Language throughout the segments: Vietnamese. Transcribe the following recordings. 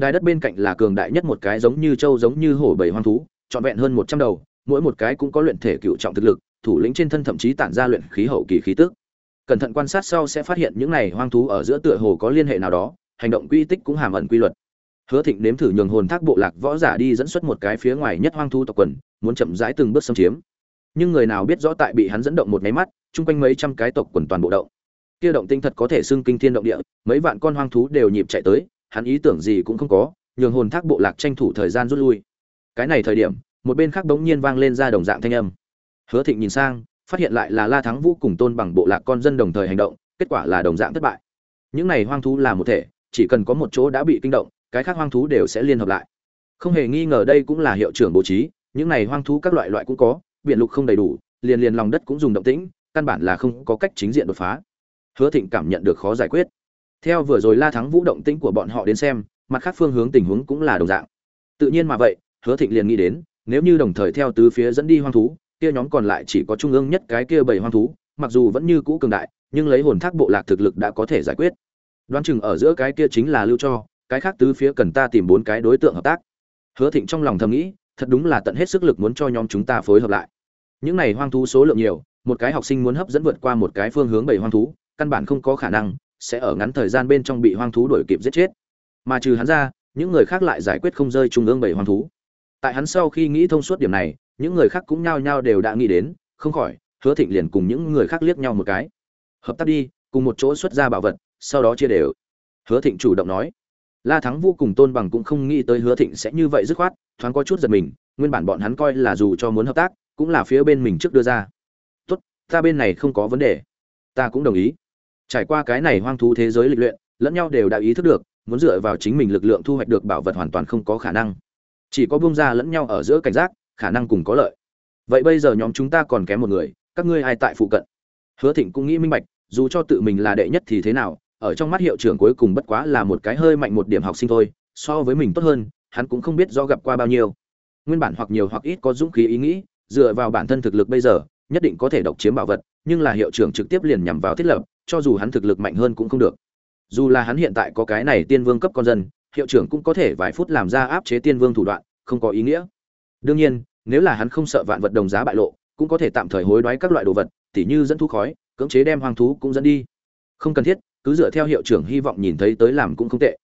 đài đất bên cạnh là cường đại nhất một cái giống như trâu giống như hổ bầy hoang thú, trọn vẹn hơn một trăm đầu, mỗi một cái cũng có luyện thể cựu trọng thực lực, thủ lĩnh trên thân thậm chí tản ra luyện khí hậu kỳ khí tức. Cẩn thận quan sát sau sẽ phát hiện những này hoang thú ở giữa tựa hồ có liên hệ nào đó, hành động quy tích cũng hàm ẩn quy luật. Hứa thịnh nếm thử nhường hồn thác bộ lạc võ giả đi dẫn xuất một cái phía ngoài nhất hoang thú tộc quần, muốn chậm rãi từng bước xâm chiếm. Nhưng người nào biết rõ tại bị hắn dẫn động một máy mắt, chung quanh mấy trăm cái tộc quần toàn bộ động. Kia động tinh thật có thể xưng kinh thiên động địa, mấy vạn con hoang thú đều nhịp chạy tới hắn ý tưởng gì cũng không có, nhường hồn thác bộ lạc tranh thủ thời gian rút lui. Cái này thời điểm, một bên khác bỗng nhiên vang lên ra đồng dạng thanh âm. Hứa thịnh nhìn sang, phát hiện lại là la thắng vũ cùng tôn bằng bộ lạc con dân đồng thời hành động, kết quả là đồng dạng thất bại. Những này hoang thú là một thể, chỉ cần có một chỗ đã bị kinh động, cái khác hoang thú đều sẽ liên hợp lại. Không hề nghi ngờ đây cũng là hiệu trưởng bố trí, những này hoang thú các loại loại cũng có biện lục không đầy đủ, liền liền lòng đất cũng dùng động tĩnh, căn bản là không có cách chính diện đột phá. Hứa thịnh cảm nhận được khó giải quyết theo vừa rồi la thắng vũ động tĩnh của bọn họ đến xem, mặt khác phương hướng tình huống cũng là đồng dạng. Tự nhiên mà vậy, hứa thịnh liền nghĩ đến, nếu như đồng thời theo tứ phía dẫn đi hoang thú, kia nhóm còn lại chỉ có trung ương nhất cái kia bảy hoang thú, mặc dù vẫn như cũ cường đại, nhưng lấy hồn thác bộ lạc thực lực đã có thể giải quyết. Đoán chừng ở giữa cái kia chính là lưu cho, cái khác tứ phía cần ta tìm bốn cái đối tượng hợp tác. Hứa thịnh trong lòng thầm nghĩ, thật đúng là tận hết sức lực muốn cho nhóm chúng ta phối hợp lại. Những này hoang thú số lượng nhiều, một cái học sinh muốn hấp dẫn vượt qua một cái phương hướng bảy hoang thú, căn bản không có khả năng sẽ ở ngắn thời gian bên trong bị hoang thú đuổi kịp giết chết. Mà trừ hắn ra, những người khác lại giải quyết không rơi trung ương bảy hoang thú. Tại hắn sau khi nghĩ thông suốt điểm này, những người khác cũng nhao nhao đều đã nghĩ đến, không khỏi, hứa thịnh liền cùng những người khác liếc nhau một cái. Hợp tác đi, cùng một chỗ xuất ra bảo vật, sau đó chia đều. Hứa thịnh chủ động nói. La thắng vô cùng tôn bằng cũng không nghĩ tới hứa thịnh sẽ như vậy dứt khoát, thoáng có chút giật mình, nguyên bản bọn hắn coi là dù cho muốn hợp tác, cũng là phía bên mình trước đưa ra. Tốt, ta bên này không có vấn đề. Ta cũng đồng ý trải qua cái này hoang thú thế giới lịch luyện, lẫn nhau đều đã ý thức được, muốn dựa vào chính mình lực lượng thu hoạch được bảo vật hoàn toàn không có khả năng. Chỉ có bung ra lẫn nhau ở giữa cảnh giác, khả năng cùng có lợi. Vậy bây giờ nhóm chúng ta còn kém một người, các ngươi ai tại phụ cận? Hứa thịnh cũng nghĩ minh bạch, dù cho tự mình là đệ nhất thì thế nào, ở trong mắt hiệu trưởng cuối cùng bất quá là một cái hơi mạnh một điểm học sinh thôi, so với mình tốt hơn, hắn cũng không biết do gặp qua bao nhiêu. Nguyên bản hoặc nhiều hoặc ít có dũng khí ý nghĩ, dựa vào bản thân thực lực bây giờ, nhất định có thể độc chiếm bảo vật, nhưng là hiệu trưởng trực tiếp liền nhằm vào thiết lập cho dù hắn thực lực mạnh hơn cũng không được. Dù là hắn hiện tại có cái này tiên vương cấp con dân, hiệu trưởng cũng có thể vài phút làm ra áp chế tiên vương thủ đoạn, không có ý nghĩa. Đương nhiên, nếu là hắn không sợ vạn vật đồng giá bại lộ, cũng có thể tạm thời hối đoái các loại đồ vật, tỉ như dẫn thú khói, cưỡng chế đem hoang thú cũng dẫn đi. Không cần thiết, cứ dựa theo hiệu trưởng hy vọng nhìn thấy tới làm cũng không tệ.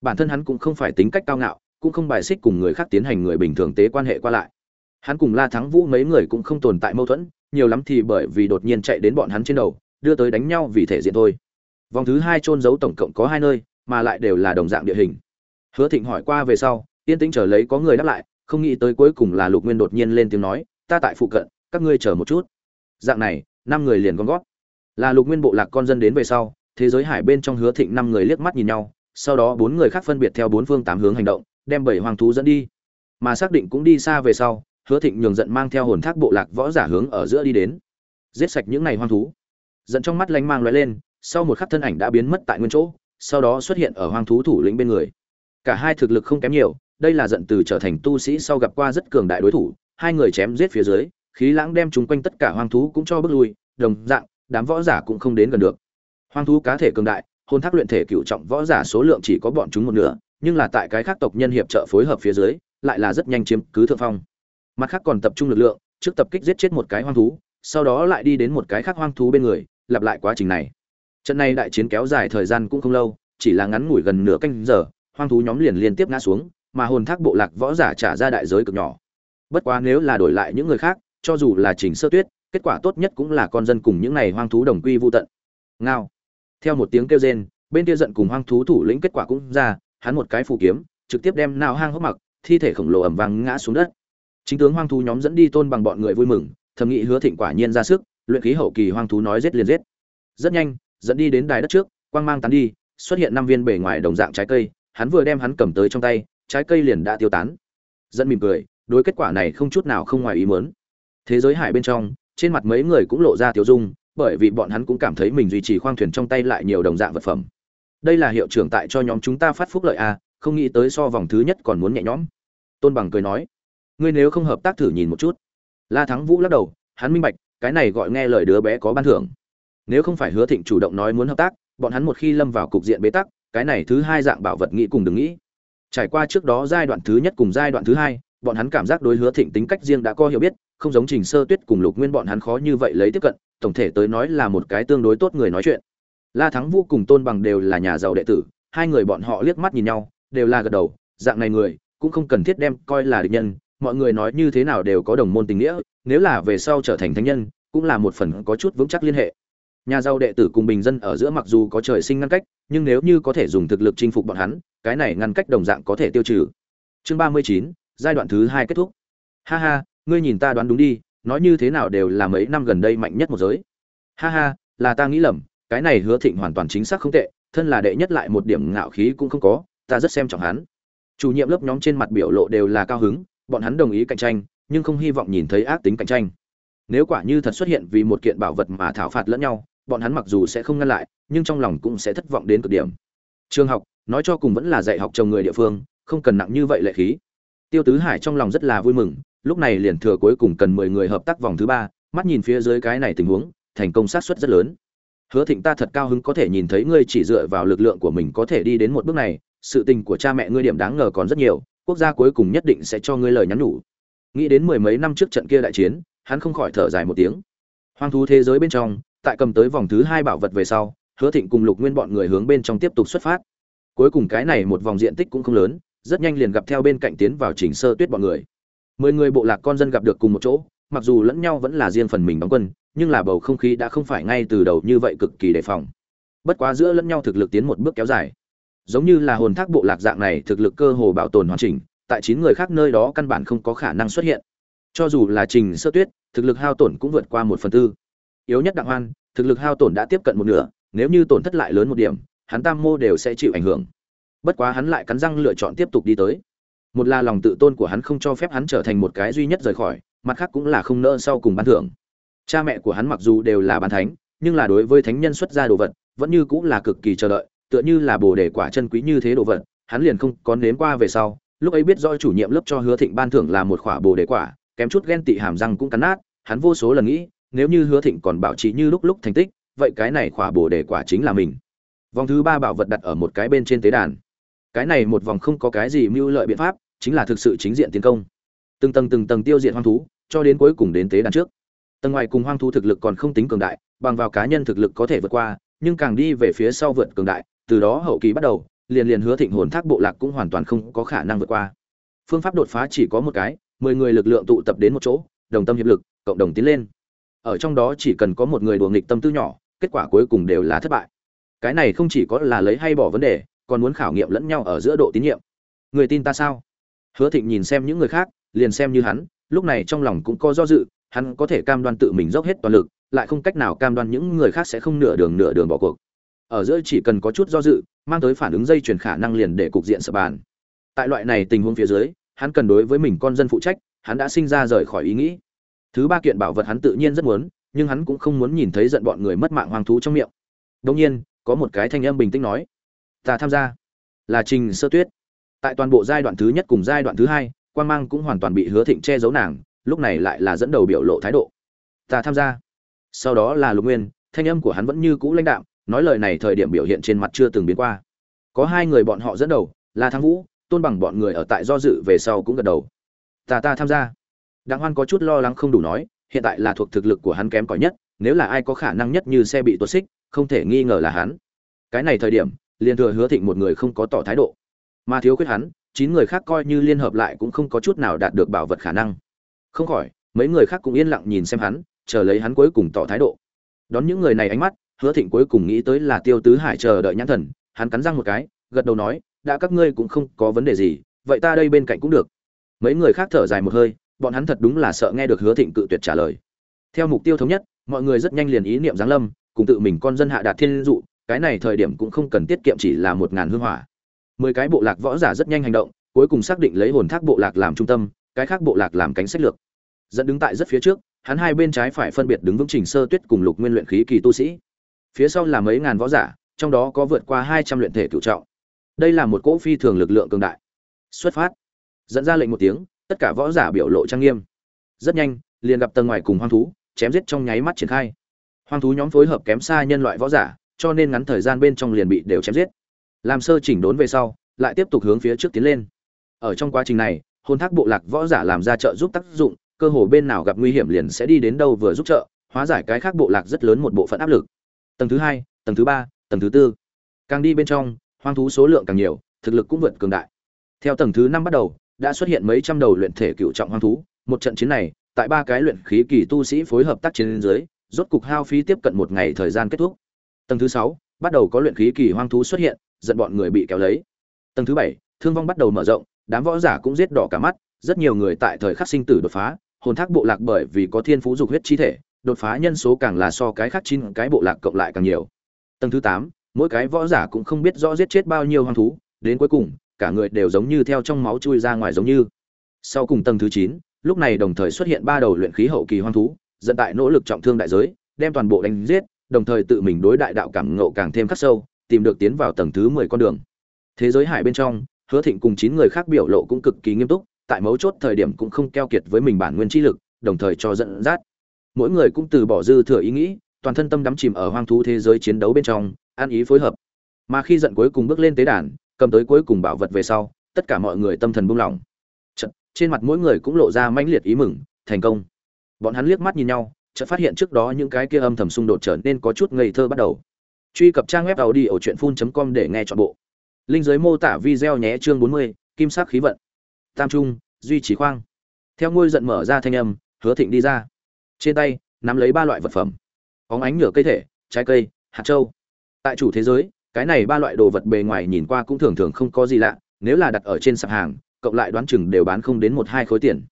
Bản thân hắn cũng không phải tính cách cao ngạo, cũng không bài xích cùng người khác tiến hành người bình thường tế quan hệ qua lại. Hắn cùng la thắng vũ mấy người cũng không tồn tại mâu thuẫn, nhiều lắm thì bởi vì đột nhiên chạy đến bọn hắn trên đầu đưa tới đánh nhau vì thể diện thôi. Vòng thứ hai trôn giấu tổng cộng có hai nơi, mà lại đều là đồng dạng địa hình. Hứa thịnh hỏi qua về sau, yên tĩnh chờ lấy có người đáp lại, không nghĩ tới cuối cùng là lục nguyên đột nhiên lên tiếng nói, ta tại phụ cận, các ngươi chờ một chút. Dạng này, năm người liền gom gót là lục nguyên bộ lạc con dân đến về sau, thế giới hải bên trong hứa thịnh năm người liếc mắt nhìn nhau, sau đó bốn người khác phân biệt theo bốn phương tám hướng hành động, đem bảy hoàng thú dẫn đi. Mà xác định cũng đi xa về sau, hứa thịnh nhường giận mang theo hồn thác bộ lạc võ giả hướng ở giữa đi đến. Giết sạch những này hoang thú giận trong mắt lánh mang lóe lên, sau một khắc thân ảnh đã biến mất tại nguyên chỗ, sau đó xuất hiện ở hoang thú thủ lĩnh bên người. Cả hai thực lực không kém nhiều, đây là giận từ trở thành tu sĩ sau gặp qua rất cường đại đối thủ, hai người chém giết phía dưới, khí lãng đem chúng quanh tất cả hoang thú cũng cho bước lui, đồng dạng, đám võ giả cũng không đến gần được. Hoang thú cá thể cường đại hôn thác luyện thể cựu trọng võ giả số lượng chỉ có bọn chúng một nửa, nhưng là tại cái khác tộc nhân hiệp trợ phối hợp phía dưới, lại là rất nhanh chiếm cứ thượng phong. Mặt khác còn tập trung lực lượng, trước tập kích giết chết một cái hoang thú, sau đó lại đi đến một cái khác hoang thú bên người lặp lại quá trình này. Trận này đại chiến kéo dài thời gian cũng không lâu, chỉ là ngắn ngủi gần nửa canh giờ, hoang thú nhóm liền liên tiếp ngã xuống, mà hồn thác bộ lạc võ giả trả ra đại giới cực nhỏ. Bất quá nếu là đổi lại những người khác, cho dù là chỉnh sơ tuyết, kết quả tốt nhất cũng là con dân cùng những này hoang thú đồng quy vô tận. Ngao. Theo một tiếng kêu rên, bên kia giận cùng hoang thú thủ lĩnh kết quả cũng ra, hắn một cái phù kiếm, trực tiếp đem nào hang hốc mặc, thi thể khổng lồ ẩm vàng ngã xuống đất. Chính tướng hoang thú nhóm dẫn đi tôn bằng bọn người vui mừng, thầm nghĩ hứa thịnh quả nhiên ra sức luyện khí hậu kỳ hoang thú nói giết liền giết. Rất nhanh dẫn đi đến đài đất trước quang mang tán đi xuất hiện năm viên bề ngoài đồng dạng trái cây hắn vừa đem hắn cầm tới trong tay trái cây liền đã tiêu tán. Dẫn mỉm cười đối kết quả này không chút nào không ngoài ý muốn. Thế giới hải bên trong trên mặt mấy người cũng lộ ra tiêu dung bởi vì bọn hắn cũng cảm thấy mình duy trì khoang thuyền trong tay lại nhiều đồng dạng vật phẩm. Đây là hiệu trưởng tại cho nhóm chúng ta phát phúc lợi a à, không nghĩ tới so vòng thứ nhất còn muốn nhẹ nhõm. Tôn bằng cười nói ngươi nếu không hợp tác thử nhìn một chút. La thắng vũ lắc đầu hắn minh bạch cái này gọi nghe lời đứa bé có ban thưởng. Nếu không phải hứa thịnh chủ động nói muốn hợp tác, bọn hắn một khi lâm vào cục diện bế tắc, cái này thứ hai dạng bảo vật nghĩ cùng đừng nghĩ. Trải qua trước đó giai đoạn thứ nhất cùng giai đoạn thứ hai, bọn hắn cảm giác đối hứa thịnh tính cách riêng đã có hiểu biết, không giống trình sơ tuyết cùng lục nguyên bọn hắn khó như vậy lấy tiếp cận, tổng thể tới nói là một cái tương đối tốt người nói chuyện. La thắng vũ cùng tôn bằng đều là nhà giàu đệ tử, hai người bọn họ liếc mắt nhìn nhau, đều là gật đầu, dạng này người, cũng không cần thiết đem coi là địch nhân mọi người nói như thế nào đều có đồng môn tình nghĩa, nếu là về sau trở thành thánh nhân, cũng là một phần có chút vững chắc liên hệ. Nhà giàu đệ tử cùng bình dân ở giữa mặc dù có trời sinh ngăn cách, nhưng nếu như có thể dùng thực lực chinh phục bọn hắn, cái này ngăn cách đồng dạng có thể tiêu trừ. Chương ba mươi chín, giai đoạn thứ hai kết thúc. Ha ha, ngươi nhìn ta đoán đúng đi, nói như thế nào đều là mấy năm gần đây mạnh nhất một giới. Ha ha, là ta nghĩ lầm, cái này hứa thịnh hoàn toàn chính xác không tệ, thân là đệ nhất lại một điểm ngạo khí cũng không có, ta rất xem trọng hắn. Chủ nhiệm lớp nhóm trên mặt biểu lộ đều là cao hứng bọn hắn đồng ý cạnh tranh, nhưng không hy vọng nhìn thấy ác tính cạnh tranh. Nếu quả như thật xuất hiện vì một kiện bảo vật mà thảo phạt lẫn nhau, bọn hắn mặc dù sẽ không ngăn lại, nhưng trong lòng cũng sẽ thất vọng đến cực điểm. Trường học, nói cho cùng vẫn là dạy học chồng người địa phương, không cần nặng như vậy lệ khí. Tiêu tứ hải trong lòng rất là vui mừng, lúc này liền thừa cuối cùng cần mười người hợp tác vòng thứ ba, mắt nhìn phía dưới cái này tình huống, thành công sát suất rất lớn. Hứa thịnh ta thật cao hứng có thể nhìn thấy ngươi chỉ dựa vào lực lượng của mình có thể đi đến một bước này, sự tình của cha mẹ ngươi điểm đáng ngờ còn rất nhiều quốc gia cuối cùng nhất định sẽ cho ngươi lời nhắn nhủ. Nghĩ đến mười mấy năm trước trận kia đại chiến, hắn không khỏi thở dài một tiếng. Hoang thú thế giới bên trong, tại cầm tới vòng thứ hai bảo vật về sau, hứa thịnh cùng lục nguyên bọn người hướng bên trong tiếp tục xuất phát. Cuối cùng cái này một vòng diện tích cũng không lớn, rất nhanh liền gặp theo bên cạnh tiến vào chỉnh sơ tuyết bọn người. Mười người bộ lạc con dân gặp được cùng một chỗ, mặc dù lẫn nhau vẫn là riêng phần mình đóng quân, nhưng là bầu không khí đã không phải ngay từ đầu như vậy cực kỳ đề phòng. Bất quá giữa lẫn nhau thực lực tiến một bước kéo dài giống như là hồn thác bộ lạc dạng này thực lực cơ hồ bảo tồn hoàn chỉnh, tại chín người khác nơi đó căn bản không có khả năng xuất hiện. Cho dù là trình sơ tuyết, thực lực hao tổn cũng vượt qua một phần tư. Yếu nhất đặng hoan, thực lực hao tổn đã tiếp cận một nửa, nếu như tổn thất lại lớn một điểm, hắn tam mô đều sẽ chịu ảnh hưởng. Bất quá hắn lại cắn răng lựa chọn tiếp tục đi tới. Một là lòng tự tôn của hắn không cho phép hắn trở thành một cái duy nhất rời khỏi, mặt khác cũng là không nỡ sau cùng ban thưởng. Cha mẹ của hắn mặc dù đều là ban thánh, nhưng là đối với thánh nhân xuất gia đồ vật, vẫn như cũng là cực kỳ chờ đợi tựa như là bồ đề quả chân quý như thế đồ vật, hắn liền không có nếm qua về sau, lúc ấy biết do chủ nhiệm lớp cho hứa thịnh ban thưởng là một khỏa bồ đề quả, kém chút ghen tị hàm răng cũng cắn nát, hắn vô số lần nghĩ, nếu như hứa thịnh còn bảo trì như lúc lúc thành tích, vậy cái này khỏa bồ đề quả chính là mình. Vòng thứ ba bảo vật đặt ở một cái bên trên tế đàn. Cái này một vòng không có cái gì mưu lợi biện pháp, chính là thực sự chính diện tiến công. Từng tầng từng tầng tiêu diệt hoang thú, cho đến cuối cùng đến tế đàn trước. Tầng ngoài cùng hoang thú thực lực còn không tính cường đại, bằng vào cá nhân thực lực có thể vượt qua, nhưng càng đi về phía sau vượt cường đại từ đó hậu kỳ bắt đầu, liền liền hứa thịnh hồn thác bộ lạc cũng hoàn toàn không có khả năng vượt qua. Phương pháp đột phá chỉ có một cái, mười người lực lượng tụ tập đến một chỗ, đồng tâm hiệp lực, cộng đồng tiến lên. Ở trong đó chỉ cần có một người đùa nghịch tâm tư nhỏ, kết quả cuối cùng đều là thất bại. Cái này không chỉ có là lấy hay bỏ vấn đề, còn muốn khảo nghiệm lẫn nhau ở giữa độ tín nhiệm. Người tin ta sao? Hứa thịnh nhìn xem những người khác, liền xem như hắn, lúc này trong lòng cũng có do dự, hắn có thể cam đoan tự mình dốc hết toàn lực, lại không cách nào cam đoan những người khác sẽ không nửa đường nửa đường bỏ cuộc ở giữa chỉ cần có chút do dự, mang tới phản ứng dây chuyển khả năng liền để cục diện sập bàn tại loại này tình huống phía dưới, hắn cần đối với mình con dân phụ trách, hắn đã sinh ra rời khỏi ý nghĩ. Thứ ba kiện bảo vật hắn tự nhiên rất muốn, nhưng hắn cũng không muốn nhìn thấy giận bọn người mất mạng hoang thú trong miệng. Đông nhiên, có một cái thanh âm bình tĩnh nói, ta tham gia. Là trình sơ tuyết. Tại toàn bộ giai đoạn thứ nhất cùng giai đoạn thứ hai, quan mang cũng hoàn toàn bị hứa thịnh che giấu nàng, lúc này lại là dẫn đầu biểu lộ thái độ. Ta tham gia. Sau đó là lục nguyên, thanh âm của hắn vẫn như cũ lãnh đạm nói lời này thời điểm biểu hiện trên mặt chưa từng biến qua. Có hai người bọn họ dẫn đầu là thang vũ, tôn bằng bọn người ở tại do dự về sau cũng gật đầu. Ta ta tham gia. Đặng hoan có chút lo lắng không đủ nói, hiện tại là thuộc thực lực của hắn kém cỏi nhất, nếu là ai có khả năng nhất như xe bị tuột xích, không thể nghi ngờ là hắn. Cái này thời điểm, liền thừa hứa thịnh một người không có tỏ thái độ. Mà thiếu khuyết hắn, chín người khác coi như liên hợp lại cũng không có chút nào đạt được bảo vật khả năng. Không khỏi, mấy người khác cũng yên lặng nhìn xem hắn, chờ lấy hắn cuối cùng tỏ thái độ. Đón những người này ánh mắt hứa thịnh cuối cùng nghĩ tới là tiêu tứ hải chờ đợi nhãn thần, hắn cắn răng một cái, gật đầu nói, đã các ngươi cũng không có vấn đề gì, vậy ta đây bên cạnh cũng được. Mấy người khác thở dài một hơi, bọn hắn thật đúng là sợ nghe được hứa thịnh cự tuyệt trả lời. Theo mục tiêu thống nhất, mọi người rất nhanh liền ý niệm giáng lâm, cùng tự mình con dân hạ đạt thiên dụ, cái này thời điểm cũng không cần tiết kiệm chỉ là một ngàn hương hỏa. Mười cái bộ lạc võ giả rất nhanh hành động, cuối cùng xác định lấy hồn thác bộ lạc làm trung tâm, cái khác bộ lạc làm cánh sách lược. Dẫn đứng tại rất phía trước, hắn hai bên trái phải phân biệt đứng vững trình sơ tuyết cùng lục nguyên luyện khí kỳ tu sĩ phía sau là mấy ngàn võ giả, trong đó có vượt qua hai trăm luyện thể cựu trọng. Đây là một cỗ phi thường lực lượng cường đại. Xuất phát. Dẫn ra lệnh một tiếng, tất cả võ giả biểu lộ trang nghiêm. Rất nhanh, liền gặp tầng ngoài cùng hoang thú, chém giết trong nháy mắt triển khai. Hoang thú nhóm phối hợp kém xa nhân loại võ giả, cho nên ngắn thời gian bên trong liền bị đều chém giết. Làm sơ chỉnh đốn về sau, lại tiếp tục hướng phía trước tiến lên. Ở trong quá trình này, hồn thác bộ lạc võ giả làm ra trợ giúp tác dụng, cơ hồ bên nào gặp nguy hiểm liền sẽ đi đến đâu vừa giúp trợ, hóa giải cái khác bộ lạc rất lớn một bộ phận áp lực tầng thứ hai, tầng thứ ba, tầng thứ tư. Càng đi bên trong, hoang thú số lượng càng nhiều, thực lực cũng vượt cường đại. Theo tầng thứ năm bắt đầu, đã xuất hiện mấy trăm đầu luyện thể cựu trọng hoang thú. Một trận chiến này, tại ba cái luyện khí kỳ tu sĩ phối hợp tác chiến dưới, rốt cục hao phí tiếp cận một ngày thời gian kết thúc. Tầng thứ sáu, bắt đầu có luyện khí kỳ hoang thú xuất hiện dẫn bọn người bị kéo lấy. Tầng thứ bảy, thương vong bắt đầu mở rộng, đám võ giả cũng giết đỏ cả mắt, rất nhiều người tại thời khắc sinh tử đột phá, hồn thác bộ lạc bởi vì có thiên phú dục huyết chi thể đột phá nhân số càng là so cái khác chín cái bộ lạc cộng lại càng nhiều. Tầng thứ tám, mỗi cái võ giả cũng không biết rõ giết chết bao nhiêu hoang thú, đến cuối cùng, cả người đều giống như theo trong máu chui ra ngoài giống như. Sau cùng tầng thứ chín, lúc này đồng thời xuất hiện ba đầu luyện khí hậu kỳ hoang thú, dẫn tại nỗ lực trọng thương đại giới, đem toàn bộ đánh giết, đồng thời tự mình đối đại đạo cảm ngộ càng thêm khắc sâu, tìm được tiến vào tầng thứ mười con đường. Thế giới hải bên trong, hứa thịnh cùng chín người khác biểu lộ cũng cực kỳ nghiêm túc, tại mấu chốt thời điểm cũng không keo kiệt với mình bản nguyên chi lực, đồng thời cho dẫn dắt mỗi người cũng từ bỏ dư thừa ý nghĩ toàn thân tâm đắm chìm ở hoang thú thế giới chiến đấu bên trong ăn ý phối hợp. Mà khi giận cuối cùng bước lên tế đàn cầm tới cuối cùng bảo vật về sau tất cả mọi người tâm thần buông lỏng. Chật, trên mặt mỗi người cũng lộ ra mãnh liệt ý mừng thành công. Bọn hắn liếc mắt nhìn nhau chợt phát hiện trước đó những cái kia âm thầm xung đột trở nên có chút ngây thơ bắt đầu. Truy cập trang web tàu đi ở truyện com để nghe chọn bộ. Linh giới mô tả video nhé chương 40, kim sắc khí vận. Tam trung duy trì khoang. Theo ngôi giận mở ra thanh âm hứa thịnh đi ra trên tay, nắm lấy ba loại vật phẩm. Óng ánh nhựa cây thể, trái cây, hạt châu. Tại chủ thế giới, cái này ba loại đồ vật bề ngoài nhìn qua cũng thường thường không có gì lạ, nếu là đặt ở trên sạp hàng, cộng lại đoán chừng đều bán không đến một hai khối tiền.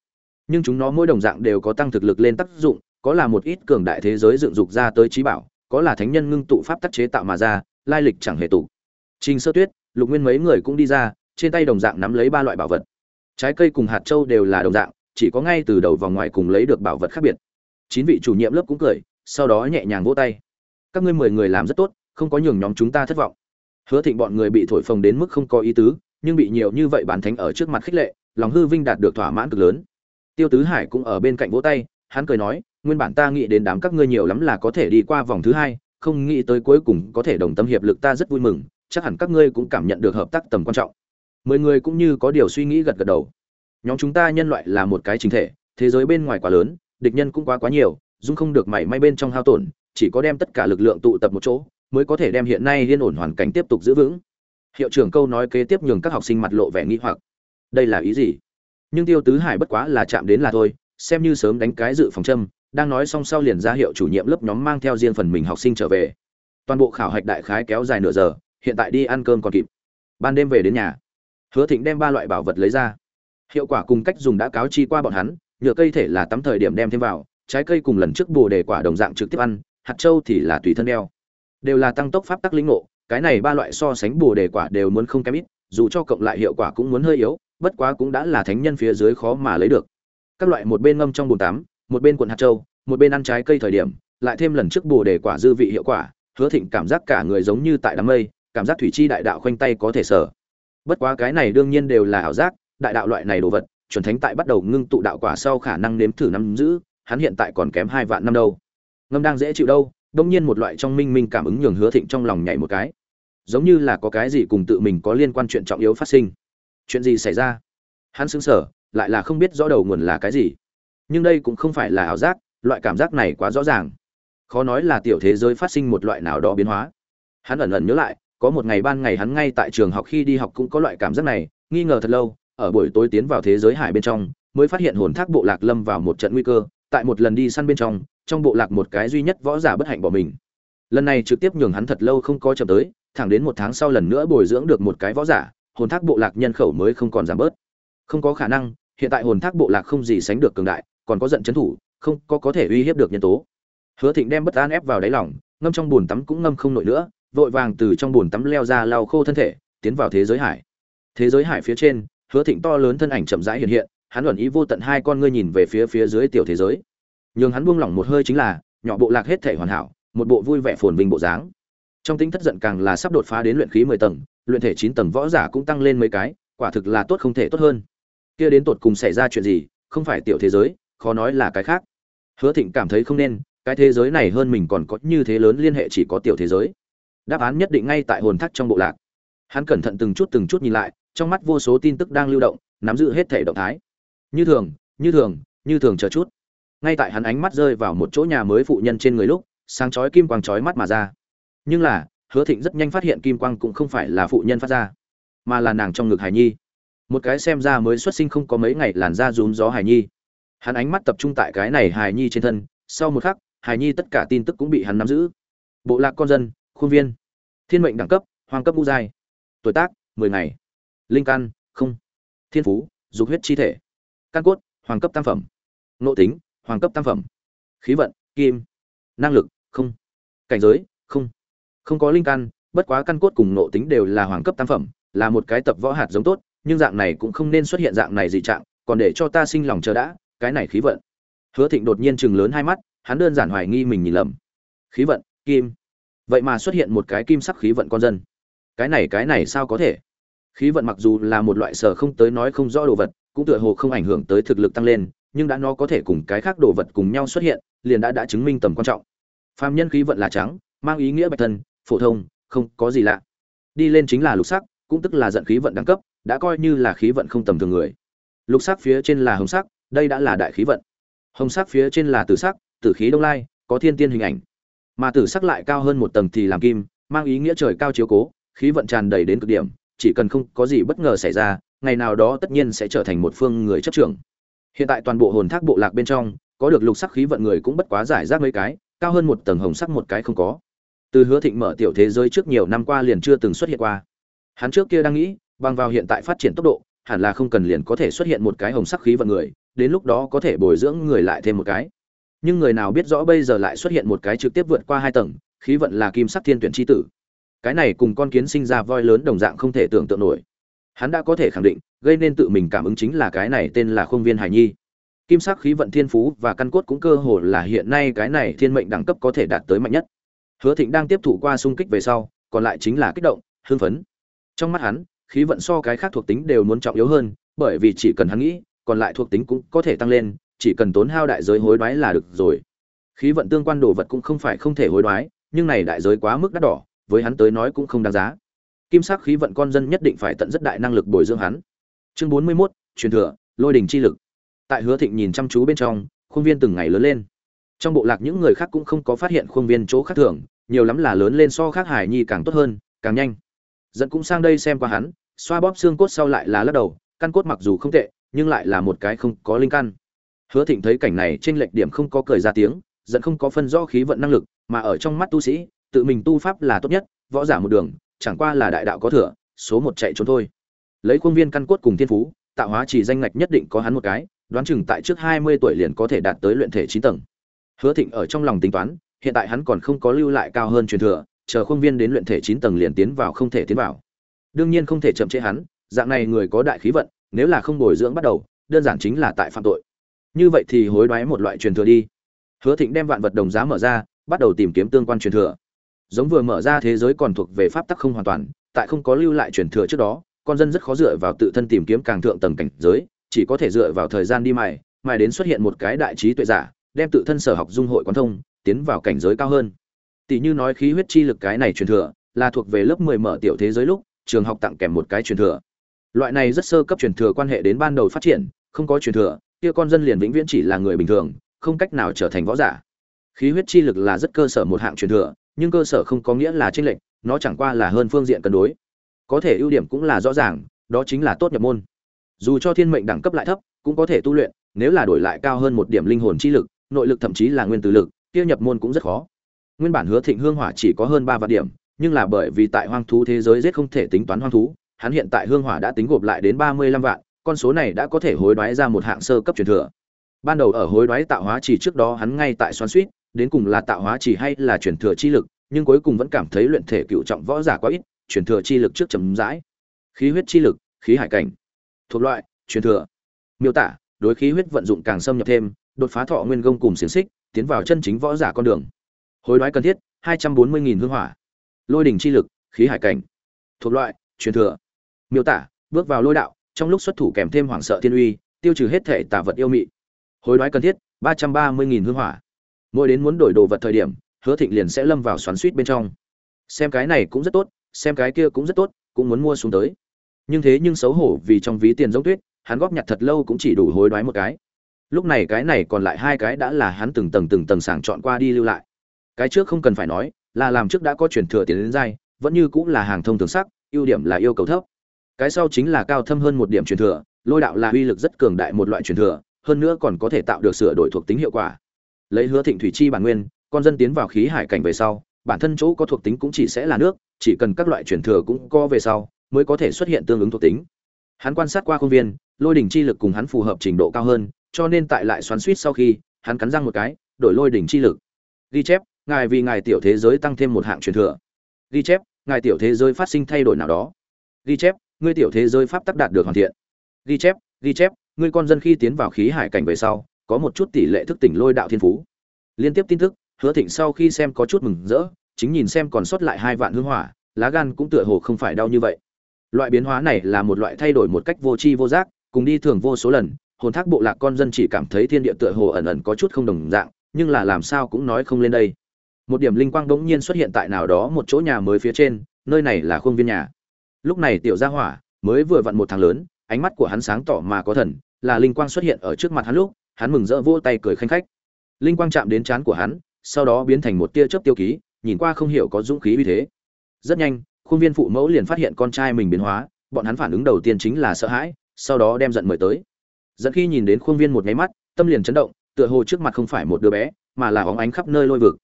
Nhưng chúng nó mỗi đồng dạng đều có tăng thực lực lên tác dụng, có là một ít cường đại thế giới dựng dục ra tới trí bảo, có là thánh nhân ngưng tụ pháp tác chế tạo mà ra, lai lịch chẳng hề tụ. Trình sơ tuyết, lục nguyên mấy người cũng đi ra, trên tay đồng dạng nắm lấy ba loại bảo vật. Trái cây cùng hạt châu đều là đồng dạng, chỉ có ngay từ đầu vòng ngoài cùng lấy được bảo vật khác biệt chín vị chủ nhiệm lớp cũng cười, sau đó nhẹ nhàng vỗ tay. Các ngươi mười người làm rất tốt, không có nhường nhóm chúng ta thất vọng. Hứa thịnh bọn người bị thổi phồng đến mức không có ý tứ, nhưng bị nhiều như vậy bán thánh ở trước mặt khích lệ, lòng hư vinh đạt được thỏa mãn cực lớn. Tiêu tứ hải cũng ở bên cạnh vỗ tay, hắn cười nói, nguyên bản ta nghĩ đến đám các ngươi nhiều lắm là có thể đi qua vòng thứ hai, không nghĩ tới cuối cùng có thể đồng tâm hiệp lực ta rất vui mừng, chắc hẳn các ngươi cũng cảm nhận được hợp tác tầm quan trọng. Mười người cũng như có điều suy nghĩ gật gật đầu. Nhóm chúng ta nhân loại là một cái chính thể, thế giới bên ngoài quá lớn địch nhân cũng quá quá nhiều, dung không được mảy may bên trong hao tổn, chỉ có đem tất cả lực lượng tụ tập một chỗ, mới có thể đem hiện nay liên ổn hoàn cảnh tiếp tục giữ vững. Hiệu trưởng câu nói kế tiếp nhường các học sinh mặt lộ vẻ nghi hoặc. Đây là ý gì? Nhưng tiêu tứ hải bất quá là chạm đến là thôi, xem như sớm đánh cái dự phòng châm, đang nói xong sau liền ra hiệu chủ nhiệm lớp nhóm mang theo riêng phần mình học sinh trở về. Toàn bộ khảo hạch đại khái kéo dài nửa giờ, hiện tại đi ăn cơm còn kịp. Ban đêm về đến nhà. Hứa thịnh đem ba loại bảo vật lấy ra. Hiệu quả cùng cách dùng đã cáo chi qua bọn hắn nhựa cây thể là tắm thời điểm đem thêm vào, trái cây cùng lần trước bồ đề quả đồng dạng trực tiếp ăn, hạt châu thì là tùy thân đeo. Đều là tăng tốc pháp tắc linh ngộ, cái này ba loại so sánh bồ đề quả đều muốn không kém ít, dù cho cộng lại hiệu quả cũng muốn hơi yếu, bất quá cũng đã là thánh nhân phía dưới khó mà lấy được. Các loại một bên ngâm trong bồn tắm, một bên cuộn hạt châu, một bên ăn trái cây thời điểm, lại thêm lần trước bồ đề quả dư vị hiệu quả, hứa thịnh cảm giác cả người giống như tại đám mây, cảm giác thủy chi đại đạo khoanh tay có thể sở. Bất quá cái này đương nhiên đều là ảo giác, đại đạo loại này đồ vật chuẩn thánh tại bắt đầu ngưng tụ đạo quả sau khả năng nếm thử năm giữ, hắn hiện tại còn kém hai vạn năm đâu. Ngâm đang dễ chịu đâu, đông nhiên một loại trong minh minh cảm ứng nhường hứa thịnh trong lòng nhảy một cái. Giống như là có cái gì cùng tự mình có liên quan chuyện trọng yếu phát sinh. Chuyện gì xảy ra? Hắn xứng sở lại là không biết rõ đầu nguồn là cái gì. Nhưng đây cũng không phải là ảo giác, loại cảm giác này quá rõ ràng. Khó nói là tiểu thế giới phát sinh một loại nào đó biến hóa. Hắn ẩn ẩn nhớ lại, có một ngày ban ngày hắn ngay tại trường học khi đi học cũng có loại cảm giác này, nghi ngờ thật lâu ở buổi tối tiến vào thế giới hải bên trong, mới phát hiện hồn thác bộ lạc lâm vào một trận nguy cơ, tại một lần đi săn bên trong trong bộ lạc một cái duy nhất võ giả bất hạnh bỏ mình. Lần này trực tiếp nhường hắn thật lâu không có chậm tới, thẳng đến một tháng sau lần nữa bồi dưỡng được một cái võ giả, hồn thác bộ lạc nhân khẩu mới không còn giảm bớt. Không có khả năng, hiện tại hồn thác bộ lạc không gì sánh được cường đại, còn có giận chấn thủ, không có có thể uy hiếp được nhân tố. Hứa thịnh đem bất an ép vào đáy lòng, ngâm trong bùn tắm cũng ngâm không nổi nữa, vội vàng từ trong bùn tắm leo ra lau khô thân thể, tiến vào thế giới hải. Thế giới hải phía trên hứa thịnh to lớn thân ảnh chậm rãi hiện hiện, hắn luận ý vô tận hai con ngươi nhìn về phía phía dưới tiểu thế giới. Nhưng hắn buông lỏng một hơi chính là, nhỏ bộ lạc hết thể hoàn hảo, một bộ vui vẻ phồn vinh bộ dáng. Trong tính thất giận càng là sắp đột phá đến luyện khí mười tầng, luyện thể chín tầng võ giả cũng tăng lên mấy cái, quả thực là tốt không thể tốt hơn. Kia đến tột cùng xảy ra chuyện gì, không phải tiểu thế giới, khó nói là cái khác. Hứa thịnh cảm thấy không nên, cái thế giới này hơn mình còn có như thế lớn liên hệ chỉ có tiểu thế giới. Đáp án nhất định ngay tại hồn thác trong bộ lạc hắn cẩn thận từng chút từng chút nhìn lại, trong mắt vô số tin tức đang lưu động, nắm giữ hết thể động thái. Như thường như thường như thường chờ chút. Ngay tại hắn ánh mắt rơi vào một chỗ nhà mới phụ nhân trên người lúc, sáng chói kim quang chói mắt mà ra. Nhưng là, hứa thịnh rất nhanh phát hiện kim quang cũng không phải là phụ nhân phát ra, mà là nàng trong ngực hải nhi. Một cái xem ra mới xuất sinh không có mấy ngày làn da rúm gió hải nhi. Hắn ánh mắt tập trung tại cái này hải nhi trên thân, sau một khắc, hải nhi tất cả tin tức cũng bị hắn nắm giữ. Bộ lạc con dân, khuôn viên. Thiên mệnh đẳng cấp hoàng cấp ngũ giai tuổi tác, mười ngày. Linh căn, không. Thiên phú, dục huyết chi thể. Căn cốt, hoàng cấp tam phẩm. Nội tính, hoàng cấp tam phẩm. Khí vận, kim. Năng lực, không. Cảnh giới, không. Không có linh căn, bất quá căn cốt cùng nội tính đều là hoàng cấp tam phẩm, là một cái tập võ hạt giống tốt, nhưng dạng này cũng không nên xuất hiện dạng này dị trạng, còn để cho ta sinh lòng chờ đã, cái này khí vận. Hứa thịnh đột nhiên chừng lớn hai mắt, hắn đơn giản hoài nghi mình nhìn lầm. Khí vận, kim. Vậy mà xuất hiện một cái kim sắc khí vận con dân cái này cái này sao có thể? Khí vận mặc dù là một loại sở không tới nói không rõ đồ vật, cũng tựa hồ không ảnh hưởng tới thực lực tăng lên, nhưng đã nó có thể cùng cái khác đồ vật cùng nhau xuất hiện, liền đã đã chứng minh tầm quan trọng. Phàm nhân khí vận là trắng, mang ý nghĩa bạch thân phổ thông, không có gì lạ. Đi lên chính là lục sắc, cũng tức là giận khí vận đẳng cấp, đã coi như là khí vận không tầm thường người. Lục sắc phía trên là hồng sắc, đây đã là đại khí vận. Hồng sắc phía trên là tử sắc, tử khí đông lai, có thiên tiên hình ảnh. Mà tử sắc lại cao hơn một tầng thì làm kim, mang ý nghĩa trời cao chiếu cố khí vận tràn đầy đến cực điểm, chỉ cần không có gì bất ngờ xảy ra, ngày nào đó tất nhiên sẽ trở thành một phương người chấp trưởng. Hiện tại toàn bộ hồn thác bộ lạc bên trong, có được lục sắc khí vận người cũng bất quá giải rác mấy cái, cao hơn một tầng hồng sắc một cái không có. Từ hứa thịnh mở tiểu thế giới trước nhiều năm qua liền chưa từng xuất hiện qua. Hắn trước kia đang nghĩ, bằng vào hiện tại phát triển tốc độ, hẳn là không cần liền có thể xuất hiện một cái hồng sắc khí vận người, đến lúc đó có thể bồi dưỡng người lại thêm một cái. Nhưng người nào biết rõ bây giờ lại xuất hiện một cái trực tiếp vượt qua hai tầng, khí vận là kim sắc thiên tuyển chi tử cái này cùng con kiến sinh ra voi lớn đồng dạng không thể tưởng tượng nổi. Hắn đã có thể khẳng định, gây nên tự mình cảm ứng chính là cái này tên là không viên hải nhi. Kim sắc khí vận thiên phú và căn cốt cũng cơ hồ là hiện nay cái này thiên mệnh đẳng cấp có thể đạt tới mạnh nhất. Hứa thịnh đang tiếp thủ qua xung kích về sau, còn lại chính là kích động, hưng phấn. Trong mắt hắn, khí vận so cái khác thuộc tính đều muốn trọng yếu hơn, bởi vì chỉ cần hắn nghĩ, còn lại thuộc tính cũng có thể tăng lên, chỉ cần tốn hao đại giới hối đoái là được rồi. Khí vận tương quan đồ vật cũng không phải không thể hối đoái, nhưng này đại giới quá mức đắt đỏ với hắn tới nói cũng không đáng giá. Kim sắc khí vận con dân nhất định phải tận rất đại năng lực bồi dưỡng hắn. Chương bốn mươi 41, truyền thừa lôi đình chi lực. Tại hứa thịnh nhìn chăm chú bên trong khuôn viên từng ngày lớn lên. Trong bộ lạc những người khác cũng không có phát hiện khuôn viên chỗ khác thường nhiều lắm là lớn lên so khác hải nhi càng tốt hơn càng nhanh. Dẫn cũng sang đây xem qua hắn xoa bóp xương cốt sau lại là lắc đầu căn cốt mặc dù không tệ nhưng lại là một cái không có linh căn. Hứa thịnh thấy cảnh này trên lệch điểm không có cười ra tiếng dẫn không có phân rõ khí vận năng lực mà ở trong mắt tu sĩ tự mình tu pháp là tốt nhất, võ giả một đường, chẳng qua là đại đạo có thừa, số một chạy trốn thôi. Lấy khuôn viên căn cốt cùng thiên phú, tạo hóa chỉ danh ngạch nhất định có hắn một cái, đoán chừng tại trước hai mươi tuổi liền có thể đạt tới luyện thể chín tầng. Hứa thịnh ở trong lòng tính toán, hiện tại hắn còn không có lưu lại cao hơn truyền thừa, chờ khuôn viên đến luyện thể chín tầng liền tiến vào không thể tiến vào. Đương nhiên không thể chậm chế hắn, dạng này người có đại khí vận, nếu là không bồi dưỡng bắt đầu, đơn giản chính là tại phạm tội. Như vậy thì hối đoái một loại truyền thừa đi. Hứa thịnh đem vạn vật đồng giá mở ra, bắt đầu tìm kiếm tương quan truyền thừa giống vừa mở ra thế giới còn thuộc về pháp tắc không hoàn toàn, tại không có lưu lại truyền thừa trước đó, con dân rất khó dựa vào tự thân tìm kiếm càng thượng tầng cảnh giới, chỉ có thể dựa vào thời gian đi mài mài đến xuất hiện một cái đại trí tuệ giả, đem tự thân sở học dung hội quán thông, tiến vào cảnh giới cao hơn. Tỷ như nói khí huyết chi lực cái này truyền thừa, là thuộc về lớp 10 mở tiểu thế giới lúc, trường học tặng kèm một cái truyền thừa. Loại này rất sơ cấp truyền thừa quan hệ đến ban đầu phát triển, không có truyền thừa, kia con dân liền vĩnh viễn chỉ là người bình thường, không cách nào trở thành võ giả. Khí huyết chi lực là rất cơ sở một hạng truyền thừa nhưng cơ sở không có nghĩa là chênh lệch, nó chẳng qua là hơn phương diện cân đối. Có thể ưu điểm cũng là rõ ràng, đó chính là tốt nhập môn. Dù cho thiên mệnh đẳng cấp lại thấp, cũng có thể tu luyện, nếu là đổi lại cao hơn một điểm linh hồn chi lực, nội lực thậm chí là nguyên tử lực, kia nhập môn cũng rất khó. Nguyên bản hứa thịnh hương hỏa chỉ có hơn ba vạn điểm, nhưng là bởi vì tại hoang thú thế giới giết không thể tính toán hoang thú, hắn hiện tại hương hỏa đã tính gộp lại đến ba mươi lăm vạn, con số này đã có thể hối đoái ra một hạng sơ cấp truyền thừa. Ban đầu ở hối đoái tạo hóa chỉ trước đó hắn ngay tại xoan suýt đến cùng là tạo hóa chỉ hay là truyền thừa chi lực, nhưng cuối cùng vẫn cảm thấy luyện thể cựu trọng võ giả quá ít, truyền thừa chi lực trước chấm dãi. Khí huyết chi lực, khí hải cảnh. Thuộc loại, truyền thừa. Miêu tả, đối khí huyết vận dụng càng xâm nhập thêm, đột phá thọ nguyên công cùng xiển xích, tiến vào chân chính võ giả con đường. Hối đoái cần thiết, hai trăm bốn mươi nghìn hương hỏa. Lôi đỉnh chi lực, khí hải cảnh. Thuộc loại, truyền thừa. Miêu tả, bước vào lôi đạo, trong lúc xuất thủ kèm thêm hoảng sợ thiên uy, tiêu trừ hết thể tà vật yêu mị. Hối đoái cần thiết, ba trăm ba mươi nghìn hương hỏa mỗi đến muốn đổi đồ vật thời điểm, hứa thịnh liền sẽ lâm vào xoắn suýt bên trong. Xem cái này cũng rất tốt, xem cái kia cũng rất tốt, cũng muốn mua xuống tới. Nhưng thế nhưng xấu hổ vì trong ví tiền giống tuyết, hắn góp nhặt thật lâu cũng chỉ đủ hối đoái một cái. Lúc này cái này còn lại hai cái đã là hắn từng tầng từng tầng sàng chọn qua đi lưu lại. Cái trước không cần phải nói, là làm trước đã có chuyển thừa tiền đến dai, vẫn như cũng là hàng thông thường sắc, ưu điểm là yêu cầu thấp. Cái sau chính là cao thâm hơn một điểm truyền thừa, lôi đạo là uy lực rất cường đại một loại truyền thừa, hơn nữa còn có thể tạo được sửa đổi thuộc tính hiệu quả lấy hứa thịnh thủy chi bản nguyên, con dân tiến vào khí hải cảnh về sau, bản thân chỗ có thuộc tính cũng chỉ sẽ là nước, chỉ cần các loại truyền thừa cũng có về sau, mới có thể xuất hiện tương ứng thuộc tính. Hắn quan sát qua công viên, lôi đỉnh chi lực cùng hắn phù hợp trình độ cao hơn, cho nên tại lại xoắn suýt sau khi, hắn cắn răng một cái, đổi lôi đỉnh chi lực. Ghi chép, ngài vì ngài tiểu thế giới tăng thêm một hạng truyền thừa. Ghi chép, ngài tiểu thế giới phát sinh thay đổi nào đó. Ghi chép, ngươi tiểu thế giới pháp tắc đạt được hoàn thiện. Ghi chép ghi chép, ngươi con dân khi tiến vào khí hải cảnh về sau có một chút tỷ lệ thức tỉnh lôi đạo thiên phú. Liên tiếp tin tức, hứa thịnh sau khi xem có chút mừng rỡ, chính nhìn xem còn sót lại hai vạn hương hỏa, lá gan cũng tựa hồ không phải đau như vậy. Loại biến hóa này là một loại thay đổi một cách vô tri vô giác, cùng đi thường vô số lần, hồn thác bộ lạc con dân chỉ cảm thấy thiên địa tựa hồ ẩn ẩn có chút không đồng dạng, nhưng là làm sao cũng nói không lên đây. Một điểm linh quang bỗng nhiên xuất hiện tại nào đó một chỗ nhà mới phía trên, nơi này là khuôn viên nhà. Lúc này tiểu gia hỏa mới vừa vặn một tháng lớn, ánh mắt của hắn sáng tỏ mà có thần, là linh quang xuất hiện ở trước mặt hắn lúc hắn mừng rỡ vỗ tay cười khanh khách. Linh quang chạm đến trán của hắn, sau đó biến thành một tia chớp tiêu ký, nhìn qua không hiểu có dũng khí uy thế. Rất nhanh, khuôn viên phụ mẫu liền phát hiện con trai mình biến hóa, bọn hắn phản ứng đầu tiên chính là sợ hãi, sau đó đem giận mời tới. Dẫn khi nhìn đến khuôn viên một nháy mắt, tâm liền chấn động, tựa hồ trước mặt không phải một đứa bé, mà là óng ánh khắp nơi lôi vực.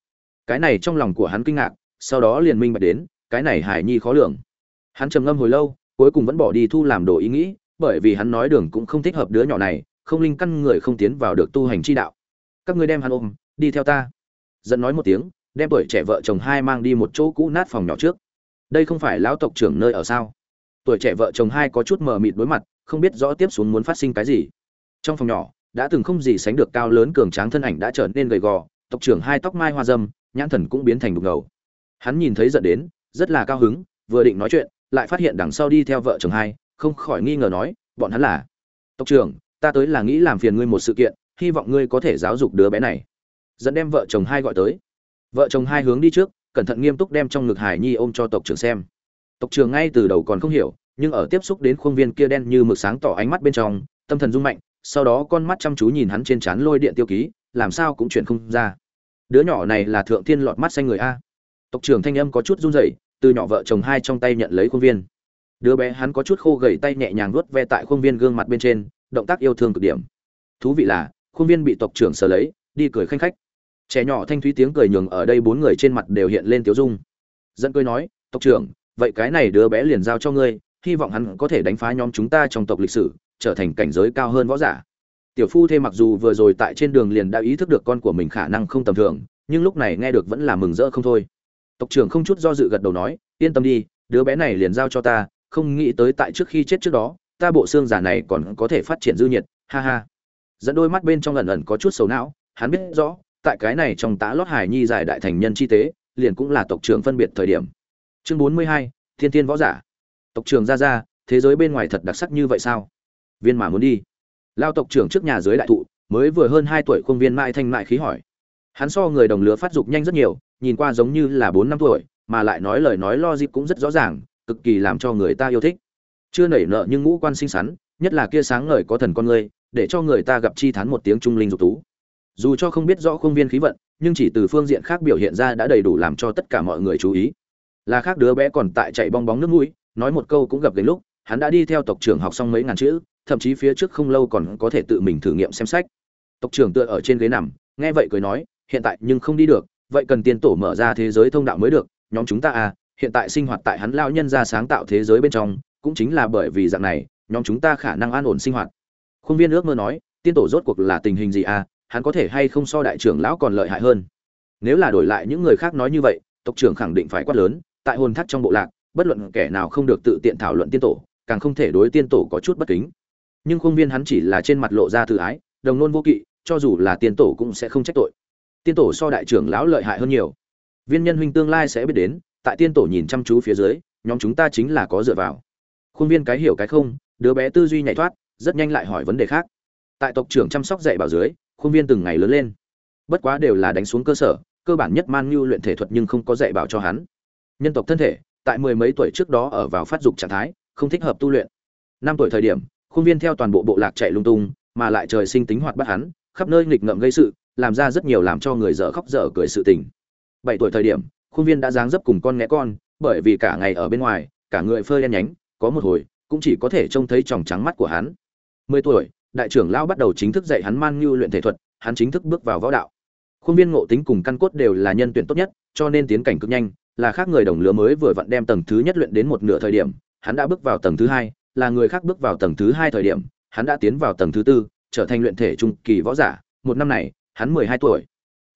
Cái này trong lòng của hắn kinh ngạc, sau đó liền minh bạch đến, cái này hải nhi khó lường. Hắn trầm ngâm hồi lâu, cuối cùng vẫn bỏ đi thu làm đồ ý nghĩ, bởi vì hắn nói đường cũng không thích hợp đứa nhỏ này không linh căn người không tiến vào được tu hành chi đạo. Các ngươi đem hắn ôm, đi theo ta. Dẫn nói một tiếng, đem tuổi trẻ vợ chồng hai mang đi một chỗ cũ nát phòng nhỏ trước. Đây không phải lão tộc trưởng nơi ở sao? Tuổi trẻ vợ chồng hai có chút mờ mịt đối mặt, không biết rõ tiếp xuống muốn phát sinh cái gì. Trong phòng nhỏ, đã từng không gì sánh được cao lớn cường tráng thân ảnh đã trở nên gầy gò, tộc trưởng hai tóc mai hoa dâm, nhãn thần cũng biến thành đục ngầu. Hắn nhìn thấy giận đến, rất là cao hứng, vừa định nói chuyện, lại phát hiện đằng sau đi theo vợ chồng hai, không khỏi nghi ngờ nói, bọn hắn là? Tộc trưởng ta tới là nghĩ làm phiền ngươi một sự kiện, hy vọng ngươi có thể giáo dục đứa bé này. Dẫn đem vợ chồng hai gọi tới. Vợ chồng hai hướng đi trước, cẩn thận nghiêm túc đem trong ngực hải nhi ôm cho tộc trưởng xem. Tộc trưởng ngay từ đầu còn không hiểu, nhưng ở tiếp xúc đến khuôn viên kia đen như mực sáng tỏ ánh mắt bên trong, tâm thần rung mạnh, sau đó con mắt chăm chú nhìn hắn trên trán lôi điện tiêu ký, làm sao cũng chuyển không ra. Đứa nhỏ này là thượng thiên lọt mắt xanh người a. Tộc trưởng thanh âm có chút run rẩy, từ nhỏ vợ chồng hai trong tay nhận lấy khuôn viên. Đứa bé hắn có chút khô gầy tay nhẹ nhàng nuốt ve tại khuôn viên gương mặt bên trên động tác yêu thương cực điểm. Thú vị là, khuôn viên bị tộc trưởng sờ lấy, đi cười khanh khách. Trẻ nhỏ thanh thúy tiếng cười nhường ở đây bốn người trên mặt đều hiện lên tiếu dung. Dẫn cười nói, tộc trưởng, vậy cái này đứa bé liền giao cho ngươi, hy vọng hắn có thể đánh phá nhóm chúng ta trong tộc lịch sử, trở thành cảnh giới cao hơn võ giả. Tiểu phu thê mặc dù vừa rồi tại trên đường liền đã ý thức được con của mình khả năng không tầm thường, nhưng lúc này nghe được vẫn là mừng rỡ không thôi. Tộc trưởng không chút do dự gật đầu nói, yên tâm đi, đứa bé này liền giao cho ta, không nghĩ tới tại trước khi chết trước đó ta bộ xương giả này còn có thể phát triển dư nhiệt, ha ha. Dẫn đôi mắt bên trong ẩn ẩn có chút xấu não, hắn biết rõ, tại cái này trong tá lót hải nhi giải đại thành nhân chi tế, liền cũng là tộc trưởng phân biệt thời điểm. Chương bốn mươi hai, thiên thiên võ giả. Tộc trưởng ra ra thế giới bên ngoài thật đặc sắc như vậy sao? Viên mà muốn đi. Lao tộc trưởng trước nhà dưới đại thụ, mới vừa hơn hai tuổi khuôn viên mãi thanh mại khí hỏi. Hắn so người đồng lứa phát dục nhanh rất nhiều, nhìn qua giống như là bốn năm tuổi, mà lại nói lời nói lo dịp cũng rất rõ ràng, cực kỳ làm cho người ta yêu thích chưa nảy nợ nhưng ngũ quan xinh xắn, nhất là kia sáng ngời có thần con người, để cho người ta gặp chi thán một tiếng trung linh dục tú. Dù cho không biết rõ khuôn viên khí vận, nhưng chỉ từ phương diện khác biểu hiện ra đã đầy đủ làm cho tất cả mọi người chú ý. Là khác đứa bé còn tại chạy bong bóng nước mũi, nói một câu cũng gặp đến lúc, hắn đã đi theo tộc trưởng học xong mấy ngàn chữ, thậm chí phía trước không lâu còn có thể tự mình thử nghiệm xem sách. Tộc trưởng tựa ở trên ghế nằm, nghe vậy cười nói, hiện tại nhưng không đi được, vậy cần tiên tổ mở ra thế giới thông đạo mới được, nhóm chúng ta à hiện tại sinh hoạt tại hắn lao nhân ra sáng tạo thế giới bên trong cũng chính là bởi vì dạng này, nhóm chúng ta khả năng an ổn sinh hoạt. Khuôn viên ước mơ nói, tiên tổ rốt cuộc là tình hình gì à? Hắn có thể hay không so đại trưởng lão còn lợi hại hơn? Nếu là đổi lại những người khác nói như vậy, tộc trưởng khẳng định phải quát lớn, tại hồn thắt trong bộ lạc, bất luận kẻ nào không được tự tiện thảo luận tiên tổ, càng không thể đối tiên tổ có chút bất kính. Nhưng khuôn viên hắn chỉ là trên mặt lộ ra tự ái, đồng nôn vô kỵ, cho dù là tiên tổ cũng sẽ không trách tội. Tiên tổ so đại trưởng lão lợi hại hơn nhiều. Viên nhân huynh tương lai sẽ biết đến, tại tiên tổ nhìn chăm chú phía dưới, nhóm chúng ta chính là có dựa vào khuôn viên cái hiểu cái không, đứa bé tư duy nhảy thoát, rất nhanh lại hỏi vấn đề khác. Tại tộc trưởng chăm sóc dạy bảo dưới, khuôn viên từng ngày lớn lên. Bất quá đều là đánh xuống cơ sở, cơ bản nhất man như luyện thể thuật nhưng không có dạy bảo cho hắn. Nhân tộc thân thể, tại mười mấy tuổi trước đó ở vào phát dục trạng thái, không thích hợp tu luyện. Năm tuổi thời điểm, khuôn viên theo toàn bộ bộ lạc chạy lung tung, mà lại trời sinh tính hoạt bắt hắn, khắp nơi nghịch ngợm gây sự, làm ra rất nhiều làm cho người dở khóc dở cười sự tình. Bảy tuổi thời điểm, khuôn viên đã dáng dấp cùng con nghe con, bởi vì cả ngày ở bên ngoài, cả người phơi đen nhánh có một hồi, cũng chỉ có thể trông thấy tròng trắng mắt của hắn. Mười tuổi, đại trưởng lão bắt đầu chính thức dạy hắn man như luyện thể thuật, hắn chính thức bước vào võ đạo. Khuôn viên ngộ tính cùng căn cốt đều là nhân tuyển tốt nhất, cho nên tiến cảnh cực nhanh, là khác người đồng lứa mới vừa vặn đem tầng thứ nhất luyện đến một nửa thời điểm, hắn đã bước vào tầng thứ hai, là người khác bước vào tầng thứ hai thời điểm, hắn đã tiến vào tầng thứ tư, trở thành luyện thể trung kỳ võ giả. Một năm này, hắn mười hai tuổi.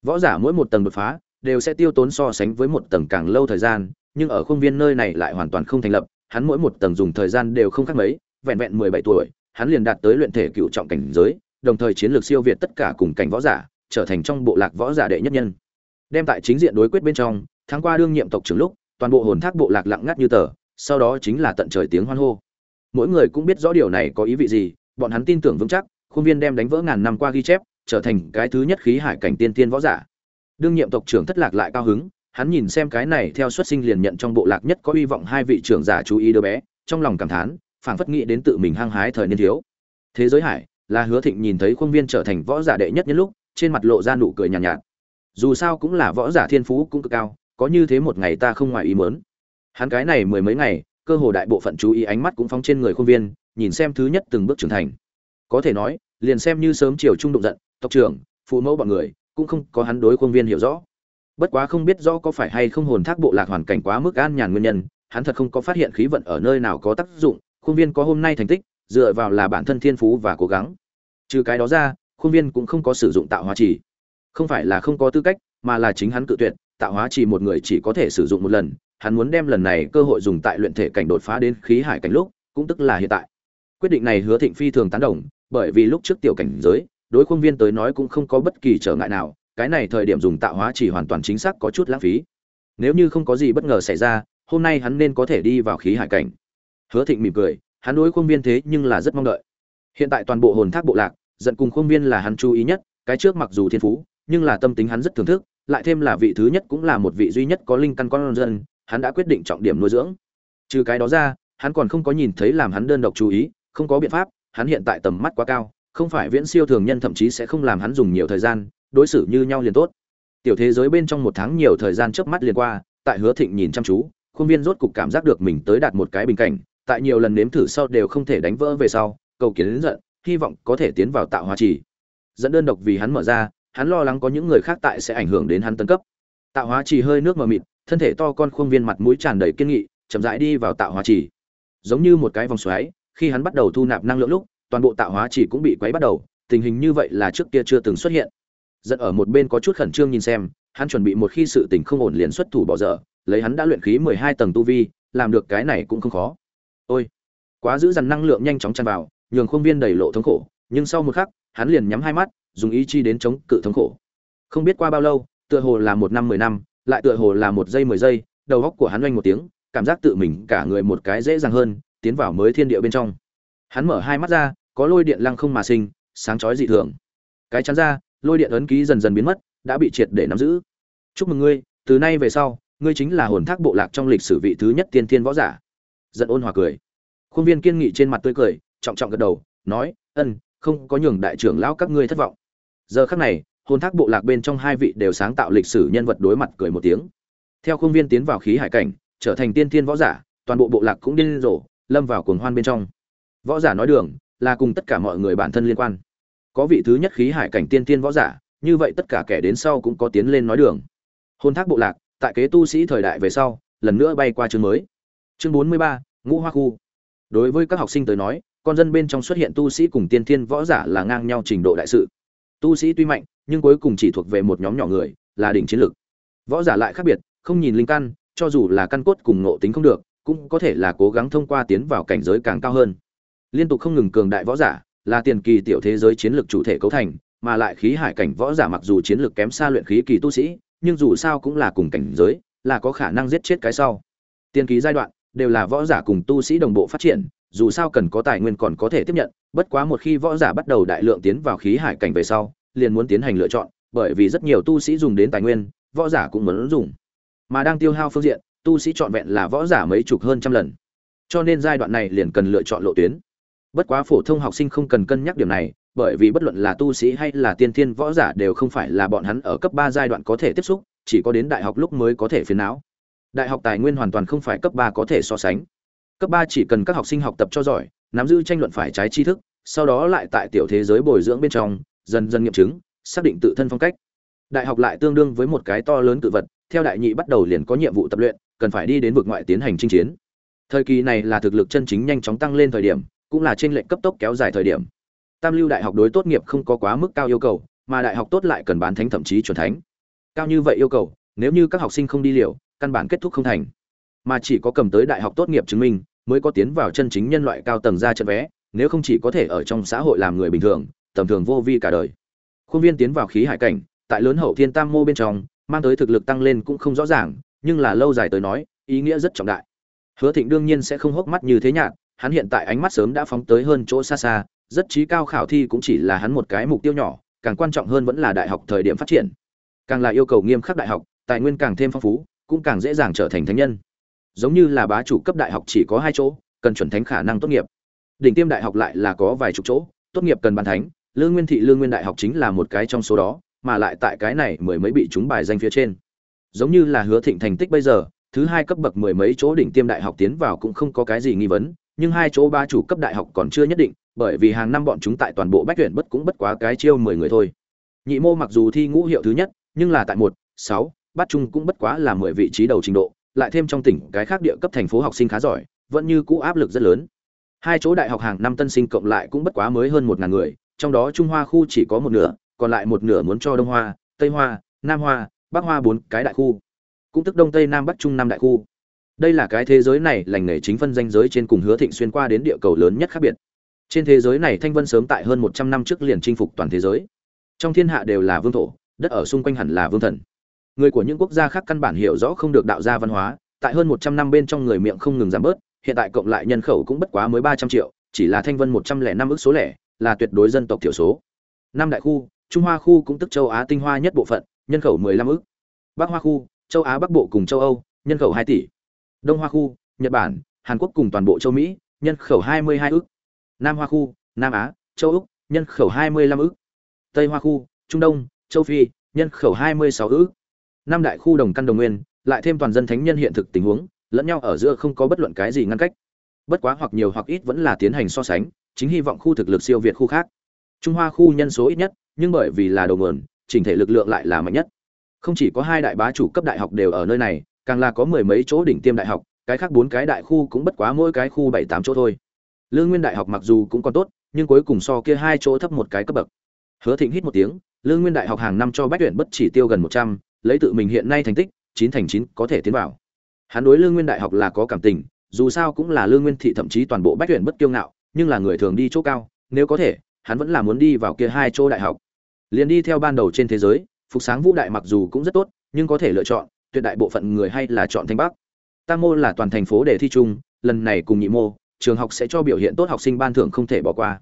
Võ giả mỗi một tầng đột phá, đều sẽ tiêu tốn so sánh với một tầng càng lâu thời gian, nhưng ở khuôn viên nơi này lại hoàn toàn không thành lập hắn mỗi một tầng dùng thời gian đều không khác mấy, vẹn vẹn mười bảy tuổi, hắn liền đạt tới luyện thể cựu trọng cảnh giới, đồng thời chiến lược siêu việt tất cả cùng cảnh võ giả, trở thành trong bộ lạc võ giả đệ nhất nhân. Đem tại chính diện đối quyết bên trong, tháng qua đương nhiệm tộc trưởng lúc, toàn bộ hồn thác bộ lạc lặng ngắt như tờ, sau đó chính là tận trời tiếng hoan hô. Mỗi người cũng biết rõ điều này có ý vị gì, bọn hắn tin tưởng vững chắc, khuôn viên đem đánh vỡ ngàn năm qua ghi chép, trở thành cái thứ nhất khí hải cảnh tiên tiên võ giả. Đương nhiệm tộc trưởng thất lạc lại cao hứng hắn nhìn xem cái này theo xuất sinh liền nhận trong bộ lạc nhất có hy vọng hai vị trưởng giả chú ý đứa bé trong lòng cảm thán phảng phất nghĩ đến tự mình hăng hái thời niên thiếu. Thế giới hải là hứa thịnh nhìn thấy khuôn viên trở thành võ giả đệ nhất nhân lúc trên mặt lộ ra nụ cười nhàn nhạt, nhạt dù sao cũng là võ giả thiên phú cũng cực cao có như thế một ngày ta không ngoài ý mớn hắn cái này mười mấy ngày cơ hồ đại bộ phận chú ý ánh mắt cũng phóng trên người khuôn viên nhìn xem thứ nhất từng bước trưởng thành. Có thể nói liền xem như sớm chiều trung động giận tộc trưởng phụ mẫu bọn người cũng không có hắn đối khuôn viên hiểu rõ bất quá không biết rõ có phải hay không hồn thác bộ lạc hoàn cảnh quá mức an nhàn nguyên nhân, hắn thật không có phát hiện khí vận ở nơi nào có tác dụng, khuôn viên có hôm nay thành tích, dựa vào là bản thân thiên phú và cố gắng. Trừ cái đó ra, khuôn viên cũng không có sử dụng tạo hóa trì không phải là không có tư cách, mà là chính hắn cự tuyệt, tạo hóa trì một người chỉ có thể sử dụng một lần, hắn muốn đem lần này cơ hội dùng tại luyện thể cảnh đột phá đến khí hải cảnh lúc, cũng tức là hiện tại. Quyết định này hứa thịnh phi thường tán đồng, bởi vì lúc trước tiểu cảnh giới, đối khuôn viên tới nói cũng không có bất kỳ trở ngại nào cái này thời điểm dùng tạo hóa chỉ hoàn toàn chính xác có chút lãng phí. Nếu như không có gì bất ngờ xảy ra, hôm nay hắn nên có thể đi vào khí hải cảnh. Hứa thịnh mỉm cười, hắn đối khuôn viên thế nhưng là rất mong đợi. Hiện tại toàn bộ hồn thác bộ lạc, giận cùng khuôn viên là hắn chú ý nhất, cái trước mặc dù thiên phú, nhưng là tâm tính hắn rất thưởng thức, lại thêm là vị thứ nhất cũng là một vị duy nhất có linh căn con dân, hắn đã quyết định trọng điểm nuôi dưỡng. Trừ cái đó ra, hắn còn không có nhìn thấy làm hắn đơn độc chú ý, không có biện pháp, hắn hiện tại tầm mắt quá cao, không phải viễn siêu thường nhân thậm chí sẽ không làm hắn dùng nhiều thời gian đối xử như nhau liền tốt. Tiểu thế giới bên trong một tháng nhiều thời gian trước mắt liền qua, tại hứa thịnh nhìn chăm chú, khuôn viên rốt cục cảm giác được mình tới đạt một cái bình cảnh, tại nhiều lần nếm thử sau đều không thể đánh vỡ về sau, cầu kiến đến giận, hy vọng có thể tiến vào tạo hóa trì. Dẫn đơn độc vì hắn mở ra, hắn lo lắng có những người khác tại sẽ ảnh hưởng đến hắn tấn cấp. Tạo hóa trì hơi nước mờ mịt, thân thể to con khuôn viên mặt mũi tràn đầy kiên nghị, chậm rãi đi vào tạo hóa trì. Giống như một cái vòng xoáy, khi hắn bắt đầu thu nạp năng lượng lúc, toàn bộ tạo hóa trì cũng bị quấy bắt đầu, tình hình như vậy là trước kia chưa từng xuất hiện dẫn ở một bên có chút khẩn trương nhìn xem, hắn chuẩn bị một khi sự tình không ổn liền xuất thủ bỏ dở, lấy hắn đã luyện khí mười hai tầng tu vi, làm được cái này cũng không khó. Ôi, quá giữ dằn năng lượng nhanh chóng tràn vào, nhường khuôn viên đầy lộ thống khổ, nhưng sau một khắc, hắn liền nhắm hai mắt, dùng ý chi đến chống cự thống khổ. Không biết qua bao lâu, tựa hồ là một năm mười năm, lại tựa hồ là một giây mười giây, đầu góc của hắn oanh một tiếng, cảm giác tự mình cả người một cái dễ dàng hơn, tiến vào mới thiên địa bên trong. Hắn mở hai mắt ra, có lôi điện lăng không mà sinh, sáng chói dị thường. Cái chắn ra lôi điện ấn ký dần dần biến mất, đã bị triệt để nắm giữ. Chúc mừng ngươi, từ nay về sau, ngươi chính là hồn thác bộ lạc trong lịch sử vị thứ nhất tiên thiên võ giả. Giận ôn hòa cười. Khuôn viên kiên nghị trên mặt tươi cười, trọng trọng gật đầu, nói, ân, không có nhường đại trưởng lão các ngươi thất vọng. Giờ khắc này, hồn thác bộ lạc bên trong hai vị đều sáng tạo lịch sử nhân vật đối mặt cười một tiếng. Theo khuôn viên tiến vào khí hải cảnh, trở thành tiên thiên võ giả, toàn bộ bộ lạc cũng điên rồ, lâm vào cuồng hoan bên trong. Võ giả nói đường, là cùng tất cả mọi người bản thân liên quan có vị thứ nhất khí hải cảnh tiên tiên võ giả, như vậy tất cả kẻ đến sau cũng có tiến lên nói đường. Hôn thác bộ lạc, tại kế tu sĩ thời đại về sau, lần nữa bay qua chương mới. Chương bốn mươi ba, ngũ hoa khu. Đối với các học sinh tới nói, con dân bên trong xuất hiện tu sĩ cùng tiên thiên võ giả là ngang nhau trình độ đại sự. Tu sĩ tuy mạnh, nhưng cuối cùng chỉ thuộc về một nhóm nhỏ người, là đỉnh chiến lược. Võ giả lại khác biệt, không nhìn linh căn, cho dù là căn cốt cùng ngộ tính không được, cũng có thể là cố gắng thông qua tiến vào cảnh giới càng cao hơn. Liên tục không ngừng cường đại võ giả là tiền kỳ tiểu thế giới chiến lược chủ thể cấu thành, mà lại khí hải cảnh võ giả mặc dù chiến lược kém xa luyện khí kỳ tu sĩ, nhưng dù sao cũng là cùng cảnh giới, là có khả năng giết chết cái sau. Tiền kỳ giai đoạn, đều là võ giả cùng tu sĩ đồng bộ phát triển, dù sao cần có tài nguyên còn có thể tiếp nhận, bất quá một khi võ giả bắt đầu đại lượng tiến vào khí hải cảnh về sau, liền muốn tiến hành lựa chọn, bởi vì rất nhiều tu sĩ dùng đến tài nguyên, võ giả cũng muốn dùng. Mà đang tiêu hao phương diện, tu sĩ chọn vẹn là võ giả mấy chục hơn trăm lần. Cho nên giai đoạn này liền cần lựa chọn lộ tuyến bất quá phổ thông học sinh không cần cân nhắc điểm này, bởi vì bất luận là tu sĩ hay là tiên thiên võ giả đều không phải là bọn hắn ở cấp ba giai đoạn có thể tiếp xúc, chỉ có đến đại học lúc mới có thể phiến não. Đại học tài nguyên hoàn toàn không phải cấp ba có thể so sánh. Cấp ba chỉ cần các học sinh học tập cho giỏi, nắm giữ tranh luận phải trái tri thức, sau đó lại tại tiểu thế giới bồi dưỡng bên trong, dần dần nghiệm chứng, xác định tự thân phong cách. Đại học lại tương đương với một cái to lớn tự vật, theo đại nhị bắt đầu liền có nhiệm vụ tập luyện, cần phải đi đến vực ngoại tiến hành chinh chiến. Thời kỳ này là thực lực chân chính nhanh chóng tăng lên thời điểm cũng là trên lệnh cấp tốc kéo dài thời điểm. Tam lưu đại học đối tốt nghiệp không có quá mức cao yêu cầu, mà đại học tốt lại cần bán thánh thậm chí chuẩn thánh. Cao như vậy yêu cầu, nếu như các học sinh không đi liệu căn bản kết thúc không thành. Mà chỉ có cầm tới đại học tốt nghiệp chứng minh, mới có tiến vào chân chính nhân loại cao tầng ra trận vé, nếu không chỉ có thể ở trong xã hội làm người bình thường, tầm thường vô vi cả đời. Khuôn viên tiến vào khí hải cảnh, tại lớn hậu thiên tam mô bên trong, mang tới thực lực tăng lên cũng không rõ ràng, nhưng là lâu dài tới nói, ý nghĩa rất trọng đại. Hứa thịnh đương nhiên sẽ không hốc mắt như thế nhạt hắn hiện tại ánh mắt sớm đã phóng tới hơn chỗ xa xa, rất trí cao khảo thi cũng chỉ là hắn một cái mục tiêu nhỏ, càng quan trọng hơn vẫn là đại học thời điểm phát triển. Càng là yêu cầu nghiêm khắc đại học, tài nguyên càng thêm phong phú, cũng càng dễ dàng trở thành thánh nhân. Giống như là bá chủ cấp đại học chỉ có hai chỗ, cần chuẩn thánh khả năng tốt nghiệp. Đỉnh tiêm đại học lại là có vài chục chỗ, tốt nghiệp cần bàn thánh, lương nguyên thị, lương nguyên đại học chính là một cái trong số đó, mà lại tại cái này mười mấy bị chúng bài danh phía trên. Giống như là hứa thịnh thành tích bây giờ, thứ hai cấp bậc mười mấy chỗ đỉnh tiêm đại học tiến vào cũng không có cái gì nghi vấn nhưng hai chỗ ba chủ cấp đại học còn chưa nhất định, bởi vì hàng năm bọn chúng tại toàn bộ bách tuyển bất cũng bất quá cái chiêu mười người thôi. Nhị mô mặc dù thi ngũ hiệu thứ nhất, nhưng là tại một, sáu, bắt trung cũng bất quá là mười vị trí đầu trình độ, lại thêm trong tỉnh cái khác địa cấp thành phố học sinh khá giỏi, vẫn như cũ áp lực rất lớn. Hai chỗ đại học hàng năm tân sinh cộng lại cũng bất quá mới hơn một ngàn người, trong đó trung hoa khu chỉ có một nửa, còn lại một nửa muốn cho đông hoa, tây hoa, nam hoa, bắc hoa bốn cái đại khu. Cũng tức đông tây nam bắc trung năm đại khu đây là cái thế giới này lành nghề chính phân danh giới trên cùng hứa thịnh xuyên qua đến địa cầu lớn nhất khác biệt. Trên thế giới này thanh vân sớm tại hơn một trăm năm trước liền chinh phục toàn thế giới. Trong thiên hạ đều là vương thổ, đất ở xung quanh hẳn là vương thần. Người của những quốc gia khác căn bản hiểu rõ không được đạo gia văn hóa, tại hơn một trăm năm bên trong người miệng không ngừng giảm bớt, hiện tại cộng lại nhân khẩu cũng bất quá mới ba trăm triệu, chỉ là thanh vân một trăm lẻ năm ước số lẻ, là tuyệt đối dân tộc thiểu số. Năm đại khu, trung hoa khu cũng tức châu á tinh hoa nhất bộ phận, nhân khẩu mười lăm ước bắc hoa khu, châu á bắc bộ cùng châu âu, nhân khẩu hai tỷ đông hoa khu, nhật bản, hàn quốc cùng toàn bộ châu mỹ, nhân khẩu 22 ức. nam hoa khu, nam á, châu úc, nhân khẩu 25 ức. tây hoa khu, trung đông, châu phi, nhân khẩu 26 ức. năm đại khu đồng căn đồng nguyên, lại thêm toàn dân thánh nhân hiện thực tình huống, lẫn nhau ở giữa không có bất luận cái gì ngăn cách bất quá hoặc nhiều hoặc ít vẫn là tiến hành so sánh, chính hy vọng khu thực lực siêu việt khu khác trung hoa khu nhân số ít nhất, nhưng bởi vì là đầu nguồn, chỉnh thể lực lượng lại là mạnh nhất không chỉ có hai đại bá chủ cấp đại học đều ở nơi này càng là có mười mấy chỗ đỉnh tiêm đại học, cái khác bốn cái đại khu cũng bất quá mỗi cái khu bảy tám chỗ thôi. Lương nguyên đại học mặc dù cũng còn tốt, nhưng cuối cùng so kia hai chỗ thấp một cái cấp bậc. Hứa thịnh hít một tiếng, lương nguyên đại học hàng năm cho bách tuyển bất chỉ tiêu gần một trăm, lấy tự mình hiện nay thành tích, chín thành chín có thể tiến vào. Hắn đối lương nguyên đại học là có cảm tình, dù sao cũng là lương nguyên thị thậm chí toàn bộ bách tuyển bất kiêu ngạo, nhưng là người thường đi chỗ cao, nếu có thể, hắn vẫn là muốn đi vào kia hai chỗ đại học. Liền đi theo ban đầu trên thế giới, phục sáng vũ đại mặc dù cũng rất tốt, nhưng có thể lựa chọn tuyệt đại bộ phận người hay là chọn thanh bắc. Tam mô là toàn thành phố để thi chung, lần này cùng nhị mô, trường học sẽ cho biểu hiện tốt học sinh ban thưởng không thể bỏ qua.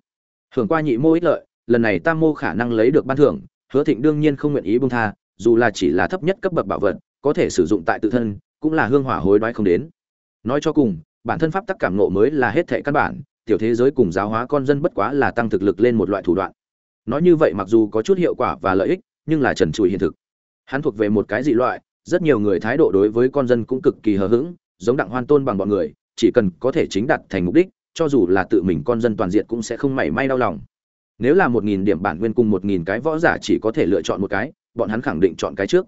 Hưởng qua nhị mô ích lợi, lần này tam mô khả năng lấy được ban thưởng, hứa thịnh đương nhiên không nguyện ý bông tha, dù là chỉ là thấp nhất cấp bậc bảo vật, có thể sử dụng tại tự thân, cũng là hương hỏa hối đoái không đến. Nói cho cùng, bản thân pháp tắc cảm nộ mới là hết thệ căn bản, tiểu thế giới cùng giáo hóa con dân bất quá là tăng thực lực lên một loại thủ đoạn. Nói như vậy mặc dù có chút hiệu quả và lợi ích, nhưng là trần trụi hiện thực. Hắn thuộc về một cái dị loại rất nhiều người thái độ đối với con dân cũng cực kỳ hờ hững, giống đặng hoan tôn bằng bọn người, chỉ cần có thể chính đặt thành mục đích, cho dù là tự mình con dân toàn diện cũng sẽ không mảy may đau lòng. Nếu là một nghìn điểm bản nguyên cùng một nghìn cái võ giả chỉ có thể lựa chọn một cái, bọn hắn khẳng định chọn cái trước.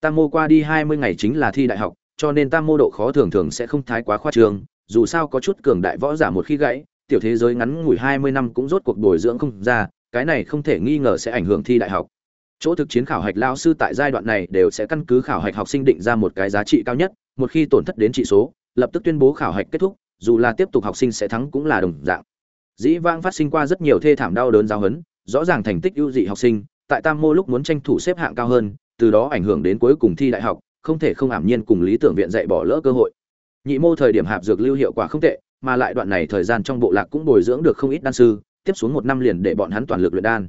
Tam mô qua đi hai mươi ngày chính là thi đại học, cho nên tam mô độ khó thường thường sẽ không thái quá khoa trương dù sao có chút cường đại võ giả một khi gãy, tiểu thế giới ngắn ngủi hai mươi năm cũng rốt cuộc bồi dưỡng không ra, cái này không thể nghi ngờ sẽ ảnh hưởng thi đại học chỗ thực chiến khảo hạch lao sư tại giai đoạn này đều sẽ căn cứ khảo hạch học sinh định ra một cái giá trị cao nhất, một khi tổn thất đến trị số, lập tức tuyên bố khảo hạch kết thúc, dù là tiếp tục học sinh sẽ thắng cũng là đồng dạng. Dĩ Vang phát sinh qua rất nhiều thê thảm đau đớn giáo hấn rõ ràng thành tích ưu dị học sinh, tại tam mô lúc muốn tranh thủ xếp hạng cao hơn, từ đó ảnh hưởng đến cuối cùng thi đại học, không thể không ảm nhiên cùng lý tưởng viện dạy bỏ lỡ cơ hội. Nhị mô thời điểm hạp dược lưu hiệu quả không tệ, mà lại đoạn này thời gian trong bộ lạc cũng bồi dưỡng được không ít đan sư, tiếp xuống một năm liền để bọn hắn toàn lực luyện đan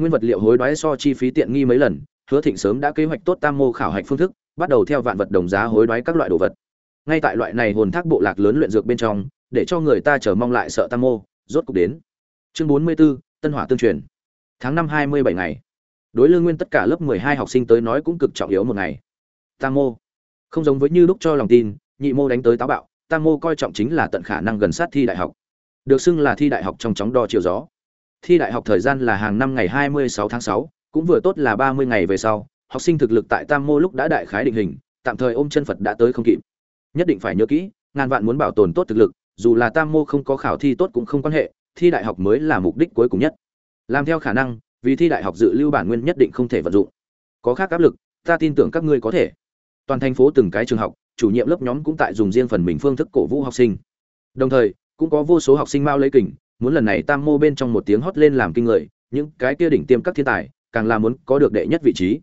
nguyên vật liệu hối đoái so chi phí tiện nghi mấy lần hứa thịnh sớm đã kế hoạch tốt tam mô khảo hạch phương thức bắt đầu theo vạn vật đồng giá hối đoái các loại đồ vật. Ngay tại loại này hồn thác bộ lạc lớn luyện dược bên trong để cho người ta chờ mong lại sợ tam mô rốt cục đến. Chương bốn mươi 44, tân hỏa tương truyền. Tháng năm hai mươi bảy ngày. Đối lương nguyên tất cả lớp mười hai học sinh tới nói cũng cực trọng yếu một ngày. Tam mô. Không giống với như lúc cho lòng tin nhị mô đánh tới táo bạo tam mô coi trọng chính là tận khả năng gần sát thi đại học. Được xưng là thi đại học trong chóng đo chiều gió thi đại học thời gian là hàng năm ngày hai mươi sáu tháng 6, cũng vừa tốt là ba mươi ngày về sau học sinh thực lực tại tam mô lúc đã đại khái định hình tạm thời ôm chân phật đã tới không kịp. Nhất định phải nhớ kỹ ngàn vạn muốn bảo tồn tốt thực lực dù là tam mô không có khảo thi tốt cũng không quan hệ thi đại học mới là mục đích cuối cùng nhất. Làm theo khả năng vì thi đại học dự lưu bản nguyên nhất định không thể vận dụng. Có khác áp lực ta tin tưởng các ngươi có thể. Toàn thành phố từng cái trường học chủ nhiệm lớp nhóm cũng tại dùng riêng phần mình phương thức cổ vũ học sinh. Đồng thời cũng có vô số học sinh mau lấy kỉnh muốn lần này tam mô bên trong một tiếng hót lên làm kinh người, những cái kia đỉnh tiêm các thiên tài, càng là muốn có được đệ nhất vị trí.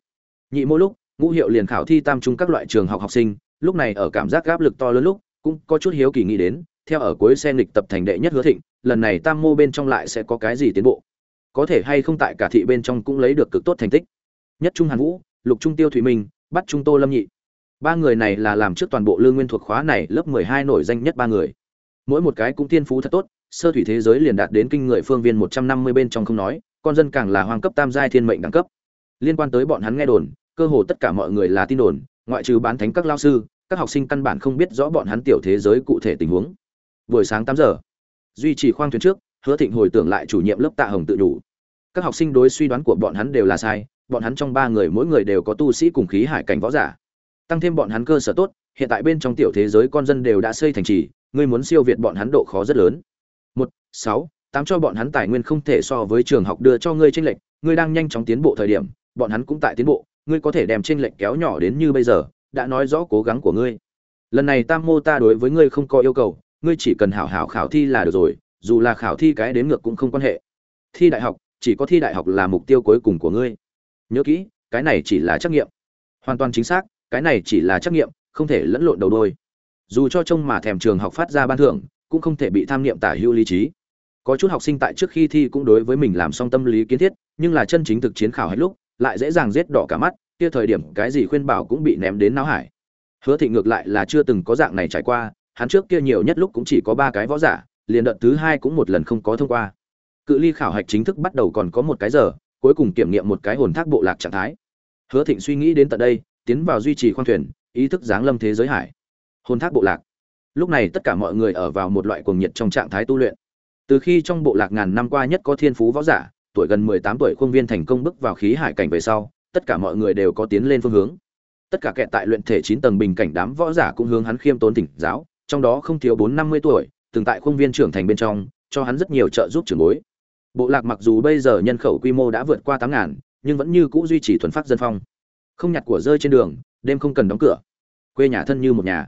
Nhị mô lúc, ngũ hiệu liền khảo thi tam trung các loại trường học học sinh, lúc này ở cảm giác áp lực to lớn lúc, cũng có chút hiếu kỳ nghĩ đến, theo ở cuối xe nghịch tập thành đệ nhất hứa thịnh, lần này tam mô bên trong lại sẽ có cái gì tiến bộ? Có thể hay không tại cả thị bên trong cũng lấy được cực tốt thành tích. Nhất trung hàn vũ, lục trung tiêu thủy minh, bắt trung tô lâm nhị. Ba người này là làm trước toàn bộ lương nguyên thuộc khóa này lớp mười hai nổi danh nhất ba người. Mỗi một cái cũng tiên phú thật tốt sơ thủy thế giới liền đạt đến kinh người phương viên một trăm năm mươi bên trong không nói, con dân càng là hoàng cấp tam giai thiên mệnh đẳng cấp. Liên quan tới bọn hắn nghe đồn, cơ hồ tất cả mọi người là tin đồn, ngoại trừ bán thánh các lao sư, các học sinh căn bản không biết rõ bọn hắn tiểu thế giới cụ thể tình huống. Buổi sáng tám giờ, duy trì khoang thuyền trước, hứa thịnh hồi tưởng lại chủ nhiệm lớp tạ hồng tự đủ. Các học sinh đối suy đoán của bọn hắn đều là sai, bọn hắn trong ba người mỗi người đều có tu sĩ cùng khí hải cảnh võ giả. Tăng thêm bọn hắn cơ sở tốt, hiện tại bên trong tiểu thế giới con dân đều đã xây thành trì, ngươi muốn siêu việt bọn hắn độ khó rất lớn sáu, tám cho bọn hắn tài nguyên không thể so với trường học đưa cho ngươi tranh lệch, ngươi đang nhanh chóng tiến bộ thời điểm, bọn hắn cũng tại tiến bộ, ngươi có thể đem tranh lệch kéo nhỏ đến như bây giờ, đã nói rõ cố gắng của ngươi. Lần này tam mô ta đối với ngươi không có yêu cầu, ngươi chỉ cần hảo hảo khảo thi là được rồi, dù là khảo thi cái đến ngược cũng không quan hệ. Thi đại học, chỉ có thi đại học là mục tiêu cuối cùng của ngươi. Nhớ kỹ, cái này chỉ là trắc nghiệm. Hoàn toàn chính xác, cái này chỉ là trắc nghiệm, không thể lẫn lộn đầu đôi. Dù cho trông mà thèm trường học phát ra ban thưởng, cũng không thể bị tham niệm tả hữu lý trí có chút học sinh tại trước khi thi cũng đối với mình làm xong tâm lý kiến thiết, nhưng là chân chính thực chiến khảo hết lúc, lại dễ dàng rết đỏ cả mắt, kia thời điểm cái gì khuyên bảo cũng bị ném đến não hải. Hứa thị ngược lại là chưa từng có dạng này trải qua, hắn trước kia nhiều nhất lúc cũng chỉ có ba cái võ giả, liền đợt thứ hai cũng một lần không có thông qua. Cự ly khảo hạch chính thức bắt đầu còn có một cái giờ, cuối cùng kiểm nghiệm một cái hồn thác bộ lạc trạng thái. Hứa thịnh suy nghĩ đến tận đây, tiến vào duy trì khoang thuyền, ý thức giáng lâm thế giới hải. Hồn thác bộ lạc. Lúc này tất cả mọi người ở vào một loại cuồng nhiệt trong trạng thái tu luyện từ khi trong bộ lạc ngàn năm qua nhất có thiên phú võ giả, tuổi gần mười tám tuổi khuôn viên thành công bước vào khí hải cảnh về sau, tất cả mọi người đều có tiến lên phương hướng. Tất cả kẹt tại luyện thể chín tầng bình cảnh đám võ giả cũng hướng hắn khiêm tốn tỉnh giáo, trong đó không thiếu bốn năm mươi tuổi, từng tại khuôn viên trưởng thành bên trong, cho hắn rất nhiều trợ giúp trưởng bối. Bộ lạc mặc dù bây giờ nhân khẩu quy mô đã vượt qua tám ngàn, nhưng vẫn như cũ duy trì thuần phát dân phong. Không nhặt của rơi trên đường, đêm không cần đóng cửa. Quê nhà thân như một nhà.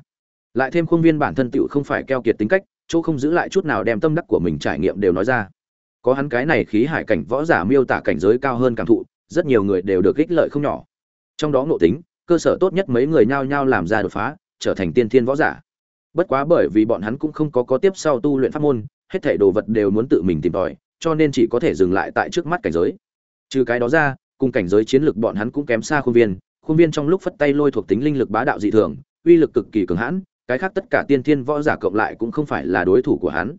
Lại thêm khuôn viên bản thân tựu không phải keo kiệt tính cách chỗ không giữ lại chút nào đem tâm đắc của mình trải nghiệm đều nói ra. Có hắn cái này khí hải cảnh võ giả miêu tả cảnh giới cao hơn cảm thụ, rất nhiều người đều được ích lợi không nhỏ. Trong đó nội tính, cơ sở tốt nhất mấy người nhao nhao làm ra đột phá, trở thành tiên thiên võ giả. Bất quá bởi vì bọn hắn cũng không có có tiếp sau tu luyện pháp môn, hết thảy đồ vật đều muốn tự mình tìm tòi, cho nên chỉ có thể dừng lại tại trước mắt cảnh giới. Trừ cái đó ra, cùng cảnh giới chiến lược bọn hắn cũng kém xa khuôn viên khuôn viên trong lúc phất tay lôi thuộc tính linh lực bá đạo dị thường, uy lực cực kỳ cường hãn cái khác tất cả tiên thiên võ giả cộng lại cũng không phải là đối thủ của hắn.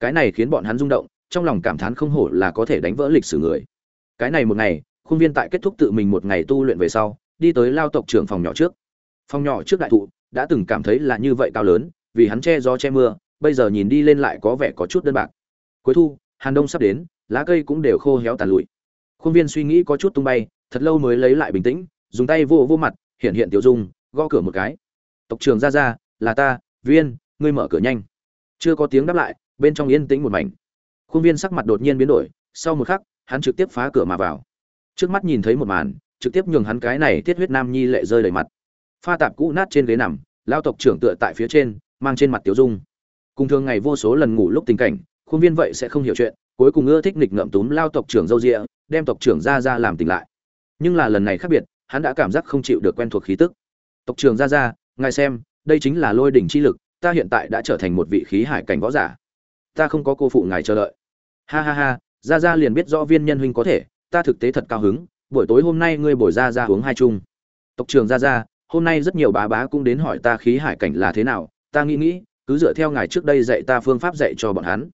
Cái này khiến bọn hắn rung động, trong lòng cảm thán không hổ là có thể đánh vỡ lịch sử người. Cái này một ngày, khuôn viên tại kết thúc tự mình một ngày tu luyện về sau, đi tới lao tộc trưởng phòng nhỏ trước. Phòng nhỏ trước đại thụ, đã từng cảm thấy là như vậy cao lớn, vì hắn che gió che mưa, bây giờ nhìn đi lên lại có vẻ có chút đơn bạc. Cuối thu, hàn đông sắp đến, lá cây cũng đều khô héo tàn lụi. Khuôn viên suy nghĩ có chút tung bay, thật lâu mới lấy lại bình tĩnh, dùng tay vô vô mặt hiện hiện tiểu dung, gõ cửa một cái. Tộc trưởng ra ra là ta, viên, ngươi mở cửa nhanh. Chưa có tiếng đáp lại, bên trong yên tĩnh một mảnh. Khuôn viên sắc mặt đột nhiên biến đổi, sau một khắc, hắn trực tiếp phá cửa mà vào. Trước mắt nhìn thấy một màn, trực tiếp nhường hắn cái này tiết huyết nam nhi lệ rơi đầy mặt. Pha tạp cũ nát trên ghế nằm, lao tộc trưởng tựa tại phía trên, mang trên mặt tiểu dung. Cùng thường ngày vô số lần ngủ lúc tình cảnh, khuôn viên vậy sẽ không hiểu chuyện, cuối cùng ưa thích nghịch ngợm túm lao tộc trưởng dâu rịa, đem tộc trưởng ra ra làm tỉnh lại. Nhưng là lần này khác biệt, hắn đã cảm giác không chịu được quen thuộc khí tức. Tộc trưởng ra ra ngài xem đây chính là lôi đỉnh chi lực, ta hiện tại đã trở thành một vị khí hải cảnh võ giả. Ta không có cô phụ ngài chờ đợi. Ha ha ha ra ra liền biết rõ viên nhân huynh có thể, ta thực tế thật cao hứng, buổi tối hôm nay ngươi bồi ra ra uống hai chung. Tộc trưởng ra ra hôm nay rất nhiều bá bá cũng đến hỏi ta khí hải cảnh là thế nào, ta nghĩ nghĩ, cứ dựa theo ngài trước đây dạy ta phương pháp dạy cho bọn hắn.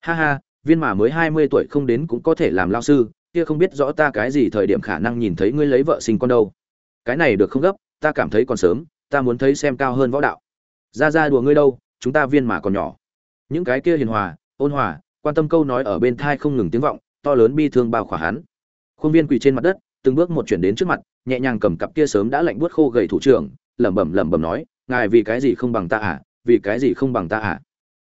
Ha ha, viên mà mới hai mươi tuổi không đến cũng có thể làm lao sư, kia không biết rõ ta cái gì thời điểm khả năng nhìn thấy ngươi lấy vợ sinh con đâu. Cái này được không gấp, ta cảm thấy còn sớm ta muốn thấy xem cao hơn võ đạo. Ra ra đùa ngươi đâu, chúng ta viên mà còn nhỏ. Những cái kia hiền hòa, ôn hòa, quan tâm câu nói ở bên thai không ngừng tiếng vọng, to lớn bi thương bao khỏa hắn. Khuôn viên quỳ trên mặt đất, từng bước một chuyển đến trước mặt, nhẹ nhàng cầm cặp kia sớm đã lạnh buốt khô gầy thủ trưởng, lẩm bẩm lẩm bẩm nói, ngài vì cái gì không bằng ta à? Vì cái gì không bằng ta à?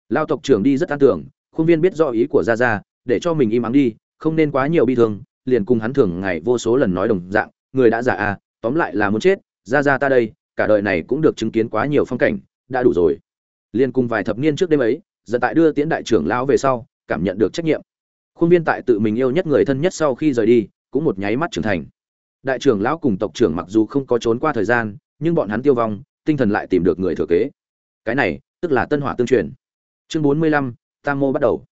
Lao tộc trưởng đi rất an tưởng, khuôn viên biết rõ ý của gia gia để cho mình im ắng đi, không nên quá nhiều bi thương, liền cùng hắn thường ngày vô số lần nói đồng dạng, người đã già à tóm lại là muốn chết gia gia ta đây cả đời này cũng được chứng kiến quá nhiều phong cảnh, đã đủ rồi. Liên cùng vài thập niên trước đêm ấy, dần tại đưa tiễn đại trưởng lão về sau, cảm nhận được trách nhiệm. Khuôn viên tại tự mình yêu nhất người thân nhất sau khi rời đi, cũng một nháy mắt trưởng thành. Đại trưởng lão cùng tộc trưởng mặc dù không có trốn qua thời gian, nhưng bọn hắn tiêu vong, tinh thần lại tìm được người thừa kế. Cái này, tức là tân hỏa tương truyền. Chương bốn mươi lăm, tam mô bắt đầu.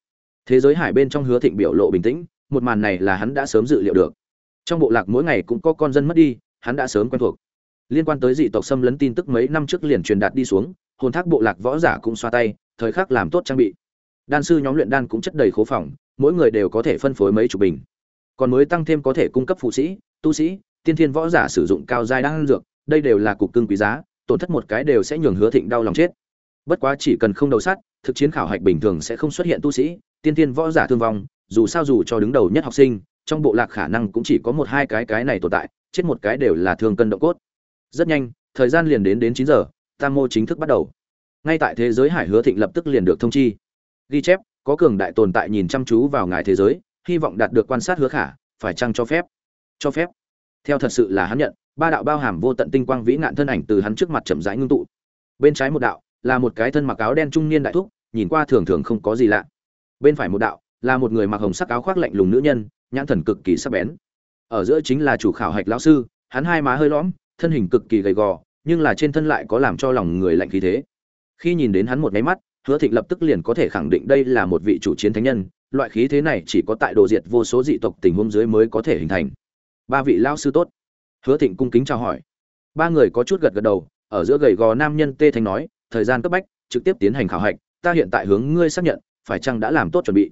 Thế giới hải bên trong hứa thịnh biểu lộ bình tĩnh, một màn này là hắn đã sớm dự liệu được. Trong bộ lạc mỗi ngày cũng có con dân mất đi, hắn đã sớm quen thuộc liên quan tới dị tộc xâm lấn tin tức mấy năm trước liền truyền đạt đi xuống, hồn thác bộ lạc võ giả cũng xoa tay, thời khắc làm tốt trang bị. Đan sư nhóm luyện đan cũng chất đầy khố phòng, mỗi người đều có thể phân phối mấy chục bình. Còn mới tăng thêm có thể cung cấp phụ sĩ, tu sĩ, tiên thiên võ giả sử dụng cao giai đan dược, đây đều là cục cưng quý giá, tổn thất một cái đều sẽ nhường hứa thịnh đau lòng chết. Bất quá chỉ cần không đầu sát thực chiến khảo hạch bình thường sẽ không xuất hiện tu sĩ, tiên thiên võ giả thương vong, dù sao dù cho đứng đầu nhất học sinh, trong bộ lạc khả năng cũng chỉ có một hai cái cái này tồn tại, chết một cái đều là thương cân động cốt rất nhanh, thời gian liền đến đến chín giờ, tam mô chính thức bắt đầu. Ngay tại thế giới hải hứa thịnh lập tức liền được thông chi. Ghi chép, có cường đại tồn tại nhìn chăm chú vào ngài thế giới, hy vọng đạt được quan sát hứa khả, phải chăng cho phép? Cho phép. Theo thật sự là hắn nhận, ba đạo bao hàm vô tận tinh quang vĩ nạn thân ảnh từ hắn trước mặt chậm rãi ngưng tụ. Bên trái một đạo, là một cái thân mặc áo đen trung niên đại thúc, nhìn qua thường thường không có gì lạ. Bên phải một đạo, là một người mặc hồng sắc áo khoác lạnh lùng nữ nhân, nhãn thần cực kỳ sắc bén. Ở giữa chính là chủ khảo hạch lão sư, hắn hai má hơi lõm thân hình cực kỳ gầy gò, nhưng là trên thân lại có làm cho lòng người lạnh khí thế. Khi nhìn đến hắn một máy mắt, hứa thịnh lập tức liền có thể khẳng định đây là một vị chủ chiến thánh nhân, loại khí thế này chỉ có tại đồ diệt vô số dị tộc tình huống dưới mới có thể hình thành. Ba vị lao sư tốt. Hứa thịnh cung kính chào hỏi. Ba người có chút gật gật đầu, ở giữa gầy gò nam nhân tê thanh nói, thời gian cấp bách, trực tiếp tiến hành khảo hạch, ta hiện tại hướng ngươi xác nhận, phải chăng đã làm tốt chuẩn bị?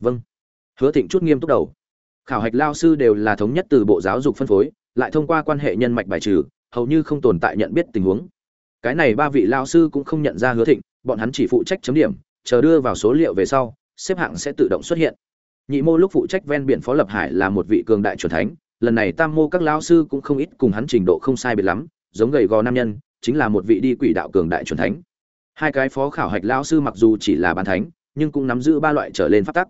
Vâng. Hứa thịnh chút nghiêm túc đầu. Khảo hạch lao sư đều là thống nhất từ bộ giáo dục phân phối lại thông qua quan hệ nhân mạch bài trừ, hầu như không tồn tại nhận biết tình huống. Cái này ba vị lao sư cũng không nhận ra hứa thịnh, bọn hắn chỉ phụ trách chấm điểm, chờ đưa vào số liệu về sau, xếp hạng sẽ tự động xuất hiện. Nhị mô lúc phụ trách ven biển phó lập hải là một vị cường đại truyền thánh, lần này tam mô các lao sư cũng không ít cùng hắn trình độ không sai biệt lắm, giống gầy gò nam nhân, chính là một vị đi quỷ đạo cường đại truyền thánh. Hai cái phó khảo hạch lao sư mặc dù chỉ là bàn thánh, nhưng cũng nắm giữ ba loại trở lên phát tắc.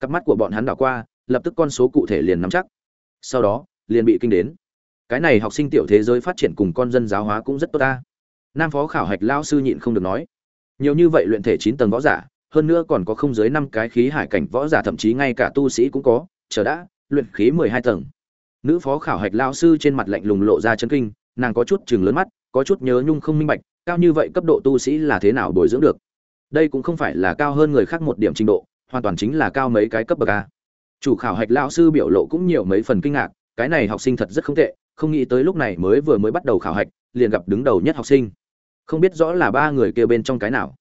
Cặp mắt của bọn hắn đảo qua, lập tức con số cụ thể liền nắm chắc. Sau đó, liền bị kinh đến cái này học sinh tiểu thế giới phát triển cùng con dân giáo hóa cũng rất tốt ta. Nam phó khảo hạch lao sư nhịn không được nói. Nhiều như vậy luyện thể chín tầng võ giả, hơn nữa còn có không dưới năm cái khí hải cảnh võ giả, thậm chí ngay cả tu sĩ cũng có. Chờ đã, luyện khí mười hai tầng. Nữ phó khảo hạch lao sư trên mặt lạnh lùng lộ ra chân kinh, nàng có chút chừng lớn mắt, có chút nhớ nhung không minh bạch, cao như vậy cấp độ tu sĩ là thế nào bồi dưỡng được? Đây cũng không phải là cao hơn người khác một điểm trình độ, hoàn toàn chính là cao mấy cái cấp bậc a. Chủ khảo hạch lao sư biểu lộ cũng nhiều mấy phần kinh ngạc, cái này học sinh thật rất không tệ không nghĩ tới lúc này mới vừa mới bắt đầu khảo hạch, liền gặp đứng đầu nhất học sinh. Không biết rõ là ba người kia bên trong cái nào.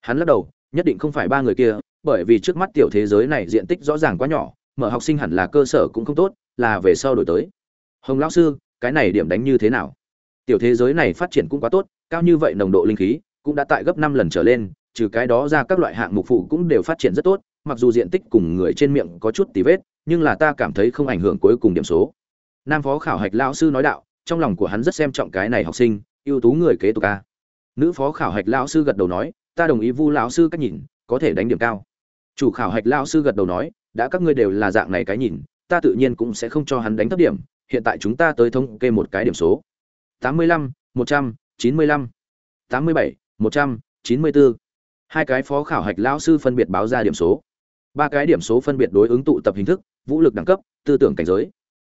Hắn lắc đầu, nhất định không phải ba người kia, bởi vì trước mắt tiểu thế giới này diện tích rõ ràng quá nhỏ, mở học sinh hẳn là cơ sở cũng không tốt, là về sau đổi tới. Hồng lão sư, cái này điểm đánh như thế nào? Tiểu thế giới này phát triển cũng quá tốt, cao như vậy nồng độ linh khí, cũng đã tại gấp năm lần trở lên, trừ cái đó ra các loại hạng mục phụ cũng đều phát triển rất tốt, mặc dù diện tích cùng người trên miệng có chút tì vết, nhưng là ta cảm thấy không ảnh hưởng cuối cùng điểm số nam phó khảo hạch lão sư nói đạo, trong lòng của hắn rất xem trọng cái này học sinh, ưu tú người kế tục ca nữ phó khảo hạch lão sư gật đầu nói, ta đồng ý vu lão sư cách nhìn, có thể đánh điểm cao. Chủ khảo hạch lão sư gật đầu nói, đã các ngươi đều là dạng này cái nhìn, ta tự nhiên cũng sẽ không cho hắn đánh thấp điểm, hiện tại chúng ta tới thống kê một cái điểm số. Tám mươi lăm, một trăm, chín mươi lăm, tám mươi bảy, một trăm, chín mươi bốn hai cái phó khảo hạch lão sư phân biệt báo ra điểm số. Ba cái điểm số phân biệt đối ứng tụ tập hình thức, vũ lực đẳng cấp, tư tưởng cảnh giới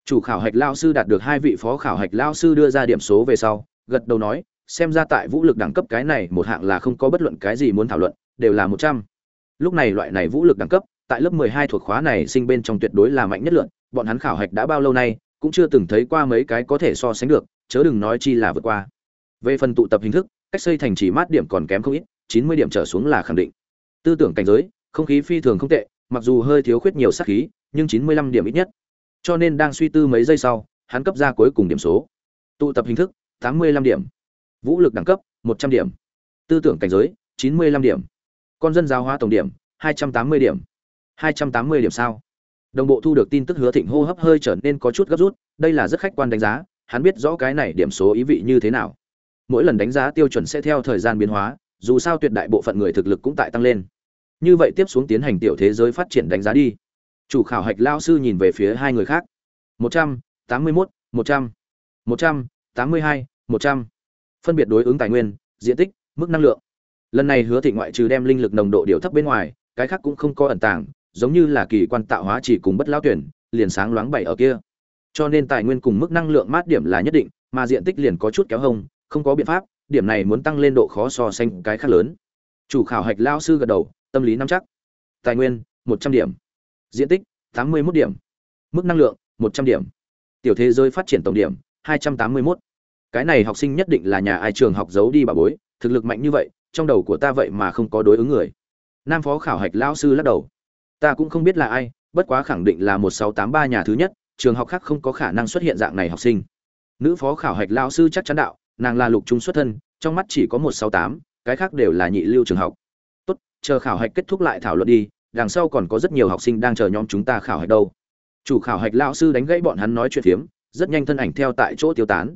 chủ khảo hạch lao sư đạt được hai vị phó khảo hạch lao sư đưa ra điểm số về sau, gật đầu nói, xem ra tại vũ lực đẳng cấp cái này một hạng là không có bất luận cái gì muốn thảo luận, đều là một trăm. Lúc này loại này vũ lực đẳng cấp, tại lớp mười hai thuộc khóa này sinh bên trong tuyệt đối là mạnh nhất lượn, bọn hắn khảo hạch đã bao lâu nay, cũng chưa từng thấy qua mấy cái có thể so sánh được, chớ đừng nói chi là vượt qua. Về phần tụ tập hình thức, cách xây thành chỉ mát điểm còn kém không ít, chín mươi điểm trở xuống là khẳng định. Tư tưởng cảnh giới, không khí phi thường không tệ, mặc dù hơi thiếu khuyết nhiều sát khí, nhưng chín mươi lăm điểm ít nhất cho nên đang suy tư mấy giây sau, hắn cấp ra cuối cùng điểm số. Tụ tập hình thức, tám mươi lăm điểm. Vũ lực đẳng cấp, một trăm điểm. Tư tưởng cảnh giới, chín mươi lăm điểm. Con dân giáo hóa tổng điểm, hai trăm tám mươi điểm. hai trăm tám mươi điểm sao? Đồng bộ thu được tin tức hứa thịnh hô hấp hơi trở nên có chút gấp rút, đây là rất khách quan đánh giá, hắn biết rõ cái này điểm số ý vị như thế nào. Mỗi lần đánh giá tiêu chuẩn sẽ theo thời gian biến hóa, dù sao tuyệt đại bộ phận người thực lực cũng tại tăng lên. Như vậy tiếp xuống tiến hành tiểu thế giới phát triển đánh giá đi chủ khảo hạch lao sư nhìn về phía hai người khác. Một trăm, tám mươi mốt, một trăm một trăm, tám mươi hai, một trăm. Phân biệt đối ứng tài nguyên, diện tích, mức năng lượng. Lần này hứa thị ngoại trừ đem linh lực nồng độ điều thấp bên ngoài, cái khác cũng không có ẩn tàng, giống như là kỳ quan tạo hóa chỉ cùng bất lao tuyển, liền sáng loáng bảy ở kia. Cho nên tài nguyên cùng mức năng lượng mát điểm là nhất định, mà diện tích liền có chút kéo hông, không có biện pháp, điểm này muốn tăng lên độ khó so sánh cái khác lớn. Chủ khảo hạch lao sư gật đầu, tâm lý nắm chắc. Tài nguyên, một trăm điểm diện tích, tám mươi 81 điểm. Mức năng lượng, một trăm điểm. Tiểu thế giới phát triển tổng điểm, hai trăm tám mươi 281. cái này học sinh nhất định là nhà ai trường học giấu đi bà bối, thực lực mạnh như vậy, trong đầu của ta vậy mà không có đối ứng người. Nam phó khảo hạch lão sư lắc đầu. Ta cũng không biết là ai, bất quá khẳng định là một sáu tám ba nhà thứ nhất, trường học khác không có khả năng xuất hiện dạng này học sinh. Nữ phó khảo hạch lão sư chắc chắn đạo, nàng là lục trung xuất thân, trong mắt chỉ có một sáu tám, cái khác đều là nhị lưu trường học. Tốt, chờ khảo hạch kết thúc lại thảo luận đi đằng sau còn có rất nhiều học sinh đang chờ nhóm chúng ta khảo hạch đâu. Chủ khảo hạch lao sư đánh gãy bọn hắn nói chuyện phiếm, rất nhanh thân ảnh theo tại chỗ tiêu tán.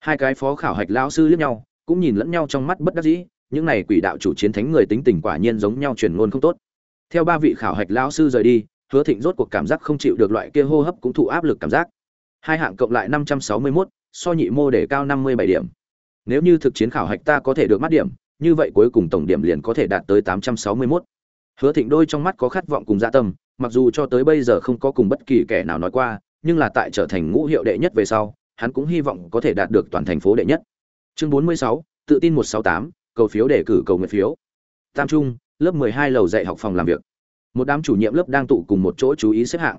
Hai cái phó khảo hạch lao sư liếc nhau, cũng nhìn lẫn nhau trong mắt bất đắc dĩ, những này quỷ đạo chủ chiến thánh người tính tình quả nhiên giống nhau truyền ngôn không tốt. Theo ba vị khảo hạch lao sư rời đi, hứa thịnh rốt cuộc cảm giác không chịu được loại kia hô hấp cũng thụ áp lực cảm giác. Hai hạng cộng lại năm trăm sáu mươi mốt, so nhị mô để cao năm mươi bảy điểm. Nếu như thực chiến khảo hạch ta có thể được mắt điểm, như vậy cuối cùng tổng điểm liền có thể đạt tới tám trăm sáu mươi mốt hứa thịnh đôi trong mắt có khát vọng cùng dạ tâm, mặc dù cho tới bây giờ không có cùng bất kỳ kẻ nào nói qua, nhưng là tại trở thành ngũ hiệu đệ nhất về sau, hắn cũng hy vọng có thể đạt được toàn thành phố đệ nhất. Chương bốn mươi sáu, tự tin một sáu tám, cầu phiếu đề cử cầu nguyện phiếu. Tam trung, lớp mười hai lầu dạy học phòng làm việc. Một đám chủ nhiệm lớp đang tụ cùng một chỗ chú ý xếp hạng.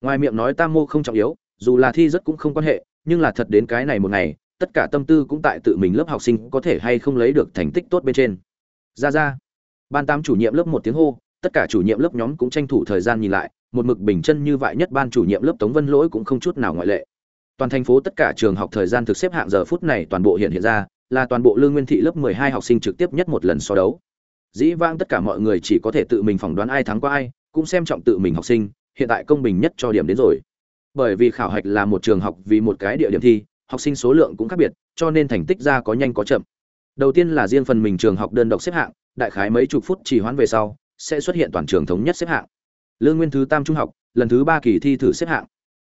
Ngoài miệng nói tam mô không trọng yếu, dù là thi rất cũng không quan hệ, nhưng là thật đến cái này một ngày, tất cả tâm tư cũng tại tự mình lớp học sinh có thể hay không lấy được thành tích tốt bên trên. Ra ra ban tam chủ nhiệm lớp một tiếng hô, tất cả chủ nhiệm lớp nhóm cũng tranh thủ thời gian nhìn lại, một mực bình chân như vậy nhất ban chủ nhiệm lớp tống vân lỗi cũng không chút nào ngoại lệ. Toàn thành phố tất cả trường học thời gian thực xếp hạng giờ phút này toàn bộ hiện hiện ra, là toàn bộ lương nguyên thị lớp 12 học sinh trực tiếp nhất một lần so đấu. Dĩ vãng tất cả mọi người chỉ có thể tự mình phỏng đoán ai thắng qua ai, cũng xem trọng tự mình học sinh, hiện tại công bình nhất cho điểm đến rồi. Bởi vì khảo hạch là một trường học vì một cái địa điểm thi, học sinh số lượng cũng khác biệt, cho nên thành tích ra có nhanh có chậm đầu tiên là riêng phần mình trường học đơn độc xếp hạng, đại khái mấy chục phút chỉ hoãn về sau, sẽ xuất hiện toàn trường thống nhất xếp hạng. Lương nguyên thứ tam trung học, lần thứ ba kỳ thi thử xếp hạng.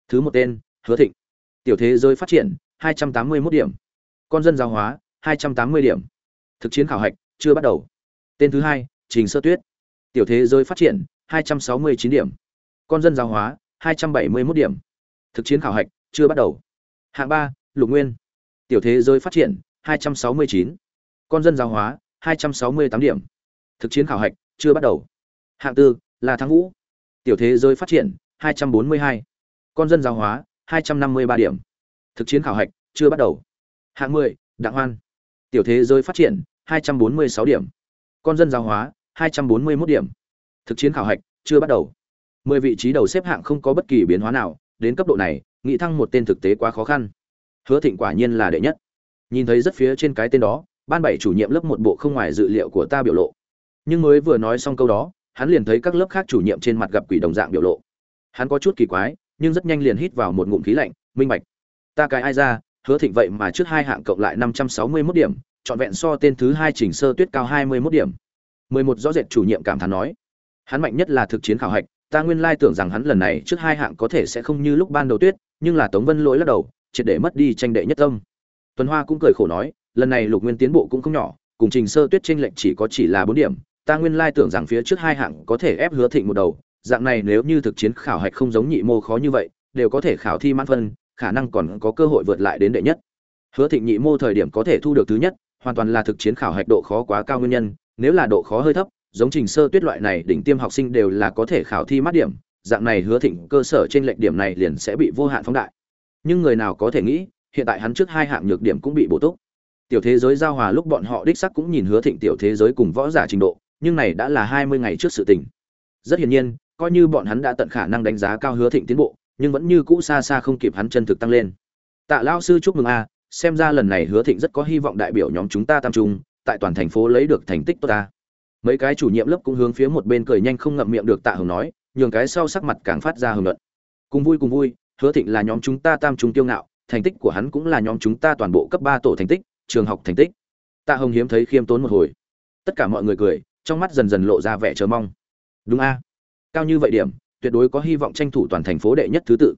Thứ một tên, hứa thịnh. Tiểu thế giới phát triển 281 điểm. Con dân giáo hóa 280 điểm. Thực chiến khảo hạch, chưa bắt đầu. Tên thứ hai, trình sơ tuyết. Tiểu thế giới phát triển 269 điểm. Con dân giáo hóa 271 điểm. Thực chiến khảo hạch, chưa bắt đầu. Hạng ba, lục nguyên. Tiểu thế giới phát triển 269 con dân giáo hóa 268 điểm. Thực chiến khảo hạch chưa bắt đầu. Hạng tư là thắng vũ. Tiểu thế giới phát triển 242. con dân giáo hóa 253 điểm. Thực chiến khảo hạch chưa bắt đầu. Hạng 10, đặng hoan. Tiểu thế giới phát triển 246 điểm. Con dân giáo hóa 241 điểm. Thực chiến khảo hạch chưa bắt đầu. Mười vị trí đầu xếp hạng không có bất kỳ biến hóa nào đến cấp độ này nghị thăng một tên thực tế quá khó khăn. Hứa thịnh quả nhiên là đệ nhất. Nhìn thấy rất phía trên cái tên đó ban bảy chủ nhiệm lớp một bộ không ngoài dự liệu của ta biểu lộ. Nhưng mới vừa nói xong câu đó, hắn liền thấy các lớp khác chủ nhiệm trên mặt gặp quỷ đồng dạng biểu lộ. Hắn có chút kỳ quái, nhưng rất nhanh liền hít vào một ngụm khí lạnh, minh bạch, ta cái ai ra, hứa thịnh vậy mà trước hai hạng cộng lại năm trăm sáu mươi 561 điểm, trọn vẹn so tên thứ hai chỉnh sơ tuyết cao hai mươi 21 điểm. Mười một rõ rệt chủ nhiệm cảm thán nói. Hắn mạnh nhất là thực chiến khảo hạch, ta nguyên lai tưởng rằng hắn lần này trước hai hạng có thể sẽ không như lúc ban đầu tuyết, nhưng là tống vân lỗi lắc đầu, triệt để mất đi tranh đệ nhất tâm. Tuần hoa cũng cười khổ nói lần này lục nguyên tiến bộ cũng không nhỏ, cùng trình sơ tuyết tranh lệch chỉ có chỉ là bốn điểm, ta nguyên lai tưởng rằng phía trước hai hạng có thể ép hứa thịnh một đầu, dạng này nếu như thực chiến khảo hạch không giống nhị mô khó như vậy, đều có thể khảo thi mãn phân, khả năng còn có cơ hội vượt lại đến đệ nhất. Hứa thịnh nhị mô thời điểm có thể thu được thứ nhất, hoàn toàn là thực chiến khảo hạch độ khó quá cao nguyên nhân, nếu là độ khó hơi thấp, giống trình sơ tuyết loại này đỉnh tiêm học sinh đều là có thể khảo thi mát điểm, dạng này hứa thịnh cơ sở trên lệch điểm này liền sẽ bị vô hạn phóng đại. Nhưng người nào có thể nghĩ, hiện tại hắn trước hai hạng nhược điểm cũng bị bổ túc tiểu thế giới giao hòa lúc bọn họ đích sắc cũng nhìn hứa thịnh tiểu thế giới cùng võ giả trình độ, nhưng này đã là hai mươi ngày trước sự tình. Rất hiển nhiên, coi như bọn hắn đã tận khả năng đánh giá cao hứa thịnh tiến bộ, nhưng vẫn như cũ xa xa không kịp hắn chân thực tăng lên. Tạ lao sư chúc mừng a, xem ra lần này hứa thịnh rất có hy vọng đại biểu nhóm chúng ta tam trung, tại toàn thành phố lấy được thành tích tốt ta. Mấy cái chủ nhiệm lớp cũng hướng phía một bên cười nhanh không ngậm miệng được tạ hồng nói, nhường cái sau sắc mặt càng phát ra hưởng luận cùng vui cùng vui, hứa thịnh là nhóm chúng ta tam trung tiêu ngạo, thành tích của hắn cũng là nhóm chúng ta toàn bộ cấp ba tổ thành tích trường học thành tích. Tạ hồng hiếm thấy khiêm tốn một hồi. Tất cả mọi người cười, trong mắt dần dần lộ ra vẻ chờ mong. Đúng a. Cao như vậy điểm, tuyệt đối có hy vọng tranh thủ toàn thành phố đệ nhất thứ tự.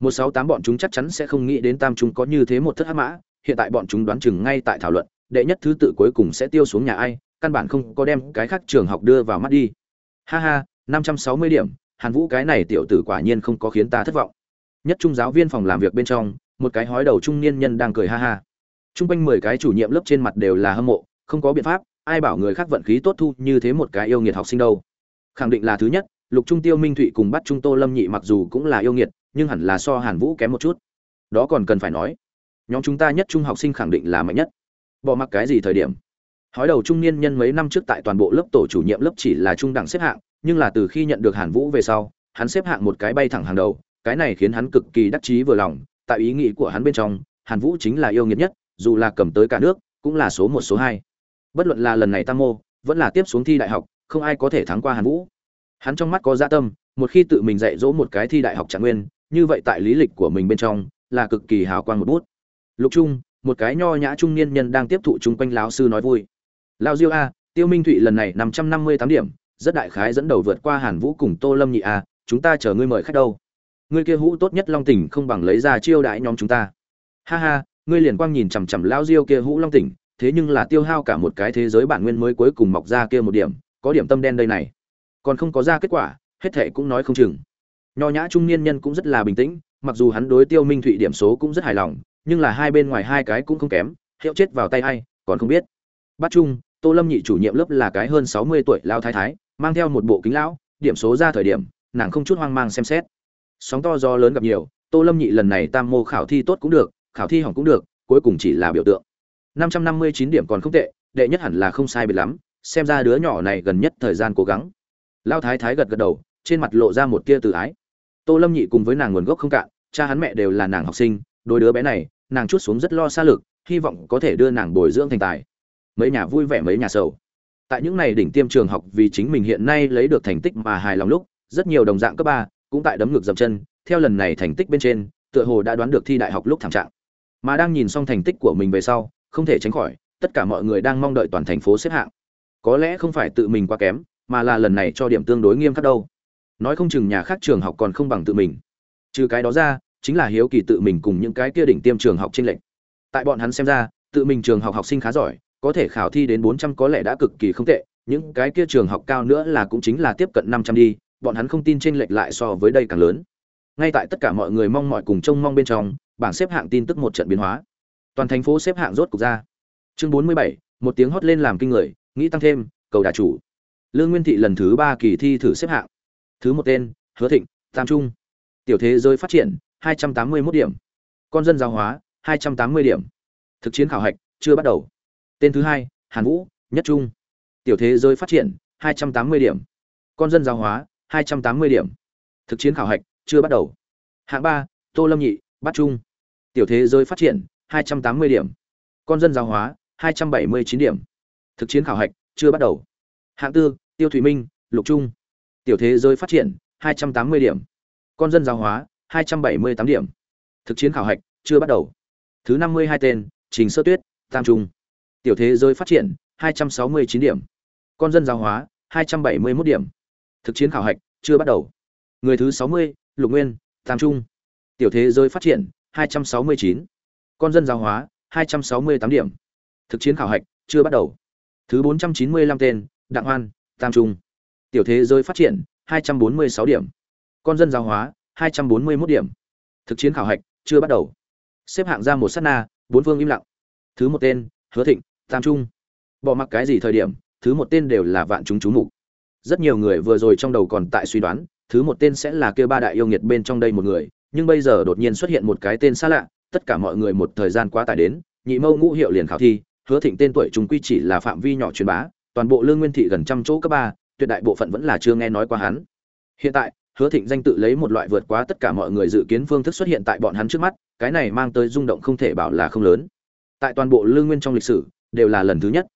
Một sáu tám bọn chúng chắc chắn sẽ không nghĩ đến tam chúng có như thế một thất hắc mã, hiện tại bọn chúng đoán chừng ngay tại thảo luận, đệ nhất thứ tự cuối cùng sẽ tiêu xuống nhà ai, căn bản không có đem cái khác trường học đưa vào mắt đi. Ha ha, năm trăm sáu mươi điểm, hàn vũ cái này tiểu tử quả nhiên không có khiến ta thất vọng. Nhất trung giáo viên phòng làm việc bên trong, một cái hói đầu trung niên nhân đang cười ha ha. Trung quanh mười cái chủ nhiệm lớp trên mặt đều là hâm mộ, không có biện pháp, ai bảo người khác vận khí tốt thu như thế một cái yêu nghiệt học sinh đâu. Khẳng định là thứ nhất, Lục Trung Tiêu Minh Thụy cùng bắt Trung Tô Lâm Nhị mặc dù cũng là yêu nghiệt, nhưng hẳn là so Hàn Vũ kém một chút. Đó còn cần phải nói. Nhóm chúng ta nhất trung học sinh khẳng định là mạnh nhất. Bỏ mặc cái gì thời điểm? Hói đầu trung niên nhân mấy năm trước tại toàn bộ lớp tổ chủ nhiệm lớp chỉ là trung đẳng xếp hạng, nhưng là từ khi nhận được Hàn Vũ về sau, hắn xếp hạng một cái bay thẳng hàng đầu, cái này khiến hắn cực kỳ đắc chí vừa lòng, tại ý nghĩ của hắn bên trong, Hàn Vũ chính là yêu nghiệt nhất, dù là cầm tới cả nước, cũng là số một, số hai. Bất luận là lần này tam mô, vẫn là tiếp xuống thi đại học, không ai có thể thắng qua hàn vũ. Hắn trong mắt có dạ tâm, một khi tự mình dạy dỗ một cái thi đại học trạng nguyên, như vậy tại lý lịch của mình bên trong, là cực kỳ hào quang một bút. Lục trung, một cái nho nhã trung niên nhân đang tiếp thụ chung quanh lão sư nói vui. Lao diêu a, tiêu minh thụy lần này năm trăm năm mươi tám điểm, rất đại khái dẫn đầu vượt qua hàn vũ cùng tô lâm nhị a, chúng ta chờ ngươi mời khách đâu. Ngươi kia hũ tốt nhất long tỉnh không bằng lấy ra chiêu đãi nhóm chúng ta. Ha ha ngươi liền quang nhìn chằm chằm lao diêu kia hũ long tỉnh, thế nhưng là tiêu hao cả một cái thế giới bản nguyên mới cuối cùng mọc ra kia một điểm, có điểm tâm đen đây này. Còn không có ra kết quả, hết thệ cũng nói không chừng. Nho nhã trung niên nhân cũng rất là bình tĩnh, mặc dù hắn đối tiêu minh thụy điểm số cũng rất hài lòng, nhưng là hai bên ngoài hai cái cũng không kém, hiệu chết vào tay hay còn không biết. Bắt chung tô lâm nhị chủ nhiệm lớp là cái hơn sáu mươi tuổi lao thái thái, mang theo một bộ kính lão, điểm số ra thời điểm, nàng không chút hoang mang xem xét. Sóng to do lớn gặp nhiều, tô lâm nhị lần này tam mô khảo thi tốt cũng được khảo thi hỏng cũng được, cuối cùng chỉ là biểu tượng. 559 điểm còn không tệ, đệ nhất hẳn là không sai biệt lắm, xem ra đứa nhỏ này gần nhất thời gian cố gắng. Lão thái thái gật gật đầu, trên mặt lộ ra một tia từ ái. Tô Lâm Nhị cùng với nàng nguồn gốc không cạn, cha hắn mẹ đều là nàng học sinh, Đối đứa bé này, nàng chút xuống rất lo xa lực, hy vọng có thể đưa nàng bồi dưỡng thành tài. Mấy nhà vui vẻ mấy nhà sầu. Tại những này đỉnh tiêm trường học vì chính mình hiện nay lấy được thành tích mà hài lòng lúc, rất nhiều đồng dạng cấp ba cũng tại đấm ngược dậm chân, theo lần này thành tích bên trên, tựa hồ đã đoán được thi đại học lúc thảm trạng mà đang nhìn xong thành tích của mình về sau, không thể tránh khỏi, tất cả mọi người đang mong đợi toàn thành phố xếp hạng. Có lẽ không phải tự mình quá kém, mà là lần này cho điểm tương đối nghiêm khắc đâu. Nói không chừng nhà khác trường học còn không bằng tự mình. Trừ cái đó ra, chính là hiếu kỳ tự mình cùng những cái kia đỉnh tiêm trường học trên lệnh tại bọn hắn xem ra, tự mình trường học học sinh khá giỏi, có thể khảo thi đến bốn trăm có lẽ đã cực kỳ không tệ, những cái kia trường học cao nữa là cũng chính là tiếp cận năm trăm đi, bọn hắn không tin trên lệch lại so với đây càng lớn. Ngay tại tất cả mọi người mong mọi cùng trông mong bên trong bảng xếp hạng tin tức một trận biến hóa. Toàn thành phố xếp hạng rốt cục ra. Chương bốn mươi bảy, một tiếng hót lên làm kinh người, nghĩ tăng thêm, cầu đả chủ. Lương nguyên thị lần thứ ba kỳ thi thử xếp hạng. Thứ một tên, hứa thịnh, tam trung. Tiểu thế giới phát triển, hai trăm tám mươi 281 điểm. Con dân giáo hóa, hai trăm tám mươi điểm. Thực chiến khảo hạch, chưa bắt đầu. Tên thứ hai, hàn vũ, nhất trung. Tiểu thế giới phát triển, hai trăm tám mươi điểm. Con dân giáo hóa, hai trăm tám mươi điểm. Thực chiến khảo hạch, chưa bắt đầu. Hạng ba, tô lâm nhị, bát trung tiểu thế giới phát triển 280 điểm. Con dân giáo hóa 279 điểm. Thực chiến khảo hạch chưa bắt đầu. Hạng tư tiêu thủy minh lục trung. Tiểu thế giới phát triển 280 điểm. Con dân giáo hóa 278 điểm. Thực chiến khảo hạch chưa bắt đầu. Thứ 52 tên trình sơ tuyết tam trung. Tiểu thế giới phát triển 269 điểm. Con dân giáo hóa 271 điểm. Thực chiến khảo hạch chưa bắt đầu. Người thứ 60, lục nguyên tam trung. Tiểu thế giới phát triển 269. con dân giáo hóa 268 điểm. Thực chiến khảo hạch, chưa bắt đầu. Thứ 495 tên, đặng hoan, tam trung. Tiểu thế giới phát triển 246 điểm. Con dân giáo hóa 241 điểm. Thực chiến khảo hạch, chưa bắt đầu. Xếp hạng ra một sát na, bốn phương im lặng. Thứ một tên, hứa thịnh, tam trung. Bỏ mặc cái gì thời điểm, thứ một tên đều là vạn chúng chú mục. Rất nhiều người vừa rồi trong đầu còn tại suy đoán, thứ một tên sẽ là kia ba đại yêu nghiệt bên trong đây một người nhưng bây giờ đột nhiên xuất hiện một cái tên xa lạ, tất cả mọi người một thời gian quá tải đến, nhị mâu ngũ hiệu liền khảo thi, hứa thịnh tên tuổi chúng quy chỉ là phạm vi nhỏ truyền bá, toàn bộ lương nguyên thị gần trăm chỗ cấp ba, tuyệt đại bộ phận vẫn là chưa nghe nói qua hắn. Hiện tại, hứa thịnh danh tự lấy một loại vượt quá tất cả mọi người dự kiến phương thức xuất hiện tại bọn hắn trước mắt, cái này mang tới rung động không thể bảo là không lớn. Tại toàn bộ lương nguyên trong lịch sử, đều là lần thứ nhất.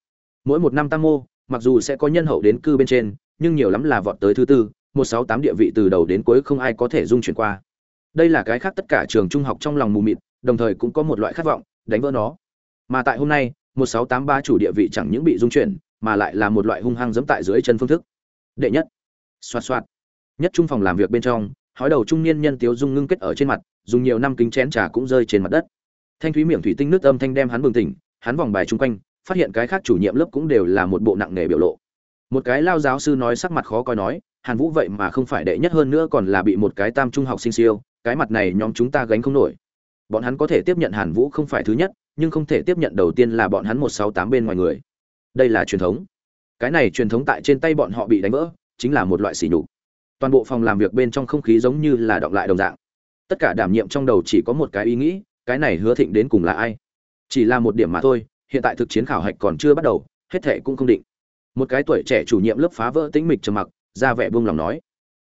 Mỗi một năm tam mô, mặc dù sẽ có nhân hậu đến cư bên trên, nhưng nhiều lắm là vọt tới thứ tư, một sáu tám địa vị từ đầu đến cuối không ai có thể dung chuyển qua đây là cái khác tất cả trường trung học trong lòng mù mịt, đồng thời cũng có một loại khát vọng, đánh vỡ nó. Mà tại hôm nay, một sáu tám ba chủ địa vị chẳng những bị dung chuyển, mà lại là một loại hung hăng dẫm tại dưới chân phương thức. Đệ nhất. Xoạt xoạt. Nhất trung phòng làm việc bên trong, hói đầu trung niên nhân tiếu dung ngưng kết ở trên mặt, dùng nhiều năm kính chén trà cũng rơi trên mặt đất. Thanh thúy miệng thủy tinh nước âm thanh đem hắn bừng tỉnh, hắn vòng bài chung quanh, phát hiện cái khác chủ nhiệm lớp cũng đều là một bộ nặng nề biểu lộ. Một cái lao giáo sư nói sắc mặt khó coi nói hàn vũ vậy mà không phải đệ nhất hơn nữa còn là bị một cái tam trung học sinh siêu, cái mặt này nhóm chúng ta gánh không nổi. Bọn hắn có thể tiếp nhận hàn vũ không phải thứ nhất, nhưng không thể tiếp nhận đầu tiên là bọn hắn một sáu tám bên ngoài người. Đây là truyền thống. Cái này truyền thống tại trên tay bọn họ bị đánh vỡ, chính là một loại sỉ nhục. Toàn bộ phòng làm việc bên trong không khí giống như là động lại đồng dạng. Tất cả đảm nhiệm trong đầu chỉ có một cái ý nghĩ, cái này hứa thịnh đến cùng là ai? Chỉ là một điểm mà thôi, hiện tại thực chiến khảo hạch còn chưa bắt đầu, hết thệ cũng không định. Một cái tuổi trẻ chủ nhiệm lớp phá vỡ tĩnh mịch trầm mặc ra vẻ buông lòng nói.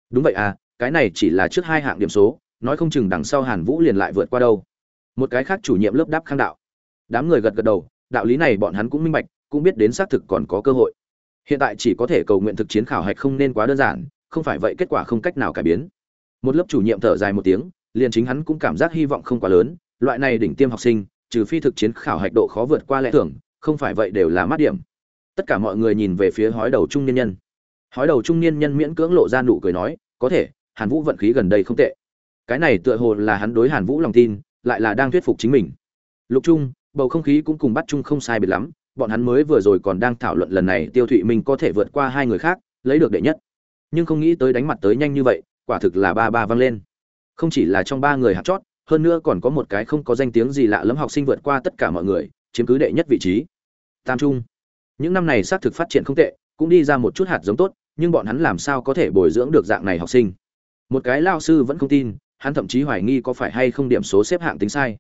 Đúng vậy à cái này chỉ là trước hai hạng điểm số, nói không chừng đằng sau hàn vũ liền lại vượt qua đâu. Một cái khác chủ nhiệm lớp đáp khang đạo. Đám người gật gật đầu, đạo lý này bọn hắn cũng minh bạch, cũng biết đến xác thực còn có cơ hội. Hiện tại chỉ có thể cầu nguyện thực chiến khảo hạch không nên quá đơn giản, không phải vậy kết quả không cách nào cải biến. Một lớp chủ nhiệm thở dài một tiếng, liền chính hắn cũng cảm giác hy vọng không quá lớn, loại này đỉnh tiêm học sinh, trừ phi thực chiến khảo hạch độ khó vượt qua lẽ thường, không phải vậy đều là mát điểm. Tất cả mọi người nhìn về phía hói đầu trung Nhân nhân hói đầu trung niên nhân miễn cưỡng lộ ra nụ cười nói, có thể, hàn vũ vận khí gần đây không tệ. Cái này tựa hồ là hắn đối hàn vũ lòng tin, lại là đang thuyết phục chính mình. Lục trung, bầu không khí cũng cùng bắt chung không sai biệt lắm, bọn hắn mới vừa rồi còn đang thảo luận lần này tiêu thụy mình có thể vượt qua hai người khác, lấy được đệ nhất. Nhưng không nghĩ tới đánh mặt tới nhanh như vậy, quả thực là ba ba văng lên. Không chỉ là trong ba người hạt chót, hơn nữa còn có một cái không có danh tiếng gì lạ lẫm học sinh vượt qua tất cả mọi người, chiếm cứ đệ nhất vị trí. Tam trung, những năm này xác thực phát triển không tệ, cũng đi ra một chút hạt giống tốt nhưng bọn hắn làm sao có thể bồi dưỡng được dạng này học sinh? Một cái lao sư vẫn không tin, hắn thậm chí hoài nghi có phải hay không điểm số xếp hạng tính sai.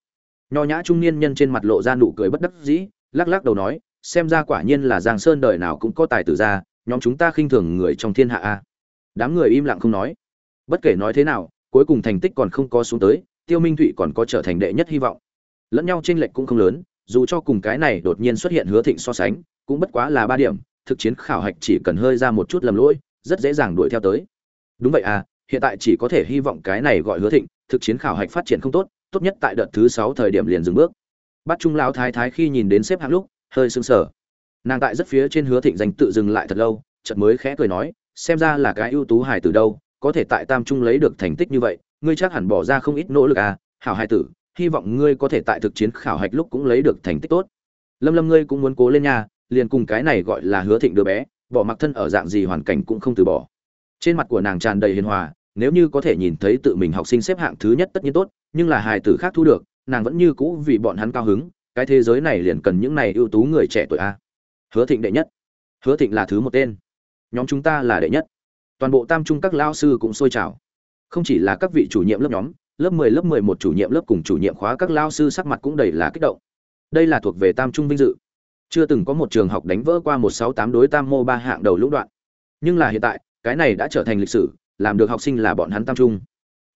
Nho nhã trung niên nhân trên mặt lộ ra nụ cười bất đắc dĩ, lắc lắc đầu nói, xem ra quả nhiên là giang sơn đời nào cũng có tài tử ra, nhóm chúng ta khinh thường người trong thiên hạ a. Đám người im lặng không nói. Bất kể nói thế nào, cuối cùng thành tích còn không có xuống tới, tiêu minh thụy còn có trở thành đệ nhất hy vọng. Lẫn nhau trên lệch cũng không lớn, dù cho cùng cái này đột nhiên xuất hiện hứa thịnh so sánh, cũng bất quá là ba điểm thực chiến khảo hạch chỉ cần hơi ra một chút lầm lỗi, rất dễ dàng đuổi theo tới. Đúng vậy à hiện tại chỉ có thể hy vọng cái này gọi hứa thịnh, thực chiến khảo hạch phát triển không tốt tốt nhất tại đợt thứ sáu thời điểm liền dừng bước. Bắt trung lão thái thái khi nhìn đến xếp hạng lúc, hơi sưng sờ. Nàng tại rất phía trên hứa thịnh danh tự dừng lại thật lâu, chợt mới khẽ cười nói, xem ra là cái ưu tú hài từ đâu, có thể tại tam trung lấy được thành tích như vậy, ngươi chắc hẳn bỏ ra không ít nỗ lực à hảo hài tử, hy vọng ngươi có thể tại thực chiến khảo hạch lúc cũng lấy được thành tích tốt. Lâm lâm ngươi cũng muốn cố lên nha liền cùng cái này gọi là hứa thịnh đứa bé, bỏ mặc thân ở dạng gì hoàn cảnh cũng không từ bỏ. Trên mặt của nàng tràn đầy hiền hòa, nếu như có thể nhìn thấy tự mình học sinh xếp hạng thứ nhất tất nhiên tốt, nhưng là hài tử khác thu được, nàng vẫn như cũ vì bọn hắn cao hứng, cái thế giới này liền cần những này ưu tú người trẻ tuổi a. Hứa thịnh đệ nhất. Hứa thịnh là thứ một tên. Nhóm chúng ta là đệ nhất. Toàn bộ tam trung các lao sư cũng sôi trào. Không chỉ là các vị chủ nhiệm lớp nhóm, lớp 10 lớp 11 chủ nhiệm, lớp cùng chủ nhiệm khóa các lao sư sắc mặt cũng đầy là kích động. Đây là thuộc về tam trung vinh dự chưa từng có một trường học đánh vỡ qua một sáu tám đối tam mô ba hạng đầu lũng đoạn. Nhưng là hiện tại, cái này đã trở thành lịch sử, làm được học sinh là bọn hắn tam trung.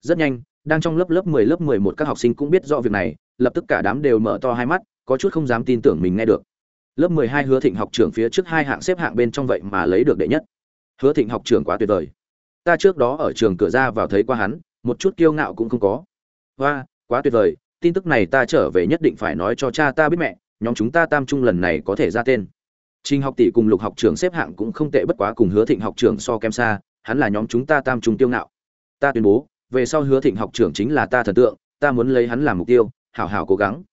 Rất nhanh, đang trong lớp lớp 10 lớp 11 các học sinh cũng biết rõ việc này, lập tức cả đám đều mở to hai mắt, có chút không dám tin tưởng mình nghe được. Lớp 12 hứa thịnh học trưởng phía trước hai hạng xếp hạng bên trong vậy mà lấy được đệ nhất. Hứa thịnh học trưởng quá tuyệt vời. Ta trước đó ở trường cửa ra vào thấy qua hắn, một chút kiêu ngạo cũng không có. Hoa, quá tuyệt vời, tin tức này ta trở về nhất định phải nói cho cha ta biết mẹ nhóm chúng ta tam trung lần này có thể ra tên. Trình học tỷ cùng lục học trưởng xếp hạng cũng không tệ bất quá cùng hứa thịnh học trưởng so kém xa, hắn là nhóm chúng ta tam trung tiêu ngạo. Ta tuyên bố, về sau hứa thịnh học trưởng chính là ta thần tượng, ta muốn lấy hắn làm mục tiêu, hảo hảo cố gắng.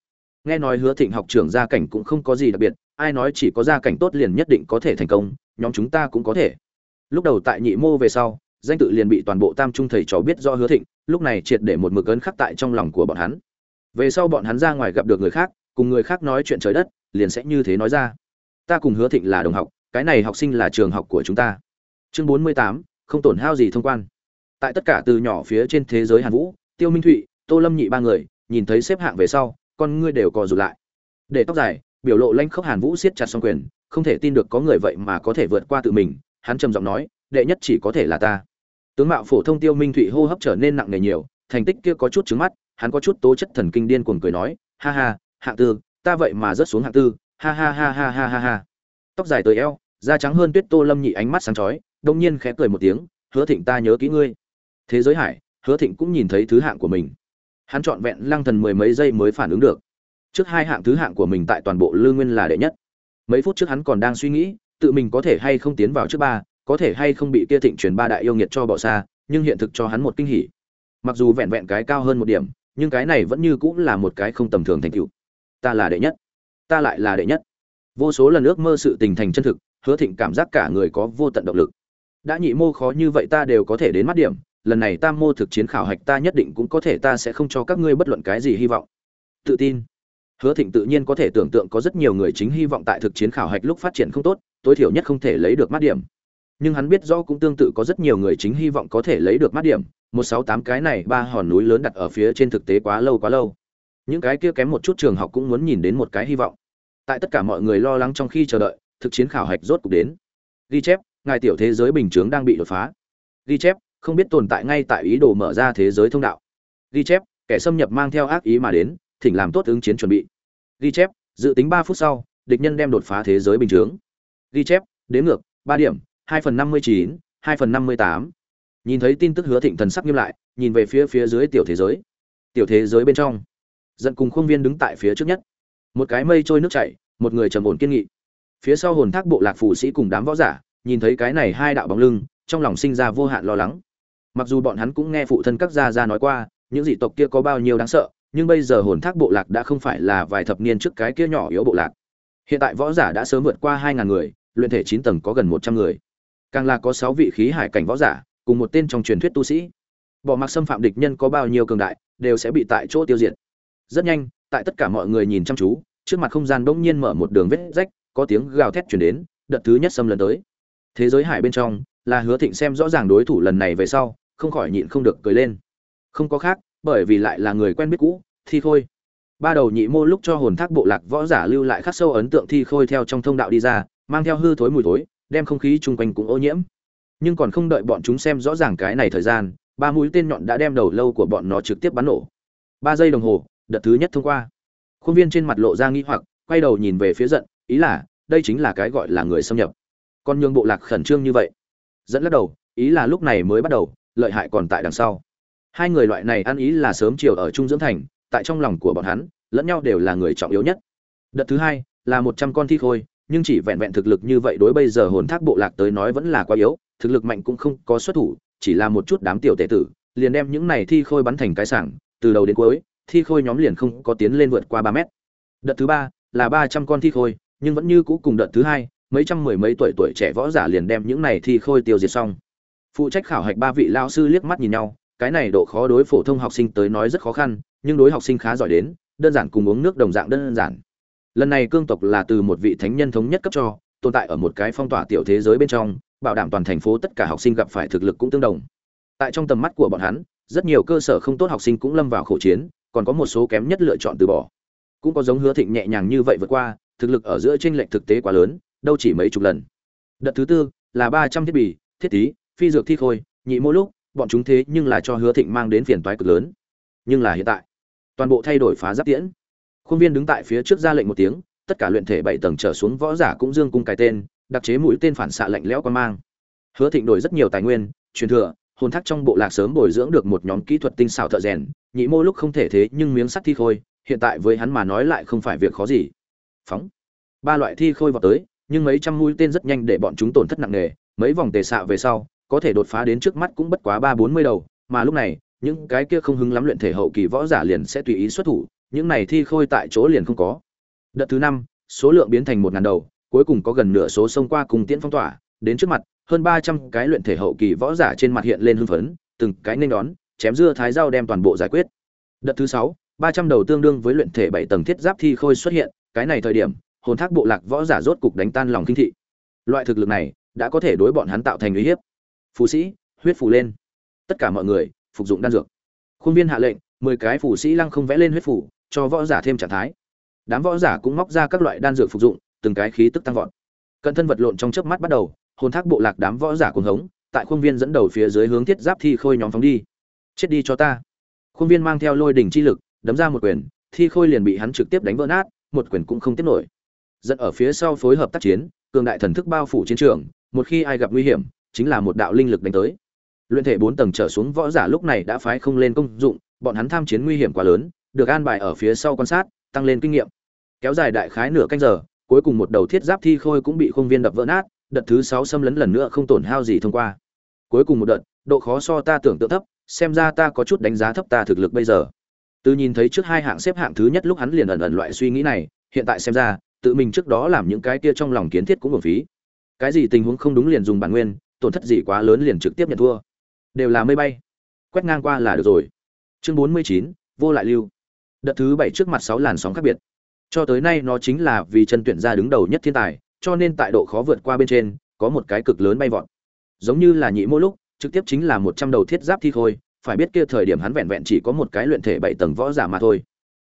Nghe nói hứa thịnh học trưởng gia cảnh cũng không có gì đặc biệt, ai nói chỉ có gia cảnh tốt liền nhất định có thể thành công, nhóm chúng ta cũng có thể. Lúc đầu tại nhị mô về sau, danh tự liền bị toàn bộ tam trung thầy trò biết do hứa thịnh, lúc này triệt để một mực ấn khắc tại trong lòng của bọn hắn. Về sau bọn hắn ra ngoài gặp được người khác cùng người khác nói chuyện trời đất, liền sẽ như thế nói ra. Ta cùng hứa thịnh là đồng học, cái này học sinh là trường học của chúng ta. Chương bốn mươi tám, không tổn hao gì thông quan. Tại tất cả từ nhỏ phía trên thế giới hàn vũ, tiêu minh thụy, tô lâm nhị ba người, nhìn thấy xếp hạng về sau, con ngươi đều cò rụt lại. Để tóc dài, biểu lộ lanh khốc hàn vũ siết chặt song quyền, không thể tin được có người vậy mà có thể vượt qua tự mình, hắn trầm giọng nói, đệ nhất chỉ có thể là ta. Tướng mạo phổ thông tiêu minh thụy hô hấp trở nên nặng nề nhiều, thành tích kia có chút trứng mắt, hắn có chút tố chất thần kinh điên cuồng cười nói, ha ha hạng tư, ta vậy mà rớt xuống hạng tư, ha ha ha ha ha ha ha. Tóc dài tới eo, da trắng hơn tuyết tô lâm nhị ánh mắt sáng chói, đông nhiên khẽ cười một tiếng, hứa thịnh ta nhớ kỹ ngươi. Thế giới hải, hứa thịnh cũng nhìn thấy thứ hạng của mình. Hắn trọn vẹn lăng thần mười mấy giây mới phản ứng được. Trước hai hạng thứ hạng của mình tại toàn bộ lương nguyên là đệ nhất. Mấy phút trước hắn còn đang suy nghĩ, tự mình có thể hay không tiến vào trước ba, có thể hay không bị kia thịnh truyền ba đại yêu nghiệt cho bỏ xa, nhưng hiện thực cho hắn một kinh hỉ. Mặc dù vẹn vẹn cái cao hơn một điểm, nhưng cái này vẫn như cũng là một cái không tầm thường thành tựu ta là đệ nhất. Ta lại là đệ nhất. Vô số lần ước mơ sự tình thành chân thực, hứa thịnh cảm giác cả người có vô tận động lực. Đã nhị mô khó như vậy ta đều có thể đến mắt điểm, lần này tam mô thực chiến khảo hạch ta nhất định cũng có thể ta sẽ không cho các ngươi bất luận cái gì hy vọng. Tự tin. Hứa thịnh tự nhiên có thể tưởng tượng có rất nhiều người chính hy vọng tại thực chiến khảo hạch lúc phát triển không tốt, tối thiểu nhất không thể lấy được mắt điểm. Nhưng hắn biết rõ cũng tương tự có rất nhiều người chính hy vọng có thể lấy được mắt điểm. Một sáu tám cái này ba hòn núi lớn đặt ở phía trên thực tế quá lâu quá lâu những cái kia kém một chút trường học cũng muốn nhìn đến một cái hy vọng. Tại tất cả mọi người lo lắng trong khi chờ đợi, thực chiến khảo hạch rốt cục đến. Ghi chép, ngài tiểu thế giới bình chướng đang bị đột phá. Ghi chép, không biết tồn tại ngay tại ý đồ mở ra thế giới thông đạo. Ghi chép, kẻ xâm nhập mang theo ác ý mà đến, thỉnh làm tốt ứng chiến chuẩn bị. Ghi chép, dự tính ba phút sau, địch nhân đem đột phá thế giới bình chướng. Ghi chép đến ngược, ba điểm, hai phần năm mươi chín, hai phần năm mươi tám. Nhìn thấy tin tức hứa thịnh thần sắc nghiêm lại, nhìn về phía phía dưới tiểu thế giới. Tiểu thế giới bên trong dẫn cùng khuôn viên đứng tại phía trước nhất. Một cái mây trôi nước chảy, một người trầm ổn kiên nghị. Phía sau hồn thác bộ lạc phù sĩ cùng đám võ giả, nhìn thấy cái này hai đạo bóng lưng, trong lòng sinh ra vô hạn lo lắng. Mặc dù bọn hắn cũng nghe phụ thân các gia gia nói qua, những dị tộc kia có bao nhiêu đáng sợ, nhưng bây giờ hồn thác bộ lạc đã không phải là vài thập niên trước cái kia nhỏ yếu bộ lạc. Hiện tại võ giả đã sớm vượt qua hai ngàn người, luyện thể chín tầng có gần một trăm người. Càng là có sáu vị khí hải cảnh võ giả, cùng một tên trong truyền thuyết tu sĩ. Bỏ mặc xâm phạm địch nhân có bao nhiêu cường đại, đều sẽ bị tại chỗ tiêu diệt rất nhanh, tại tất cả mọi người nhìn chăm chú, trước mặt không gian bỗng nhiên mở một đường vết rách, có tiếng gào thét chuyển đến, đợt thứ nhất xâm lần tới. Thế giới hải bên trong, là hứa thịnh xem rõ ràng đối thủ lần này về sau, không khỏi nhịn không được cười lên. Không có khác, bởi vì lại là người quen biết cũ, thi khôi. Ba đầu nhị mô lúc cho hồn thác bộ lạc võ giả lưu lại khắc sâu ấn tượng thi khôi theo trong thông đạo đi ra, mang theo hư thối mùi thối, đem không khí chung quanh cũng ô nhiễm. Nhưng còn không đợi bọn chúng xem rõ ràng cái này thời gian, ba mũi tên nhọn đã đem đầu lâu của bọn nó trực tiếp bắn nổ. Ba giây đồng hồ đợt thứ nhất thông qua. Khuôn viên trên mặt lộ ra nghi hoặc, quay đầu nhìn về phía giận, ý là, đây chính là cái gọi là người xâm nhập. Còn nhường bộ lạc khẩn trương như vậy. Dẫn lắc đầu, ý là lúc này mới bắt đầu, lợi hại còn tại đằng sau. Hai người loại này ăn ý là sớm chiều ở trung dưỡng thành, tại trong lòng của bọn hắn, lẫn nhau đều là người trọng yếu nhất. Đợt thứ hai, là một trăm con thi khôi, nhưng chỉ vẹn vẹn thực lực như vậy đối bây giờ hồn thác bộ lạc tới nói vẫn là quá yếu, thực lực mạnh cũng không có xuất thủ, chỉ là một chút đám tiểu tệ tử, liền đem những này thi khôi bắn thành cái sảng, từ đầu đến cuối thi khôi nhóm liền không có tiến lên vượt qua ba mét. Đợt thứ ba là ba trăm con thi khôi, nhưng vẫn như cũ cùng đợt thứ hai, mấy trăm mười mấy tuổi tuổi trẻ võ giả liền đem những này thi khôi tiêu diệt xong. Phụ trách khảo hạch ba vị lao sư liếc mắt nhìn nhau, cái này độ khó đối phổ thông học sinh tới nói rất khó khăn, nhưng đối học sinh khá giỏi đến, đơn giản cùng uống nước đồng dạng đơn giản. Lần này cương tộc là từ một vị thánh nhân thống nhất cấp cho, tồn tại ở một cái phong tỏa tiểu thế giới bên trong, bảo đảm toàn thành phố tất cả học sinh gặp phải thực lực cũng tương đồng. Tại trong tầm mắt của bọn hắn, rất nhiều cơ sở không tốt học sinh cũng lâm vào khổ chiến còn có một số kém nhất lựa chọn từ bỏ. Cũng có giống hứa thịnh nhẹ nhàng như vậy vượt qua, thực lực ở giữa tranh lệch thực tế quá lớn, đâu chỉ mấy chục lần. Đợt thứ tư là ba trăm thiết bị, thiết tí phi dược thi khôi, nhị mô lúc, bọn chúng thế nhưng là cho hứa thịnh mang đến phiền toái cực lớn. Nhưng là hiện tại, toàn bộ thay đổi phá giáp tiễn. Khuôn viên đứng tại phía trước ra lệnh một tiếng, tất cả luyện thể bảy tầng trở xuống võ giả cũng dương cung cái tên, đặc chế mũi tên phản xạ lạnh lẽo quan mang. Hứa thịnh đổi rất nhiều tài nguyên, truyền thừa hồn thác trong bộ lạc sớm bồi dưỡng được một nhóm kỹ thuật tinh xảo thợ rèn, nhị mô lúc không thể thế nhưng miếng sắt thi khôi, hiện tại với hắn mà nói lại không phải việc khó gì. Phóng. Ba loại thi khôi vào tới, nhưng mấy trăm mũi tên rất nhanh để bọn chúng tổn thất nặng nề, mấy vòng tề xạ về sau, có thể đột phá đến trước mắt cũng bất quá ba bốn mươi đầu, mà lúc này, những cái kia không hứng lắm luyện thể hậu kỳ võ giả liền sẽ tùy ý xuất thủ, những này thi khôi tại chỗ liền không có. Đợt thứ năm, số lượng biến thành một ngàn đầu, cuối cùng có gần nửa số sông qua cùng tiễn phong tỏa, đến trước mặt hơn ba trăm cái luyện thể hậu kỳ võ giả trên mặt hiện lên hưng phấn từng cái nên đón chém dưa thái dao đem toàn bộ giải quyết. Đợt thứ sáu ba trăm đầu tương đương với luyện thể bảy tầng thiết giáp thi khôi xuất hiện cái này thời điểm hồn thác bộ lạc võ giả rốt cục đánh tan lòng kinh thị. Loại thực lực này đã có thể đối bọn hắn tạo thành uy hiếp. Phù sĩ huyết phù lên. Tất cả mọi người phục dụng đan dược. Khuôn viên hạ lệnh mười cái phù sĩ lăng không vẽ lên huyết phù, cho võ giả thêm trạng thái. Đám võ giả cũng móc ra các loại đan dược phục dụng từng cái khí tức tăng vọt. Cận thân vật lộn trong chớp mắt bắt đầu hồn thác bộ lạc đám võ giả cuồng hống, tại khuôn viên dẫn đầu phía dưới hướng thiết giáp thi khôi nhóm phóng đi. Chết đi cho ta. Khuôn viên mang theo lôi đỉnh chi lực, đấm ra một quyền, thi khôi liền bị hắn trực tiếp đánh vỡ nát, một quyền cũng không tiếp nổi. Dẫn ở phía sau phối hợp tác chiến, cường đại thần thức bao phủ chiến trường, một khi ai gặp nguy hiểm, chính là một đạo linh lực đánh tới. Luyện thể bốn tầng trở xuống võ giả lúc này đã phái không lên công dụng, bọn hắn tham chiến nguy hiểm quá lớn, được an bài ở phía sau quan sát, tăng lên kinh nghiệm. Kéo dài đại khái nửa canh giờ, cuối cùng một đầu thiết giáp thi khôi cũng bị khung viên đập vỡ nát đợt thứ sáu xâm lấn lần nữa không tổn hao gì thông qua. Cuối cùng một đợt, độ khó so ta tưởng tượng thấp, xem ra ta có chút đánh giá thấp ta thực lực bây giờ. Từ nhìn thấy trước hai hạng xếp hạng thứ nhất lúc hắn liền ẩn ẩn loại suy nghĩ này, hiện tại xem ra, tự mình trước đó làm những cái kia trong lòng kiến thiết cũng hưởng phí. Cái gì tình huống không đúng liền dùng bản nguyên, tổn thất gì quá lớn liền trực tiếp nhận thua. Đều là mây bay. Quét ngang qua là được rồi. Chương bốn mươi chín, vô lại lưu. Đợt thứ bảy trước mặt sáu làn sóng khác biệt. Cho tới nay nó chính là vì chân tuyển ra đứng đầu nhất thiên tài cho nên tại độ khó vượt qua bên trên, có một cái cực lớn bay vọt. Giống như là nhị mỗi lúc, trực tiếp chính là một trăm đầu thiết giáp thi khôi, phải biết kia thời điểm hắn vẹn vẹn chỉ có một cái luyện thể bảy tầng võ giả mà thôi.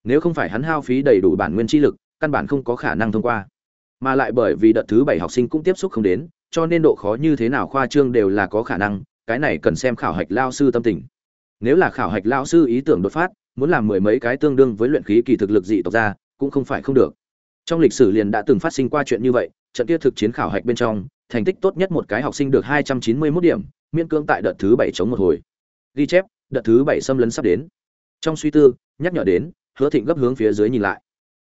Nếu không phải hắn hao phí đầy đủ bản nguyên chi lực, căn bản không có khả năng thông qua. Mà lại bởi vì đợt thứ bảy học sinh cũng tiếp xúc không đến, cho nên độ khó như thế nào khoa trương đều là có khả năng, cái này cần xem khảo hạch lao sư tâm tình. Nếu là khảo hạch lao sư ý tưởng đột phát, muốn làm mười mấy cái tương đương với luyện khí kỳ thực lực dị tộc ra, cũng không phải không được. Trong lịch sử liền đã từng phát sinh qua chuyện như vậy trận kia thực chiến khảo hạch bên trong, thành tích tốt nhất một cái học sinh được hai trăm chín mươi 291 điểm, miễn cưỡng tại đợt thứ bảy chống một hồi. Ghi chép, đợt thứ bảy xâm lấn sắp đến. Trong suy tư, nhắc nhở đến, hứa thịnh gấp hướng phía dưới nhìn lại.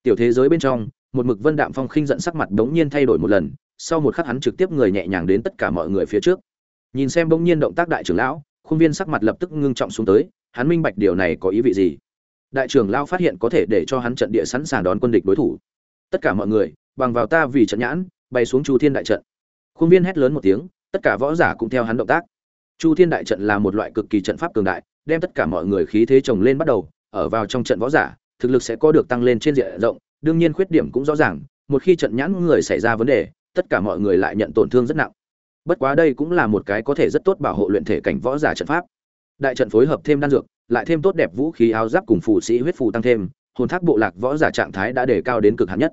Tiểu thế giới bên trong, một mực vân đạm phong khinh giận sắc mặt đống nhiên thay đổi một lần, sau một khắc hắn trực tiếp người nhẹ nhàng đến tất cả mọi người phía trước. Nhìn xem bỗng nhiên động tác đại trưởng lão, khuôn viên sắc mặt lập tức ngưng trọng xuống tới, hắn minh bạch điều này có ý vị gì. Đại trưởng lão phát hiện có thể để cho hắn trận địa sẵn sàng đón quân địch đối thủ. Tất cả mọi người bằng vào ta vì trận nhãn, bay xuống chu thiên đại trận. Khuôn viên hét lớn một tiếng, tất cả võ giả cũng theo hắn động tác. Chu thiên đại trận là một loại cực kỳ trận pháp cường đại, đem tất cả mọi người khí thế chồng lên bắt đầu, ở vào trong trận võ giả, thực lực sẽ có được tăng lên trên diện rộng, đương nhiên khuyết điểm cũng rõ ràng, một khi trận nhãn người xảy ra vấn đề, tất cả mọi người lại nhận tổn thương rất nặng. Bất quá đây cũng là một cái có thể rất tốt bảo hộ luyện thể cảnh võ giả trận pháp. Đại trận phối hợp thêm đan dược, lại thêm tốt đẹp vũ khí áo giáp cùng phù sĩ huyết phù tăng thêm, hồn thác bộ lạc võ giả trạng thái đã đề cao đến cực hạn nhất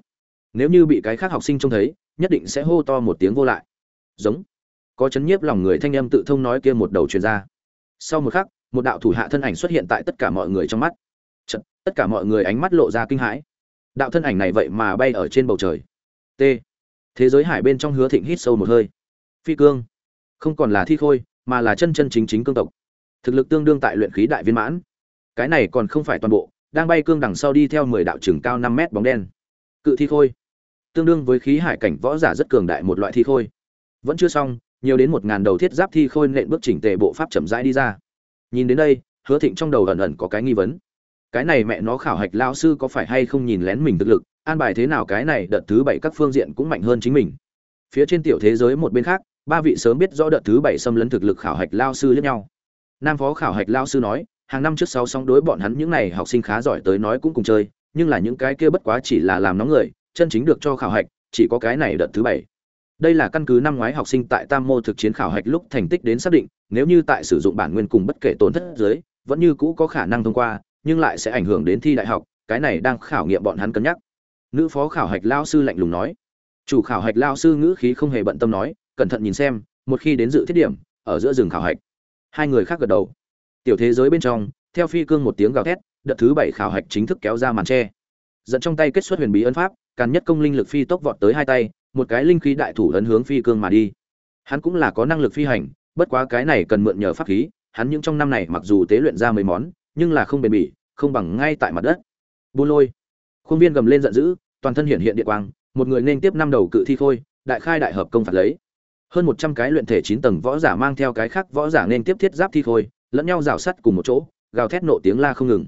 nếu như bị cái khác học sinh trông thấy nhất định sẽ hô to một tiếng vô lại. Giống. Có chấn nhiếp lòng người thanh âm tự thông nói kia một đầu truyền ra. Sau một khắc một đạo thủ hạ thân ảnh xuất hiện tại tất cả mọi người trong mắt. Chật, tất cả mọi người ánh mắt lộ ra kinh hãi. Đạo thân ảnh này vậy mà bay ở trên bầu trời. T. Thế giới hải bên trong hứa thịnh hít sâu một hơi. Phi cương. Không còn là thi khôi mà là chân chân chính chính cương tộc. Thực lực tương đương tại luyện khí đại viên mãn. Cái này còn không phải toàn bộ đang bay cương đằng sau đi theo mười đạo trường cao năm mét bóng đen. Cự thi khôi tương đương với khí hải cảnh võ giả rất cường đại một loại thi khôi. Vẫn chưa xong, nhiều đến một ngàn đầu thiết giáp thi khôi nện bước chỉnh tề bộ pháp chậm rãi đi ra. Nhìn đến đây, hứa thịnh trong đầu ẩn ẩn có cái nghi vấn. Cái này mẹ nó khảo hạch lao sư có phải hay không nhìn lén mình thực lực, an bài thế nào cái này đợt thứ bảy các phương diện cũng mạnh hơn chính mình. Phía trên tiểu thế giới một bên khác, ba vị sớm biết rõ đợt thứ bảy xâm lấn thực lực khảo hạch lao sư lẫn nhau. Nam phó khảo hạch lao sư nói, hàng năm trước sau sóng đối bọn hắn những này học sinh khá giỏi tới nói cũng cùng chơi, nhưng là những cái kia bất quá chỉ là làm nóng người chân chính được cho khảo hạch, chỉ có cái này đợt thứ bảy. Đây là căn cứ năm ngoái học sinh tại tam mô thực chiến khảo hạch lúc thành tích đến xác định, nếu như tại sử dụng bản nguyên cùng bất kể tổn thất dưới, vẫn như cũ có khả năng thông qua, nhưng lại sẽ ảnh hưởng đến thi đại học, cái này đang khảo nghiệm bọn hắn cân nhắc. Nữ phó khảo hạch lao sư lạnh lùng nói. Chủ khảo hạch lao sư ngữ khí không hề bận tâm nói, cẩn thận nhìn xem, một khi đến dự thiết điểm, ở giữa rừng khảo hạch. Hai người khác gật đầu. Tiểu thế giới bên trong, theo phi cương một tiếng gào thét, đợt thứ bảy khảo hạch chính thức kéo ra màn tre dẫn trong tay kết xuất huyền bí ấn pháp, càn nhất công linh lực phi tốc vọt tới hai tay, một cái linh khí đại thủ ấn hướng phi cương mà đi. Hắn cũng là có năng lực phi hành, bất quá cái này cần mượn nhờ pháp khí, hắn những trong năm này mặc dù tế luyện ra mấy món, nhưng là không bền bỉ, không bằng ngay tại mặt đất. Buôn lôi. Khuôn viên gầm lên giận dữ, toàn thân hiện hiện địa quang, một người nên tiếp năm đầu cự thi khôi, đại khai đại hợp công phạt lấy. Hơn một trăm cái luyện thể chín tầng võ giả mang theo cái khác võ giả nên tiếp thiết giáp thi khôi, lẫn nhau rào sắt cùng một chỗ, gào thét nộ tiếng la không ngừng.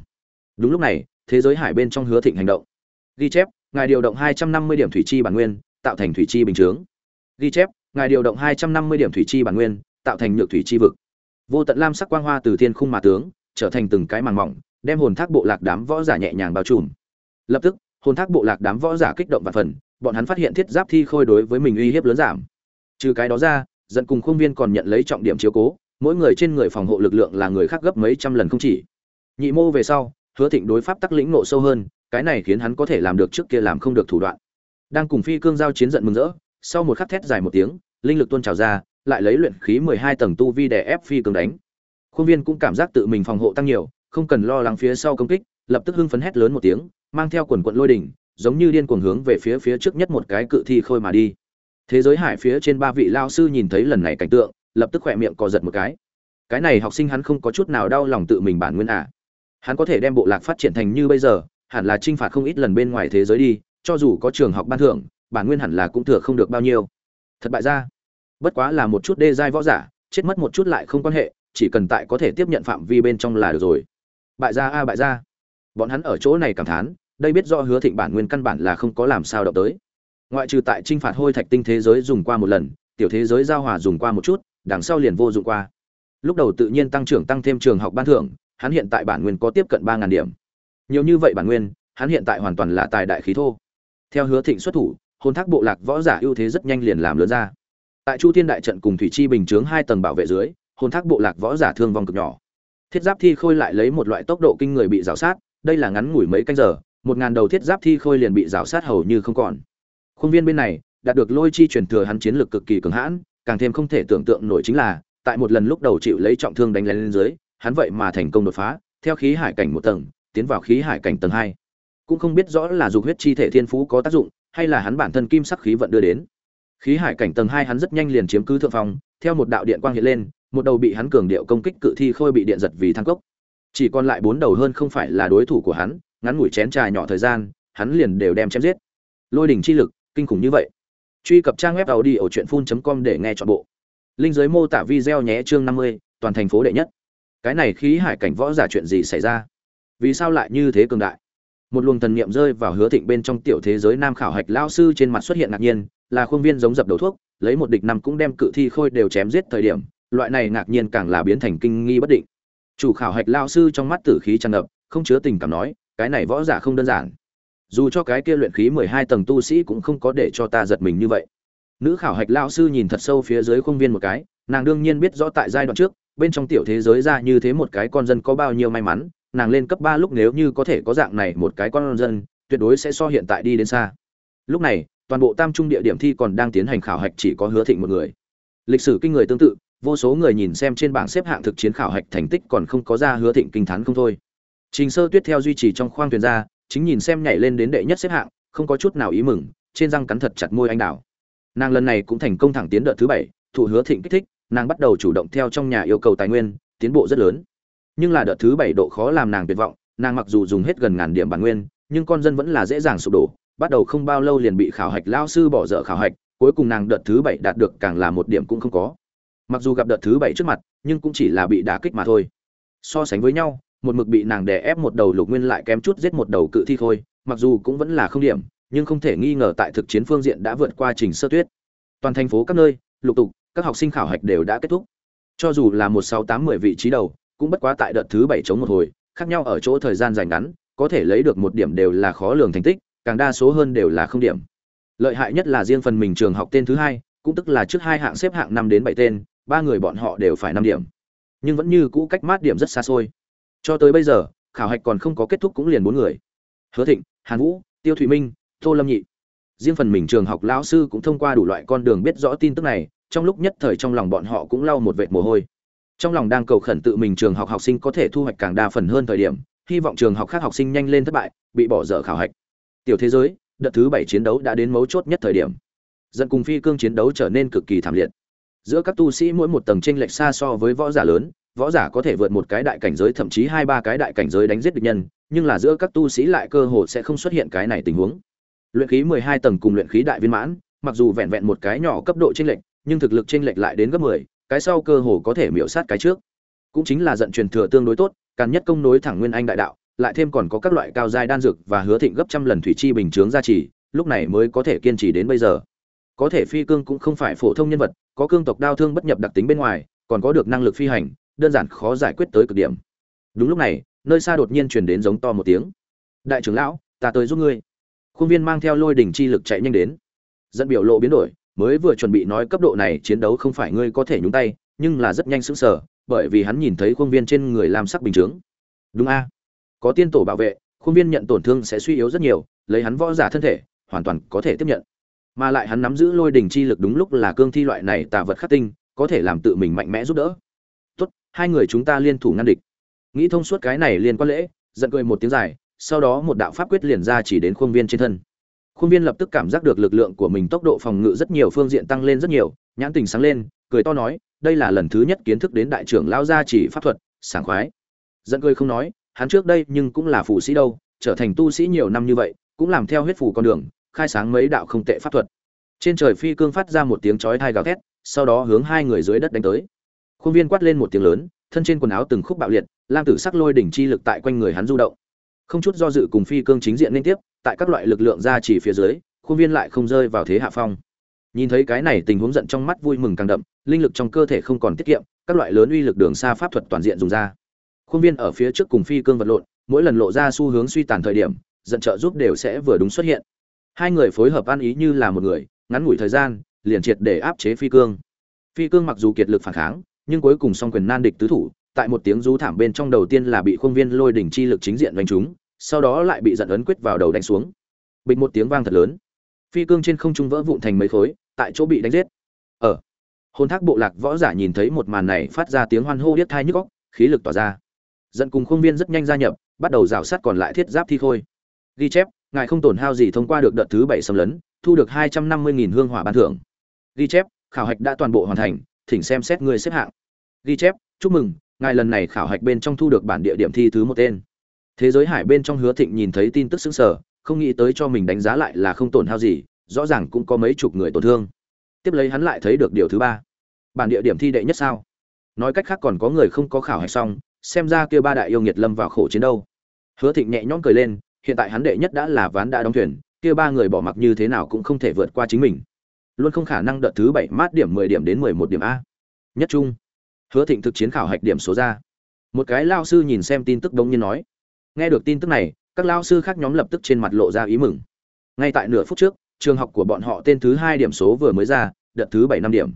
Đúng lúc này, thế giới hải bên trong hứa thịnh hành động ghi chép, ngài điều động hai trăm năm mươi điểm thủy chi bản nguyên, tạo thành thủy chi bình chướng. Ghi chép, ngài điều động hai trăm năm mươi điểm thủy chi bản nguyên, tạo thành nhược thủy chi vực. Vô tận lam sắc quang hoa từ thiên khung mà tướng, trở thành từng cái màn mỏng, đem hồn thác bộ lạc đám võ giả nhẹ nhàng bao trùm. Lập tức, hồn thác bộ lạc đám võ giả kích động và phần, bọn hắn phát hiện thiết giáp thi khôi đối với mình uy hiếp lớn giảm. Trừ cái đó ra dẫn cùng khuôn viên còn nhận lấy trọng điểm chiếu cố, mỗi người trên người phòng hộ lực lượng là người khác gấp mấy trăm lần không chỉ. Nhị mô về sau, hứa thịnh đối pháp tắc lĩnh nộ sâu hơn cái này khiến hắn có thể làm được trước kia làm không được thủ đoạn. Đang cùng phi cương giao chiến giận mừng rỡ, sau một khắc thét dài một tiếng, linh lực tuôn trào ra, lại lấy luyện khí mười hai tầng tu vi để ép phi cương đánh. Khuôn viên cũng cảm giác tự mình phòng hộ tăng nhiều, không cần lo lắng phía sau công kích, lập tức hưng phấn hét lớn một tiếng, mang theo quần quận lôi đỉnh, giống như điên cuồng hướng về phía phía trước nhất một cái cự thi khôi mà đi. Thế giới hải phía trên ba vị lao sư nhìn thấy lần này cảnh tượng, lập tức khỏe miệng co giật một cái. Cái này học sinh hắn không có chút nào đau lòng tự mình bản nguyên à. hắn có thể đem bộ lạc phát triển thành như bây giờ hẳn là trinh phạt không ít lần bên ngoài thế giới đi, cho dù có trường học ban thưởng, bản nguyên hẳn là cũng thừa không được bao nhiêu. Thật bại ra. Bất quá là một chút đê giai võ giả, chết mất một chút lại không quan hệ, chỉ cần tại có thể tiếp nhận phạm vi bên trong là được rồi. Bại gia a, bại gia bọn hắn ở chỗ này cảm thán, đây biết do hứa thịnh bản nguyên căn bản là không có làm sao động tới. Ngoại trừ tại t r i n h phạt hôi thạch tinh thế giới dùng qua một lần, tiểu thế giới giao hòa dùng qua một chút, đằng sau liền vô dụng qua. Lúc đầu tự nhiên tăng trưởng tăng thêm trường học ban thưởng, hắn hiện tại bản nguyên có tiếp cận ba ngàn điểm nhiều như vậy bản nguyên hắn hiện tại hoàn toàn là tài đại khí thô. Theo hứa thịnh xuất thủ hôn thác bộ lạc võ giả ưu thế rất nhanh liền làm lớn ra. Tại chu thiên đại trận cùng thủy chi bình chướng hai tầng bảo vệ dưới hôn thác bộ lạc võ giả thương vong cực nhỏ. Thiết giáp thi khôi lại lấy một loại tốc độ kinh người bị rào sát đây là ngắn ngủi mấy canh giờ một ngàn đầu thiết giáp thi khôi liền bị rào sát hầu như không còn. Khuôn viên bên này đạt được lôi chi truyền thừa hắn chiến lược cực kỳ cường hãn càng thêm không thể tưởng tượng nổi chính là tại một lần lúc đầu chịu lấy trọng thương đánh lên dưới, hắn vậy mà thành công đột phá, theo khí hải cảnh một tầng, tiến vào khí hải cảnh tầng hai. Cũng không biết rõ là dục huyết chi thể thiên phú có tác dụng, hay là hắn bản thân kim sắc khí vận đưa đến. Khí hải cảnh tầng hai hắn rất nhanh liền chiếm cứ thượng phòng theo một đạo điện quang hiện lên, một đầu bị hắn cường điệu công kích cự thi khôi bị điện giật vì thăng cốc. Chỉ còn lại bốn đầu hơn không phải là đối thủ của hắn, ngắn ngủi chén trà nhỏ thời gian, hắn liền đều đem chém giết. Lôi đỉnh chi lực, kinh khủng như vậy. Truy cập trang web audiochuyenphun.com để nghe trọn bộ linh giới mô tả video nhé chương năm mươi toàn thành phố đệ nhất cái này khí hải cảnh võ giả chuyện gì xảy ra vì sao lại như thế cường đại? Một luồng thần niệm rơi vào hứa thịnh bên trong tiểu thế giới nam khảo hạch lao sư trên mặt xuất hiện ngạc nhiên, là khuôn viên giống dập đầu thuốc, lấy một địch năm cũng đem cự thi khôi đều chém giết thời điểm, loại này ngạc nhiên càng là biến thành kinh nghi bất định. Chủ khảo hạch lao sư trong mắt tử khí tràn ngập, không chứa tình cảm nói, cái này võ giả không đơn giản. Dù cho cái kia luyện khí mười hai tầng tu sĩ cũng không có để cho ta giật mình như vậy. Nữ khảo hạch lao sư nhìn thật sâu phía dưới khuôn viên một cái, nàng đương nhiên biết rõ tại giai đoạn trước, bên trong tiểu thế giới ra như thế một cái con dân có bao nhiêu may mắn nàng lên cấp ba lúc nếu như có thể có dạng này một cái con dân, tuyệt đối sẽ so hiện tại đi đến xa. Lúc này, toàn bộ tam trung địa điểm thi còn đang tiến hành khảo hạch chỉ có hứa thịnh một người. Lịch sử kinh người tương tự, vô số người nhìn xem trên bảng xếp hạng thực chiến khảo hạch thành tích còn không có ra hứa thịnh kinh thán không thôi. Trình sơ tuyết theo duy trì trong khoang thuyền ra, chính nhìn xem nhảy lên đến đệ nhất xếp hạng, không có chút nào ý mừng, trên răng cắn thật chặt môi anh đào. Nàng lần này cũng thành công thẳng tiến đợt thứ bảy thủ hứa thịnh kích thích, nàng bắt đầu chủ động theo trong nhà yêu cầu tài nguyên, tiến bộ rất lớn nhưng là đợt thứ bảy độ khó làm nàng tuyệt vọng, nàng mặc dù dùng hết gần ngàn điểm bản nguyên, nhưng con dân vẫn là dễ dàng sụp đổ, bắt đầu không bao lâu liền bị khảo hạch lao sư bỏ dở khảo hạch, cuối cùng nàng đợt thứ bảy đạt được càng là một điểm cũng không có. Mặc dù gặp đợt thứ bảy trước mặt, nhưng cũng chỉ là bị đả kích mà thôi. So sánh với nhau, một mực bị nàng đè ép một đầu lục nguyên lại kém chút giết một đầu cự thi thôi, mặc dù cũng vẫn là không điểm, nhưng không thể nghi ngờ tại thực chiến phương diện đã vượt qua trình sơ tuyết. Toàn thành phố các nơi, lục tục, các học sinh khảo hạch đều đã kết thúc. Cho dù là một sáu tám mười vị trí đầu cũng bất quá tại đợt thứ bảy chống một hồi, khác nhau ở chỗ thời gian dài ngắn, có thể lấy được một điểm đều là khó lường thành tích, càng đa số hơn đều là không điểm. Lợi hại nhất là riêng phần mình trường học tên thứ hai, cũng tức là trước hai hạng xếp hạng năm đến bảy tên, ba người bọn họ đều phải năm điểm. Nhưng vẫn như cũ cách mát điểm rất xa xôi. Cho tới bây giờ, khảo hạch còn không có kết thúc cũng liền bốn người. Hứa thịnh, hàn vũ, tiêu thụy minh, tô lâm nhị. Riêng phần mình trường học lão sư cũng thông qua đủ loại con đường biết rõ tin tức này, trong lúc nhất thời trong lòng bọn họ cũng lau một vệt mồ hôi trong lòng đang cầu khẩn tự mình trường học học sinh có thể thu hoạch càng đa phần hơn thời điểm, hy vọng trường học khác học sinh nhanh lên thất bại, bị bỏ dở khảo hạch. Tiểu thế giới, đợt thứ bảy chiến đấu đã đến mấu chốt nhất thời điểm. Dân cùng phi cương chiến đấu trở nên cực kỳ thảm liệt. Giữa các tu sĩ mỗi một tầng tranh lệch xa so với võ giả lớn, võ giả có thể vượt một cái đại cảnh giới, thậm chí hai ba cái đại cảnh giới đánh giết địch nhân, nhưng là giữa các tu sĩ lại cơ hồ sẽ không xuất hiện cái này tình huống. Luyện khí mười hai tầng cùng luyện khí đại viên mãn, mặc dù vẹn vẹn một cái nhỏ cấp độ tranh lệch, nhưng thực lực tranh lệch lại đến gấp mười cái sau cơ hồ có thể miểu sát cái trước. Cũng chính là giận truyền thừa tương đối tốt, càn nhất công nối thẳng nguyên anh đại đạo, lại thêm còn có các loại cao giai đan dược và hứa thịnh gấp trăm lần thủy chi bình chướng gia trì, lúc này mới có thể kiên trì đến bây giờ. Có thể phi cương cũng không phải phổ thông nhân vật, có cương tộc đao thương bất nhập đặc tính bên ngoài, còn có được năng lực phi hành, đơn giản khó giải quyết tới cực điểm. Đúng lúc này, nơi xa đột nhiên truyền đến giống to một tiếng. Đại trưởng lão, ta tới giúp ngươi. Khuôn viên mang theo lôi đỉnh chi lực chạy nhanh đến. Dẫn biểu lộ biến đổi mới vừa chuẩn bị nói cấp độ này chiến đấu không phải ngươi có thể nhúng tay, nhưng là rất nhanh sững sờ, bởi vì hắn nhìn thấy khuôn viên trên người làm sắc bình chướng. Đúng a. Có tiên tổ bảo vệ, khuôn viên nhận tổn thương sẽ suy yếu rất nhiều, lấy hắn võ giả thân thể, hoàn toàn có thể tiếp nhận. Mà lại hắn nắm giữ lôi đình chi lực đúng lúc là cương thi loại này tà vật khắc tinh, có thể làm tự mình mạnh mẽ giúp đỡ. Tốt, hai người chúng ta liên thủ ngăn địch. Nghĩ thông suốt cái này liên quan lễ, giận cười một tiếng dài, sau đó một đạo pháp quyết liền ra chỉ đến khuôn viên trên thân khuôn viên lập tức cảm giác được lực lượng của mình, tốc độ phòng ngự rất nhiều, phương diện tăng lên rất nhiều. Nhãn tình sáng lên, cười to nói, đây là lần thứ nhất kiến thức đến đại trưởng lao gia chỉ pháp thuật, sảng khoái. Giận cười không nói, hắn trước đây nhưng cũng là phụ sĩ đâu, trở thành tu sĩ nhiều năm như vậy, cũng làm theo huyết phủ con đường, khai sáng mấy đạo không tệ pháp thuật. Trên trời phi cương phát ra một tiếng chói thai gào thét, sau đó hướng hai người dưới đất đánh tới. Khuôn viên quát lên một tiếng lớn, thân trên quần áo từng khúc bạo liệt, lam tử sắc lôi đỉnh chi lực tại quanh người hắn du động không chút do dự cùng phi cương chính diện liên tiếp, tại các loại lực lượng ra chỉ phía dưới, khuôn viên lại không rơi vào thế hạ phong. Nhìn thấy cái này tình huống giận trong mắt vui mừng càng đậm, linh lực trong cơ thể không còn tiết kiệm, các loại lớn uy lực đường xa pháp thuật toàn diện dùng ra. Khuôn viên ở phía trước cùng phi cương vật lộn, mỗi lần lộ ra xu hướng suy tàn thời điểm, giận trợ giúp đều sẽ vừa đúng xuất hiện. Hai người phối hợp ăn ý như là một người, ngắn ngủi thời gian, liền triệt để áp chế phi cương. Phi cương mặc dù kiệt lực phản kháng, nhưng cuối cùng song quyền nan địch tứ thủ, tại một tiếng rú thảm bên trong đầu tiên là bị khuôn viên lôi đỉnh chi lực chính diện đánh trúng sau đó lại bị giận ấn quyết vào đầu đánh xuống. Bịch một tiếng vang thật lớn. Phi cương trên không trung vỡ vụn thành mấy khối, tại chỗ bị đánh giết. Ờ. Ở hôn thác bộ lạc võ giả nhìn thấy một màn này phát ra tiếng hoan hô điếc thai nhức góc khí lực tỏa ra. Dẫn cùng khuôn viên rất nhanh gia nhập, bắt đầu rào sát còn lại thiết giáp thi khôi. Ghi chép, ngài không tổn hao gì thông qua được đợt thứ bảy xâm lấn, thu được hai trăm năm mươi nghìn hương hỏa ban thưởng. Ghi chép, khảo hạch đã toàn bộ hoàn thành, thỉnh xem xét người xếp hạng. Ghi chép, chúc mừng, ngài lần này khảo hạch bên trong thu được bản địa điểm thi thứ một tên thế giới hải bên trong hứa thịnh nhìn thấy tin tức xứng sở không nghĩ tới cho mình đánh giá lại là không tổn hao gì, rõ ràng cũng có mấy chục người tổn thương. Tiếp lấy hắn lại thấy được điều thứ ba. Bản địa điểm thi đệ nhất sao? Nói cách khác còn có người không có khảo hạch xong, xem ra kia ba đại yêu nghiệt lâm vào khổ chiến đâu. Hứa thịnh nhẹ nhõm cười lên, hiện tại hắn đệ nhất đã là ván đã đóng thuyền, kia ba người bỏ mặc như thế nào cũng không thể vượt qua chính mình. Luôn không khả năng đợt thứ bảy mát điểm mười điểm đến mười một điểm a. Nhất trung. Hứa thịnh thực chiến khảo hạch điểm số ra. Một cái lao sư nhìn xem tin tức đống nhiên nói nghe được tin tức này, các lao sư khác nhóm lập tức trên mặt lộ ra ý mừng. Ngay tại nửa phút trước, trường học của bọn họ tên thứ hai điểm số vừa mới ra, đợt thứ bảy năm điểm.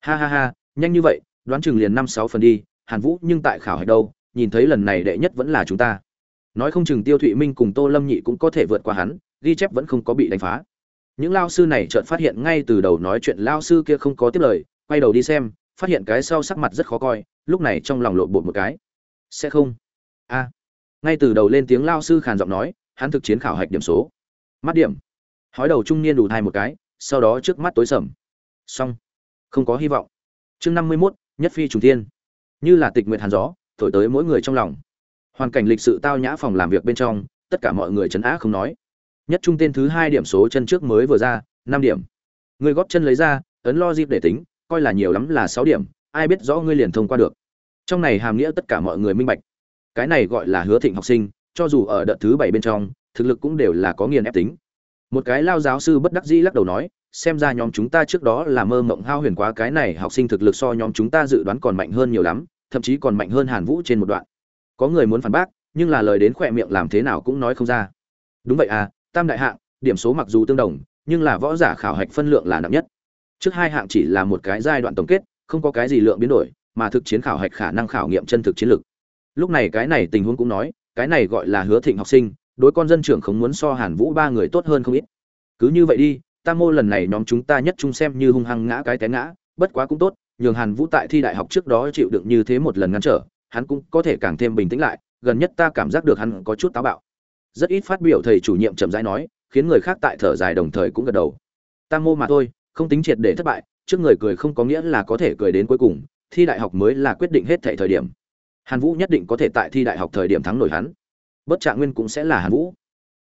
Ha ha ha, nhanh như vậy, đoán chừng liền năm sáu phần đi, hàn vũ nhưng tại khảo hạch đâu, nhìn thấy lần này đệ nhất vẫn là chúng ta. Nói không chừng tiêu thụy minh cùng tô lâm nhị cũng có thể vượt qua hắn, ghi chép vẫn không có bị đánh phá. Những lao sư này chợt phát hiện ngay từ đầu nói chuyện lao sư kia không có tiếp lời, quay đầu đi xem, phát hiện cái sau sắc mặt rất khó coi, lúc này trong lòng lộn bột một cái. Sẽ không. A ngay từ đầu lên tiếng lao sư khàn giọng nói, hắn thực chiến khảo hạch điểm số. Mắt điểm. Hói đầu trung niên đủ thai một cái, sau đó trước mắt tối sầm. Xong. Không có hy vọng. Chương năm mươi mốt, nhất phi trùng tiên như là tịch nguyện hàn gió, thổi tới mỗi người trong lòng. Hoàn cảnh lịch sự tao nhã phòng làm việc bên trong, tất cả mọi người chấn á không nói. Nhất trung tên thứ hai điểm số chân trước mới vừa ra, năm điểm. Người góp chân lấy ra, ấn lo dịp để tính, coi là nhiều lắm là sáu điểm, ai biết rõ ngươi liền thông qua được. Trong này hàm nghĩa tất cả mọi người minh bạch cái này gọi là hứa thịnh học sinh, cho dù ở đợt thứ bảy bên trong, thực lực cũng đều là có nghiền ép tính. Một cái lao giáo sư bất đắc dĩ lắc đầu nói, xem ra nhóm chúng ta trước đó là mơ mộng hao huyền quá, cái này học sinh thực lực so nhóm chúng ta dự đoán còn mạnh hơn nhiều lắm, thậm chí còn mạnh hơn hàn vũ trên một đoạn. Có người muốn phản bác, nhưng là lời đến khỏe miệng làm thế nào cũng nói không ra. Đúng vậy à tam đại hạng, điểm số mặc dù tương đồng, nhưng là võ giả khảo hạch phân lượng là nặng nhất. Trước hai hạng chỉ là một cái giai đoạn tổng kết, không có cái gì lượng biến đổi, mà thực chiến khảo hạch khả năng khảo nghiệm chân thực chiến lược lúc này cái này tình huống cũng nói, cái này gọi là hứa thịnh học sinh, đối con dân trưởng không muốn so hàn vũ ba người tốt hơn không ít. Cứ như vậy đi, tam mô lần này nhóm chúng ta nhất chung xem như hung hăng ngã cái té ngã, bất quá cũng tốt, nhường hàn vũ tại thi đại học trước đó chịu đựng như thế một lần ngăn trở, hắn cũng có thể càng thêm bình tĩnh lại, gần nhất ta cảm giác được hắn có chút táo bạo. Rất ít phát biểu thầy chủ nhiệm chậm rãi nói, khiến người khác tại thở dài đồng thời cũng gật đầu. Tam mô mà thôi, không tính triệt để thất bại, trước người cười không có nghĩa là có thể cười đến cuối cùng, thi đại học mới là quyết định hết thảy thời điểm hàn vũ nhất định có thể tại thi đại học thời điểm thắng nổi hắn. Bất trạng nguyên cũng sẽ là hàn vũ.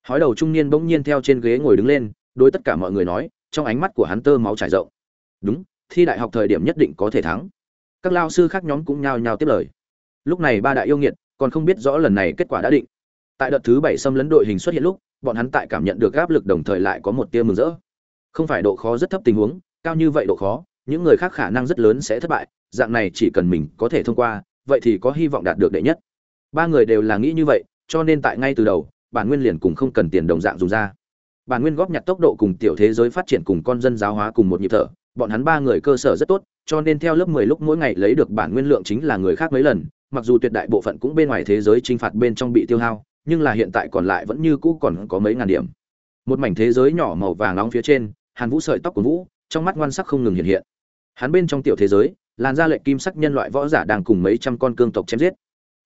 Hói đầu trung niên bỗng nhiên theo trên ghế ngồi đứng lên, đối tất cả mọi người nói, trong ánh mắt của hắn tơ máu trải rộng. Đúng, thi đại học thời điểm nhất định có thể thắng. Các lao sư khác nhóm cũng nhao nhao tiếp lời. Lúc này ba đại yêu nghiệt, còn không biết rõ lần này kết quả đã định. Tại đợt thứ bảy xâm lấn đội hình xuất hiện lúc, bọn hắn tại cảm nhận được áp lực đồng thời lại có một tia mừng rỡ. Không phải độ khó rất thấp tình huống, cao như vậy độ khó, những người khác khả năng rất lớn sẽ thất bại, dạng này chỉ cần mình có thể thông qua vậy thì có hy vọng đạt được đệ nhất. Ba người đều là nghĩ như vậy, cho nên tại ngay từ đầu, bản nguyên liền cùng không cần tiền đồng dạng dùng ra. Bản nguyên góp nhặt tốc độ cùng tiểu thế giới phát triển cùng con dân giáo hóa cùng một nhịp thở, bọn hắn ba người cơ sở rất tốt, cho nên theo lớp mười lúc mỗi ngày lấy được bản nguyên lượng chính là người khác mấy lần, mặc dù tuyệt đại bộ phận cũng bên ngoài thế giới chinh phạt bên trong bị tiêu hao, nhưng là hiện tại còn lại vẫn như cũ còn có mấy ngàn điểm. Một mảnh thế giới nhỏ màu vàng nóng phía trên, hàn vũ sợi tóc của vũ, trong mắt ngoan sắc không ngừng hiện hiện. Hắn bên trong tiểu thế giới làn da lệnh kim sắc nhân loại võ giả đang cùng mấy trăm con cương tộc chém giết.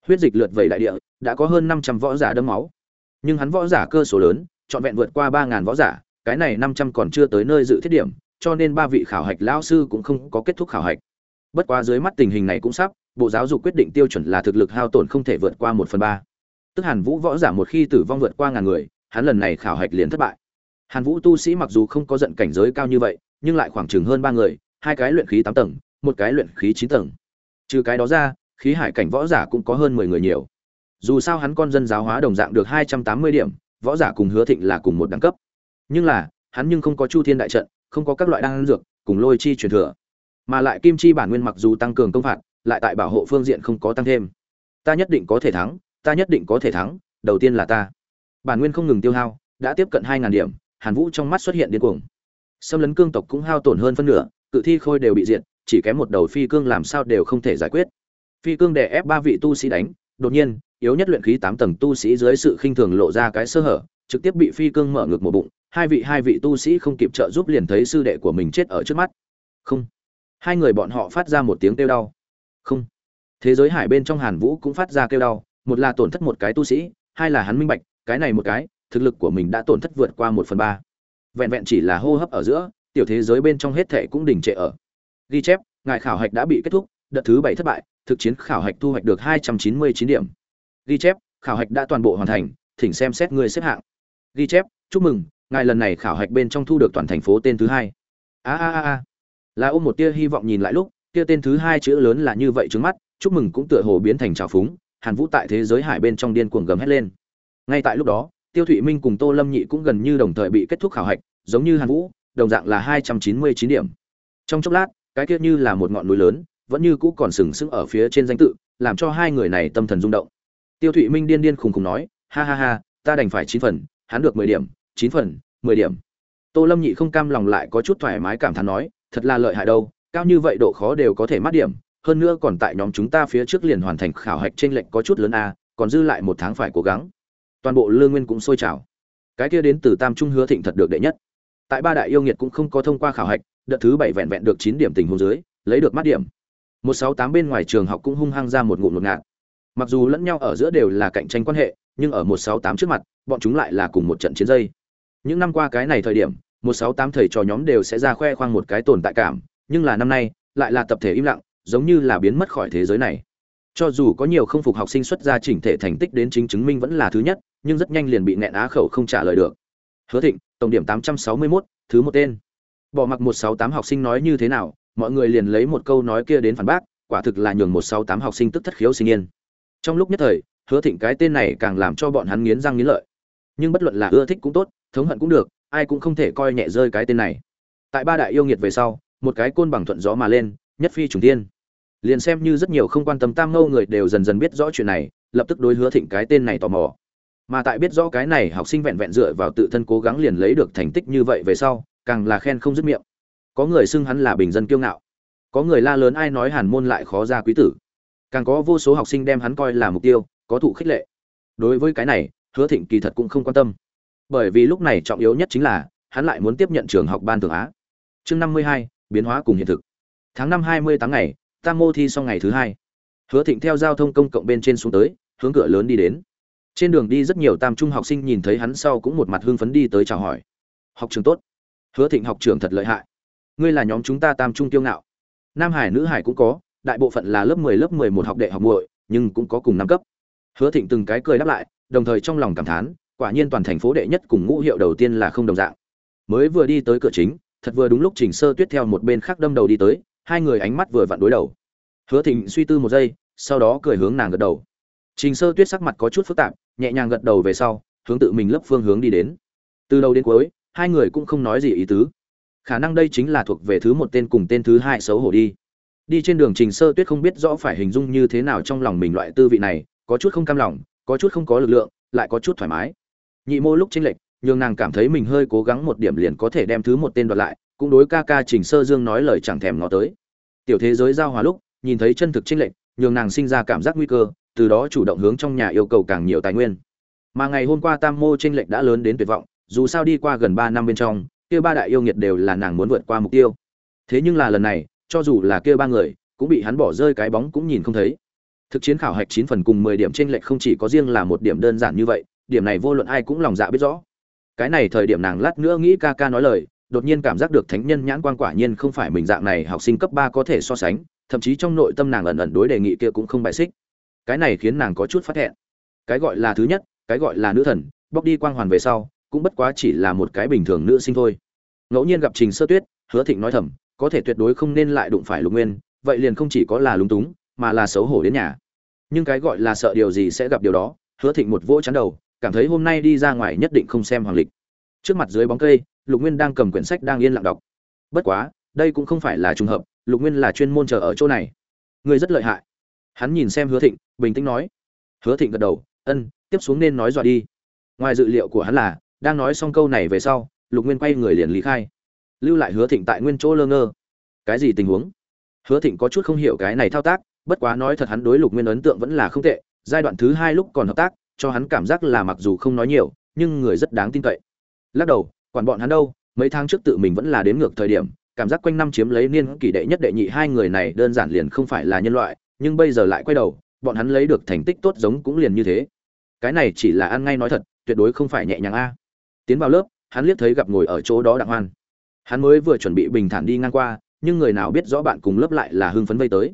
Huyết dịch lượt vẩy đại địa, đã có hơn năm trăm võ giả đẫm máu. Nhưng hắn võ giả cơ số lớn, trọn vẹn vượt qua ba ngàn võ giả, cái này năm trăm còn chưa tới nơi dự thiết điểm, cho nên ba vị khảo hạch lão sư cũng không có kết thúc khảo hạch. Bất quá dưới mắt tình hình này cũng sắp, bộ giáo dục quyết định tiêu chuẩn là thực lực hao tổn không thể vượt qua một phần ba. Tức hàn vũ võ giả một khi tử vong vượt qua ngàn người, hắn lần này khảo hạch liền thất bại. Hàn vũ tu sĩ mặc dù không có giận cảnh giới cao như vậy, nhưng lại khoảng chừng hơn ba người, hai cái luyện khí tám tầng một cái luyện khí chín tầng. Trừ cái đó ra, khí hải cảnh võ giả cũng có hơn mười người nhiều. Dù sao hắn con dân giáo hóa đồng dạng được hai trăm tám mươi điểm, võ giả cùng hứa thịnh là cùng một đẳng cấp. Nhưng là, hắn nhưng không có chu thiên đại trận, không có các loại đan dược, cùng lôi chi truyền thừa. Mà lại kim chi bản nguyên mặc dù tăng cường công phạt, lại tại bảo hộ phương diện không có tăng thêm. Ta nhất định có thể thắng, ta nhất định có thể thắng, đầu tiên là ta. Bản nguyên không ngừng tiêu hao, đã tiếp cận hai ngàn điểm, hàn vũ trong mắt xuất hiện điên cuồng. Xâm lấn cương tộc cũng hao tổn hơn phân nửa, cự thi khôi đều bị diệt chỉ kém một đầu phi cương làm sao đều không thể giải quyết. Phi cương đè ép ba vị tu sĩ đánh, đột nhiên, yếu nhất luyện khí tám tầng tu sĩ dưới sự khinh thường lộ ra cái sơ hở, trực tiếp bị phi cương mở ngược một bụng, hai vị hai vị tu sĩ không kịp trợ giúp liền thấy sư đệ của mình chết ở trước mắt. Không. Hai người bọn họ phát ra một tiếng kêu đau. Không. Thế giới hải bên trong hàn vũ cũng phát ra kêu đau, một là tổn thất một cái tu sĩ, hai là hắn minh bạch, cái này một cái, thực lực của mình đã tổn thất vượt qua một phần ba. Vẹn vẹn chỉ là hô hấp ở giữa, tiểu thế giới bên trong hết thệ cũng đình trệ ở ghi chép, ngài khảo hạch đã bị kết thúc, đợt thứ bảy thất bại, thực chiến khảo hạch thu hoạch được hai trăm chín mươi chín điểm. Ghi chép, khảo hạch đã toàn bộ hoàn thành, thỉnh xem xét người xếp hạng. Ghi chép, chúc mừng, ngài lần này khảo hạch bên trong thu được toàn thành phố tên thứ hai. A a a a. Là ôm một tia hy vọng nhìn lại lúc, tia tên thứ hai chữ lớn là như vậy trước mắt, chúc mừng cũng tựa hồ biến thành trào phúng, hàn vũ tại thế giới hải bên trong điên cuồng gầm hét lên. Ngay tại lúc đó, tiêu thụy minh cùng tô lâm nhị cũng gần như đồng thời bị kết thúc khảo hạch, giống như hàn vũ, đồng dạng là hai trăm chín mươi chín điểm. Trong chốc lát cái kia như là một ngọn núi lớn, vẫn như cũ còn sừng sững ở phía trên danh tự, làm cho hai người này tâm thần rung động. Tiêu thụy minh điên điên khùng khùng nói, ha ha ha, ta đành phải chín phần, hắn được mười điểm, chín phần, mười điểm. Tô lâm nhị không cam lòng lại có chút thoải mái cảm thán nói, thật là lợi hại đâu, cao như vậy độ khó đều có thể mát điểm, hơn nữa còn tại nhóm chúng ta phía trước liền hoàn thành khảo hạch trên lệnh có chút lớn a, còn dư lại một tháng phải cố gắng. Toàn bộ lương nguyên cũng sôi trào. Cái kia đến từ tam trung hứa thịnh thật được đệ nhất tại ba đại yêu nghiệt cũng không có thông qua khảo hạch, đợt thứ bảy vẹn vẹn được chín điểm tình huống dưới, lấy được mắt điểm. Một sáu tám bên ngoài trường học cũng hung hăng ra một ngụm một ngạt. Mặc dù lẫn nhau ở giữa đều là cạnh tranh quan hệ, nhưng ở một sáu tám trước mặt, bọn chúng lại là cùng một trận chiến dây. Những năm qua cái này thời điểm, một sáu tám thầy trò nhóm đều sẽ ra khoe khoang một cái tồn tại cảm, nhưng là năm nay, lại là tập thể im lặng, giống như là biến mất khỏi thế giới này. Cho dù có nhiều không phục học sinh xuất ra chỉnh thể thành tích đến chính chứng minh vẫn là thứ nhất, nhưng rất nhanh liền bị nẹn á khẩu không trả lời được hứa thịnh tổng điểm tám trăm sáu mươi 861, thứ một tên. Bỏ mặc một sáu tám học sinh nói như thế nào mọi người liền lấy một câu nói kia đến phản bác quả thực là nhường một sáu tám học sinh tức thất khiếu sinh yên. Trong lúc nhất thời hứa thịnh cái tên này càng làm cho bọn hắn nghiến răng nghiến lợi. Nhưng bất luận là ưa thích cũng tốt thống hận cũng được ai cũng không thể coi nhẹ rơi cái tên này. Tại ba đại yêu nghiệt về sau một cái côn bằng thuận gió mà lên nhất phi trùng tiên liền xem như rất nhiều không quan tâm tam ngâu người đều dần dần biết rõ chuyện này lập tức đối hứa thịnh cái tên này tò mò mà tại biết rõ cái này học sinh vẹn vẹn dựa vào tự thân cố gắng liền lấy được thành tích như vậy về sau, càng là khen không dứt miệng. Có người xưng hắn là bình dân kiêu ngạo, có người la lớn ai nói hàn môn lại khó ra quý tử. Càng có vô số học sinh đem hắn coi là mục tiêu, có thụ khích lệ. Đối với cái này, hứa thịnh kỳ thật cũng không quan tâm. Bởi vì lúc này trọng yếu nhất chính là, hắn lại muốn tiếp nhận trường học ban thượng á. Chương năm mươi hai, biến hóa cùng hiện thực. Tháng năm hai mươi tháng ngày, tam mô thi xong ngày thứ hai. Hứa thịnh theo giao thông công cộng bên trên xuống tới, hướng cửa lớn đi đến trên đường đi rất nhiều tam trung học sinh nhìn thấy hắn sau cũng một mặt hưng phấn đi tới chào hỏi. Học trường tốt. Hứa thịnh học trường thật lợi hại. Ngươi là nhóm chúng ta tam trung tiêu ngạo. Nam hải, nữ hải cũng có, đại bộ phận là lớp mười lớp mười một học đệ học muội, nhưng cũng có cùng năm cấp. Hứa thịnh từng cái cười đáp lại, đồng thời trong lòng cảm thán, quả nhiên toàn thành phố đệ nhất cùng ngũ hiệu đầu tiên là không đồng dạng. Mới vừa đi tới cửa chính, thật vừa đúng lúc trình sơ tuyết theo một bên khác đâm đầu đi tới, hai người ánh mắt vừa vặn đối đầu. Hứa thịnh suy tư một giây, sau đó cười hướng nàng gật đầu. Trình sơ tuyết sắc mặt có chút phức tạp nhẹ nhàng gật đầu về sau, hướng tự mình lấp phương hướng đi đến. Từ đầu đến cuối, hai người cũng không nói gì ý tứ. Khả năng đây chính là thuộc về thứ một tên cùng tên thứ hai xấu hổ đi. Đi trên đường trình sơ tuyết không biết rõ phải hình dung như thế nào trong lòng mình loại tư vị này, có chút không cam lòng, có chút không có lực lượng, lại có chút thoải mái. Nhị mô lúc tranh lệch, nhường nàng cảm thấy mình hơi cố gắng một điểm liền có thể đem thứ một tên đoạt lại, cũng đối ca ca trình sơ dương nói lời chẳng thèm ngó tới. Tiểu thế giới giao hòa lúc, nhìn thấy chân thực tranh lệch, nhường nàng sinh ra cảm giác nguy cơ từ đó chủ động hướng trong nhà yêu cầu càng nhiều tài nguyên. Mà ngày hôm qua tam mô chênh lệch đã lớn đến tuyệt vọng, dù sao đi qua gần ba năm bên trong, kia ba đại yêu nghiệt đều là nàng muốn vượt qua mục tiêu. Thế nhưng là lần này, cho dù là kia ba người, cũng bị hắn bỏ rơi cái bóng cũng nhìn không thấy. Thực chiến khảo hạch chín phần cùng mười điểm chênh lệch không chỉ có riêng là một điểm đơn giản như vậy, điểm này vô luận ai cũng lòng dạ biết rõ. Cái này thời điểm nàng lát nữa nghĩ ca ca nói lời, đột nhiên cảm giác được thánh nhân nhãn quan quả nhiên không phải mình dạng này, học sinh cấp ba có thể so sánh, thậm chí trong nội tâm nàng ẩn ẩn đối đề nghị kia cũng không bài xích cái này khiến nàng có chút phát thẹn. Cái gọi là thứ nhất, cái gọi là nữ thần, bóc đi quang hoàn về sau, cũng bất quá chỉ là một cái bình thường nữ sinh thôi. Ngẫu nhiên gặp trình sơ tuyết, hứa thịnh nói thầm, có thể tuyệt đối không nên lại đụng phải lục nguyên, vậy liền không chỉ có là lúng túng, mà là xấu hổ đến nhà. Nhưng cái gọi là sợ điều gì sẽ gặp điều đó, hứa thịnh một vỗ chắn đầu, cảm thấy hôm nay đi ra ngoài nhất định không xem hoàng lịch. Trước mặt dưới bóng cây, lục nguyên đang cầm quyển sách đang yên lặng đọc. Bất quá, đây cũng không phải là trùng hợp, lục nguyên là chuyên môn chờ ở chỗ này. Người rất lợi hại hắn nhìn xem hứa thịnh, bình tĩnh nói. Hứa thịnh gật đầu, ân, tiếp xuống nên nói dọa đi. Ngoài dự liệu của hắn là, đang nói xong câu này về sau, lục nguyên quay người liền lý khai. Lưu lại hứa thịnh tại nguyên chỗ lơ ngơ. Cái gì tình huống? Hứa thịnh có chút không hiểu cái này thao tác, bất quá nói thật hắn đối lục nguyên ấn tượng vẫn là không tệ, giai đoạn thứ hai lúc còn hợp tác, cho hắn cảm giác là mặc dù không nói nhiều, nhưng người rất đáng tin cậy. Lắc đầu, quản bọn hắn đâu, mấy tháng trước tự mình vẫn là đến ngược thời điểm, cảm giác quanh năm chiếm lấy niên kỷ đệ nhất đệ nhị hai người này đơn giản liền không phải là nhân loại nhưng bây giờ lại quay đầu, bọn hắn lấy được thành tích tốt giống cũng liền như thế. Cái này chỉ là ăn ngay nói thật, tuyệt đối không phải nhẹ nhàng a. Tiến vào lớp, hắn liếc thấy gặp ngồi ở chỗ đó đặng hoan. Hắn mới vừa chuẩn bị bình thản đi ngang qua, nhưng người nào biết rõ bạn cùng lớp lại là hưng phấn vây tới.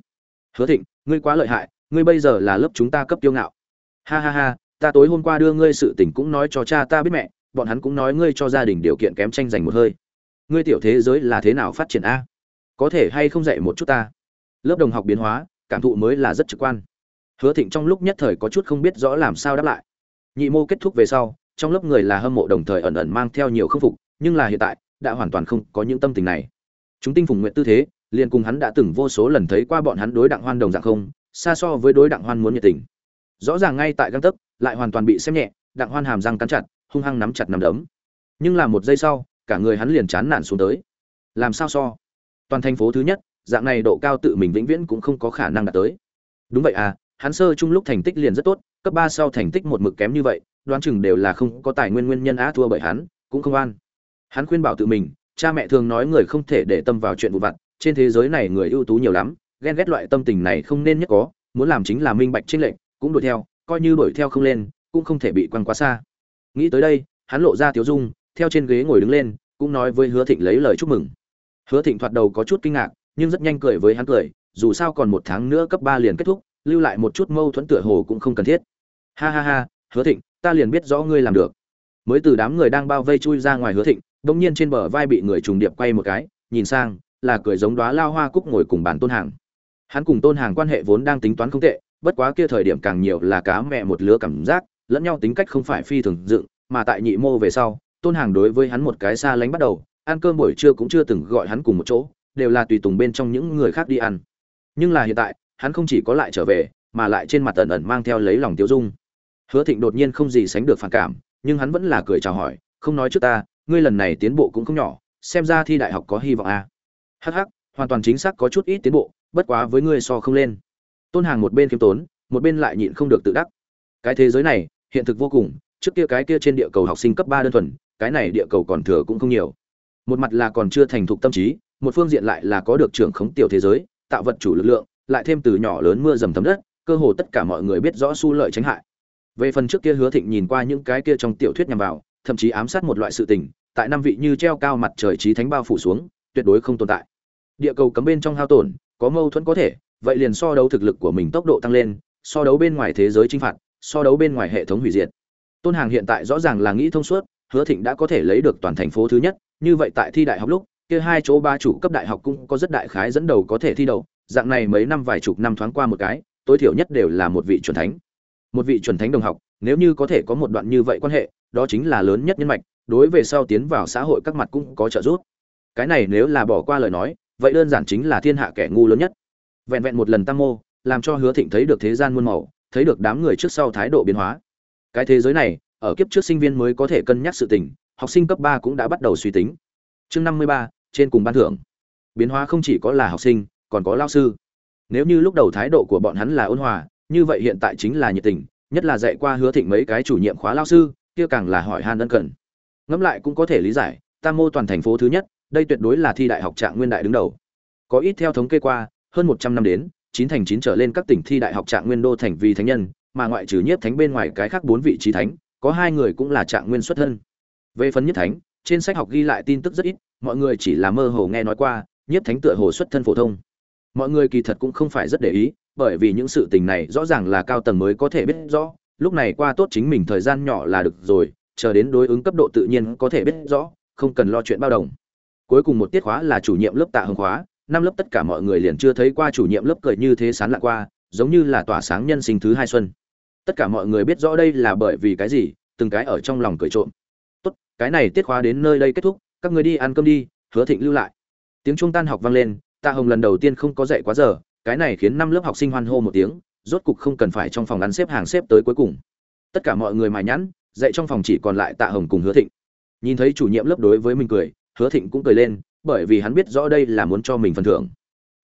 Hứa thịnh, ngươi quá lợi hại, ngươi bây giờ là lớp chúng ta cấp tiêu ngạo. Ha ha ha, ta tối hôm qua đưa ngươi sự tình cũng nói cho cha ta biết mẹ, bọn hắn cũng nói ngươi cho gia đình điều kiện kém tranh giành một hơi. Ngươi tiểu thế giới là thế nào phát triển a? Có thể hay không dạy một chút ta? Lớp đồng học biến hóa cảm thụ mới là rất trực quan. Hứa thịnh trong lúc nhất thời có chút không biết rõ làm sao đáp lại. Nhị mô kết thúc về sau, trong lớp người là hâm mộ đồng thời ẩn ẩn mang theo nhiều khâm phục, nhưng là hiện tại, đã hoàn toàn không có những tâm tình này. Chúng tinh phùng nguyện tư thế, liền cùng hắn đã từng vô số lần thấy qua bọn hắn đối đặng hoan đồng dạng không, xa so với đối đặng hoan muốn nhiệt tình. Rõ ràng ngay tại găng tấc, lại hoàn toàn bị xem nhẹ, đặng hoan hàm răng cắn chặt, hung hăng nắm chặt nắm đấm. Nhưng là một giây sau, cả người hắn liền chán nản xuống tới. Làm sao so? Toàn thành phố thứ nhất dạng này độ cao tự mình vĩnh viễn cũng không có khả năng đạt tới. Đúng vậy à hắn sơ chung lúc thành tích liền rất tốt, cấp ba sau thành tích một mực kém như vậy, đoán chừng đều là không có tài nguyên nguyên nhân á thua bởi hắn, cũng không an hắn khuyên bảo tự mình, cha mẹ thường nói người không thể để tâm vào chuyện vụ vặt, trên thế giới này người ưu tú nhiều lắm, ghen ghét loại tâm tình này không nên nhất có, muốn làm chính là minh bạch trinh lệnh cũng đuổi theo, coi như đuổi theo không lên, cũng không thể bị quăng quá xa. Nghĩ tới đây, hắn lộ ra tiếu dung, theo trên ghế ngồi đứng lên, cũng nói với hứa thịnh lấy lời chúc mừng. Hứa thịnh thoạt đầu có chút kinh ngạc nhưng rất nhanh cười với hắn cười, dù sao còn một tháng nữa cấp ba liền kết thúc, lưu lại một chút mâu thuẫn tựa hồ cũng không cần thiết. Ha ha ha, hứa thịnh, ta liền biết rõ ngươi làm được. Mới từ đám người đang bao vây chui ra ngoài hứa thịnh bỗng nhiên trên bờ vai bị người trùng điệp quay một cái, nhìn sang, là cười giống đóa lao hoa cúc ngồi cùng bàn tôn hàng. Hắn cùng tôn hàng quan hệ vốn đang tính toán không tệ, bất quá kia thời điểm càng nhiều là cá mẹ một lứa cảm giác, lẫn nhau tính cách không phải phi thường dựng, mà tại nhị mô về sau, tôn hàng đối với hắn một cái xa lánh bắt đầu, ăn cơm buổi trưa cũng chưa từng gọi hắn cùng một chỗ đều là tùy tùng bên trong những người khác đi ăn. Nhưng là hiện tại, hắn không chỉ có lại trở về, mà lại trên mặt ẩn ẩn mang theo lấy lòng tiêu dung. Hứa thịnh đột nhiên không gì sánh được phản cảm, nhưng hắn vẫn là cười chào hỏi, không nói trước ta, ngươi lần này tiến bộ cũng không nhỏ, xem ra thi đại học có hy vọng à. hắc hắc, hoàn toàn chính xác có chút ít tiến bộ, bất quá với ngươi so không lên. Tôn hàng một bên khiêm tốn, một bên lại nhịn không được tự đắc. Cái thế giới này, hiện thực vô cùng, trước kia cái kia trên địa cầu học sinh cấp ba đơn thuần, cái này địa cầu còn thừa cũng không nhiều. Một mặt là còn chưa thành thục tâm trí một phương diện lại là có được trưởng khống tiểu thế giới, tạo vật chủ lực lượng, lại thêm từ nhỏ lớn mưa dầm thấm đất, cơ hồ tất cả mọi người biết rõ su lợi tránh hại. Về phần trước kia hứa thịnh nhìn qua những cái kia trong tiểu thuyết nhằm vào, thậm chí ám sát một loại sự tình, tại năm vị như treo cao mặt trời trí thánh bao phủ xuống, tuyệt đối không tồn tại. Địa cầu cấm bên trong hao tổn, có mâu thuẫn có thể, vậy liền so đấu thực lực của mình tốc độ tăng lên, so đấu bên ngoài thế giới chinh phạt, so đấu bên ngoài hệ thống hủy diệt. Tôn hàng hiện tại rõ ràng là nghĩ thông suốt, hứa thịnh đã có thể lấy được toàn thành phố thứ nhất, như vậy tại thi đại học lúc kia hai chỗ ba chủ cấp đại học cũng có rất đại khái dẫn đầu có thể thi đậu, dạng này mấy năm vài chục năm thoáng qua một cái, tối thiểu nhất đều là một vị chuẩn thánh. Một vị chuẩn thánh đồng học, nếu như có thể có một đoạn như vậy quan hệ, đó chính là lớn nhất nhân mạch, đối về sau tiến vào xã hội các mặt cũng có trợ giúp. Cái này nếu là bỏ qua lời nói, vậy đơn giản chính là thiên hạ kẻ ngu lớn nhất. Vẹn vẹn một lần tam mô, làm cho hứa thịnh thấy được thế gian muôn màu, thấy được đám người trước sau thái độ biến hóa. Cái thế giới này, ở kiếp trước sinh viên mới có thể cân nhắc sự tình, học sinh cấp ba cũng đã bắt đầu suy tính. Chương năm mươi ba trên cùng ban thưởng. Biến hóa không chỉ có là học sinh, còn có lao sư. Nếu như lúc đầu thái độ của bọn hắn là ôn hòa, như vậy hiện tại chính là nhiệt tình, nhất là dạy qua hứa thịnh mấy cái chủ nhiệm khóa lao sư, kia càng là hỏi han ân cần. Ngẫm lại cũng có thể lý giải, tam mô toàn thành phố thứ nhất, đây tuyệt đối là thi đại học trạng nguyên đại đứng đầu. Có ít theo thống kê qua, hơn một trăm năm đến, chín thành chín trở lên các tỉnh thi đại học trạng nguyên đô thành vì thánh nhân, mà ngoại trừ nhiếp thánh bên ngoài cái khác bốn vị trí thánh, có hai người cũng là trạng nguyên xuất thân. Về phần nhất thánh, trên sách học ghi lại tin tức rất ít mọi người chỉ là mơ hồ nghe nói qua, nhiếp thánh tựa hồ xuất thân phổ thông. Mọi người kỳ thật cũng không phải rất để ý, bởi vì những sự tình này rõ ràng là cao tầng mới có thể biết rõ, lúc này qua tốt chính mình thời gian nhỏ là được rồi, chờ đến đối ứng cấp độ tự nhiên có thể biết rõ, không cần lo chuyện bao đồng. Cuối cùng một tiết khóa là chủ nhiệm lớp tạ hồng khóa, năm lớp tất cả mọi người liền chưa thấy qua chủ nhiệm lớp cười như thế sán lạ qua, giống như là tỏa sáng nhân sinh thứ hai xuân. Tất cả mọi người biết rõ đây là bởi vì cái gì, từng cái ở trong lòng cười trộm. Tốt, cái này tiết khóa đến nơi đây kết thúc các người đi ăn cơm đi, hứa thịnh lưu lại. Tiếng trung tan học vang lên, tạ hồng lần đầu tiên không có dạy quá giờ, cái này khiến năm lớp học sinh hoan hô một tiếng, rốt cục không cần phải trong phòng ăn xếp hàng xếp tới cuối cùng. Tất cả mọi người mài nhẵn dạy trong phòng chỉ còn lại tạ hồng cùng hứa thịnh. Nhìn thấy chủ nhiệm lớp đối với mình cười, hứa thịnh cũng cười lên, bởi vì hắn biết rõ đây là muốn cho mình phần thưởng.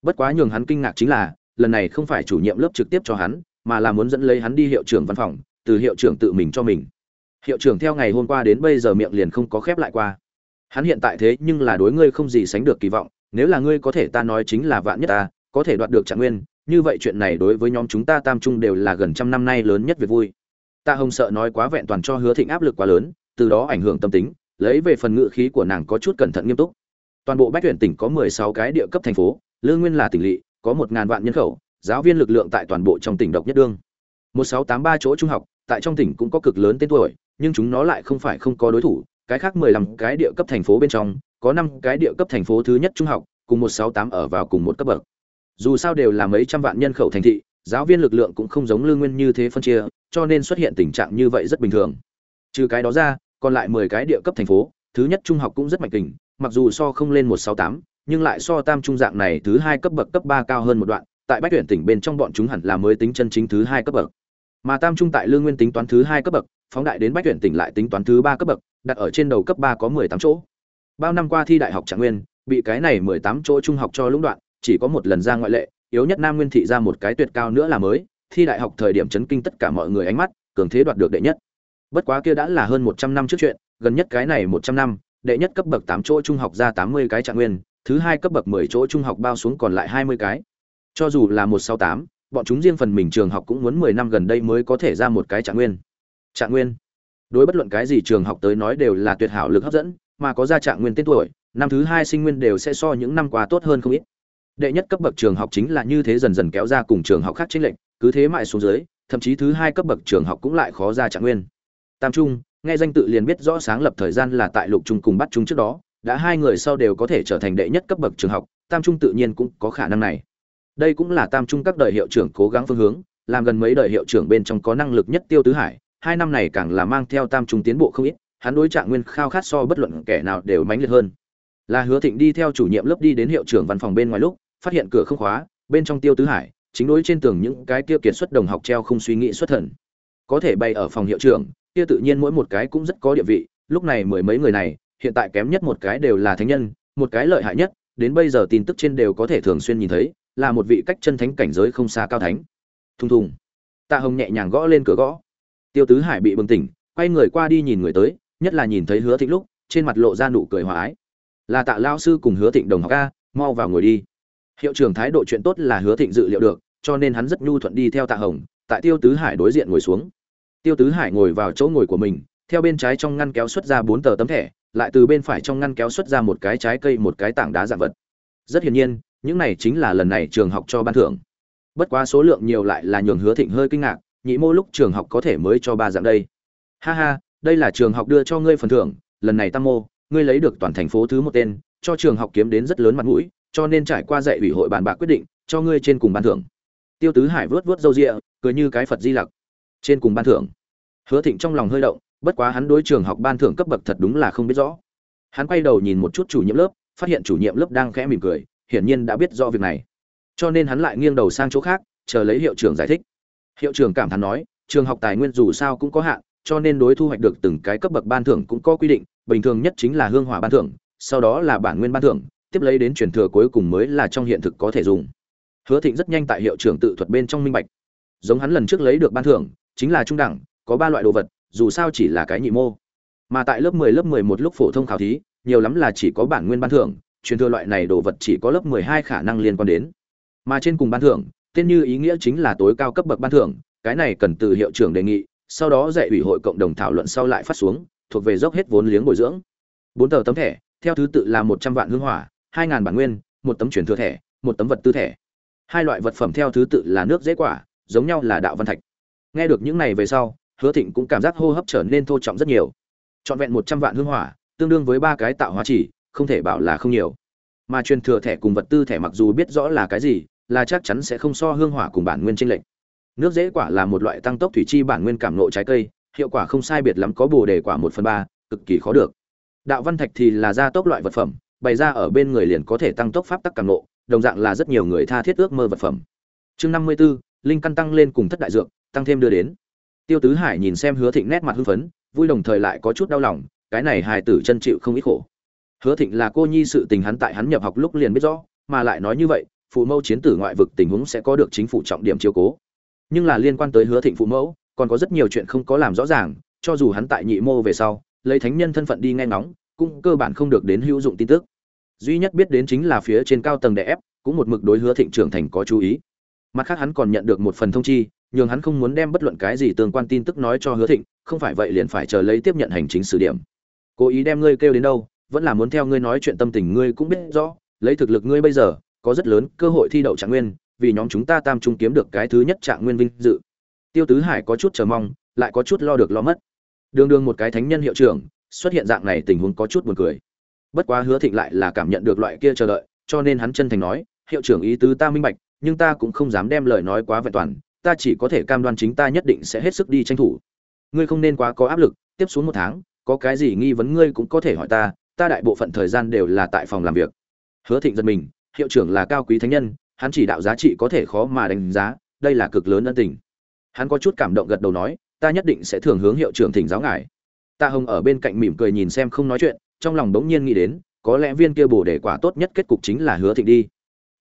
Bất quá nhường hắn kinh ngạc chính là, lần này không phải chủ nhiệm lớp trực tiếp cho hắn, mà là muốn dẫn lấy hắn đi hiệu trưởng văn phòng, từ hiệu trưởng tự mình cho mình. Hiệu trưởng theo ngày hôm qua đến bây giờ miệng liền không có khép lại qua hắn hiện tại thế nhưng là đối ngươi không gì sánh được kỳ vọng, nếu là ngươi có thể ta nói chính là vạn nhất ta, có thể đoạt được trạng nguyên, như vậy chuyện này đối với nhóm chúng ta tam trung đều là gần trăm năm nay lớn nhất việc vui. Ta hồng sợ nói quá vẹn toàn cho hứa thịnh áp lực quá lớn, từ đó ảnh hưởng tâm tính, lấy về phần ngự khí của nàng có chút cẩn thận nghiêm túc. Toàn bộ bách tuyển tỉnh có mười sáu cái địa cấp thành phố, lương nguyên là tỉnh lỵ, có một ngàn vạn nhân khẩu, giáo viên lực lượng tại toàn bộ trong tỉnh độc nhất đương. Một sáu tám ba chỗ trung học, tại trong tỉnh cũng có cực lớn tên tuổi, nhưng chúng nó lại không phải không có đối thủ cái khác mười lăm cái địa cấp thành phố bên trong, có năm cái địa cấp thành phố thứ nhất trung học, cùng một sáu tám ở vào cùng một cấp bậc. Dù sao đều là mấy trăm vạn nhân khẩu thành thị, giáo viên lực lượng cũng không giống lương nguyên như thế phân chia, cho nên xuất hiện tình trạng như vậy rất bình thường. Trừ cái đó ra, còn lại mười cái địa cấp thành phố, thứ nhất trung học cũng rất mạnh kình, mặc dù so không lên một sáu tám, nhưng lại so tam trung dạng này thứ hai cấp bậc cấp ba cao hơn một đoạn, tại bách tuyển tỉnh bên trong bọn chúng hẳn là mới tính chân chính thứ hai cấp bậc. Mà tam trung tại lương nguyên tính toán thứ hai cấp bậc phóng đại đến bách tuyển tỉnh lại tính toán thứ ba cấp bậc, đặt ở trên đầu cấp ba có mười tám chỗ. Bao năm qua thi đại học trạng nguyên, bị cái này mười tám chỗ trung học cho lũng đoạn, chỉ có một lần ra ngoại lệ, yếu nhất nam nguyên thị ra một cái tuyệt cao nữa là mới, thi đại học thời điểm chấn kinh tất cả mọi người ánh mắt, cường thế đoạt được đệ nhất. Bất quá kia đã là hơn một trăm năm trước chuyện, gần nhất cái này một trăm năm, đệ nhất cấp bậc tám chỗ trung học ra tám mươi cái trạng nguyên, thứ hai cấp bậc mười chỗ trung học bao xuống còn lại hai mươi cái. Cho dù là một sáu tám, bọn chúng riêng phần mình trường học cũng muốn mười năm gần đây mới có thể ra một cái trạng nguyên trạng nguyên. Đối bất luận cái gì trường học tới nói đều là tuyệt hảo lực hấp dẫn, mà có ra trạng nguyên tên tuổi, năm thứ hai sinh nguyên đều sẽ so những năm qua tốt hơn không ít. Đệ nhất cấp bậc trường học chính là như thế dần dần kéo ra cùng trường học khác chính lệnh cứ thế mãi xuống dưới, thậm chí thứ hai cấp bậc trường học cũng lại khó ra trạng nguyên. Tam trung, nghe danh tự liền biết rõ sáng lập thời gian là tại lục trung cùng bắt trung trước đó, đã hai người sau đều có thể trở thành đệ nhất cấp bậc trường học, tam trung tự nhiên cũng có khả năng này. Đây cũng là tam trung các đời hiệu trưởng cố gắng phương hướng, làm gần mấy đời hiệu trưởng bên trong có năng lực nhất tiêu tứ hải hai năm này càng là mang theo tam trung tiến bộ không ít, hắn đối trạng nguyên khao khát so bất luận kẻ nào đều mãnh liệt hơn. Là hứa thịnh đi theo chủ nhiệm lớp đi đến hiệu trưởng văn phòng bên ngoài lúc, phát hiện cửa không khóa, bên trong tiêu tứ hải, chính đối trên tường những cái kia kiệt xuất đồng học treo không suy nghĩ xuất thần. Có thể bay ở phòng hiệu trưởng, kia tự nhiên mỗi một cái cũng rất có địa vị, lúc này mười mấy người này, hiện tại kém nhất một cái đều là thánh nhân, một cái lợi hại nhất, đến bây giờ tin tức trên đều có thể thường xuyên nhìn thấy, là một vị cách chân thánh cảnh giới không xa cao thánh. Thùng thùng. Tạ hồng nhẹ nhàng gõ lên cửa gõ tiêu tứ hải bị bừng tỉnh, quay người qua đi nhìn người tới, nhất là nhìn thấy hứa thịnh lúc, trên mặt lộ ra nụ cười hòa ái. Là tạ lao sư cùng hứa thịnh đồng học a, mau vào ngồi đi. Hiệu trưởng thái độ chuyện tốt là hứa thịnh dự liệu được, cho nên hắn rất nhu thuận đi theo tạ hồng, tại tiêu tứ hải đối diện ngồi xuống. Tiêu tứ hải ngồi vào chỗ ngồi của mình, theo bên trái trong ngăn kéo xuất ra bốn tờ tấm thẻ, lại từ bên phải trong ngăn kéo xuất ra một cái trái cây, một cái tảng đá dạng vật. Rất hiển nhiên, những này chính là lần này trường học cho ban thưởng. Bất quá số lượng nhiều lại là nhường hứa thịnh hơi kinh ngạc nhị mô lúc trường học có thể mới cho ba dạng đây. Ha ha, đây là trường học đưa cho ngươi phần thưởng, lần này tam mô, ngươi lấy được toàn thành phố thứ một tên, cho trường học kiếm đến rất lớn mặt mũi, cho nên trải qua dạy ủy hội bàn bạc quyết định, cho ngươi trên cùng ban thưởng. Tiêu tứ hải vớt vớt râu rịa cười như cái phật di lặc. Trên cùng ban thưởng. Hứa thịnh trong lòng hơi động, bất quá hắn đối trường học ban thưởng cấp bậc thật đúng là không biết rõ. Hắn quay đầu nhìn một chút chủ nhiệm lớp, phát hiện chủ nhiệm lớp đang khẽ mỉm cười, hiển nhiên đã biết rõ việc này. Cho nên hắn lại nghiêng đầu sang chỗ khác, chờ lấy hiệu trưởng giải thích hiệu trưởng cảm thán nói, trường học tài nguyên dù sao cũng có hạn, cho nên đối thu hoạch được từng cái cấp bậc ban thưởng cũng có quy định, bình thường nhất chính là hương hỏa ban thưởng, sau đó là bản nguyên ban thưởng, tiếp lấy đến truyền thừa cuối cùng mới là trong hiện thực có thể dùng. Hứa thịnh rất nhanh tại hiệu trưởng tự thuật bên trong minh bạch. Giống hắn lần trước lấy được ban thưởng, chính là trung đẳng, có ba loại đồ vật, dù sao chỉ là cái nhị mô. Mà tại lớp 10 lớp 11 lúc phổ thông khảo thí, nhiều lắm là chỉ có bản nguyên ban thưởng, truyền thừa loại này đồ vật chỉ có lớp 12 khả năng liên quan đến. Mà trên cùng ban thưởng tên như ý nghĩa chính là tối cao cấp bậc ban thưởng, cái này cần từ hiệu trưởng đề nghị, sau đó dạy ủy hội cộng đồng thảo luận sau lại phát xuống, thuộc về dốc hết vốn liếng bồi dưỡng. Bốn tờ tấm thẻ, theo thứ tự là một trăm vạn hương hỏa, hai ngàn bản nguyên, một tấm truyền thừa thẻ, một tấm vật tư thẻ. Hai loại vật phẩm theo thứ tự là nước dễ quả, giống nhau là đạo văn thạch. Nghe được những này về sau, hứa thịnh cũng cảm giác hô hấp trở nên thô trọng rất nhiều. Trọn vẹn một trăm vạn hương hỏa, tương đương với ba cái tạo hóa chỉ, không thể bảo là không nhiều. Mà truyền thừa thẻ cùng vật tư thẻ mặc dù biết rõ là cái gì là chắc chắn sẽ không so hương hỏa cùng bản nguyên chênh lệch. Nước dễ quả là một loại tăng tốc thủy chi bản nguyên cảm ngộ trái cây hiệu quả không sai biệt lắm có bồ đề quả một phần ba cực kỳ khó được. Đạo văn thạch thì là gia tốc loại vật phẩm bày ra ở bên người liền có thể tăng tốc pháp tắc cảm ngộ đồng dạng là rất nhiều người tha thiết ước mơ vật phẩm. Chương năm mươi 54, linh căn tăng lên cùng thất đại dược tăng thêm đưa đến. Tiêu tứ hải nhìn xem hứa thịnh nét mặt hưng phấn vui đồng thời lại có chút đau lòng cái này hài tử chân chịu không ít khổ. Hứa thịnh là cô nhi sự tình hắn tại hắn nhập học lúc liền biết rõ mà lại nói như vậy phụ mẫu chiến tử ngoại vực tình huống sẽ có được chính phủ trọng điểm chiếu cố. Nhưng là liên quan tới hứa thịnh phụ mẫu, còn có rất nhiều chuyện không có làm rõ ràng, cho dù hắn tại nhị mô về sau, lấy thánh nhân thân phận đi nghe ngóng, cũng cơ bản không được đến hữu dụng tin tức. Duy nhất biết đến chính là phía trên cao tầng đè ép, cũng một mực đối hứa thịnh trưởng thành có chú ý. Mặt khác hắn còn nhận được một phần thông chi, nhường hắn không muốn đem bất luận cái gì tương quan tin tức nói cho hứa thịnh, không phải vậy liền phải chờ lấy tiếp nhận hành chính xử điểm. Cố ý đem ngươi kêu đến đâu, vẫn là muốn theo ngươi nói chuyện tâm tình ngươi cũng biết rõ, lấy thực lực ngươi bây giờ có rất lớn cơ hội thi đậu trạng nguyên, vì nhóm chúng ta tam trung kiếm được cái thứ nhất trạng nguyên vinh dự. Tiêu tứ hải có chút chờ mong, lại có chút lo được lo mất. Đường đường một cái thánh nhân hiệu trưởng, xuất hiện dạng này tình huống có chút buồn cười. Bất quá hứa thịnh lại là cảm nhận được loại kia chờ đợi, cho nên hắn chân thành nói, hiệu trưởng ý tứ ta minh bạch, nhưng ta cũng không dám đem lời nói quá vẹn toàn, ta chỉ có thể cam đoan chính ta nhất định sẽ hết sức đi tranh thủ. Ngươi không nên quá có áp lực, tiếp xuống một tháng, có cái gì nghi vấn ngươi cũng có thể hỏi ta ta đại bộ phận thời gian đều là tại phòng làm việc. Hứa thịnh giật mình hiệu trưởng là cao quý thánh nhân, hắn chỉ đạo giá trị có thể khó mà đánh giá, đây là cực lớn ân tình. Hắn có chút cảm động gật đầu nói, ta nhất định sẽ thường hướng hiệu trưởng thỉnh giáo ngài. Ta hồng ở bên cạnh mỉm cười nhìn xem không nói chuyện, trong lòng đống nhiên nghĩ đến, có lẽ viên kia bổ để quả tốt nhất kết cục chính là hứa thịnh đi.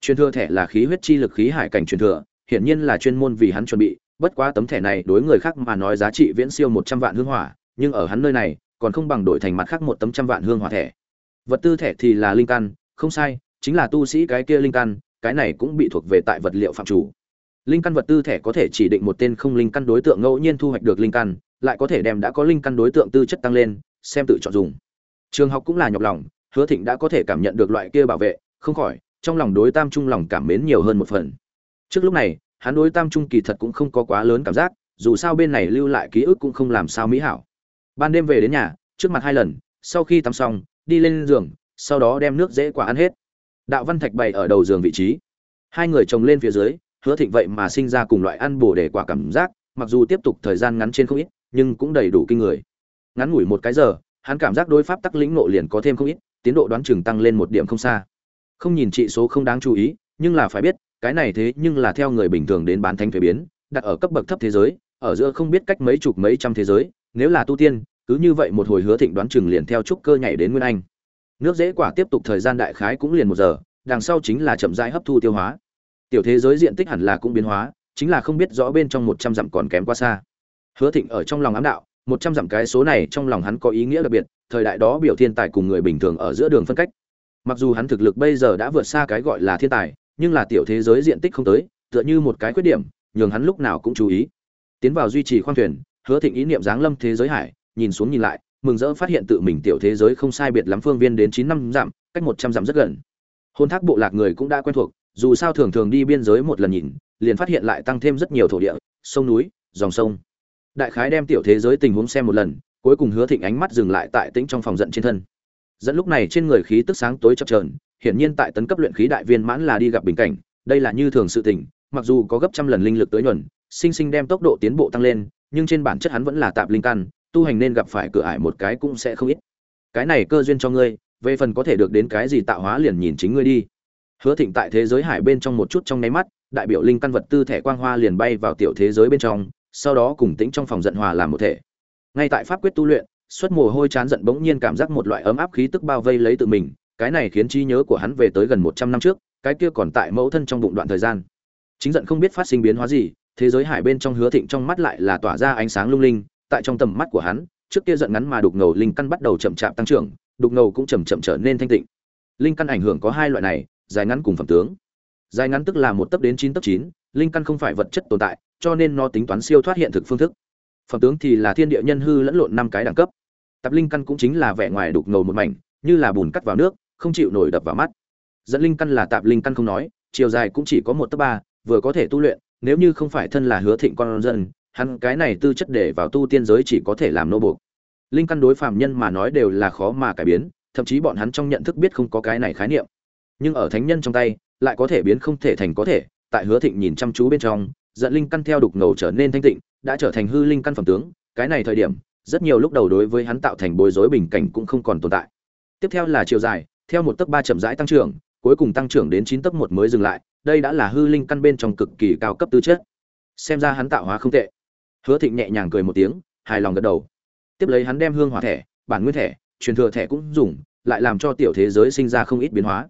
Truyền thừa thẻ là khí huyết chi lực khí hải cảnh truyền thừa, hiển nhiên là chuyên môn vì hắn chuẩn bị, bất quá tấm thẻ này đối người khác mà nói giá trị viễn siêu một trăm vạn hương hỏa, nhưng ở hắn nơi này, còn không bằng đổi thành mặt khác một tấm trăm vạn hương hỏa thẻ. Vật tư thẻ thì là linh căn, không sai chính là tu sĩ cái kia linh căn, cái này cũng bị thuộc về tại vật liệu phạm chủ. Linh căn vật tư thẻ có thể chỉ định một tên không linh căn đối tượng ngẫu nhiên thu hoạch được linh căn, lại có thể đem đã có linh căn đối tượng tư chất tăng lên, xem tự chọn dùng. Trường học cũng là nhọc lòng, hứa thịnh đã có thể cảm nhận được loại kia bảo vệ, không khỏi, trong lòng đối tam trung lòng cảm mến nhiều hơn một phần. Trước lúc này, hắn đối tam trung kỳ thật cũng không có quá lớn cảm giác, dù sao bên này lưu lại ký ức cũng không làm sao mỹ hảo. Ban đêm về đến nhà, trước mặt hai lần, sau khi tắm xong, đi lên giường, sau đó đem nước dễ quả ăn hết đạo văn thạch bày ở đầu giường vị trí. Hai người chồng lên phía dưới, hứa thịnh vậy mà sinh ra cùng loại ăn bổ để quả cảm giác, mặc dù tiếp tục thời gian ngắn trên không ít, nhưng cũng đầy đủ kinh người. Ngắn ngủi một cái giờ, hắn cảm giác đối pháp tắc lĩnh nộ liền có thêm không ít, tiến độ đoán chừng tăng lên một điểm không xa. Không nhìn trị số không đáng chú ý, nhưng là phải biết, cái này thế nhưng là theo người bình thường đến bán thánh thuế biến, đặt ở cấp bậc thấp thế giới, ở giữa không biết cách mấy chục mấy trăm thế giới, nếu là tu tiên, cứ như vậy một hồi hứa thịnh đoán chừng liền theo trúc cơ nhảy đến nguyên anh nước dễ quả tiếp tục thời gian đại khái cũng liền một giờ, đằng sau chính là chậm rãi hấp thu tiêu hóa. Tiểu thế giới diện tích hẳn là cũng biến hóa, chính là không biết rõ bên trong một trăm dặm còn kém quá xa. Hứa thịnh ở trong lòng ám đạo, một trăm dặm cái số này trong lòng hắn có ý nghĩa đặc biệt, thời đại đó biểu thiên tài cùng người bình thường ở giữa đường phân cách. Mặc dù hắn thực lực bây giờ đã vượt xa cái gọi là thiên tài, nhưng là tiểu thế giới diện tích không tới, tựa như một cái khuyết điểm, nhường hắn lúc nào cũng chú ý. Tiến vào duy trì khoang thuyền, hứa thịnh ý niệm giáng lâm thế giới hải, nhìn xuống nhìn lại mừng rỡ phát hiện tự mình tiểu thế giới không sai biệt lắm phương viên đến chín năm dặm, cách một trăm dặm rất gần. Hôn thác bộ lạc người cũng đã quen thuộc, dù sao thường thường đi biên giới một lần nhìn, liền phát hiện lại tăng thêm rất nhiều thổ địa, sông núi, dòng sông. Đại khái đem tiểu thế giới tình huống xem một lần, cuối cùng hứa thịnh ánh mắt dừng lại tại tĩnh trong phòng giận trên thân. Dẫn lúc này trên người khí tức sáng tối chập trờn hiển nhiên tại tấn cấp luyện khí đại viên mãn là đi gặp bình cảnh, đây là như thường sự tình, mặc dù có gấp trăm lần linh lực tới nhuần, sinh sinh đem tốc độ tiến bộ tăng lên, nhưng trên bản chất hắn vẫn là tạp linh căn tu hành nên gặp phải cửa ải một cái cũng sẽ không ít. Cái này cơ duyên cho ngươi, về phần có thể được đến cái gì tạo hóa liền nhìn chính ngươi đi. Hứa thịnh tại thế giới hải bên trong một chút trong nháy mắt, đại biểu linh căn vật tư thẻ quang hoa liền bay vào tiểu thế giới bên trong, sau đó cùng tĩnh trong phòng giận hòa làm một thể. Ngay tại pháp quyết tu luyện, xuất mồ hôi chán giận bỗng nhiên cảm giác một loại ấm áp khí tức bao vây lấy tự mình, cái này khiến trí nhớ của hắn về tới gần một trăm năm trước, cái kia còn tại mẫu thân trong bụng đoạn thời gian. Chính giận không biết phát sinh biến hóa gì, thế giới hải bên trong hứa thịnh trong mắt lại là tỏa ra ánh sáng lung linh tại trong tầm mắt của hắn, trước kia giận ngắn mà đục ngầu linh căn bắt đầu chậm chạp tăng trưởng, đục ngầu cũng chậm chậm trở nên thanh tịnh. Linh căn ảnh hưởng có hai loại này, dài ngắn cùng phẩm tướng. Dài ngắn tức là một tấc đến chín tấc chín, linh căn không phải vật chất tồn tại, cho nên nó tính toán siêu thoát hiện thực phương thức. Phẩm tướng thì là thiên địa nhân hư lẫn lộn năm cái đẳng cấp. Tập linh căn cũng chính là vẻ ngoài đục ngầu một mảnh, như là bùn cắt vào nước, không chịu nổi đập vào mắt. Dẫn linh căn là tạp linh căn không nói, chiều dài cũng chỉ có một tấc ba, vừa có thể tu luyện, nếu như không phải thân là hứa thịnh con dân hắn cái này tư chất để vào tu tiên giới chỉ có thể làm nô buộc. Linh căn đối phàm nhân mà nói đều là khó mà cải biến, thậm chí bọn hắn trong nhận thức biết không có cái này khái niệm. Nhưng ở thánh nhân trong tay, lại có thể biến không thể thành có thể, tại hứa thịnh nhìn chăm chú bên trong dẫn linh căn theo đục ngầu trở nên thanh tịnh, đã trở thành hư linh căn phẩm tướng, cái này thời điểm, rất nhiều lúc đầu đối với hắn tạo thành bối rối bình cảnh cũng không còn tồn tại. Tiếp theo là chiều dài, theo một tấc ba chậm rãi tăng trưởng, cuối cùng tăng trưởng đến chín tấc một mới dừng lại, đây đã là hư linh căn bên trong cực kỳ cao cấp tư chất. Xem ra hắn tạo hóa không tệ hứa thịnh nhẹ nhàng cười một tiếng, hài lòng gật đầu. Tiếp lấy hắn đem hương hỏa thẻ, bản nguyên thẻ, truyền thừa thẻ cũng dùng, lại làm cho tiểu thế giới sinh ra không ít biến hóa.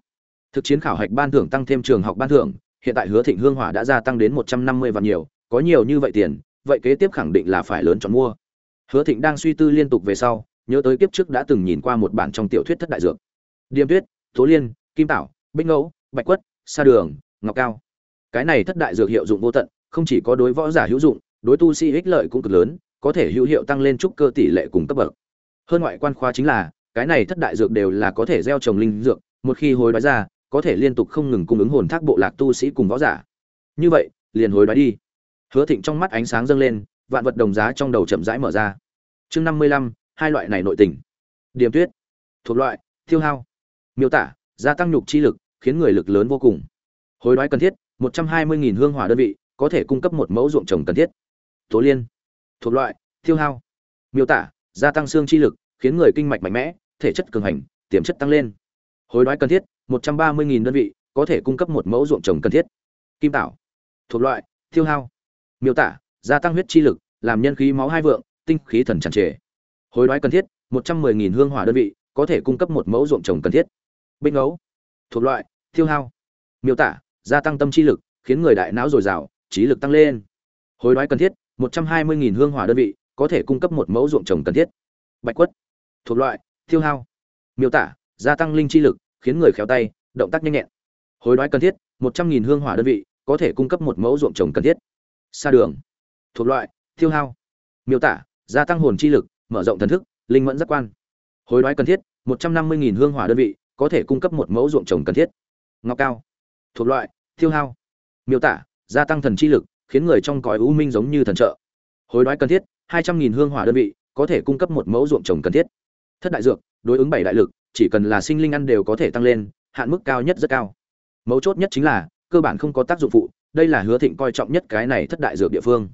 Thực chiến khảo hạch ban thưởng tăng thêm trường học ban thưởng, hiện tại hứa thịnh hương hỏa đã gia tăng đến một trăm năm mươi vạn nhiều, có nhiều như vậy tiền, vậy kế tiếp khẳng định là phải lớn chọn mua. Hứa thịnh đang suy tư liên tục về sau, nhớ tới kiếp trước đã từng nhìn qua một bản trong tiểu thuyết thất đại dược. Điềm tuyết, tố liên, kim tảo, bích ngẫu, bạch quất, sa đường, ngọc cao. Cái này thất đại dược hiệu dụng vô tận, không chỉ có đối võ giả hữu dụng đối tu sĩ ích lợi cũng cực lớn, có thể hữu hiệu tăng lên trúc cơ tỷ lệ cùng cấp bậc. Hơn ngoại quan khoa chính là, cái này thất đại dược đều là có thể gieo trồng linh dược, một khi hối đoái ra, có thể liên tục không ngừng cung ứng hồn thác bộ lạc tu sĩ cùng võ giả. Như vậy, liền hối đoái đi. Hứa thịnh trong mắt ánh sáng dâng lên, vạn vật đồng giá trong đầu chậm rãi mở ra. Chương năm mươi lăm, hai loại này nội tình. Điểm tuyết. Thuộc loại, tiêu hao. Miêu tả, gia tăng nhục chi lực, khiến người lực lớn vô cùng. Hối đoái cần thiết, một trăm hai mươi nghìn hương hỏa đơn vị, có thể cung cấp một mẫu ruộng trồng cần thiết tố liên. Thuộc loại, tiêu hao. Miêu tả, gia tăng xương chi lực, khiến người kinh mạch mạnh mẽ, thể chất cường hành, tiềm chất tăng lên. Hối đoái cần thiết, một trăm ba mươi nghìn đơn vị, có thể cung cấp một mẫu ruộng trồng cần thiết. Kim tảo. Thuộc loại, tiêu hao. Miêu tả, gia tăng huyết chi lực, làm nhân khí máu hai vượng, tinh khí thần tràn trề. Hối đoái cần thiết, một trăm mười nghìn hương hỏa đơn vị, có thể cung cấp một mẫu ruộng trồng cần thiết. Bích ngấu thuộc loại, tiêu hao. Miêu tả, gia tăng tâm chi lực, khiến người đại não dồi dào, trí lực tăng lên. Hối đoái cần thiết một trăm hai mươi nghìn hương hỏa đơn vị, có thể cung cấp một mẫu ruộng trồng cần thiết. Bạch quất, thuộc loại, tiêu hao. Miêu tả, gia tăng linh chi lực, khiến người khéo tay, động tác nhanh nhẹn. Hối đoái cần thiết, một trăm nghìn hương hỏa đơn vị, có thể cung cấp một mẫu ruộng trồng cần thiết. Xa đường, thuộc loại, tiêu hao. Miêu tả, gia tăng hồn chi lực, mở rộng thần thức, linh mẫn giác quan. Hối đoái cần thiết, một trăm năm mươi nghìn hương hỏa đơn vị, có thể cung cấp một mẫu ruộng trồng cần thiết. Ngọc cao, thuộc loại, tiêu hao. Miêu tả, gia tăng thần chi lực khiến người trong cõi u minh giống như thần trợ. Hối đoái cần thiết, hai trăm nghìn hương hỏa đơn vị, có thể cung cấp một mẫu ruộng trồng cần thiết. Thất đại dược, đối ứng bảy đại lực, chỉ cần là sinh linh ăn đều có thể tăng lên, hạn mức cao nhất rất cao. Mấu chốt nhất chính là, cơ bản không có tác dụng phụ, đây là hứa thịnh coi trọng nhất cái này thất đại dược địa phương.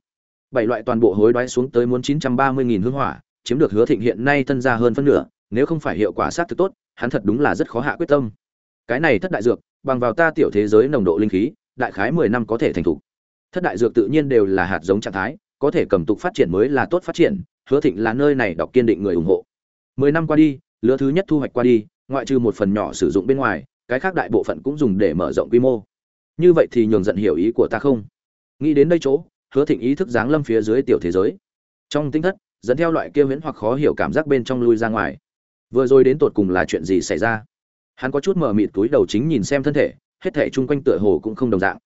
Bảy loại toàn bộ hối đoái xuống tới muốn chín trăm ba mươi nghìn hương hỏa, chiếm được hứa thịnh hiện nay thân ra hơn phân nửa, nếu không phải hiệu quả sát thực tốt, hắn thật đúng là rất khó hạ quyết tâm. Cái này thất đại dược, bằng vào ta tiểu thế giới nồng độ linh khí, đại khái mười năm có thể thành thủ thất đại dược tự nhiên đều là hạt giống trạng thái, có thể cầm tục phát triển mới là tốt phát triển, hứa thịnh là nơi này đọc kiên định người ủng hộ. Mười năm qua đi, lứa thứ nhất thu hoạch qua đi, ngoại trừ một phần nhỏ sử dụng bên ngoài, cái khác đại bộ phận cũng dùng để mở rộng quy mô. Như vậy thì nhường giận hiểu ý của ta không? Nghĩ đến đây chỗ, hứa thịnh ý thức giáng lâm phía dưới tiểu thế giới. Trong tinh thất, dẫn theo loại kia huyễn hoặc khó hiểu cảm giác bên trong lui ra ngoài. Vừa rồi đến tột cùng là chuyện gì xảy ra? Hắn có chút mở mịt túi đầu chính nhìn xem thân thể, hết thể chung quanh tựa hồ cũng không đồng dạng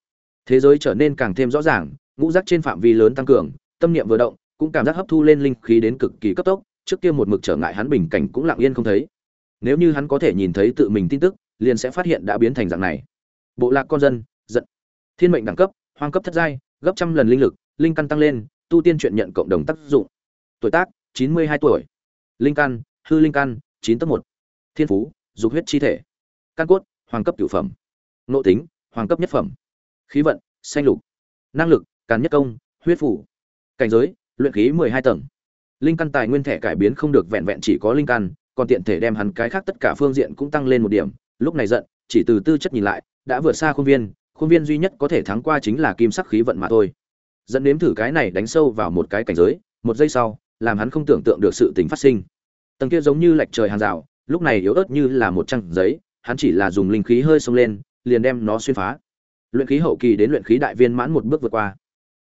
thế giới trở nên càng thêm rõ ràng, ngũ giác trên phạm vi lớn tăng cường, tâm niệm vừa động, cũng cảm giác hấp thu lên linh khí đến cực kỳ cấp tốc, trước kia một mực trở ngại hắn bình cảnh cũng lặng yên không thấy. Nếu như hắn có thể nhìn thấy tự mình tin tức, liền sẽ phát hiện đã biến thành dạng này. Bộ lạc con dân, giận. Thiên mệnh đẳng cấp, hoang cấp thất giai, gấp trăm lần linh lực, linh căn tăng lên, tu tiên chuyện nhận cộng đồng tác dụng. Tuổi tác, chín mươi hai tuổi. Linh căn, hư linh căn, chín tấp một. Thiên phú, dục huyết chi thể. Căn cốt, hoàng cấp cửu phẩm. Nội tính, hoàng cấp nhất phẩm khí vận, xanh lục, năng lực, càn nhất công, huyết phủ. Cảnh giới, luyện khí mười hai tầng. Linh căn tài nguyên thẻ cải biến không được vẹn vẹn chỉ có linh căn, còn tiện thể đem hắn cái khác tất cả phương diện cũng tăng lên một điểm. Lúc này giận, chỉ từ tư chất nhìn lại, đã vượt xa khuôn viên khuôn viên duy nhất có thể thắng qua chính là kim sắc khí vận mà thôi. Dẫn đến thử cái này đánh sâu vào một cái cảnh giới, một giây sau, làm hắn không tưởng tượng được sự tình phát sinh. Tầng kia giống như lệch trời hàng rào, lúc này yếu ớt như là một trang giấy, hắn chỉ là dùng linh khí hơi xông lên, liền đem nó xuyên phá luyện khí hậu kỳ đến luyện khí đại viên mãn một bước vượt qua.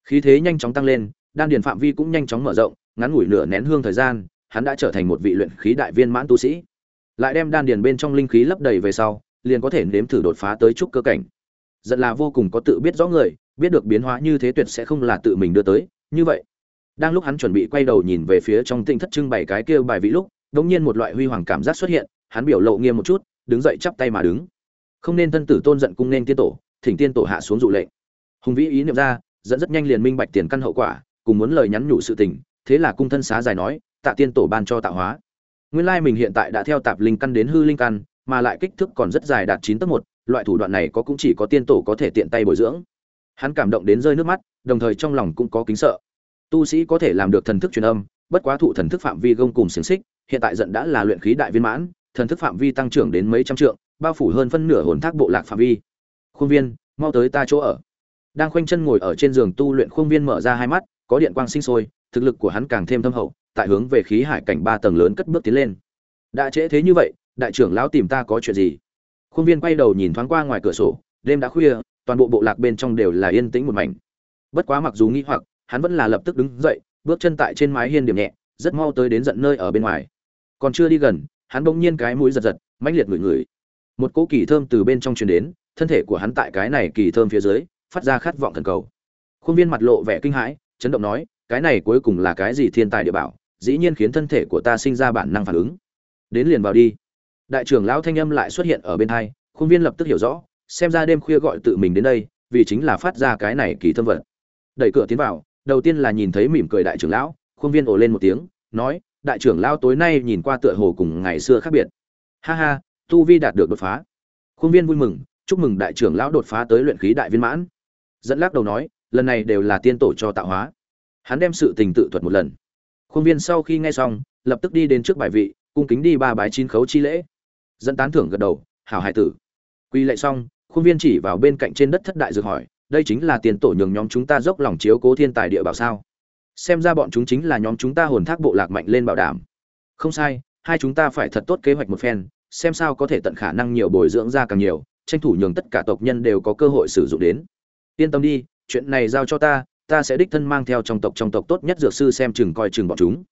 Khí thế nhanh chóng tăng lên, đan điền phạm vi cũng nhanh chóng mở rộng, ngắn ngủi nửa nén hương thời gian, hắn đã trở thành một vị luyện khí đại viên mãn tu sĩ. Lại đem đan điền bên trong linh khí lấp đầy về sau, liền có thể nếm thử đột phá tới trúc cơ cảnh. Giận là vô cùng có tự biết rõ người, biết được biến hóa như thế tuyệt sẽ không là tự mình đưa tới, như vậy. Đang lúc hắn chuẩn bị quay đầu nhìn về phía trong tinh thất trưng bày cái kia bài vị lúc đống nhiên một loại huy hoàng cảm giác xuất hiện, hắn biểu lộ nghiêm một chút, đứng dậy chắp tay mà đứng. Không nên thân tử tôn giận cung nên tiên tổ thỉnh tiên tổ hạ xuống dụ lệnh. Hùng vĩ ý niệm ra, dẫn rất nhanh liền minh bạch tiền căn hậu quả, cùng muốn lời nhắn nhủ sự tình, thế là cung thân xá dài nói, tạ tiên tổ ban cho tạo hóa. Nguyên lai mình hiện tại đã theo tạp linh căn đến hư linh căn, mà lại kích thước còn rất dài đạt chín tấc một, loại thủ đoạn này có cũng chỉ có tiên tổ có thể tiện tay bồi dưỡng. Hắn cảm động đến rơi nước mắt, đồng thời trong lòng cũng có kính sợ. Tu sĩ có thể làm được thần thức truyền âm, bất quá thụ thần thức phạm vi gông cùng xiềng xích, hiện tại giận đã là luyện khí đại viên mãn, thần thức phạm vi tăng trưởng đến mấy trăm trượng, bao phủ hơn phân nửa hồn thác bộ lạc phạm vi khuôn viên, mau tới ta chỗ ở. Đang khoanh chân ngồi ở trên giường tu luyện khuôn viên mở ra hai mắt, có điện quang sinh sôi, thực lực của hắn càng thêm thâm hậu, tại hướng về khí hải cảnh ba tầng lớn cất bước tiến lên. Đã trễ thế như vậy, đại trưởng lão tìm ta có chuyện gì? Khuôn viên quay đầu nhìn thoáng qua ngoài cửa sổ, đêm đã khuya, toàn bộ bộ lạc bên trong đều là yên tĩnh một mảnh. Bất quá mặc dù nghĩ hoặc, hắn vẫn là lập tức đứng dậy, bước chân tại trên mái hiên điểm nhẹ, rất mau tới đến giận nơi ở bên ngoài. Còn chưa đi gần, hắn bỗng nhiên cái mũi giật giật, mãnh liệt ngửi ngửi. Một cỗ kỳ thơm từ bên trong truyền đến thân thể của hắn tại cái này kỳ thơm phía dưới, phát ra khát vọng thần cầu. Khuôn viên mặt lộ vẻ kinh hãi, chấn động nói, cái này cuối cùng là cái gì thiên tài địa bảo, dĩ nhiên khiến thân thể của ta sinh ra bản năng phản ứng. Đến liền vào đi. Đại trưởng lão thanh âm lại xuất hiện ở bên hai, khuôn viên lập tức hiểu rõ, xem ra đêm khuya gọi tự mình đến đây, vì chính là phát ra cái này kỳ thâm vật. Đẩy cửa tiến vào, đầu tiên là nhìn thấy mỉm cười đại trưởng lão, khuôn viên ồ lên một tiếng, nói, đại trưởng lão tối nay nhìn qua tựa hồ cùng ngày xưa khác biệt. Ha ha, tu vi đạt được đột phá. Khuôn viên vui mừng chúc mừng đại trưởng lão đột phá tới luyện khí đại viên mãn. Dẫn lắc đầu nói, lần này đều là tiên tổ cho tạo hóa. Hắn đem sự tình tự thuật một lần. Khuôn viên sau khi nghe xong, lập tức đi đến trước bài vị, cung kính đi ba bái chín khấu chi lễ. Dẫn tán thưởng gật đầu, hảo hải tử. Quy lệ xong, khuôn viên chỉ vào bên cạnh trên đất thất đại dược hỏi, đây chính là tiền tổ nhường nhóm chúng ta dốc lòng chiếu cố thiên tài địa bảo sao? Xem ra bọn chúng chính là nhóm chúng ta hồn thác bộ lạc mạnh lên bảo đảm. Không sai, hai chúng ta phải thật tốt kế hoạch một phen, xem sao có thể tận khả năng nhiều bồi dưỡng ra càng nhiều tranh thủ nhường tất cả tộc nhân đều có cơ hội sử dụng đến. Yên tâm đi, chuyện này giao cho ta ta sẽ đích thân mang theo trong tộc trong tộc tốt nhất dược sư xem chừng coi chừng bọn chúng.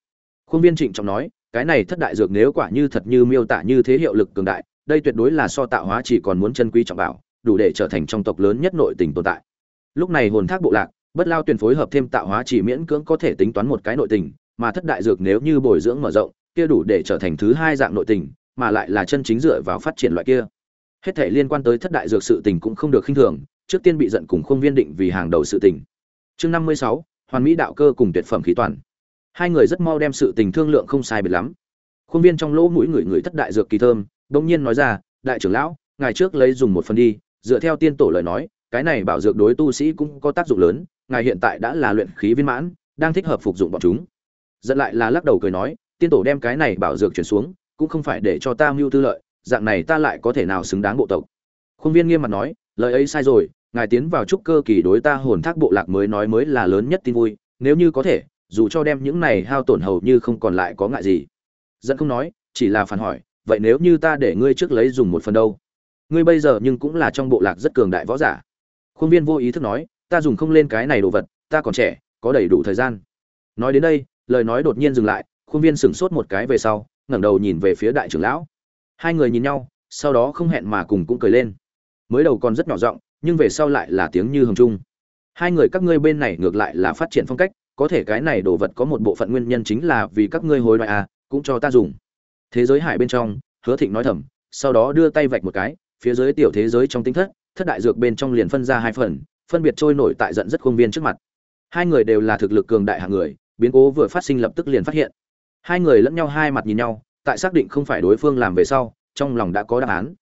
Khuôn viên trịnh trọng nói, cái này thất đại dược nếu quả như thật như miêu tả như thế hiệu lực cường đại, đây tuyệt đối là so tạo hóa chỉ còn muốn chân quý trọng bảo, đủ để trở thành trong tộc lớn nhất nội tình tồn tại. Lúc này hồn thác bộ lạc, bất lao tuyển phối hợp thêm tạo hóa chỉ miễn cưỡng có thể tính toán một cái nội tình, mà thất đại dược nếu như bồi dưỡng mở rộng, kia đủ để trở thành thứ hai dạng nội tình, mà lại là chân chính dựa vào phát triển loại kia hết thể liên quan tới thất đại dược sự tình cũng không được khinh thường, trước tiên bị giận cùng không viên định vì hàng đầu sự tình. Chương năm mươi sáu, hoàn mỹ đạo cơ cùng tuyệt phẩm khí toàn. Hai người rất mau đem sự tình thương lượng không sai biệt lắm. Khuôn viên trong lỗ mũi người người thất đại dược kỳ thơm, bỗng nhiên nói ra, đại trưởng lão, ngài trước lấy dùng một phần đi, dựa theo tiên tổ lời nói, cái này bảo dược đối tu sĩ cũng có tác dụng lớn, ngài hiện tại đã là luyện khí viên mãn, đang thích hợp phục dụng bọn chúng. Dẫn lại là lắc đầu cười nói, tiên tổ đem cái này bảo dược chuyển xuống, cũng không phải để cho ta mưu tư lợi dạng này ta lại có thể nào xứng đáng bộ tộc? Khuôn viên nghiêm mặt nói, lời ấy sai rồi, ngài tiến vào trúc cơ kỳ đối ta hồn thác bộ lạc mới nói mới là lớn nhất tin vui, nếu như có thể, dù cho đem những này hao tổn hầu như không còn lại có ngại gì. Dẫn không nói, chỉ là phản hỏi, vậy nếu như ta để ngươi trước lấy dùng một phần đâu? Ngươi bây giờ nhưng cũng là trong bộ lạc rất cường đại võ giả. Khuôn viên vô ý thức nói, ta dùng không lên cái này đồ vật, ta còn trẻ, có đầy đủ thời gian. Nói đến đây, lời nói đột nhiên dừng lại, khuôn viên sửng sốt một cái về sau, ngẩng đầu nhìn về phía đại trưởng lão hai người nhìn nhau, sau đó không hẹn mà cùng cũng cười lên. Mới đầu còn rất nhỏ giọng, nhưng về sau lại là tiếng như hồng trung hai người các ngươi bên này ngược lại là phát triển phong cách, có thể cái này đồ vật có một bộ phận nguyên nhân chính là vì các ngươi hối đoại à cũng cho ta dùng. Thế giới hải bên trong, hứa thịnh nói thầm, sau đó đưa tay vạch một cái, phía dưới tiểu thế giới trong tinh thất thất đại dược bên trong liền phân ra hai phần, phân biệt trôi nổi tại giận rất khuôn viên trước mặt. Hai người đều là thực lực cường đại hạng người, biến cố vừa phát sinh lập tức liền phát hiện. Hai người lẫn nhau hai mặt nhìn nhau tại xác định không phải đối phương làm về sau, trong lòng đã có đáp án.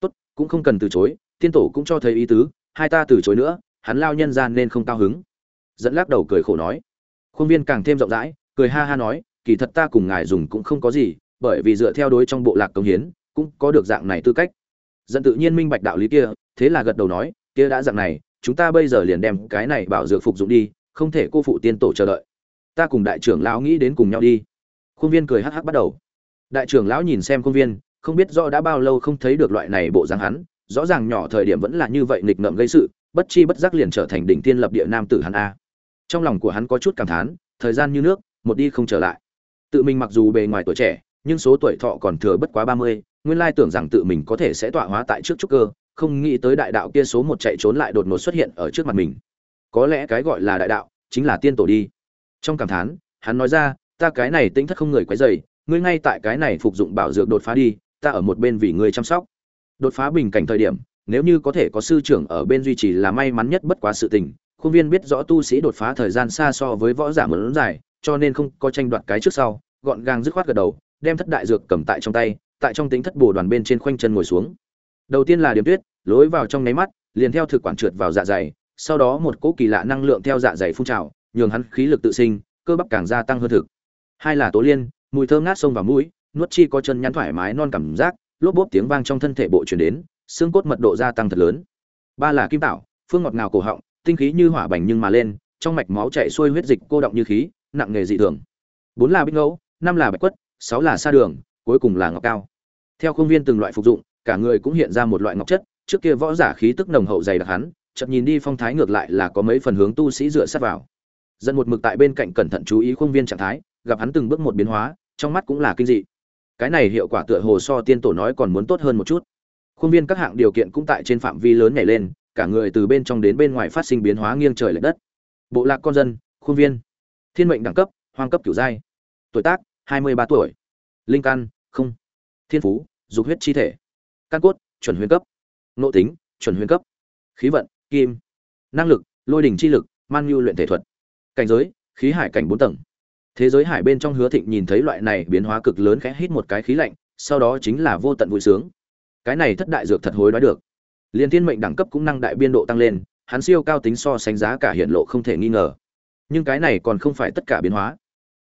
Tốt, cũng không cần từ chối, tiên tổ cũng cho thấy ý tứ, hai ta từ chối nữa, hắn lao nhân gian nên không cao hứng. Dẫn lắc đầu cười khổ nói. Khuôn viên càng thêm rộng rãi, cười ha ha nói, kỳ thật ta cùng ngài dùng cũng không có gì, bởi vì dựa theo đối trong bộ lạc công hiến, cũng có được dạng này tư cách. Dẫn tự nhiên minh bạch đạo lý kia, thế là gật đầu nói, kia đã dạng này, chúng ta bây giờ liền đem cái này bảo dược phục dụng đi, không thể cô phụ tiên tổ chờ đợi. Ta cùng đại trưởng lão nghĩ đến cùng nhau đi. Khuôn viên cười hắc hắc bắt đầu đại trưởng lão nhìn xem công viên, không biết rõ đã bao lâu không thấy được loại này bộ dáng hắn, rõ ràng nhỏ thời điểm vẫn là như vậy nghịch ngợm gây sự, bất chi bất giác liền trở thành đỉnh tiên lập địa nam tử hắn a. Trong lòng của hắn có chút cảm thán, thời gian như nước, một đi không trở lại. Tự mình mặc dù bề ngoài tuổi trẻ, nhưng số tuổi thọ còn thừa bất quá ba mươi, nguyên lai tưởng rằng tự mình có thể sẽ tọa hóa tại trước trúc cơ, không nghĩ tới đại đạo kia số một chạy trốn lại đột ngột xuất hiện ở trước mặt mình. Có lẽ cái gọi là đại đạo, chính là tiên tổ đi. Trong cảm thán, hắn nói ra, ta cái này tính thất không người quấy dày ngươi ngay tại cái này phục dụng bảo dược đột phá đi, ta ở một bên vì ngươi chăm sóc. Đột phá bình cảnh thời điểm, nếu như có thể có sư trưởng ở bên duy trì là may mắn nhất bất quá sự tình, khuôn viên biết rõ tu sĩ đột phá thời gian xa so với võ giả muốn dài, cho nên không có tranh đoạt cái trước sau, gọn gàng dứt khoát gật đầu, đem thất đại dược cầm tại trong tay, tại trong tính thất bồ đoàn bên trên khoanh chân ngồi xuống. Đầu tiên là điểm tuyết, lối vào trong nháy mắt, liền theo thực quản trượt vào dạ dày, sau đó một cỗ kỳ lạ năng lượng theo dạ dày phun trào, nhường hắn khí lực tự sinh, cơ bắp càng gia tăng hơn thực. Hai là tố liên mùi thơm ngát sông vào mũi, nuốt chi có chân nhắn thoải mái non cảm giác, lốp bốp tiếng vang trong thân thể bộ chuyển đến, xương cốt mật độ gia tăng thật lớn. Ba là kim tạo phương ngọt ngào cổ họng, tinh khí như hỏa bành nhưng mà lên, trong mạch máu chạy xuôi huyết dịch cô động như khí, nặng nghề dị thường. Bốn là bích ngẫu, năm là bạch quất, sáu là sa đường, cuối cùng là ngọc cao. Theo khuôn viên từng loại phục dụng, cả người cũng hiện ra một loại ngọc chất, trước kia võ giả khí tức nồng hậu dày đặc hắn, chợt nhìn đi phong thái ngược lại là có mấy phần hướng tu sĩ dựa sát vào. Dẫn một mực tại bên cạnh cẩn thận chú ý khuôn viên trạng thái, gặp hắn từng bước một biến hóa trong mắt cũng là kinh dị. Cái này hiệu quả tựa hồ so tiên tổ nói còn muốn tốt hơn một chút. Khuôn viên các hạng điều kiện cũng tại trên phạm vi lớn nhảy lên, cả người từ bên trong đến bên ngoài phát sinh biến hóa nghiêng trời lệch đất. Bộ lạc con dân, khuôn viên. Thiên mệnh đẳng cấp, hoang cấp kiểu giai. Tuổi tác, hai mươi ba tuổi. Linh căn, không. Thiên phú, dục huyết chi thể. Căn cốt, chuẩn huyền cấp. Nội tính, chuẩn huyền cấp. Khí vận, kim. Năng lực, lôi đỉnh chi lực, man nhu luyện thể thuật. Cảnh giới, khí hải cảnh bốn tầng thế giới hải bên trong hứa thịnh nhìn thấy loại này biến hóa cực lớn khẽ hít một cái khí lạnh, sau đó chính là vô tận vui sướng. Cái này thất đại dược thật hối đoái được. Liền thiên mệnh đẳng cấp cũng năng đại biên độ tăng lên, hắn siêu cao tính so sánh giá cả hiện lộ không thể nghi ngờ. Nhưng cái này còn không phải tất cả biến hóa.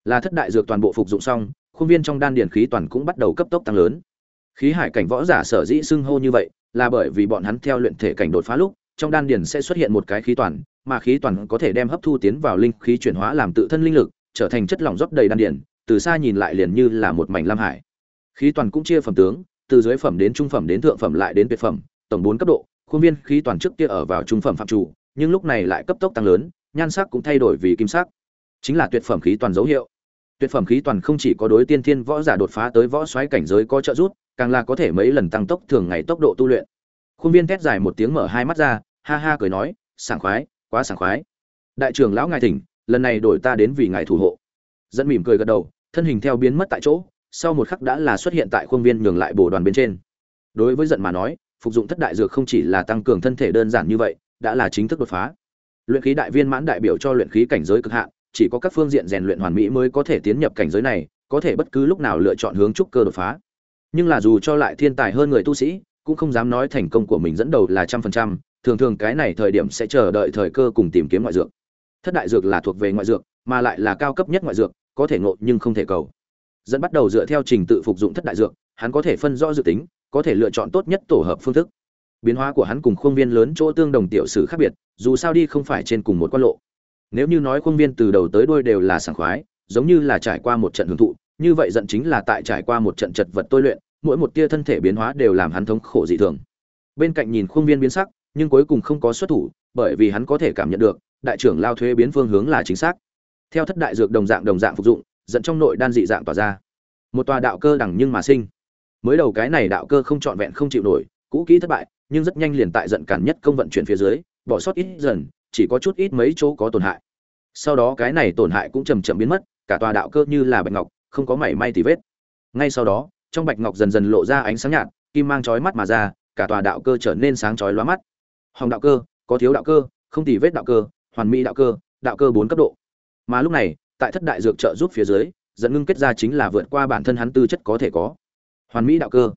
Là thất đại dược toàn bộ phục dụng xong, khuôn viên trong đan điền khí toàn cũng bắt đầu cấp tốc tăng lớn. Khí hải cảnh võ giả sở dĩ xưng hô như vậy, là bởi vì bọn hắn theo luyện thể cảnh đột phá lúc, trong đan điền sẽ xuất hiện một cái khí toàn, mà khí toàn có thể đem hấp thu tiến vào linh khí chuyển hóa làm tự thân linh lực trở thành chất lỏng rót đầy đan điền từ xa nhìn lại liền như là một mảnh lam hải. Khí toàn cũng chia phẩm tướng, từ dưới phẩm đến trung phẩm đến thượng phẩm lại đến tuyệt phẩm, tổng bốn cấp độ, khuôn viên khí toàn trước kia ở vào trung phẩm phạm chủ, nhưng lúc này lại cấp tốc tăng lớn, nhan sắc cũng thay đổi vì kim sắc. Chính là tuyệt phẩm khí toàn dấu hiệu. Tuyệt phẩm khí toàn không chỉ có đối tiên thiên võ giả đột phá tới võ xoáy cảnh giới có trợ giúp, càng là có thể mấy lần tăng tốc thường ngày tốc độ tu luyện. Khuôn viên thét dài một tiếng mở hai mắt ra, ha ha cười nói, sảng khoái, quá sảng khoái. Đại trưởng lão ngài thỉnh lần này đổi ta đến vì ngài thủ hộ. Dẫn mỉm cười gật đầu, thân hình theo biến mất tại chỗ, sau một khắc đã là xuất hiện tại khuôn viên nhường lại bổ đoàn bên trên. Đối với giận mà nói, phục dụng thất đại dược không chỉ là tăng cường thân thể đơn giản như vậy, đã là chính thức đột phá. Luyện khí đại viên mãn đại biểu cho luyện khí cảnh giới cực hạn, chỉ có các phương diện rèn luyện hoàn mỹ mới có thể tiến nhập cảnh giới này, có thể bất cứ lúc nào lựa chọn hướng trúc cơ đột phá. Nhưng là dù cho lại thiên tài hơn người tu sĩ, cũng không dám nói thành công của mình dẫn đầu là trăm phần trăm, thường thường cái này thời điểm sẽ chờ đợi thời cơ cùng tìm kiếm ngoại dược thất đại dược là thuộc về ngoại dược, mà lại là cao cấp nhất ngoại dược, có thể ngộ nhưng không thể cầu. Dẫn bắt đầu dựa theo trình tự phục dụng thất đại dược, hắn có thể phân rõ dự tính, có thể lựa chọn tốt nhất tổ hợp phương thức. Biến hóa của hắn cùng khuôn viên lớn chỗ tương đồng tiểu sử khác biệt, dù sao đi không phải trên cùng một quan lộ. Nếu như nói khuôn viên từ đầu tới đuôi đều là sảng khoái, giống như là trải qua một trận hưởng thụ, như vậy giận chính là tại trải qua một trận chật vật tôi luyện, mỗi một tia thân thể biến hóa đều làm hắn thống khổ dị thường. Bên cạnh nhìn khuôn viên biến sắc, nhưng cuối cùng không có xuất thủ, bởi vì hắn có thể cảm nhận được đại trưởng lao thuế biến phương hướng là chính xác. Theo thất đại dược đồng dạng đồng dạng phục dụng, dẫn trong nội đan dị dạng tỏa ra. Một tòa đạo cơ đẳng nhưng mà sinh. Mới đầu cái này đạo cơ không trọn vẹn không chịu nổi, cũ kỹ thất bại, nhưng rất nhanh liền tại giận cản nhất công vận chuyển phía dưới, bỏ sót ít dần, chỉ có chút ít mấy chỗ có tổn hại. Sau đó cái này tổn hại cũng chầm chậm biến mất, cả tòa đạo cơ như là bạch ngọc, không có mảy may tì vết. Ngay sau đó, trong bạch ngọc dần dần lộ ra ánh sáng nhạt, kim mang chói mắt mà ra, cả tòa đạo cơ trở nên sáng chói lóa mắt. Hồng đạo cơ, có thiếu đạo cơ, không tì vết đạo cơ hoàn mỹ đạo cơ đạo cơ bốn cấp độ. Mà lúc này, tại thất đại dược trợ giúp phía dưới dẫn ngưng kết ra chính là vượt qua bản thân hắn tư chất có thể có. Hoàn mỹ đạo cơ.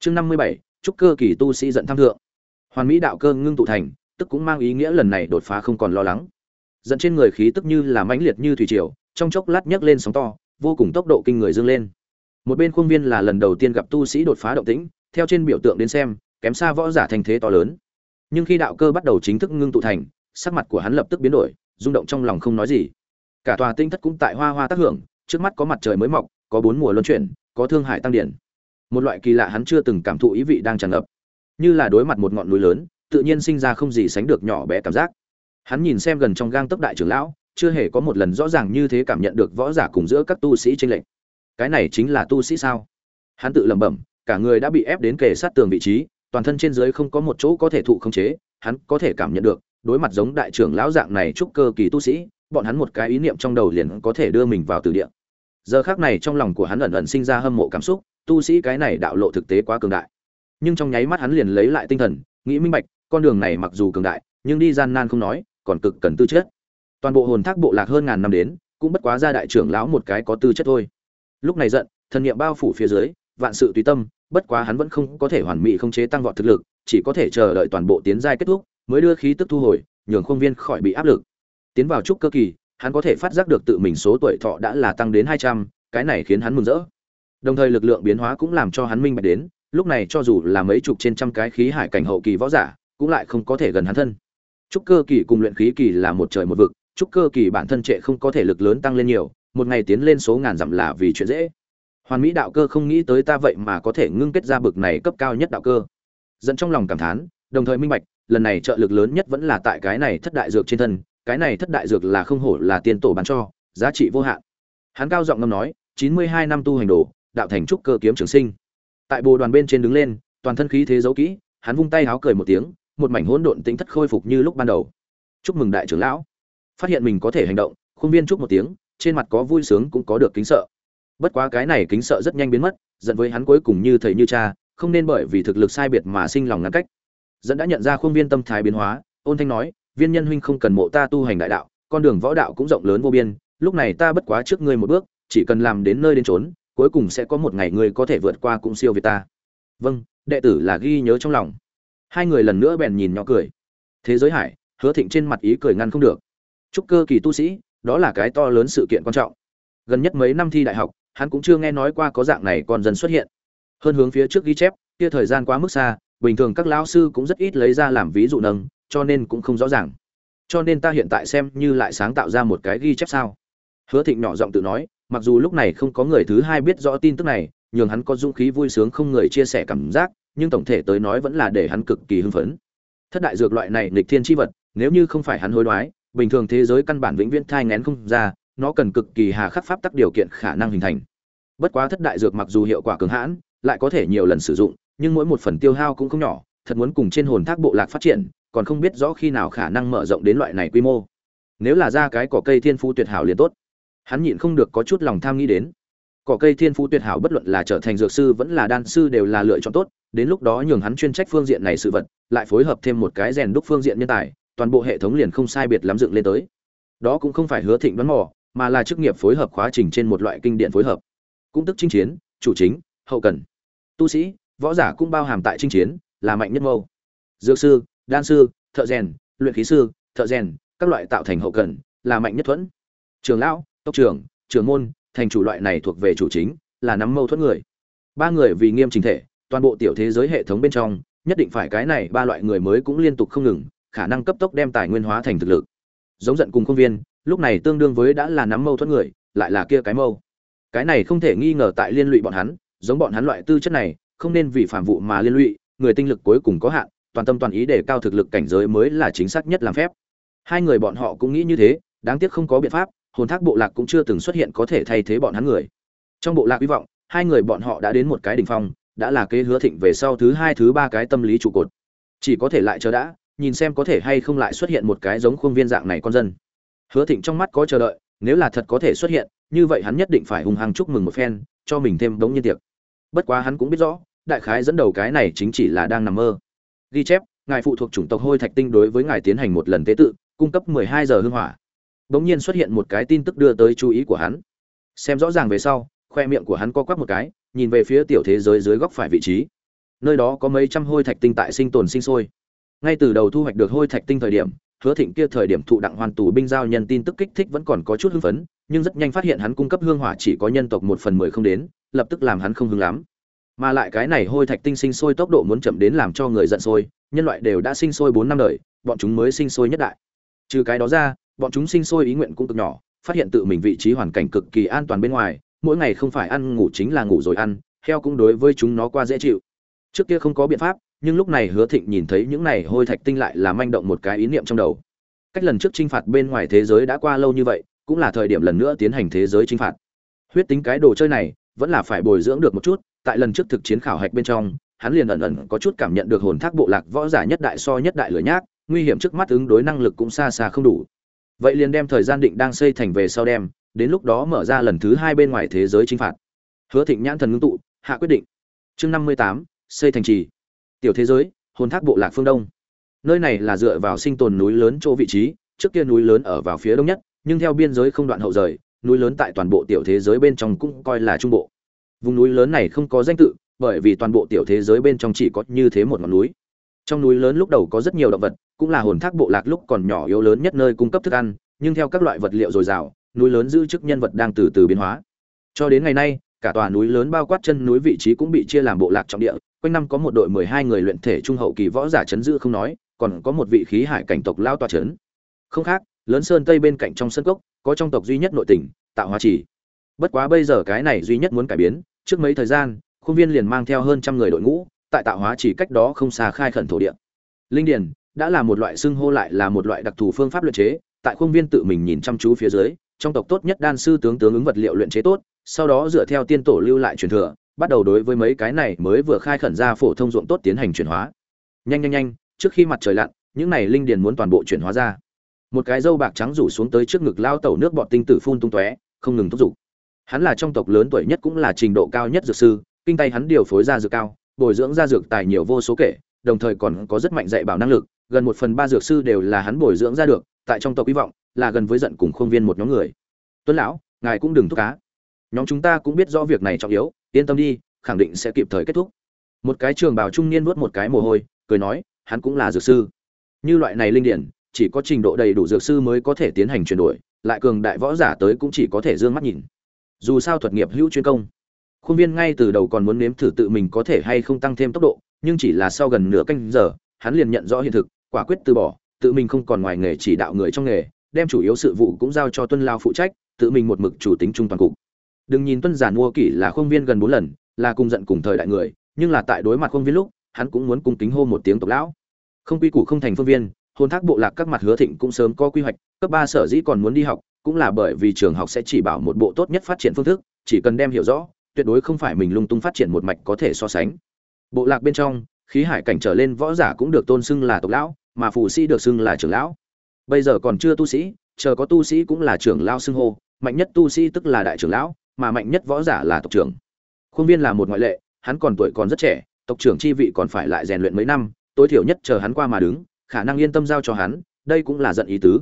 Chương năm mươi bảy trúc cơ kỳ tu sĩ dẫn tham thượng. Hoàn mỹ đạo cơ ngưng tụ thành, tức cũng mang ý nghĩa lần này đột phá không còn lo lắng. Dẫn trên người khí tức như là mãnh liệt như thủy triều, trong chốc lát nhấc lên sóng to, vô cùng tốc độ kinh người dâng lên. Một bên khuôn viên là lần đầu tiên gặp tu sĩ đột phá động tĩnh, theo trên biểu tượng đến xem, kém xa võ giả thành thế to lớn. Nhưng khi đạo cơ bắt đầu chính thức ngưng tụ thành sắc mặt của hắn lập tức biến đổi, rung động trong lòng không nói gì. Cả tòa tinh thất cũng tại hoa hoa tác hưởng, trước mắt có mặt trời mới mọc, có bốn mùa luân chuyển, có thương hải tăng điển. Một loại kỳ lạ hắn chưa từng cảm thụ ý vị đang tràn ngập. Như là đối mặt một ngọn núi lớn, tự nhiên sinh ra không gì sánh được nhỏ bé cảm giác. Hắn nhìn xem gần trong gang tấc đại trưởng lão, chưa hề có một lần rõ ràng như thế cảm nhận được võ giả cùng giữa các tu sĩ tranh lệch. Cái này chính là tu sĩ sao? Hắn tự lẩm bẩm, cả người đã bị ép đến kề sát tường vị trí, toàn thân trên dưới không có một chỗ có thể thụ khống chế, hắn có thể cảm nhận được đối mặt giống đại trưởng lão dạng này trúc cơ kỳ tu sĩ, bọn hắn một cái ý niệm trong đầu liền có thể đưa mình vào tử địa. Giờ khắc này trong lòng của hắn ẩn ẩn sinh ra hâm mộ cảm xúc, tu sĩ cái này đạo lộ thực tế quá cường đại. Nhưng trong nháy mắt hắn liền lấy lại tinh thần, nghĩ minh bạch, con đường này mặc dù cường đại, nhưng đi gian nan không nói, còn cực cần tư chất. Toàn bộ hồn thác bộ lạc hơn ngàn năm đến, cũng bất quá ra đại trưởng lão một cái có tư chất thôi. Lúc này giận, thần niệm bao phủ phía dưới, vạn sự tùy tâm, bất quá hắn vẫn không có thể hoàn mỹ không chế tăng vọt thực lực, chỉ có thể chờ đợi toàn bộ tiến giai kết thúc mới đưa khí tức thu hồi, nhường khuôn viên khỏi bị áp lực. Tiến vào trúc cơ kỳ, hắn có thể phát giác được tự mình số tuổi thọ đã là tăng đến hai trăm, cái này khiến hắn mừng rỡ. Đồng thời lực lượng biến hóa cũng làm cho hắn minh bạch đến, lúc này cho dù là mấy chục trên trăm cái khí hải cảnh hậu kỳ võ giả, cũng lại không có thể gần hắn thân. Trúc cơ kỳ cùng luyện khí kỳ là một trời một vực, trúc cơ kỳ bản thân trệ không có thể lực lớn tăng lên nhiều, một ngày tiến lên số ngàn dặm là vì chuyện dễ. Hoàn mỹ đạo cơ không nghĩ tới ta vậy mà có thể ngưng kết ra bực này cấp cao nhất đạo cơ. Dẫn trong lòng cảm thán, đồng thời minh bạch lần này trợ lực lớn nhất vẫn là tại cái này thất đại dược trên thân, cái này thất đại dược là không hổ là tiền tổ bán cho, giá trị vô hạn. Hắn cao giọng ngâm nói, chín mươi hai năm tu hành đồ, đạo thành trúc cơ kiếm trường sinh. Tại bồ đoàn bên trên đứng lên, toàn thân khí thế giấu kỹ, hắn vung tay háo cười một tiếng, một mảnh hỗn độn tính thất khôi phục như lúc ban đầu. Chúc mừng đại trưởng lão. Phát hiện mình có thể hành động, khuôn viên chúc một tiếng, trên mặt có vui sướng cũng có được kính sợ. Bất quá cái này kính sợ rất nhanh biến mất dẫn với hắn cuối cùng như thầy như cha, không nên bởi vì thực lực sai biệt mà sinh lòng ngăn cách dẫn đã nhận ra khuôn viên tâm thái biến hóa, ôn thanh nói, viên nhân huynh không cần mộ ta tu hành đại đạo, con đường võ đạo cũng rộng lớn vô biên, lúc này ta bất quá trước ngươi một bước, chỉ cần làm đến nơi đến trốn cuối cùng sẽ có một ngày ngươi có thể vượt qua cũng siêu việt ta. Vâng đệ tử là ghi nhớ trong lòng. Hai người lần nữa bèn nhìn nhỏ cười. Thế giới hải, hứa thịnh trên mặt ý cười ngăn không được. Chúc cơ kỳ tu sĩ, đó là cái to lớn sự kiện quan trọng. Gần nhất mấy năm thi đại học, hắn cũng chưa nghe nói qua có dạng này còn dần xuất hiện. Hơn hướng phía trước ghi chép, kia thời gian quá mức xa bình thường các lão sư cũng rất ít lấy ra làm ví dụ nâng, cho nên cũng không rõ ràng. Cho nên ta hiện tại xem như lại sáng tạo ra một cái ghi chép sao? Hứa thịnh nhỏ giọng tự nói, mặc dù lúc này không có người thứ hai biết rõ tin tức này, nhường hắn có dũng khí vui sướng không người chia sẻ cảm giác, nhưng tổng thể tới nói vẫn là để hắn cực kỳ hưng phấn. Thất đại dược loại này nghịch thiên chi vật, nếu như không phải hắn hối đoái, bình thường thế giới căn bản vĩnh viễn thai ngén không ra, nó cần cực kỳ hà khắc pháp tắc điều kiện khả năng hình thành. Bất quá thất đại dược mặc dù hiệu quả cường hãn, lại có thể nhiều lần sử dụng nhưng mỗi một phần tiêu hao cũng không nhỏ, thật muốn cùng trên hồn thác bộ lạc phát triển, còn không biết rõ khi nào khả năng mở rộng đến loại này quy mô. Nếu là ra cái cỏ cây thiên phú tuyệt hảo liền tốt. Hắn nhịn không được có chút lòng tham nghĩ đến. Cỏ cây thiên phú tuyệt hảo bất luận là trở thành dược sư vẫn là đan sư đều là lựa chọn tốt, đến lúc đó nhường hắn chuyên trách phương diện này sự vật, lại phối hợp thêm một cái rèn đúc phương diện nhân tài, toàn bộ hệ thống liền không sai biệt lắm dựng lên tới. Đó cũng không phải hứa thịnh đoán mò, mà là chức nghiệp phối hợp khóa trình trên một loại kinh điển phối hợp. Cũng tức chinh chiến, chủ chính, hậu cần. Tu sĩ võ giả cũng bao hàm tại chinh chiến, là mạnh nhất mâu. Dược sư, đan sư, thợ rèn, luyện khí sư, thợ rèn, các loại tạo thành hậu cần, là mạnh nhất thuẫn. Trường lão tốc trưởng trưởng môn, thành chủ loại này thuộc về chủ chính, là nắm mâu thuẫn người. Ba người vì nghiêm trình thể, toàn bộ tiểu thế giới hệ thống bên trong, nhất định phải cái này ba loại người mới cũng liên tục không ngừng, khả năng cấp tốc đem tài nguyên hóa thành thực lực. Giống giận cùng công viên, lúc này tương đương với đã là nắm mâu thuẫn người, lại là kia cái mâu. Cái này không thể nghi ngờ tại liên lụy bọn hắn, giống bọn hắn loại tư chất này không nên vì phạm vụ mà liên lụy, người tinh lực cuối cùng có hạn, toàn tâm toàn ý để cao thực lực cảnh giới mới là chính xác nhất làm phép. Hai người bọn họ cũng nghĩ như thế, đáng tiếc không có biện pháp, hồn thác bộ lạc cũng chưa từng xuất hiện có thể thay thế bọn hắn người. Trong bộ lạc hy vọng, hai người bọn họ đã đến một cái đỉnh phong, đã là kế hứa thịnh về sau thứ hai, thứ ba cái tâm lý trụ cột. Chỉ có thể lại chờ đã, nhìn xem có thể hay không lại xuất hiện một cái giống khuôn viên dạng này con dân. Hứa thịnh trong mắt có chờ đợi, nếu là thật có thể xuất hiện, như vậy hắn nhất định phải hùng hăng chúc mừng một phen, cho mình thêm đống nhiên tiệc. Bất quá hắn cũng biết rõ đại khái dẫn đầu cái này chính chỉ là đang nằm mơ. Ghi chép, ngài phụ thuộc chủng tộc hôi thạch tinh đối với ngài tiến hành một lần tế tự, cung cấp 12 giờ hương hỏa. Bỗng nhiên xuất hiện một cái tin tức đưa tới chú ý của hắn. Xem rõ ràng về sau, khoe miệng của hắn co quắp một cái, nhìn về phía tiểu thế giới dưới góc phải vị trí. Nơi đó có mấy trăm hôi thạch tinh tại sinh tồn sinh sôi. Ngay từ đầu thu hoạch được hôi thạch tinh thời điểm, hứa thịnh kia thời điểm thụ đặng hoàn tù binh giao nhân tin tức kích thích vẫn còn có chút hưng phấn, nhưng rất nhanh phát hiện hắn cung cấp hương hỏa chỉ có nhân tộc một phần mười không đến, lập tức làm hắn không hứng lắm mà lại cái này hôi thạch tinh sinh sôi tốc độ muốn chậm đến làm cho người giận sôi, nhân loại đều đã sinh sôi bốn năm đời, bọn chúng mới sinh sôi nhất đại. Trừ cái đó ra, bọn chúng sinh sôi ý nguyện cũng cực nhỏ, phát hiện tự mình vị trí hoàn cảnh cực kỳ an toàn bên ngoài, mỗi ngày không phải ăn ngủ chính là ngủ rồi ăn, heo cũng đối với chúng nó qua dễ chịu. Trước kia không có biện pháp, nhưng lúc này hứa thịnh nhìn thấy những này hôi thạch tinh lại là manh động một cái ý niệm trong đầu. Cách lần trước chinh phạt bên ngoài thế giới đã qua lâu như vậy, cũng là thời điểm lần nữa tiến hành thế giới chinh phạt. Huyết tính cái đồ chơi này, vẫn là phải bồi dưỡng được một chút tại lần trước thực chiến khảo hạch bên trong, hắn liền ẩn ẩn có chút cảm nhận được hồn thác bộ lạc võ giả nhất đại so nhất đại lửa nhác, nguy hiểm trước mắt ứng đối năng lực cũng xa xa không đủ. Vậy liền đem thời gian định đang xây thành về sau đem, đến lúc đó mở ra lần thứ hai bên ngoài thế giới chinh phạt. Hứa thịnh nhãn thần ngưng tụ, hạ quyết định. Chương năm mươi tám, xây thành trì. Tiểu thế giới, hồn thác bộ lạc phương đông. Nơi này là dựa vào sinh tồn núi lớn chỗ vị trí, trước kia núi lớn ở vào phía đông nhất, nhưng theo biên giới không đoạn hậu rời, núi lớn tại toàn bộ tiểu thế giới bên trong cũng coi là trung bộ vùng núi lớn này không có danh tự, bởi vì toàn bộ tiểu thế giới bên trong chỉ có như thế một ngọn núi. Trong núi lớn lúc đầu có rất nhiều động vật, cũng là hồn thác bộ lạc lúc còn nhỏ yếu lớn nhất nơi cung cấp thức ăn, nhưng theo các loại vật liệu dồi dào, núi lớn giữ chức nhân vật đang từ từ biến hóa. Cho đến ngày nay, cả tòa núi lớn bao quát chân núi vị trí cũng bị chia làm bộ lạc trọng địa, quanh năm có một đội mười hai người luyện thể trung hậu kỳ võ giả chấn giữ không nói, còn có một vị khí hải cảnh tộc lao tòa chấn. Không khác, lớn sơn tây bên cạnh trong sân cốc, có trong tộc duy nhất nội tỉnh, tạo hóa chỉ bất quá bây giờ cái này duy nhất muốn cải biến, trước mấy thời gian, khuôn viên liền mang theo hơn trăm người đội ngũ, tại tạo hóa chỉ cách đó không xa khai khẩn thổ địa. Linh điền đã là một loại xưng hô lại là một loại đặc thù phương pháp luyện chế, tại khuôn viên tự mình nhìn chăm chú phía dưới, trong tộc tốt nhất đan sư tướng tướng ứng vật liệu luyện chế tốt, sau đó dựa theo tiên tổ lưu lại truyền thừa, bắt đầu đối với mấy cái này mới vừa khai khẩn ra phổ thông ruộng tốt tiến hành chuyển hóa. Nhanh nhanh nhanh, trước khi mặt trời lặn, những này linh điền muốn toàn bộ chuyển hóa ra. Một cái dâu bạc trắng rủ xuống tới trước ngực lao tẩu nước bọt tinh tử phun tung tóe, không ngừng thúc giục hắn là trong tộc lớn tuổi nhất cũng là trình độ cao nhất dược sư, kinh tay hắn điều phối ra dược cao, bồi dưỡng ra dược tài nhiều vô số kể, đồng thời còn có rất mạnh dạy bảo năng lực, gần một phần ba dược sư đều là hắn bồi dưỡng ra được, tại trong tộc hy vọng là gần với giận cùng khuôn viên một nhóm người. Tuấn lão, ngài cũng đừng thúc cá. Nhóm chúng ta cũng biết rõ việc này trọng yếu, yên tâm đi, khẳng định sẽ kịp thời kết thúc. Một cái trường bào trung niên nuốt một cái mồ hôi, cười nói, hắn cũng là dược sư. Như loại này linh điển, chỉ có trình độ đầy đủ dược sư mới có thể tiến hành chuyển đổi, lại cường đại võ giả tới cũng chỉ có thể d ư ơ n g mắt nhìn dù sao thuật nghiệp hữu chuyên công. Khuôn viên ngay từ đầu còn muốn nếm thử tự mình có thể hay không tăng thêm tốc độ, nhưng chỉ là sau gần nửa canh giờ, hắn liền nhận rõ hiện thực, quả quyết từ bỏ, tự mình không còn ngoài nghề chỉ đạo người trong nghề, đem chủ yếu sự vụ cũng giao cho tuân lao phụ trách, tự mình một mực chủ tính trung toàn cục. Đừng nhìn tuân giản mua kỷ là khuôn viên gần bốn lần, là cùng giận cùng thời đại người, nhưng là tại đối mặt khuôn viên lúc, hắn cũng muốn cung kính hô một tiếng tộc lão. Không quy củ không thành phương viên hôn thác bộ lạc các mặt hứa thịnh cũng sớm có quy hoạch, cấp ba sở dĩ còn muốn đi học cũng là bởi vì trường học sẽ chỉ bảo một bộ tốt nhất phát triển phương thức, chỉ cần đem hiểu rõ, tuyệt đối không phải mình lung tung phát triển một mạch có thể so sánh. Bộ lạc bên trong, khí hải cảnh trở lên võ giả cũng được tôn xưng là tộc lão, mà phù sĩ được xưng là trưởng lão. Bây giờ còn chưa tu sĩ, chờ có tu sĩ cũng là trưởng lão xưng hô, mạnh nhất tu sĩ tức là đại trưởng lão, mà mạnh nhất võ giả là tộc trưởng. Khuôn viên là một ngoại lệ, hắn còn tuổi còn rất trẻ, tộc trưởng chi vị còn phải lại rèn luyện mấy năm, tối thiểu nhất chờ hắn qua mà đứng, khả năng yên tâm giao cho hắn, đây cũng là giận ý tứ.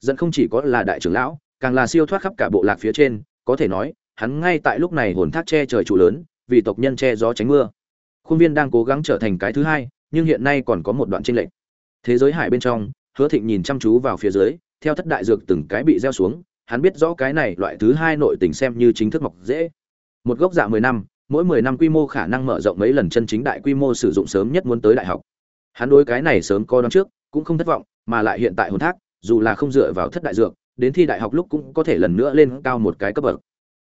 Dẫn không chỉ có là đại trưởng lão, càng là siêu thoát khắp cả bộ lạc phía trên, có thể nói, hắn ngay tại lúc này hồn thác che trời trụ lớn, vì tộc nhân che gió tránh mưa. Khuôn viên đang cố gắng trở thành cái thứ hai, nhưng hiện nay còn có một đoạn tranh lệch. Thế giới hải bên trong, hứa thịnh nhìn chăm chú vào phía dưới, theo thất đại dược từng cái bị gieo xuống, hắn biết rõ cái này loại thứ hai nội tình xem như chính thức mọc dễ. Một gốc dạ mười năm, mỗi mười năm quy mô khả năng mở rộng mấy lần chân chính đại quy mô sử dụng sớm nhất muốn tới đại học. Hắn đối cái này sớm có đón trước, cũng không thất vọng, mà lại hiện tại hồn thác dù là không dựa vào thất đại dược, đến thi đại học lúc cũng có thể lần nữa lên cao một cái cấp bậc.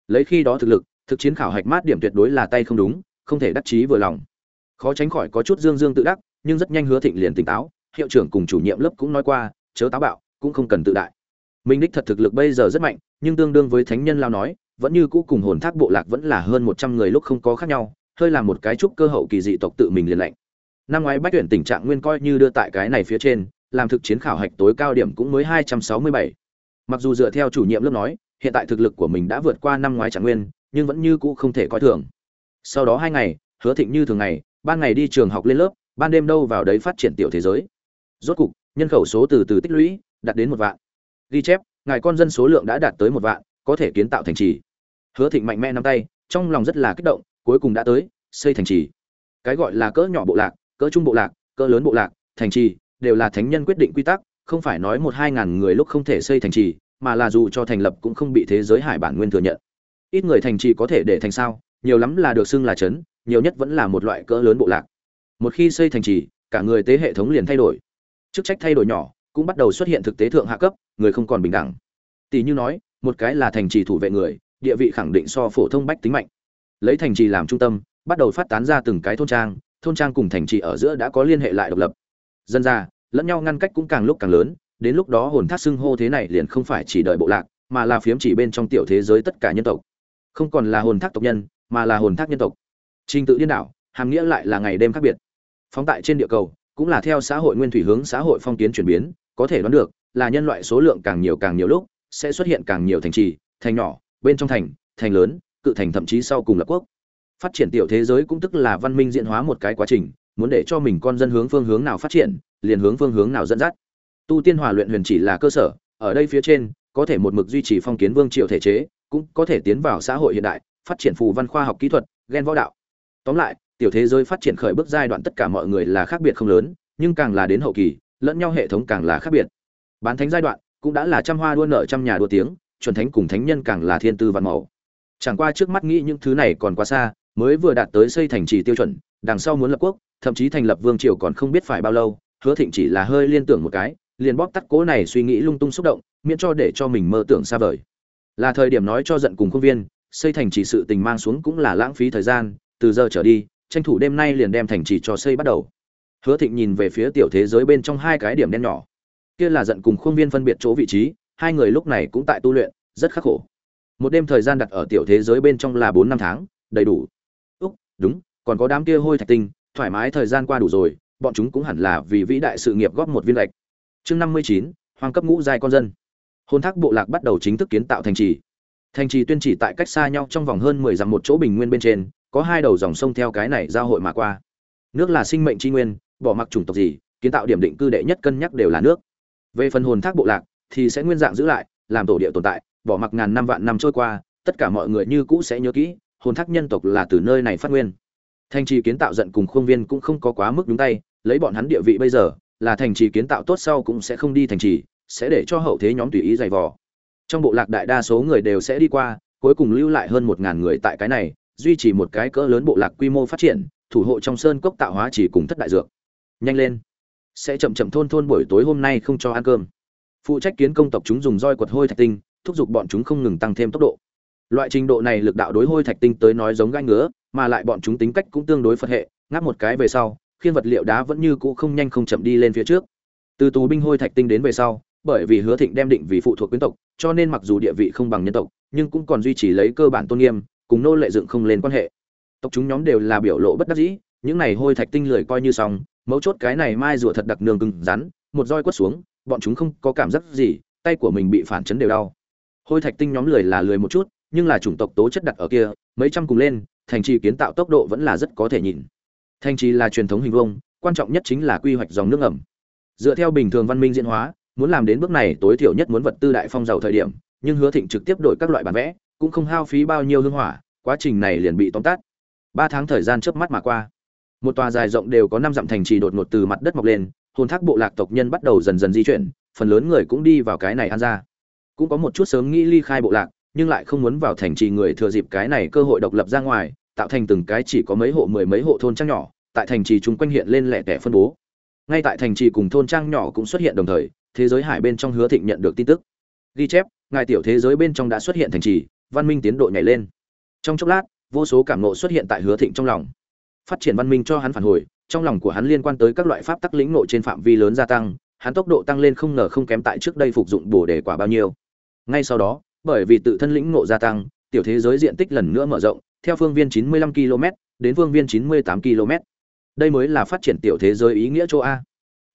Lấy khi đó thực lực, thực chiến khảo hạch mát điểm tuyệt đối là tay không đúng, không thể đắc chí vừa lòng. Khó tránh khỏi có chút dương dương tự đắc, nhưng rất nhanh hứa thịnh liền tỉnh táo, hiệu trưởng cùng chủ nhiệm lớp cũng nói qua, chớ táo bạo, cũng không cần tự đại. Minh đích thật thực lực bây giờ rất mạnh, nhưng tương đương với thánh nhân lao nói, vẫn như cũ cùng hồn thác bộ lạc vẫn là hơn một trăm người lúc không có khác nhau, hơi là một cái trúc cơ hậu kỳ dị tộc tự mình liền lạnh. Năm ngoái bách tuyển tình trạng nguyên coi như đưa tại cái này phía trên làm thực chiến khảo hạch tối cao điểm cũng mới hai trăm sáu mươi bảy. Mặc dù dựa theo chủ nhiệm lớp nói, hiện tại thực lực của mình đã vượt qua năm ngoái trạng nguyên, nhưng vẫn như cũ không thể coi thường. Sau đó hai ngày, hứa thịnh như thường ngày, ban ngày đi trường học lên lớp, ban đêm đâu vào đấy phát triển tiểu thế giới. Rốt cục, nhân khẩu số từ từ tích lũy, đạt đến một vạn. Ghi chép, ngài con dân số lượng đã đạt tới một vạn, có thể kiến tạo thành trì. Hứa thịnh mạnh mẽ nắm tay, trong lòng rất là kích động, cuối cùng đã tới, xây thành trì. Cái gọi là cỡ nhỏ bộ lạc, cỡ trung bộ lạc, cỡ lớn bộ lạc, thành trì đều là thánh nhân quyết định quy tắc, không phải nói một hai ngàn người lúc không thể xây thành trì, mà là dù cho thành lập cũng không bị thế giới hải bản nguyên thừa nhận. Ít người thành trì có thể để thành sao, nhiều lắm là được xưng là trấn, nhiều nhất vẫn là một loại cỡ lớn bộ lạc. Một khi xây thành trì, cả người tế hệ thống liền thay đổi. Chức trách thay đổi nhỏ, cũng bắt đầu xuất hiện thực tế thượng hạ cấp, người không còn bình đẳng. Tỷ như nói, một cái là thành trì thủ vệ người, địa vị khẳng định so phổ thông bách tính mạnh. Lấy thành trì làm trung tâm, bắt đầu phát tán ra từng cái thôn trang thôn trang cùng thành trì ở giữa đã có liên hệ lại độc lập dân ra, lẫn nhau ngăn cách cũng càng lúc càng lớn, đến lúc đó hồn thác xưng hô thế này liền không phải chỉ đợi bộ lạc, mà là phiếm chỉ bên trong tiểu thế giới tất cả nhân tộc. Không còn là hồn thác tộc nhân, mà là hồn thác nhân tộc. Trình tự điên đảo, hàm nghĩa lại là ngày đêm khác biệt. Phóng tại trên địa cầu, cũng là theo xã hội nguyên thủy hướng xã hội phong kiến chuyển biến, có thể đoán được, là nhân loại số lượng càng nhiều càng nhiều lúc, sẽ xuất hiện càng nhiều thành trì, thành nhỏ, bên trong thành thành lớn, cự thành thậm chí sau cùng lập quốc. Phát triển tiểu thế giới cũng tức là văn minh diễn hóa một cái quá trình muốn để cho mình con dân hướng phương hướng nào phát triển, liền hướng phương hướng nào dẫn dắt. Tu tiên hòa luyện huyền chỉ là cơ sở, ở đây phía trên, có thể một mực duy trì phong kiến vương triều thể chế, cũng có thể tiến vào xã hội hiện đại, phát triển phù văn khoa học kỹ thuật ghen võ đạo. Tóm lại, tiểu thế giới phát triển khởi bước giai đoạn tất cả mọi người là khác biệt không lớn, nhưng càng là đến hậu kỳ, lẫn nhau hệ thống càng là khác biệt. Bán thánh giai đoạn cũng đã là trăm hoa đua nở trăm nhà đua tiếng, chuẩn thánh cùng thánh nhân càng là thiên tư văn mẫu chẳng qua trước mắt nghĩ những thứ này còn quá xa mới vừa đạt tới xây thành trì tiêu chuẩn, đằng sau muốn lập quốc, thậm chí thành lập vương triều còn không biết phải bao lâu, hứa thịnh chỉ là hơi liên tưởng một cái, liền bóp tắt cố này suy nghĩ lung tung xúc động, miễn cho để cho mình mơ tưởng xa vời. Là thời điểm nói cho giận cùng công viên, xây thành trì sự tình mang xuống cũng là lãng phí thời gian, từ giờ trở đi, tranh thủ đêm nay liền đem thành trì cho xây bắt đầu. Hứa thịnh nhìn về phía tiểu thế giới bên trong hai cái điểm đen nhỏ. Kia là giận cùng khuôn viên phân biệt chỗ vị trí, hai người lúc này cũng tại tu luyện, rất khắc khổ. Một đêm thời gian đặt ở tiểu thế giới bên trong là bốn năm tháng, đầy đủ đúng, còn có đám kia hôi thạch tinh, thoải mái thời gian qua đủ rồi, bọn chúng cũng hẳn là vì vĩ đại sự nghiệp góp một viên lệch chương năm mươi chín, hoàng cấp ngũ giai con dân. Hôn thác bộ lạc bắt đầu chính thức kiến tạo thành trì. Thành trì tuyên chỉ tại cách xa nhau trong vòng hơn mười dặm một chỗ bình nguyên bên trên, có hai đầu dòng sông theo cái này giao hội mà qua. Nước là sinh mệnh tri nguyên, bỏ mặc chủng tộc gì, kiến tạo điểm định cư đệ nhất cân nhắc đều là nước. Về phần hồn thác bộ lạc, thì sẽ nguyên dạng giữ lại, làm tổ địa tồn tại, bỏ mặc ngàn năm vạn năm trôi qua, tất cả mọi người như cũ sẽ nhớ kỹ hồn thác nhân tộc là từ nơi này phát nguyên. Thành trì kiến tạo giận cùng khuôn viên cũng không có quá mức đúng tay, lấy bọn hắn địa vị bây giờ, là thành trì kiến tạo tốt sau cũng sẽ không đi thành trì, sẽ để cho hậu thế nhóm tùy ý giày vò. Trong bộ lạc đại đa số người đều sẽ đi qua, cuối cùng lưu lại hơn một ngàn người tại cái này, duy trì một cái cỡ lớn bộ lạc quy mô phát triển, thủ hộ trong sơn cốc tạo hóa chỉ cùng thất đại dược. Nhanh lên. Sẽ chậm chậm thôn thôn buổi tối hôm nay không cho ăn cơm. Phụ trách kiến công tộc chúng dùng roi quật hôi thạch tinh, thúc giục bọn chúng không ngừng tăng thêm tốc độ loại trình độ này lực đạo đối hôi thạch tinh tới nói giống gai ngứa, mà lại bọn chúng tính cách cũng tương đối phật hệ, ngáp một cái về sau, khiên vật liệu đá vẫn như cũ không nhanh không chậm đi lên phía trước. Từ tù binh hôi thạch tinh đến về sau, bởi vì hứa thịnh đem định vì phụ thuộc quyến tộc, cho nên mặc dù địa vị không bằng nhân tộc, nhưng cũng còn duy trì lấy cơ bản tôn nghiêm, cùng nô lệ dựng không lên quan hệ. Tộc chúng nhóm đều là biểu lộ bất đắc dĩ, những này hôi thạch tinh lười coi như xong, mấu chốt cái này mai rùa thật đặc nương cứng rắn, một roi quất xuống, bọn chúng không có cảm giác gì, tay của mình bị phản chấn đều đau. Hôi thạch tinh nhóm lười là lười một chút nhưng là chủng tộc tố chất đặt ở kia, mấy trăm cùng lên, thành trì kiến tạo tốc độ vẫn là rất có thể nhìn. Thành trì là truyền thống hình vuông, quan trọng nhất chính là quy hoạch dòng nước ẩm dựa theo bình thường văn minh diễn hóa, muốn làm đến bước này tối thiểu nhất muốn vật tư đại phong giàu thời điểm, nhưng hứa thịnh trực tiếp đổi các loại bản vẽ, cũng không hao phí bao nhiêu hương hỏa, quá trình này liền bị tóm tắt. Ba tháng thời gian trước mắt mà qua. Một tòa dài rộng đều có năm dặm thành trì đột ngột từ mặt đất mọc lên, hồn thác bộ lạc tộc nhân bắt đầu dần dần di chuyển, phần lớn người cũng đi vào cái này ăn ra. Cũng có một chút sớm nghĩ ly khai bộ lạc nhưng lại không muốn vào thành trì người thừa dịp cái này cơ hội độc lập ra ngoài, tạo thành từng cái chỉ có mấy hộ mười mấy hộ thôn trang nhỏ, tại thành trì chúng quanh hiện lên lẻ tẻ phân bố. Ngay tại thành trì cùng thôn trang nhỏ cũng xuất hiện đồng thời, thế giới hải bên trong hứa thịnh nhận được tin tức. Ghi chép, ngài tiểu thế giới bên trong đã xuất hiện thành trì, văn minh tiến độ nhảy lên. Trong chốc lát, vô số cảm ngộ xuất hiện tại hứa thịnh trong lòng. Phát triển văn minh cho hắn phản hồi, trong lòng của hắn liên quan tới các loại pháp tắc lĩnh ngộ trên phạm vi lớn gia tăng, hắn tốc độ tăng lên không ngờ không kém tại trước đây phục dụng bổ đề quả bao nhiêu. Ngay sau đó bởi vì tự thân lĩnh ngộ gia tăng, tiểu thế giới diện tích lần nữa mở rộng, theo phương viên 95 km đến phương viên 98 km. Đây mới là phát triển tiểu thế giới ý nghĩa chỗ a.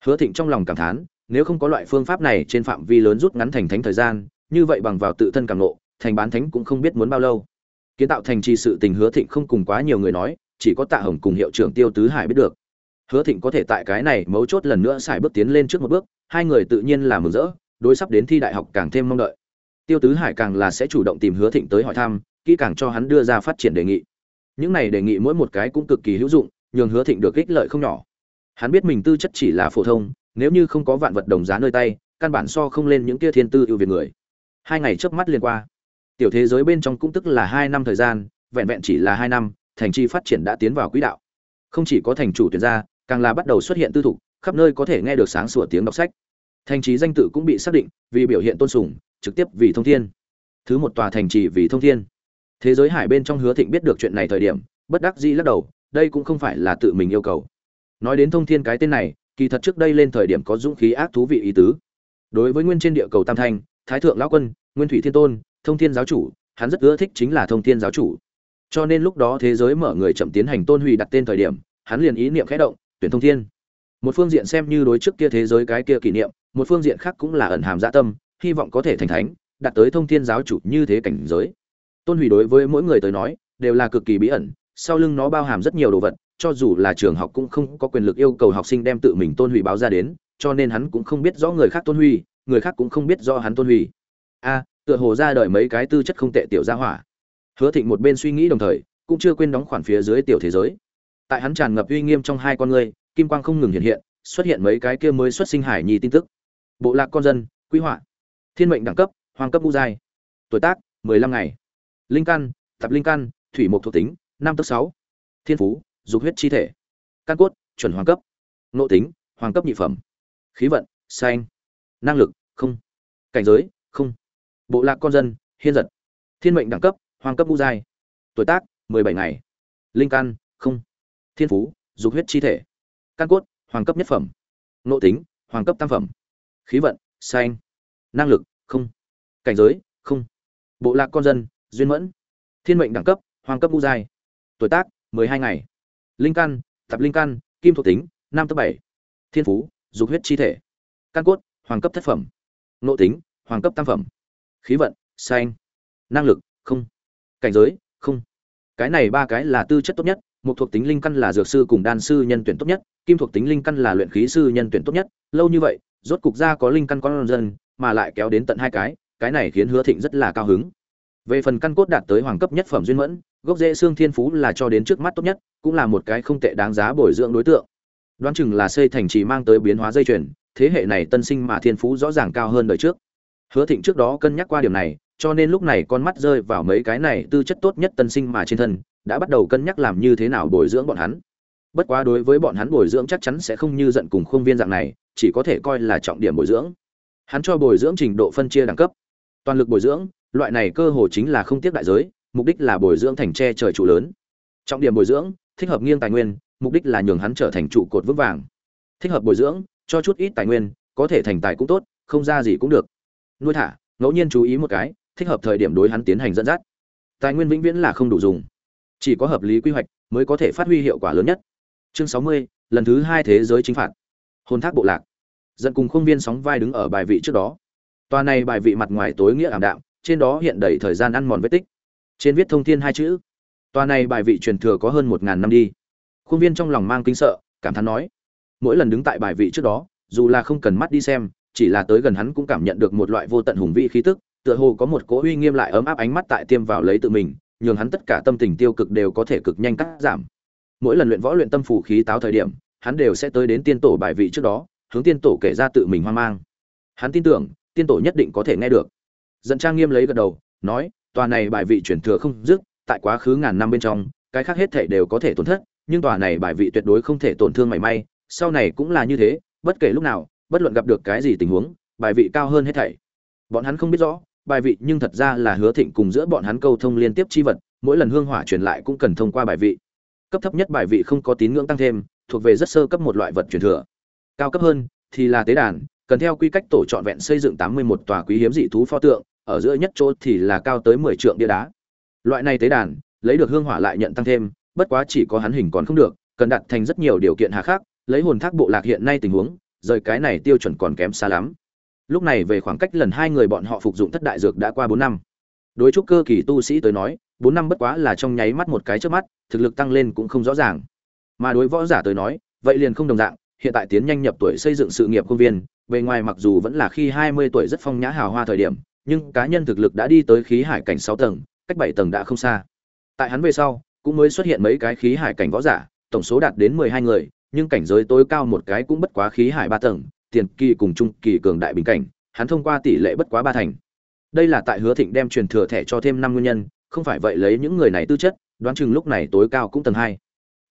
Hứa thịnh trong lòng cảm thán, nếu không có loại phương pháp này trên phạm vi lớn rút ngắn thành thánh thời gian, như vậy bằng vào tự thân cảm ngộ, thành bán thánh cũng không biết muốn bao lâu. Kiến tạo thành trì sự tình hứa thịnh không cùng quá nhiều người nói, chỉ có tạ hồng cùng hiệu trưởng tiêu tứ hải biết được. Hứa thịnh có thể tại cái này mấu chốt lần nữa xài bước tiến lên trước một bước, hai người tự nhiên là mừng rỡ, đối sắp đến thi đại học càng thêm mong đợi tiêu tứ hải càng là sẽ chủ động tìm hứa thịnh tới hỏi thăm, kỹ càng cho hắn đưa ra phát triển đề nghị. Những này đề nghị mỗi một cái cũng cực kỳ hữu dụng, nhường hứa thịnh được ích lợi không nhỏ. Hắn biết mình tư chất chỉ là phổ thông, nếu như không có vạn vật đồng giá nơi tay, căn bản so không lên những kia thiên tư ưu việt người. Hai ngày trước mắt liên qua. Tiểu thế giới bên trong cũng tức là hai năm thời gian, vẹn vẹn chỉ là hai năm, thành trì phát triển đã tiến vào quỹ đạo. Không chỉ có thành chủ tuyển gia càng là bắt đầu xuất hiện tư thục, khắp nơi có thể nghe được sáng sủa tiếng đọc sách. Thành trí danh tự cũng bị xác định, vì biểu hiện tôn sùng trực tiếp vì thông thiên. Thứ một tòa thành trì vì thông thiên. Thế giới hải bên trong hứa thịnh biết được chuyện này thời điểm, bất đắc dĩ lắc đầu, đây cũng không phải là tự mình yêu cầu. Nói đến thông thiên cái tên này, kỳ thật trước đây lên thời điểm có dũng khí ác thú vị ý tứ. Đối với nguyên trên địa cầu tam thanh thái thượng lão quân, nguyên thủy thiên tôn, thông thiên giáo chủ, hắn rất ưa thích chính là thông thiên giáo chủ. Cho nên lúc đó thế giới mở người chậm tiến hành tôn hủy đặt tên thời điểm, hắn liền ý niệm khẽ động, tuyển thông thiên. Một phương diện xem như đối trước kia thế giới cái kia kỷ niệm, một phương diện khác cũng là ẩn hàm dạ tâm hy vọng có thể thành thánh đạt tới thông thiên giáo chủ như thế cảnh giới. Tôn hủy đối với mỗi người tới nói đều là cực kỳ bí ẩn sau lưng nó bao hàm rất nhiều đồ vật cho dù là trường học cũng không có quyền lực yêu cầu học sinh đem tự mình tôn hủy báo ra đến cho nên hắn cũng không biết rõ người khác tôn hủy, người khác cũng không biết rõ hắn tôn hủy. a tựa hồ ra đời mấy cái tư chất không tệ tiểu gia hỏa. Hứa thịnh một bên suy nghĩ đồng thời cũng chưa quên đóng khoản phía dưới tiểu thế giới. Tại hắn tràn ngập uy nghiêm trong hai con người, kim quang không ngừng hiện hiện xuất hiện mấy cái kia mới xuất sinh hải nhi tin tức. Bộ lạc con dân quy hoạch thiên mệnh đẳng cấp hoàng cấp ngũ giai. Tuổi tác, mười lăm ngày. Linh căn tập linh căn, thủy mục thuộc tính, năm tức sáu. Thiên phú, dục huyết chi thể. Căn cốt, chuẩn hoàng cấp. Nội tính hoàng cấp nhị phẩm. Khí vận, xanh. Năng lực, không. Cảnh giới, không. Bộ lạc con dân, hiên giật. Thiên mệnh đẳng cấp hoàng cấp ngũ giai. Tuổi tác, mười bảy ngày. Linh căn, không. Thiên phú, dục huyết chi thể. Căn cốt hoàng cấp nhất phẩm. Nội tính hoàng cấp tam phẩm. Khí vận, xanh năng lực, không. Cảnh giới, không. Bộ lạc con dân, duyên mẫn. Thiên mệnh đẳng cấp, hoàng cấp ngũ giai. Tuổi tác, mười hai ngày. Linh căn tập linh căn, kim thuộc tính, năm cấp bảy. Thiên phú, dục huyết chi thể. Căn cốt, hoàng cấp thất phẩm. Nội tính, hoàng cấp tam phẩm. Khí vận, xanh. Năng lực, không. Cảnh giới, không. Cái này ba cái là tư chất tốt nhất, một thuộc tính linh căn là dược sư cùng đan sư nhân tuyển tốt nhất, kim thuộc tính linh căn là luyện khí sư nhân tuyển tốt nhất. Lâu như vậy, rốt cục ra có linh căn con dân mà lại kéo đến tận hai cái cái này khiến hứa thịnh rất là cao hứng. Về phần căn cốt đạt tới hoàng cấp nhất phẩm duyên mẫn, gốc rễ xương thiên phú là cho đến trước mắt tốt nhất, cũng là một cái không tệ đáng giá bồi dưỡng đối tượng. Đoán chừng là xây thành trì mang tới biến hóa dây chuyền, thế hệ này tân sinh mà thiên phú rõ ràng cao hơn đời trước. Hứa thịnh trước đó cân nhắc qua điểm này, cho nên lúc này con mắt rơi vào mấy cái này tư chất tốt nhất tân sinh mà trên thân, đã bắt đầu cân nhắc làm như thế nào bồi dưỡng bọn hắn. Bất quá đối với bọn hắn bồi dưỡng chắc chắn sẽ không như giận cùng khuôn viên dạng này, chỉ có thể coi là trọng điểm bồi dưỡng hắn cho bồi dưỡng trình độ phân chia đẳng cấp. Toàn lực bồi dưỡng, loại này cơ hồ chính là không tiếc đại giới, mục đích là bồi dưỡng thành tre trời trụ lớn. Trọng điểm bồi dưỡng, thích hợp nghiêng tài nguyên, mục đích là nhường hắn trở thành trụ cột vững vàng. Thích hợp bồi dưỡng, cho chút ít tài nguyên, có thể thành tài cũng tốt, không ra gì cũng được. Nuôi thả, ngẫu nhiên chú ý một cái, thích hợp thời điểm đối hắn tiến hành dẫn dắt. Tài nguyên vĩnh viễn là không đủ dùng. Chỉ có hợp lý quy hoạch mới có thể phát huy hiệu quả lớn nhất. Chương sáu mươi, lần thứ hai thế giới chính phạt. Hôn thác bộ lạc dẫn cùng khuôn viên sóng vai đứng ở bài vị trước đó. Tòa này bài vị mặt ngoài tối nghĩa ảm đạm, trên đó hiện đầy thời gian ăn mòn vết tích. Trên viết thông thiên hai chữ. Tòa này bài vị truyền thừa có hơn một ngàn năm đi. Khuôn viên trong lòng mang kinh sợ, cảm thán nói. Mỗi lần đứng tại bài vị trước đó, dù là không cần mắt đi xem, chỉ là tới gần hắn cũng cảm nhận được một loại vô tận hùng vĩ khí tức, tựa hồ có một cỗ uy nghiêm lại ấm áp ánh mắt tại tiêm vào lấy tự mình, nhường hắn tất cả tâm tình tiêu cực đều có thể cực nhanh cắt giảm. Mỗi lần luyện võ luyện tâm phủ khí táo thời điểm, hắn đều sẽ tới đến tiên tổ bài vị trước đó hướng tiên tổ kể ra tự mình hoang mang. Hắn tin tưởng, tiên tổ nhất định có thể nghe được. Dẫn trang nghiêm lấy gật đầu, nói, tòa này bài vị chuyển thừa không dứt, tại quá khứ ngàn năm bên trong, cái khác hết thể đều có thể tổn thất, nhưng tòa này bài vị tuyệt đối không thể tổn thương mảy may, sau này cũng là như thế, bất kể lúc nào, bất luận gặp được cái gì tình huống, bài vị cao hơn hết thảy. Bọn hắn không biết rõ, bài vị nhưng thật ra là hứa thịnh cùng giữa bọn hắn câu thông liên tiếp chi vật, mỗi lần hương hỏa truyền lại cũng cần thông qua bài vị. Cấp thấp nhất bài vị không có tín ngưỡng tăng thêm, thuộc về rất sơ cấp một loại vật truyền thừa cao cấp hơn, thì là tế đàn, cần theo quy cách tổ trọn vẹn xây dựng tám mươi một tòa quý hiếm dị thú pho tượng, ở giữa nhất chỗ thì là cao tới mười trượng bia đá. Loại này tế đàn, lấy được hương hỏa lại nhận tăng thêm, bất quá chỉ có hắn hình còn không được, cần đặt thành rất nhiều điều kiện hà khắc, lấy hồn thác bộ lạc hiện nay tình huống, rời cái này tiêu chuẩn còn kém xa lắm. Lúc này về khoảng cách lần hai người bọn họ phục dụng thất đại dược đã qua bốn năm. Đối trúc cơ kỳ tu sĩ tới nói, bốn năm bất quá là trong nháy mắt một cái trước mắt, thực lực tăng lên cũng không rõ ràng. Mà đối võ giả tới nói, vậy liền không đồng dạng hiện tại tiến nhanh nhập tuổi xây dựng sự nghiệp công viên, bề ngoài mặc dù vẫn là khi hai mươi tuổi rất phong nhã hào hoa thời điểm, nhưng cá nhân thực lực đã đi tới khí hải cảnh sáu tầng, cách bảy tầng đã không xa tại hắn về sau, cũng mới xuất hiện mấy cái khí hải cảnh võ giả, tổng số đạt đến mười hai người, nhưng cảnh giới tối cao một cái cũng bất quá khí hải ba tầng, tiền kỳ cùng trung kỳ cường đại bình cảnh, hắn thông qua tỷ lệ bất quá ba thành đây là tại hứa thịnh đem truyền thừa thẻ cho thêm năm nguyên nhân, không phải vậy lấy những người này tư chất, đoán chừng lúc này tối cao cũng tầng 2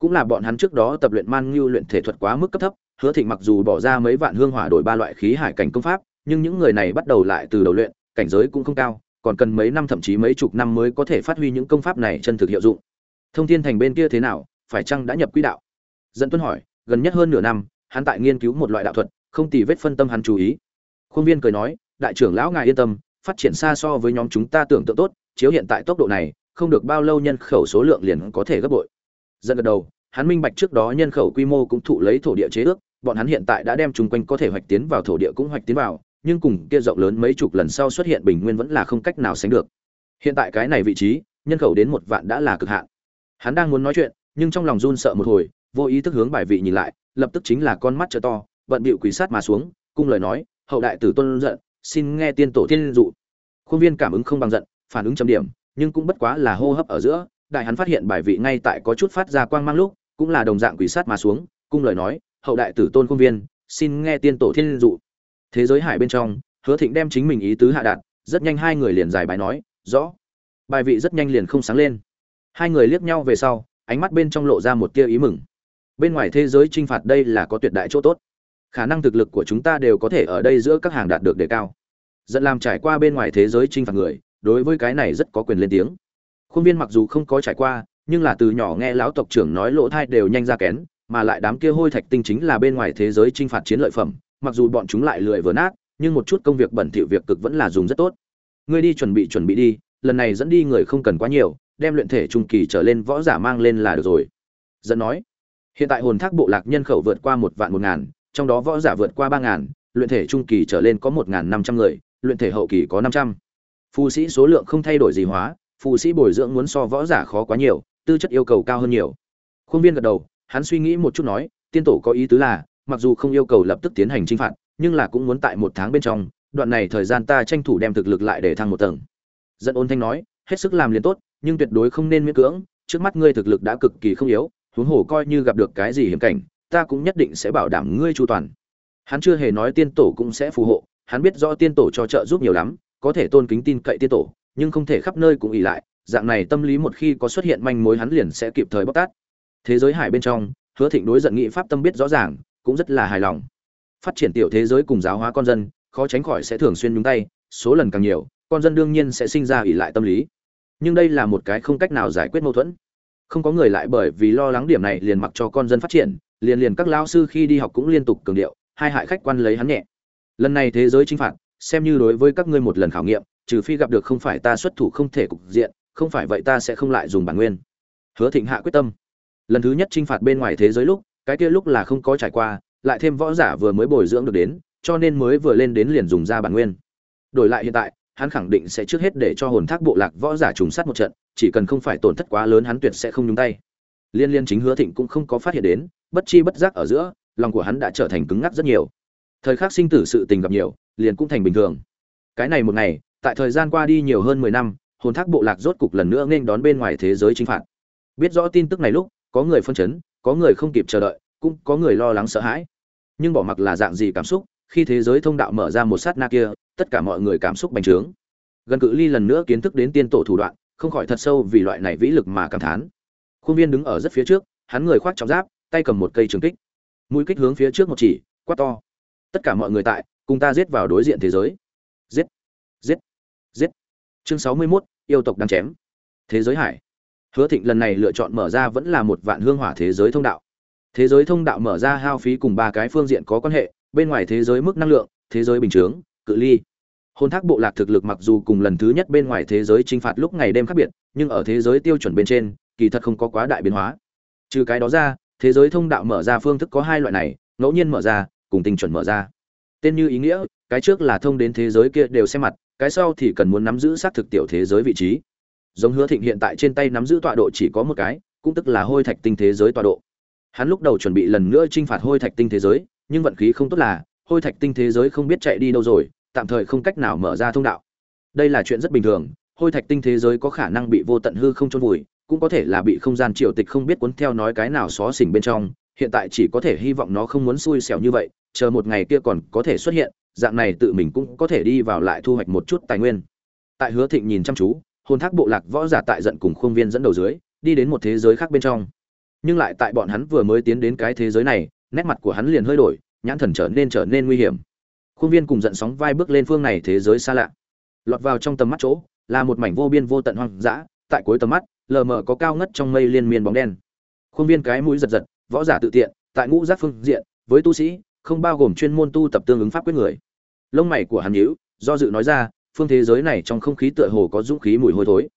cũng là bọn hắn trước đó tập luyện man ngưu luyện thể thuật quá mức cấp thấp, hứa thịnh mặc dù bỏ ra mấy vạn hương hỏa đổi ba loại khí hải cảnh công pháp, nhưng những người này bắt đầu lại từ đầu luyện, cảnh giới cũng không cao, còn cần mấy năm thậm chí mấy chục năm mới có thể phát huy những công pháp này chân thực hiệu dụng. Thông thiên thành bên kia thế nào, phải chăng đã nhập quỹ đạo? Dẫn tuân hỏi, gần nhất hơn nửa năm, hắn tại nghiên cứu một loại đạo thuật, không tì vết phân tâm hắn chú ý. Khuôn viên cười nói, đại trưởng lão ngài yên tâm, phát triển xa so với nhóm chúng ta tưởng tượng tốt, chiếu hiện tại tốc độ này, không được bao lâu nhân khẩu số lượng liền có thể gấp bội. Dần gật đầu, hắn minh bạch trước đó nhân khẩu quy mô cũng thụ lấy thổ địa chế ước, bọn hắn hiện tại đã đem chung quanh có thể hoạch tiến vào thổ địa cũng hoạch tiến vào, nhưng cùng kia rộng lớn mấy chục lần sau xuất hiện bình nguyên vẫn là không cách nào sánh được. Hiện tại cái này vị trí, nhân khẩu đến một vạn đã là cực hạn. Hắn đang muốn nói chuyện, nhưng trong lòng run sợ một hồi, vô ý thức hướng bài vị nhìn lại, lập tức chính là con mắt trợ to bận bịu quỳ sát mà xuống, cung lời nói, hậu đại tử tôn giận, xin nghe tiên tổ tiên dụ. Khuôn viên cảm ứng không bằng giận, phản ứng chấm điểm, nhưng cũng bất quá là hô hấp ở giữa đại hắn phát hiện bài vị ngay tại có chút phát ra quang mang lúc, cũng là đồng dạng quỷ sát mà xuống, cung lời nói, hậu đại tử tôn công viên, xin nghe tiên tổ thiên dụ. Thế giới hải bên trong, hứa thịnh đem chính mình ý tứ hạ đạt, rất nhanh hai người liền giải bài nói, rõ. Bài vị rất nhanh liền không sáng lên. Hai người liếc nhau về sau, ánh mắt bên trong lộ ra một tia ý mừng. Bên ngoài thế giới t r i n h phạt đây là có tuyệt đại chỗ tốt. Khả năng thực lực của chúng ta đều có thể ở đây giữa các hàng đạt được đề cao. Dẫn làm trải qua bên ngoài thế giới t r i n h phạt người, đối với cái này rất có quyền lên tiếng khuôn viên mặc dù không có trải qua, nhưng là từ nhỏ nghe lão tộc trưởng nói lỗ thai đều nhanh ra kén, mà lại đám kia hôi thạch tinh chính là bên ngoài thế giới t r i n h phạt chiến lợi phẩm, mặc dù bọn chúng lại lười vừa nát, nhưng một chút công việc bẩn thỉu việc cực vẫn là dùng rất tốt. Ngươi đi chuẩn bị chuẩn bị đi, lần này dẫn đi người không cần quá nhiều, đem luyện thể trung kỳ trở lên võ giả mang lên là được rồi. Dẫn nói. Hiện tại hồn thác bộ lạc nhân khẩu vượt qua một vạn một ngàn, trong đó võ giả vượt qua ba ngàn, luyện thể trung kỳ trở lên có một ngàn năm trăm người, luyện thể hậu kỳ có năm trăm. Phù sĩ số lượng không thay đổi gì hóa phù sĩ bồi dưỡng muốn so võ giả khó quá nhiều, tư chất yêu cầu cao hơn nhiều. Khuôn viên gật đầu, hắn suy nghĩ một chút nói, tiên tổ có ý tứ là, mặc dù không yêu cầu lập tức tiến hành chinh phạt, nhưng là cũng muốn tại một tháng bên trong, đoạn này thời gian ta tranh thủ đem thực lực lại để thăng một tầng. Dẫn ôn thanh nói, hết sức làm liền tốt, nhưng tuyệt đối không nên miễn cưỡng, trước mắt ngươi thực lực đã cực kỳ không yếu, huống hồ coi như gặp được cái gì hiểm cảnh, ta cũng nhất định sẽ bảo đảm ngươi chu toàn. Hắn chưa hề nói tiên tổ cũng sẽ phù hộ, hắn biết rõ tiên tổ cho trợ giúp nhiều lắm, có thể tôn kính tin cậy tiên tổ nhưng không thể khắp nơi cũng ỉ lại, dạng này tâm lý một khi có xuất hiện manh mối hắn liền sẽ kịp thời bóc tát. Thế giới hải bên trong, hứa thịnh đối giận nghị pháp tâm biết rõ ràng, cũng rất là hài lòng. Phát triển tiểu thế giới cùng giáo hóa con dân, khó tránh khỏi sẽ thường xuyên nhúng tay, số lần càng nhiều, con dân đương nhiên sẽ sinh ra ỉ lại tâm lý. Nhưng đây là một cái không cách nào giải quyết mâu thuẫn. Không có người lại bởi vì lo lắng điểm này liền mặc cho con dân phát triển, liền liền các lao sư khi đi học cũng liên tục cường điệu, hai hại khách quan lấy hắn nhẹ. Lần này thế giới chinh phạt, xem như đối với các ngươi một lần khảo nghiệm trừ phi gặp được không phải ta xuất thủ không thể cục diện, không phải vậy ta sẽ không lại dùng bản nguyên. Hứa thịnh hạ quyết tâm. Lần thứ nhất chinh phạt bên ngoài thế giới lúc, cái kia lúc là không có trải qua, lại thêm võ giả vừa mới bồi dưỡng được đến, cho nên mới vừa lên đến liền dùng ra bản nguyên. Đổi lại hiện tại, hắn khẳng định sẽ trước hết để cho hồn thác bộ lạc võ giả trùng sát một trận, chỉ cần không phải tổn thất quá lớn hắn tuyệt sẽ không nhúng tay. Liên liên chính hứa thịnh cũng không có phát hiện đến, bất chi bất giác ở giữa, lòng của hắn đã trở thành cứng ngắc rất nhiều. Thời khắc sinh tử sự tình gặp nhiều, liền cũng thành bình thường. Cái này một ngày tại thời gian qua đi nhiều hơn mười năm, hồn thác bộ lạc rốt cục lần nữa nghênh đón bên ngoài thế giới chính phạt. Biết rõ tin tức này lúc, có người phân chấn, có người không kịp chờ đợi, cũng có người lo lắng sợ hãi. Nhưng bỏ mặc là dạng gì cảm xúc, khi thế giới thông đạo mở ra một sát na kia, tất cả mọi người cảm xúc bành trướng. Gần cự ly lần nữa kiến thức đến tiên tổ thủ đoạn, không khỏi thật sâu vì loại này vĩ lực mà cảm thán. Khuôn viên đứng ở rất phía trước, hắn người khoác trọng giáp, tay cầm một cây trường kích. Mũi kích hướng phía trước một chỉ, quát to. Tất cả mọi người tại, cùng ta giết vào đối diện thế giới. Giết giết giết. Chương sáu mươi 61, yêu tộc đang chém. Thế giới hải. Hứa thịnh lần này lựa chọn mở ra vẫn là một vạn hương hỏa thế giới thông đạo. Thế giới thông đạo mở ra hao phí cùng ba cái phương diện có quan hệ bên ngoài thế giới mức năng lượng thế giới bình chướng cự ly. Hôn thác bộ lạc thực lực mặc dù cùng lần thứ nhất bên ngoài thế giới chinh phạt lúc ngày đêm khác biệt nhưng ở thế giới tiêu chuẩn bên trên kỳ thật không có quá đại biến hóa. Trừ cái đó ra thế giới thông đạo mở ra phương thức có hai loại này ngẫu nhiên mở ra cùng tinh chuẩn mở ra. Tên như ý nghĩa cái trước là thông đến thế giới kia đều xem mặt cái sau thì cần muốn nắm giữ xác thực tiểu thế giới vị trí. Giống hứa thịnh hiện tại trên tay nắm giữ tọa độ chỉ có một cái, cũng tức là hôi thạch tinh thế giới tọa độ. Hắn lúc đầu chuẩn bị lần nữa t r i n h phạt hôi thạch tinh thế giới, nhưng vận khí không tốt là, hôi thạch tinh thế giới không biết chạy đi đâu rồi, tạm thời không cách nào mở ra thông đạo. Đây là chuyện rất bình thường, hôi thạch tinh thế giới có khả năng bị vô tận hư không trôn vùi, cũng có thể là bị không gian triều tịch không biết cuốn theo nói cái nào xó xỉnh bên trong, hiện tại chỉ có thể hy vọng nó không muốn xui xẻo như vậy, chờ một ngày kia còn có thể xuất hiện dạng này tự mình cũng có thể đi vào lại thu hoạch một chút tài nguyên. Tại hứa thịnh nhìn chăm chú, hồn thác bộ lạc võ giả tại giận cùng khuôn viên dẫn đầu dưới, đi đến một thế giới khác bên trong. Nhưng lại tại bọn hắn vừa mới tiến đến cái thế giới này, nét mặt của hắn liền hơi đổi, nhãn thần trở nên trở nên nguy hiểm. Khuôn viên cùng giận sóng vai bước lên phương này thế giới xa lạ. Lọt vào trong tầm mắt chỗ, là một mảnh vô biên vô tận hoang dã, tại cuối tầm mắt, lờ mờ có cao ngất trong mây liên miên bóng đen. Khuôn viên cái mũi giật giật, võ giả tự tiện, tại ngũ giác phương diện, với tu sĩ, không bao gồm chuyên môn tu tập tương ứng pháp quyết người lông mày của hắn nhíu, do dự nói ra, phương thế giới này trong không khí tựa hồ có dũng khí mùi hôi thối.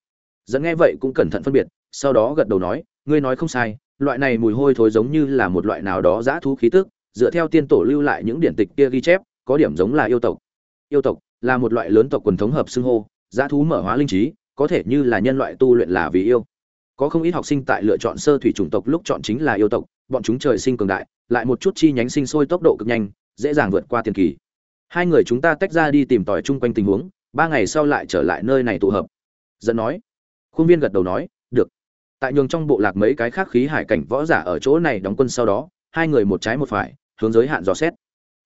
Dẫn nghe vậy cũng cẩn thận phân biệt, sau đó gật đầu nói, ngươi nói không sai, loại này mùi hôi thối giống như là một loại nào đó dã thú khí tức, dựa theo tiên tổ lưu lại những điển tịch kia ghi chép, có điểm giống là yêu tộc. Yêu tộc là một loại lớn tộc quần thống hợp xưng hô, dã thú mở hóa linh trí, có thể như là nhân loại tu luyện là vì yêu. Có không ít học sinh tại lựa chọn sơ thủy chủng tộc lúc chọn chính là yêu tộc, bọn chúng trời sinh cường đại, lại một chút chi nhánh sinh sôi tốc độ cực nhanh, dễ dàng vượt qua tiền kỳ hai người chúng ta tách ra đi tìm tòi chung quanh tình huống, ba ngày sau lại trở lại nơi này tụ hợp. Dẫn nói. Khuôn viên gật đầu nói, được. Tại nhường trong bộ lạc mấy cái khác khí hải cảnh võ giả ở chỗ này đóng quân sau đó, hai người một trái một phải, hướng giới hạn dò xét.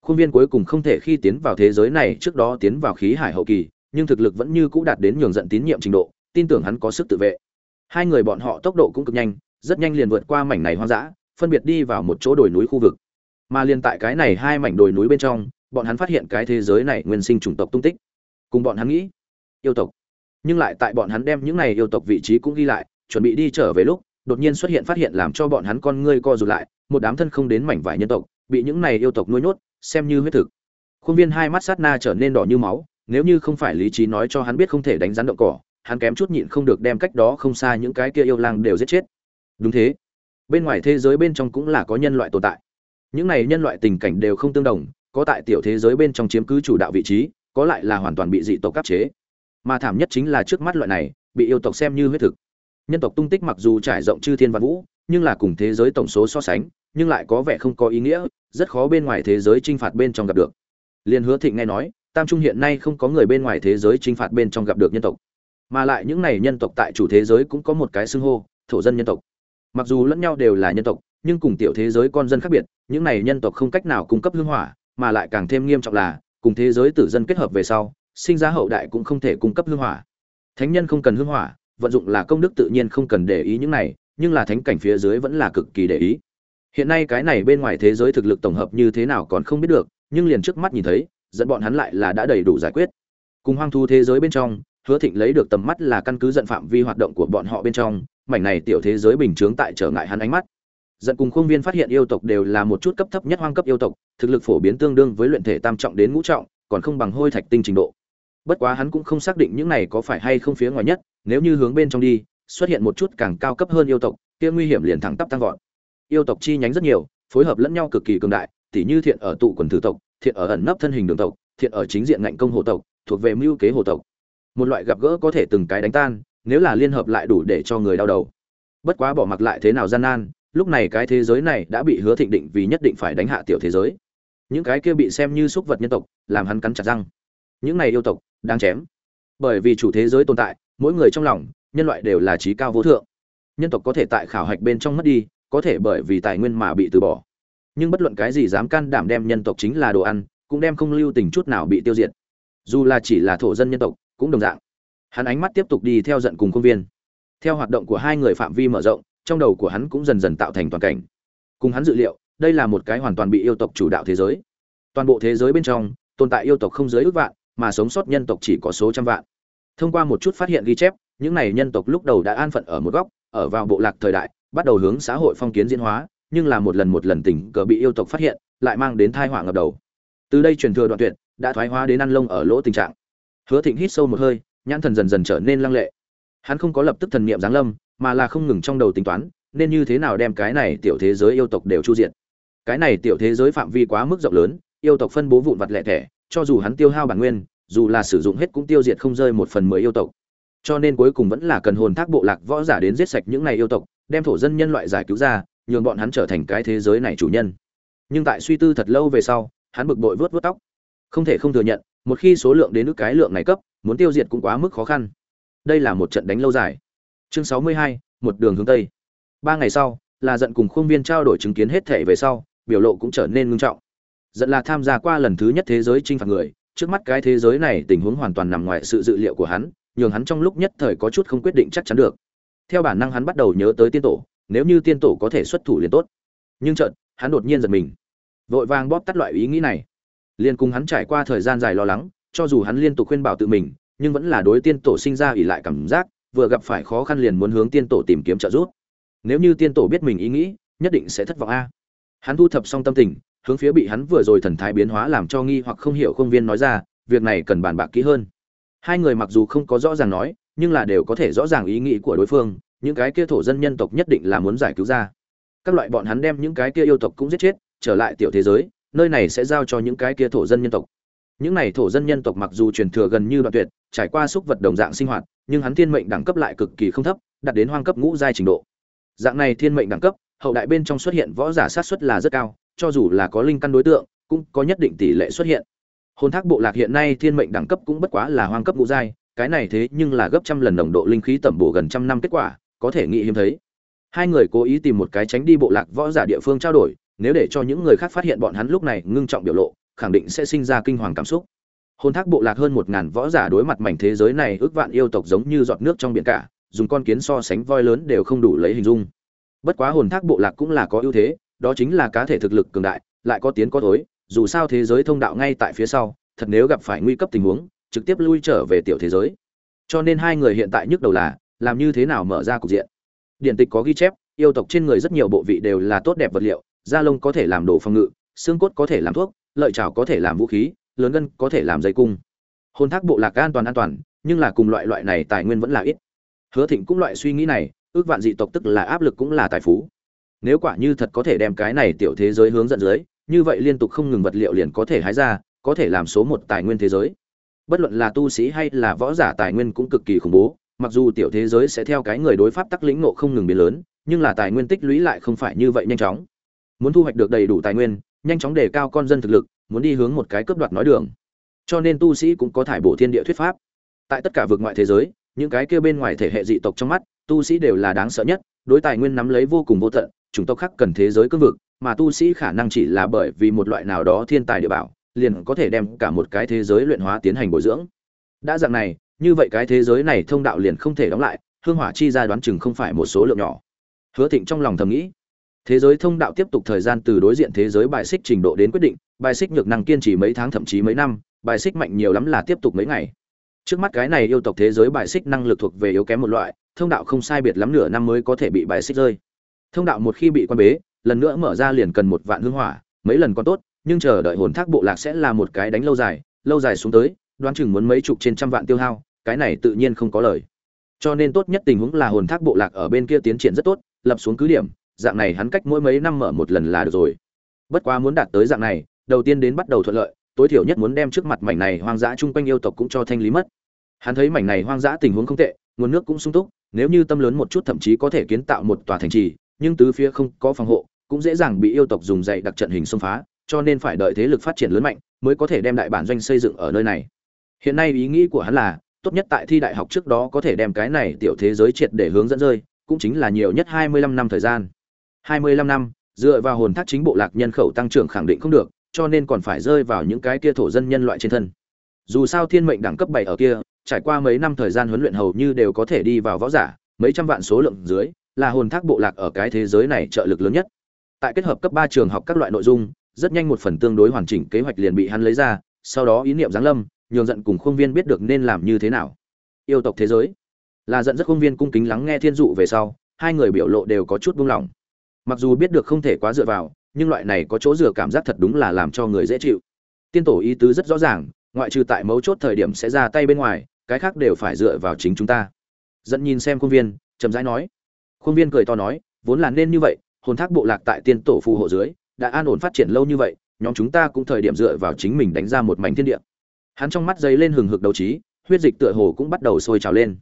Khuôn viên cuối cùng không thể khi tiến vào thế giới này trước đó tiến vào khí hải hậu kỳ, nhưng thực lực vẫn như cũ đạt đến nhường giận tín nhiệm trình độ, tin tưởng hắn có sức tự vệ. Hai người bọn họ tốc độ cũng cực nhanh, rất nhanh liền vượt qua mảnh này hoang dã, phân biệt đi vào một chỗ đồi núi khu vực. Mà liền tại cái này hai mảnh đồi núi bên trong bọn hắn phát hiện cái thế giới này nguyên sinh chủng tộc tung tích. Cùng bọn hắn nghĩ, yêu tộc. Nhưng lại tại bọn hắn đem những này yêu tộc vị trí cũng ghi lại, chuẩn bị đi trở về lúc, đột nhiên xuất hiện phát hiện làm cho bọn hắn con ngươi co rụt lại, một đám thân không đến mảnh vải nhân tộc, bị những này yêu tộc nuôi nhốt, xem như huyết thực. Khuôn viên hai mắt sát na trở nên đỏ như máu, nếu như không phải lý trí nói cho hắn biết không thể đánh rắn động cỏ, hắn kém chút nhịn không được đem cách đó không xa những cái kia yêu lang đều giết chết. Đúng thế. Bên ngoài thế giới bên trong cũng là có nhân loại tồn tại. Những này nhân loại tình cảnh đều không tương đồng có tại tiểu thế giới bên trong chiếm cứ chủ đạo vị trí, có lại là hoàn toàn bị dị tộc áp chế. Mà thảm nhất chính là trước mắt loại này, bị yêu tộc xem như huyết thực. Nhân tộc tung tích mặc dù trải rộng chư thiên văn vũ, nhưng là cùng thế giới tổng số so sánh, nhưng lại có vẻ không có ý nghĩa, rất khó bên ngoài thế giới t r i n h phạt bên trong gặp được. Liên hứa thịnh nghe nói, tam trung hiện nay không có người bên ngoài thế giới t r i n h phạt bên trong gặp được nhân tộc. Mà lại những này nhân tộc tại chủ thế giới cũng có một cái xưng hô, thổ dân nhân tộc. Mặc dù lẫn nhau đều là nhân tộc, nhưng cùng tiểu thế giới con dân khác biệt, những này nhân tộc không cách nào cung cấp hương hỏa mà lại càng thêm nghiêm trọng là, cùng thế giới tử dân kết hợp về sau, sinh ra hậu đại cũng không thể cung cấp hương hỏa. Thánh nhân không cần hương hỏa, vận dụng là công đức tự nhiên không cần để ý những này, nhưng là thánh cảnh phía dưới vẫn là cực kỳ để ý. Hiện nay cái này bên ngoài thế giới thực lực tổng hợp như thế nào còn không biết được, nhưng liền trước mắt nhìn thấy, dẫn bọn hắn lại là đã đầy đủ giải quyết. Cùng hoang thu thế giới bên trong, hứa thịnh lấy được tầm mắt là căn cứ dẫn phạm vi hoạt động của bọn họ bên trong, mảnh này tiểu thế giới bình chướng tại trở ngại hắn ánh mắt. Dận cùng khuôn viên phát hiện yêu tộc đều là một chút cấp thấp nhất hoang cấp yêu tộc, thực lực phổ biến tương đương với luyện thể tam trọng đến ngũ trọng, còn không bằng hôi thạch tinh trình độ. Bất quá hắn cũng không xác định những này có phải hay không phía ngoài nhất, nếu như hướng bên trong đi, xuất hiện một chút càng cao cấp hơn yêu tộc, kia nguy hiểm liền thẳng tắp tăng vọt. Yêu tộc chi nhánh rất nhiều, phối hợp lẫn nhau cực kỳ cường đại, tỉ như thiện ở tụ quần thử tộc, thiện ở ẩn nấp thân hình đường tộc, thiện ở chính diện ngạnh công hồ tộc, thuộc về mưu kế hồ tộc. Một loại gặp gỡ có thể từng cái đánh tan, nếu là liên hợp lại đủ để cho người đau đầu. Bất quá bỏ mặc lại thế nào gian nan lúc này cái thế giới này đã bị hứa thịnh định vì nhất định phải đánh hạ tiểu thế giới. Những cái kia bị xem như xúc vật nhân tộc, làm hắn cắn chặt răng. Những này yêu tộc đang chém. Bởi vì chủ thế giới tồn tại, mỗi người trong lòng, nhân loại đều là trí cao vô thượng. Nhân tộc có thể tại khảo hạch bên trong mất đi, có thể bởi vì tài nguyên mà bị từ bỏ. Nhưng bất luận cái gì dám can đảm đem nhân tộc chính là đồ ăn, cũng đem không lưu tình chút nào bị tiêu diệt. Dù là chỉ là thổ dân nhân tộc, cũng đồng dạng. Hắn ánh mắt tiếp tục đi theo giận cùng công viên. Theo hoạt động của hai người phạm vi mở rộng trong đầu của hắn cũng dần dần tạo thành toàn cảnh. Cùng hắn dự liệu, đây là một cái hoàn toàn bị yêu tộc chủ đạo thế giới. Toàn bộ thế giới bên trong, tồn tại yêu tộc không dưới ước vạn, mà sống sót nhân tộc chỉ có số trăm vạn. Thông qua một chút phát hiện ghi chép, những này nhân tộc lúc đầu đã an phận ở một góc, ở vào bộ lạc thời đại, bắt đầu hướng xã hội phong kiến diễn hóa, nhưng là một lần một lần tình cờ bị yêu tộc phát hiện, lại mang đến tai họa ngập đầu. Từ đây truyền thừa đoạn tuyệt, đã thoái hóa đến ăn lông ở lỗ tình trạng. Hứa thịnh hít sâu một hơi, nhãn thần dần dần trở nên lăng lệ. Hắn không có lập tức thần niệm giáng lâm mà là không ngừng trong đầu tính toán, nên như thế nào đem cái này tiểu thế giới yêu tộc đều chu diện cái này tiểu thế giới phạm vi quá mức rộng lớn, yêu tộc phân bố vụn vặt lẻ thẻ, cho dù hắn tiêu hao bản nguyên, dù là sử dụng hết cũng tiêu diệt không rơi một phần mười yêu tộc. Cho nên cuối cùng vẫn là cần hồn thác bộ lạc võ giả đến giết sạch những này yêu tộc, đem thổ dân nhân loại giải cứu ra, nhường bọn hắn trở thành cái thế giới này chủ nhân. Nhưng tại suy tư thật lâu về sau, hắn bực bội vớt vớt tóc. Không thể không thừa nhận, một khi số lượng đến nước cái lượng này cấp, muốn tiêu diệt cũng quá mức khó khăn. Đây là một trận đánh lâu dài chương sáu mươi hai, một đường hướng tây. Ba ngày sau, là giận cùng khuôn viên trao đổi chứng kiến hết thể về sau, biểu lộ cũng trở nên ngưng trọng. Giận là tham gia qua lần thứ nhất thế giới chinh phạt người, trước mắt cái thế giới này tình huống hoàn toàn nằm ngoài sự dự liệu của hắn, nhường hắn trong lúc nhất thời có chút không quyết định chắc chắn được. Theo bản năng hắn bắt đầu nhớ tới tiên tổ, nếu như tiên tổ có thể xuất thủ liền tốt. Nhưng chợt, hắn đột nhiên giật mình. Vội vàng bóp tắt loại ý nghĩ này. Liên cùng hắn trải qua thời gian dài lo lắng, cho dù hắn liên tục khuyên bảo tự mình, nhưng vẫn là đối tiên tổ sinh ra ỉ lại cảm giác vừa gặp phải khó khăn liền muốn hướng tiên tổ tìm kiếm trợ giúp. Nếu như tiên tổ biết mình ý nghĩ, nhất định sẽ thất vọng a. Hắn thu thập xong tâm tình, hướng phía bị hắn vừa rồi thần thái biến hóa làm cho nghi hoặc không hiểu không viên nói ra, việc này cần bàn bạc kỹ hơn. Hai người mặc dù không có rõ ràng nói, nhưng là đều có thể rõ ràng ý nghĩ của đối phương, những cái kia thổ dân nhân tộc nhất định là muốn giải cứu ra. Các loại bọn hắn đem những cái kia yêu tộc cũng giết chết, trở lại tiểu thế giới, nơi này sẽ giao cho những cái kia thổ dân nhân tộc. Những này thổ dân nhân tộc mặc dù truyền thừa gần như đoạn tuyệt, trải qua xúc vật đồng dạng sinh hoạt nhưng hắn thiên mệnh đẳng cấp lại cực kỳ không thấp, đạt đến hoang cấp ngũ giai trình độ. Dạng này thiên mệnh đẳng cấp, hậu đại bên trong xuất hiện võ giả sát suất là rất cao, cho dù là có linh căn đối tượng, cũng có nhất định tỷ lệ xuất hiện. Hồn thác bộ lạc hiện nay thiên mệnh đẳng cấp cũng bất quá là hoang cấp ngũ giai, cái này thế nhưng là gấp trăm lần nồng độ linh khí tẩm bổ gần trăm năm kết quả, có thể nghĩ hiếm thấy. Hai người cố ý tìm một cái tránh đi bộ lạc võ giả địa phương trao đổi, nếu để cho những người khác phát hiện bọn hắn lúc này ngưng trọng biểu lộ, khẳng định sẽ sinh ra kinh hoàng cảm xúc hồn thác bộ lạc hơn một ngàn võ giả đối mặt mảnh thế giới này ước vạn yêu tộc giống như giọt nước trong biển cả, dùng con kiến so sánh voi lớn đều không đủ lấy hình dung. Bất quá hồn thác bộ lạc cũng là có ưu thế, đó chính là cá thể thực lực cường đại, lại có tiến có thối, dù sao thế giới thông đạo ngay tại phía sau, thật nếu gặp phải nguy cấp tình huống, trực tiếp lui trở về tiểu thế giới. Cho nên hai người hiện tại nhức đầu là, làm như thế nào mở ra cục diện? Điện tịch có ghi chép, yêu tộc trên người rất nhiều bộ vị đều là tốt đẹp vật liệu, da lông có thể làm đồ phòng ngự, xương cốt có thể làm thuốc, lợi chảo có thể làm vũ khí lớn gân có thể làm dây cung. Hôn thác bộ lạc an toàn an toàn, nhưng là cùng loại loại này tài nguyên vẫn là ít. Hứa thịnh cũng loại suy nghĩ này, ước vạn dị tộc tức là áp lực cũng là tài phú. Nếu quả như thật có thể đem cái này tiểu thế giới hướng dẫn dưới, như vậy liên tục không ngừng vật liệu liền có thể hái ra, có thể làm số một tài nguyên thế giới. Bất luận là tu sĩ hay là võ giả tài nguyên cũng cực kỳ khủng bố, mặc dù tiểu thế giới sẽ theo cái người đối pháp tắc lĩnh nộ không ngừng biến lớn, nhưng là tài nguyên tích lũy lại không phải như vậy nhanh chóng. Muốn thu hoạch được đầy đủ tài nguyên, nhanh chóng đề cao con dân thực lực muốn đi hướng một cái cướp đoạt nói đường. Cho nên tu sĩ cũng có thải bổ thiên địa thuyết pháp. Tại tất cả vực ngoại thế giới, những cái kia bên ngoài thể hệ dị tộc trong mắt, tu sĩ đều là đáng sợ nhất, đối tài nguyên nắm lấy vô cùng vô tận chúng tộc khác cần thế giới cương vực, mà tu sĩ khả năng chỉ là bởi vì một loại nào đó thiên tài địa bảo, liền có thể đem cả một cái thế giới luyện hóa tiến hành bồi dưỡng. Đã dạng này, như vậy cái thế giới này thông đạo liền không thể đóng lại, hương hỏa chi ra đoán chừng không phải một số lượng nhỏ. Hứa thịnh trong lòng thầm nghĩ, thế giới thông đạo tiếp tục thời gian từ đối diện thế giới bài xích trình độ đến quyết định bài xích nhược năng kiên trì mấy tháng, thậm chí mấy năm, bài xích mạnh nhiều lắm là tiếp tục mấy ngày. Trước mắt cái này yêu tộc thế giới bài xích năng lực thuộc về yếu kém một loại, thông đạo không sai biệt lắm nửa năm mới có thể bị bài xích rơi. Thông đạo một khi bị quan bế, lần nữa mở ra liền cần một vạn hương hỏa, mấy lần còn tốt, nhưng chờ đợi hồn thác bộ lạc sẽ là một cái đánh lâu dài lâu dài xuống tới, đoán chừng muốn mấy chục trên trăm vạn tiêu hao, cái này tự nhiên không có lời. Cho nên tốt nhất tình huống là hồn thác bộ lạc ở bên kia tiến triển rất tốt, lập xuống cứ điểm, dạng này hắn cách mỗi mấy năm mở một lần là được rồi. Bất quá muốn đạt tới dạng này đầu tiên đến bắt đầu thuận lợi, tối thiểu nhất muốn đem trước mặt mảnh này hoang dã chung quanh yêu tộc cũng cho thanh lý mất. Hắn thấy mảnh này hoang dã tình huống không tệ, nguồn nước cũng sung túc, nếu như tâm lớn một chút thậm chí có thể kiến tạo một tòa thành trì, nhưng tứ phía không có phòng hộ, cũng dễ dàng bị yêu tộc dùng dạy đặc trận hình xông phá, cho nên phải đợi thế lực phát triển lớn mạnh mới có thể đem đại bản doanh xây dựng ở nơi này. Hiện nay ý nghĩ của hắn là, tốt nhất tại thi đại học trước đó có thể đem cái này tiểu thế giới triệt để hướng dẫn rơi, cũng chính là nhiều nhất hai mươi lăm năm thời gian. Hai mươi lăm năm, dựa vào hồn thác chính bộ lạc nhân khẩu tăng trưởng khẳng định không được cho nên còn phải rơi vào những cái kia thổ dân nhân loại trên thân. Dù sao thiên mệnh đẳng cấp bảy ở kia, trải qua mấy năm thời gian huấn luyện hầu như đều có thể đi vào võ giả, mấy trăm vạn số lượng dưới, là hồn thác bộ lạc ở cái thế giới này trợ lực lớn nhất. Tại kết hợp cấp ba trường học các loại nội dung, rất nhanh một phần tương đối hoàn chỉnh kế hoạch liền bị hắn lấy ra, sau đó ý niệm giáng lâm, nhường giận cùng khuôn viên biết được nên làm như thế nào. Yêu tộc thế giới. Là giận rất khuôn viên cung kính lắng nghe thiên dụ về sau, hai người biểu lộ đều có chút buông lỏng. Mặc dù biết được không thể quá dựa vào nhưng loại này có chỗ dựa cảm giác thật đúng là làm cho người dễ chịu. Tiên tổ ý tứ rất rõ ràng, ngoại trừ tại mấu chốt thời điểm sẽ ra tay bên ngoài, cái khác đều phải dựa vào chính chúng ta. Dẫn nhìn xem khuôn viên, chậm rãi nói. Khuôn viên cười to nói, vốn là nên như vậy, hồn thác bộ lạc tại tiên tổ phù hộ dưới, đã an ổn phát triển lâu như vậy, nhóm chúng ta cũng thời điểm dựa vào chính mình đánh ra một mảnh thiên địa. Hắn trong mắt dấy lên hừng hực đầu trí, huyết dịch tựa hồ cũng bắt đầu sôi trào lên.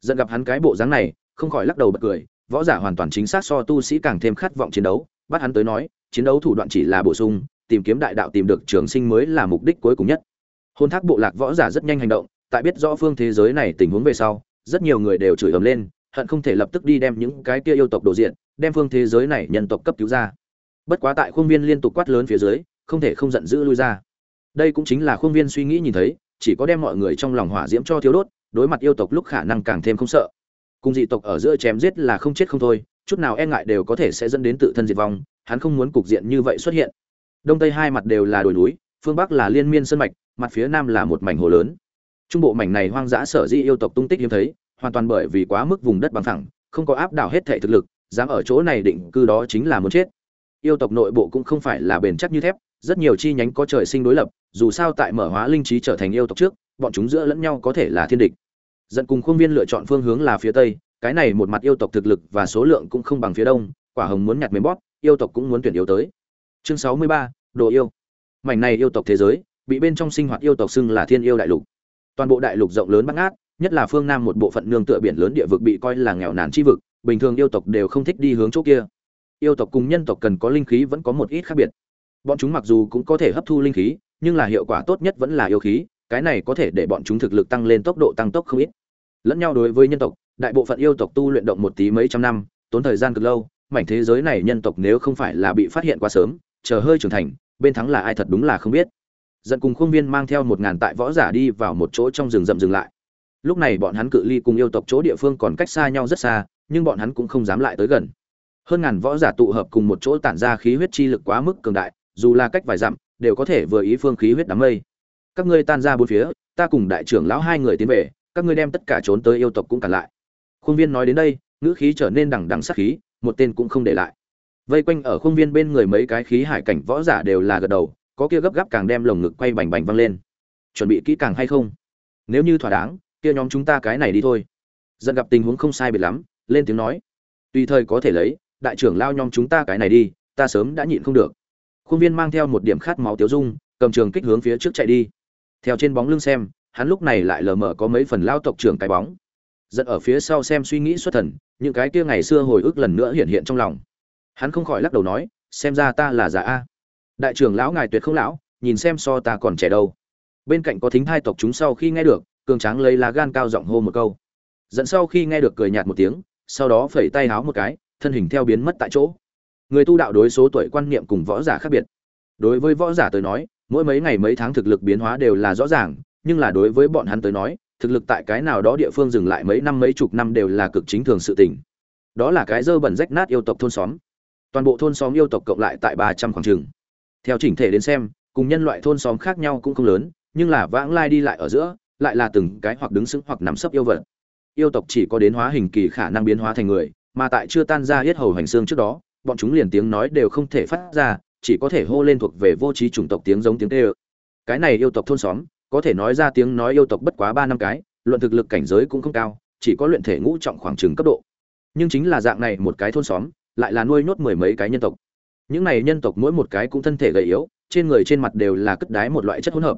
Dẫn gặp hắn cái bộ dáng này, không khỏi lắc đầu bật cười, võ giả hoàn toàn chính xác so tu sĩ càng thêm khát vọng chiến đấu, bắt hắn tới nói chiến đấu thủ đoạn chỉ là bổ sung, tìm kiếm đại đạo tìm được trường sinh mới là mục đích cuối cùng nhất. Hôn thác bộ lạc võ giả rất nhanh hành động, tại biết rõ phương thế giới này tình huống về sau, rất nhiều người đều chửi ầm lên, hận không thể lập tức đi đem những cái kia yêu tộc đồ diện, đem phương thế giới này nhân tộc cấp cứu ra. Bất quá tại khuôn viên liên tục quát lớn phía dưới, không thể không giận dữ lui ra. Đây cũng chính là khuôn viên suy nghĩ nhìn thấy, chỉ có đem mọi người trong lòng hỏa diễm cho thiếu đốt, đối mặt yêu tộc lúc khả năng càng thêm không sợ. Cùng dị tộc ở giữa chém giết là không chết không thôi, chút nào e ngại đều có thể sẽ dẫn đến tự thân diệt vong hắn không muốn cục diện như vậy xuất hiện. Đông tây hai mặt đều là đồi núi phương bắc là liên miên sơn mạch mặt phía nam là một mảnh hồ lớn. Trung bộ mảnh này hoang dã sở dĩ yêu tộc tung tích hiếm thấy hoàn toàn bởi vì quá mức vùng đất bằng phẳng, không có áp đảo hết thể thực lực dám ở chỗ này định cư đó chính là muốn chết. Yêu tộc nội bộ cũng không phải là bền chắc như thép rất nhiều chi nhánh có trời sinh đối lập dù sao tại mở hóa linh trí trở thành yêu tộc trước bọn chúng giữa lẫn nhau có thể là thiên địch. Dẫn cùng khuôn viên lựa chọn phương hướng là phía tây cái này một mặt yêu tộc thực lực và số lượng cũng không bằng phía đông quả hồng muốn nhặt mềm bóp yêu tộc cũng muốn tuyển yêu tới. Chương sáu mươi ba, đồ yêu. Mảnh này yêu tộc thế giới, bị bên trong sinh hoạt yêu tộc xưng là thiên yêu đại lục. Toàn bộ đại lục rộng lớn bắt ngát, nhất là phương nam một bộ phận nương tựa biển lớn địa vực bị coi là nghèo nàn chi vực, bình thường yêu tộc đều không thích đi hướng chỗ kia. Yêu tộc cùng nhân tộc cần có linh khí vẫn có một ít khác biệt. Bọn chúng mặc dù cũng có thể hấp thu linh khí, nhưng là hiệu quả tốt nhất vẫn là yêu khí, cái này có thể để bọn chúng thực lực tăng lên tốc độ tăng tốc không ít. Lẫn nhau đối với nhân tộc, đại bộ phận yêu tộc tu luyện động một tí mấy trăm năm, tốn thời gian cực lâu mảnh thế giới này nhân tộc nếu không phải là bị phát hiện quá sớm, chờ hơi trưởng thành, bên thắng là ai thật đúng là không biết. Dẫn cùng khuôn viên mang theo một ngàn tại võ giả đi vào một chỗ trong rừng rậm dừng lại. Lúc này bọn hắn cự ly cùng yêu tộc chỗ địa phương còn cách xa nhau rất xa, nhưng bọn hắn cũng không dám lại tới gần. Hơn ngàn võ giả tụ hợp cùng một chỗ tản ra khí huyết chi lực quá mức cường đại, dù là cách vài dặm, đều có thể vừa ý phương khí huyết đám mây. Các ngươi tan ra bốn phía, ta cùng đại trưởng lão hai người tiến về, các ngươi đem tất cả trốn tới yêu tộc cũng cản lại. Khuôn viên nói đến đây, ngữ khí trở nên đằng đằng sắc khí một tên cũng không để lại. Vây quanh ở khuôn viên bên người mấy cái khí hải cảnh võ giả đều là gật đầu, có kia gấp gáp càng đem lồng ngực quay bành bành văng lên. Chuẩn bị kỹ càng hay không? Nếu như thỏa đáng, kia nhóm chúng ta cái này đi thôi. Dần gặp tình huống không sai biệt lắm, lên tiếng nói. Tùy thời có thể lấy, đại trưởng lao nhóm chúng ta cái này đi, ta sớm đã nhịn không được. Khuôn viên mang theo một điểm khát máu tiêu dung, cầm trường kích hướng phía trước chạy đi. Theo trên bóng lưng xem, hắn lúc này lại lờ mờ có mấy phần lao tộc trưởng cái bóng. Dẫn ở phía sau xem suy nghĩ xuất thần những cái kia ngày xưa hồi ức lần nữa hiện hiện trong lòng. Hắn không khỏi lắc đầu nói, xem ra ta là giả a. Đại trưởng lão ngài tuyệt không lão, nhìn xem so ta còn trẻ đâu. Bên cạnh có thính hai tộc chúng sau khi nghe được, cường tráng lấy lá gan cao giọng hô một câu. Dẫn sau khi nghe được cười nhạt một tiếng, sau đó phẩy tay háo một cái, thân hình theo biến mất tại chỗ. Người tu đạo đối số tuổi quan niệm cùng võ giả khác biệt. Đối với võ giả tới nói, mỗi mấy ngày mấy tháng thực lực biến hóa đều là rõ ràng, nhưng là đối với bọn hắn tới nói thực lực tại cái nào đó địa phương dừng lại mấy năm mấy chục năm đều là cực chính thường sự tình. Đó là cái dơ bẩn rách nát yêu tộc thôn xóm. Toàn bộ thôn xóm yêu tộc cộng lại tại ba trăm khoảng trường. Theo chỉnh thể đến xem, cùng nhân loại thôn xóm khác nhau cũng không lớn, nhưng là vãng lai đi lại ở giữa, lại là từng cái hoặc đứng sững hoặc nằm sấp yêu vật. Yêu tộc chỉ có đến hóa hình kỳ khả năng biến hóa thành người, mà tại chưa tan ra huyết hầu hành xương trước đó, bọn chúng liền tiếng nói đều không thể phát ra, chỉ có thể hô lên thuộc về vô trí chủng tộc tiếng giống tiếng tê ơ. Cái này yêu tộc thôn xóm có thể nói ra tiếng nói yêu tộc bất quá ba năm cái, luận thực lực cảnh giới cũng không cao, chỉ có luyện thể ngũ trọng khoảng trừng cấp độ. Nhưng chính là dạng này một cái thôn xóm, lại là nuôi nhốt mười mấy cái nhân tộc. Những này nhân tộc mỗi một cái cũng thân thể gầy yếu, trên người trên mặt đều là cất đái một loại chất hỗn hợp.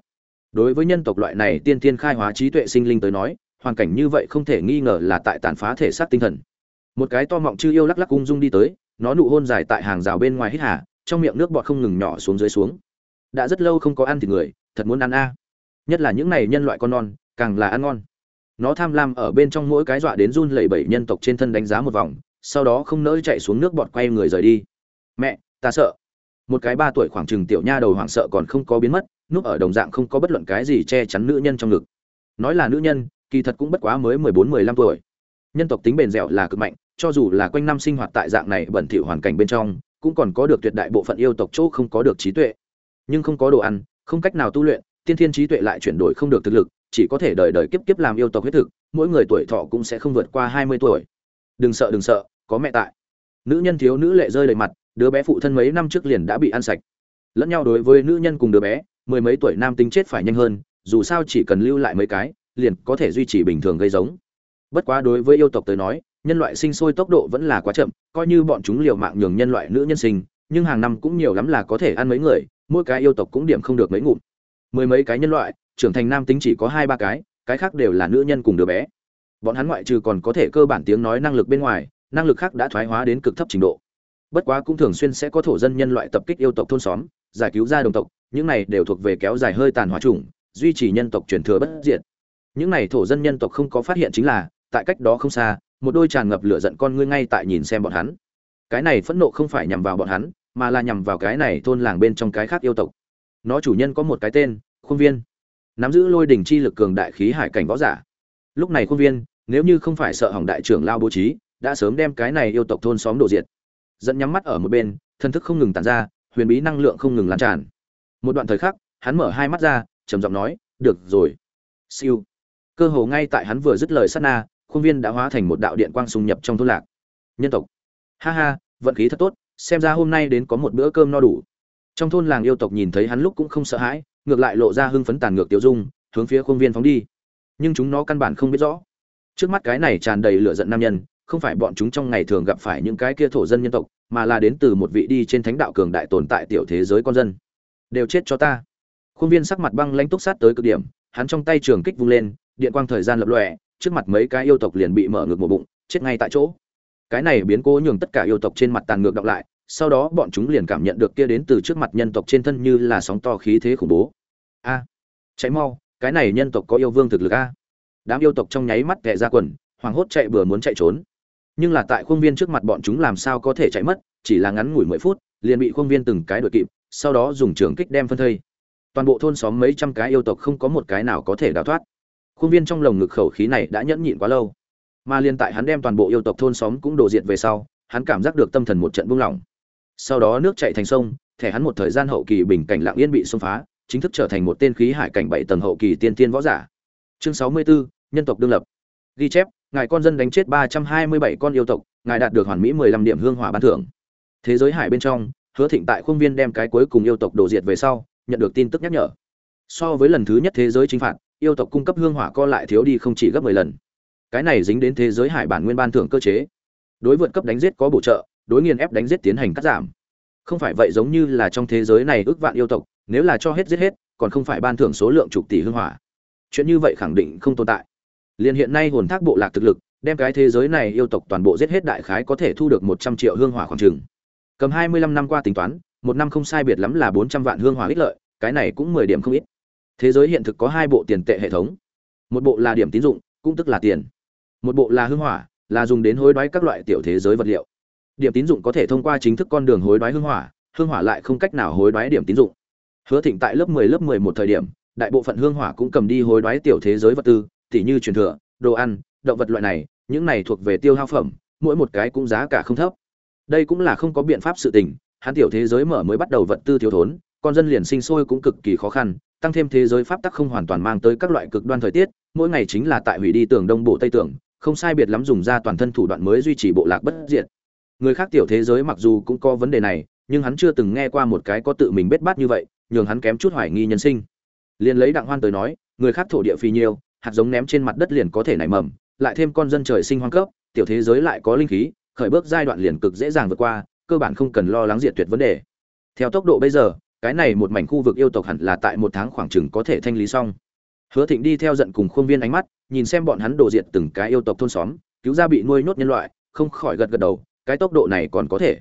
Đối với nhân tộc loại này tiên tiên khai hóa trí tuệ sinh linh tới nói, hoàn cảnh như vậy không thể nghi ngờ là tại tàn phá thể xác tinh thần. Một cái to mọng chư yêu lắc lắc ung dung đi tới, nó nụ hôn dài tại hàng rào bên ngoài hít hà, trong miệng nước bọt không ngừng nhỏ xuống dưới xuống. Đã rất lâu không có ăn thịt người, thật muốn ăn a nhất là những này nhân loại con non, càng là ăn ngon. Nó tham lam ở bên trong mỗi cái dọa đến run lẩy bẩy nhân tộc trên thân đánh giá một vòng, sau đó không nỡ chạy xuống nước bọt quay người rời đi. Mẹ, ta sợ. Một cái ba tuổi khoảng chừng tiểu nha đầu hoảng sợ còn không có biến mất, núp ở đồng dạng không có bất luận cái gì che chắn nữ nhân trong ngực. Nói là nữ nhân, kỳ thật cũng bất quá mới mười bốn, mười lăm tuổi. Nhân tộc tính bền dẻo là cực mạnh, cho dù là quanh năm sinh hoạt tại dạng này bẩn thỉu hoàn cảnh bên trong, cũng còn có được tuyệt đại bộ phận yêu tộc chỗ không có được trí tuệ. Nhưng không có đồ ăn, không cách nào tu luyện tiên thiên trí tuệ lại chuyển đổi không được thực lực, chỉ có thể đời đời kiếp kiếp làm yêu tộc huyết thực, mỗi người tuổi thọ cũng sẽ không vượt qua hai mươi tuổi. Đừng sợ đừng sợ, có mẹ tại. Nữ nhân thiếu nữ lệ rơi đầy mặt, đứa bé phụ thân mấy năm trước liền đã bị ăn sạch. Lẫn nhau đối với nữ nhân cùng đứa bé, mười mấy tuổi nam tính chết phải nhanh hơn, dù sao chỉ cần lưu lại mấy cái, liền có thể duy trì bình thường gây giống. Bất quá đối với yêu tộc tới nói, nhân loại sinh sôi tốc độ vẫn là quá chậm, coi như bọn chúng liều mạng nhường nhân loại nữ nhân sinh, nhưng hàng năm cũng nhiều lắm là có thể ăn mấy người, mỗi cái yêu tộc cũng điểm không được mấy ngụm mười mấy cái nhân loại, trưởng thành nam tính chỉ có hai ba cái cái khác đều là nữ nhân cùng đứa bé. Bọn hắn ngoại trừ còn có thể cơ bản tiếng nói năng lực bên ngoài, năng lực khác đã thoái hóa đến cực thấp trình độ. Bất quá cũng thường xuyên sẽ có thổ dân nhân loại tập kích yêu tộc thôn xóm, giải cứu ra đồng tộc, những này đều thuộc về kéo dài hơi tàn hóa chủng, duy trì nhân tộc truyền thừa bất diệt. Những này thổ dân nhân tộc không có phát hiện chính là, tại cách đó không xa, một đôi tràn ngập lửa giận con ngươi ngay tại nhìn xem bọn hắn. Cái này phẫn nộ không phải nhằm vào bọn hắn, mà là nhằm vào cái này thôn làng bên trong cái khác yêu tộc. Nó chủ nhân có một cái tên khuôn viên. Nắm giữ lôi đỉnh chi lực cường đại khí hải cảnh võ giả. Lúc này khuôn viên, nếu như không phải sợ hỏng đại trưởng lao bố trí, đã sớm đem cái này yêu tộc thôn xóm đổ diệt. Dẫn nhắm mắt ở một bên thân thức không ngừng tàn ra, huyền bí năng lượng không ngừng lan tràn. Một đoạn thời khắc, hắn mở hai mắt ra, trầm giọng nói, được rồi. Siêu. Cơ hồ ngay tại hắn vừa dứt lời sát na, khuôn viên đã hóa thành một đạo điện quang xung nhập trong thôn lạc. Nhân tộc. Ha ha, vận khí thật tốt, xem ra hôm nay đến có một bữa cơm no đủ. Trong thôn làng yêu tộc nhìn thấy hắn lúc cũng không sợ hãi ngược lại lộ ra hưng phấn tàn ngược tiêu dung, hướng phía khuôn viên phóng đi. Nhưng chúng nó căn bản không biết rõ. Trước mắt cái này tràn đầy lửa giận nam nhân, không phải bọn chúng trong ngày thường gặp phải những cái kia thổ dân nhân tộc, mà là đến từ một vị đi trên thánh đạo cường đại tồn tại tiểu thế giới con dân. Đều chết cho ta. Khuôn viên sắc mặt băng lãnh túc sát tới cực điểm, hắn trong tay trường kích vung lên, điện quang thời gian lập lòe, trước mặt mấy cái yêu tộc liền bị mở ngược một bụng, chết ngay tại chỗ. Cái này biến cố nhường tất cả yêu tộc trên mặt tàn ngược đọc lại sau đó bọn chúng liền cảm nhận được kia đến từ trước mặt nhân tộc trên thân như là sóng to khí thế khủng bố. A à, cháy mau cái này nhân tộc có yêu vương thực lực a. Đám yêu tộc trong nháy mắt kẹ ra quần hoảng hốt chạy vừa muốn chạy trốn. Nhưng là tại khuôn viên trước mặt bọn chúng làm sao có thể chạy mất chỉ là ngắn ngủi mười phút liền bị khuôn viên từng cái đội kịp sau đó dùng trường kích đem phân thây. Toàn bộ thôn xóm mấy trăm cái yêu tộc không có một cái nào có thể đào thoát. Khuôn viên trong lồng ngực khẩu khí này đã nhẫn nhịn quá lâu. Mà liên tại hắn đem toàn bộ yêu tộc thôn xóm cũng đổ diệt về sau hắn cảm giác được tâm thần một trận buông lỏng sau đó nước chạy thành sông thẻ hắn một thời gian hậu kỳ bình cảnh lạng yên bị xông phá chính thức trở thành một tên khí hải cảnh bảy tầng hậu kỳ tiên tiên võ giả. Chương sáu mươi 64, nhân tộc đương lập. Ghi chép ngài con dân đánh chết ba trăm hai mươi bảy con yêu tộc ngài đạt được hoàn mỹ mười lăm điểm hương hỏa ban thưởng. Thế giới hải bên trong hứa thịnh tại khuôn viên đem cái cuối cùng yêu tộc đổ diệt về sau nhận được tin tức nhắc nhở. So với lần thứ nhất thế giới chính phạt yêu tộc cung cấp hương hỏa co lại thiếu đi không chỉ gấp mười lần. Cái này dính đến thế giới hải bản nguyên ban thưởng cơ chế. Đối vượt cấp đánh giết có bổ trợ đối nghiền ép đánh giết tiến hành cắt giảm. Không phải vậy giống như là trong thế giới này ước vạn yêu tộc, nếu là cho hết giết hết, còn không phải ban thưởng số lượng chục tỷ hương hỏa. Chuyện như vậy khẳng định không tồn tại. Liền hiện nay hồn thác bộ lạc thực lực, đem cái thế giới này yêu tộc toàn bộ giết hết đại khái có thể thu được một trăm triệu hương hỏa khoảng chừng. Cầm hai mươi lăm năm qua tính toán, một năm không sai biệt lắm là bốn trăm vạn hương hỏa ích lợi, cái này cũng mười điểm không ít. Thế giới hiện thực có hai bộ tiền tệ hệ thống. Một bộ là điểm tín dụng, cũng tức là tiền. Một bộ là hương hỏa, là dùng đến hối đoái các loại tiểu thế giới vật liệu điểm tín dụng có thể thông qua chính thức con đường hối đoái hương hỏa hương hỏa lại không cách nào hối đoái điểm tín dụng. Hứa thịnh tại lớp 10 lớp 11 thời điểm, đại bộ phận hương hỏa cũng cầm đi hối đoái tiểu thế giới vật tư, tỉ như truyền thừa, đồ ăn, động vật loại này, những này thuộc về tiêu hao phẩm, mỗi một cái cũng giá cả không thấp. Đây cũng là không có biện pháp sự tình, hắn tiểu thế giới mở mới bắt đầu vật tư thiếu thốn, con dân liền sinh sôi cũng cực kỳ khó khăn, tăng thêm thế giới pháp tắc không hoàn toàn mang tới các loại cực đoan thời tiết, mỗi ngày chính là tại hủy đi tường đông bộ tây tường, không sai biệt lắm dùng ra toàn thân thủ đoạn mới duy trì bộ lạc bất diệt người khác tiểu thế giới mặc dù cũng có vấn đề này, nhưng hắn chưa từng nghe qua một cái có tự mình bết bát như vậy, nhường hắn kém chút hoài nghi nhân sinh. Liền lấy đặng hoan tới nói, người khác thổ địa phi nhiêu hạt giống ném trên mặt đất liền có thể nảy mầm, lại thêm con dân trời sinh hoang cấp, tiểu thế giới lại có linh khí, khởi bước giai đoạn liền cực dễ dàng vượt qua, cơ bản không cần lo lắng diệt tuyệt vấn đề. Theo tốc độ bây giờ, cái này một mảnh khu vực yêu tộc hẳn là tại một tháng khoảng chừng có thể thanh lý xong. Hứa thịnh đi theo giận cùng khuôn viên ánh mắt, nhìn xem bọn hắn đổ diệt từng cái yêu tộc thôn xóm, cứu ra bị nuôi nhốt nhân loại, không khỏi gật gật đầu cái tốc độ này còn có thể.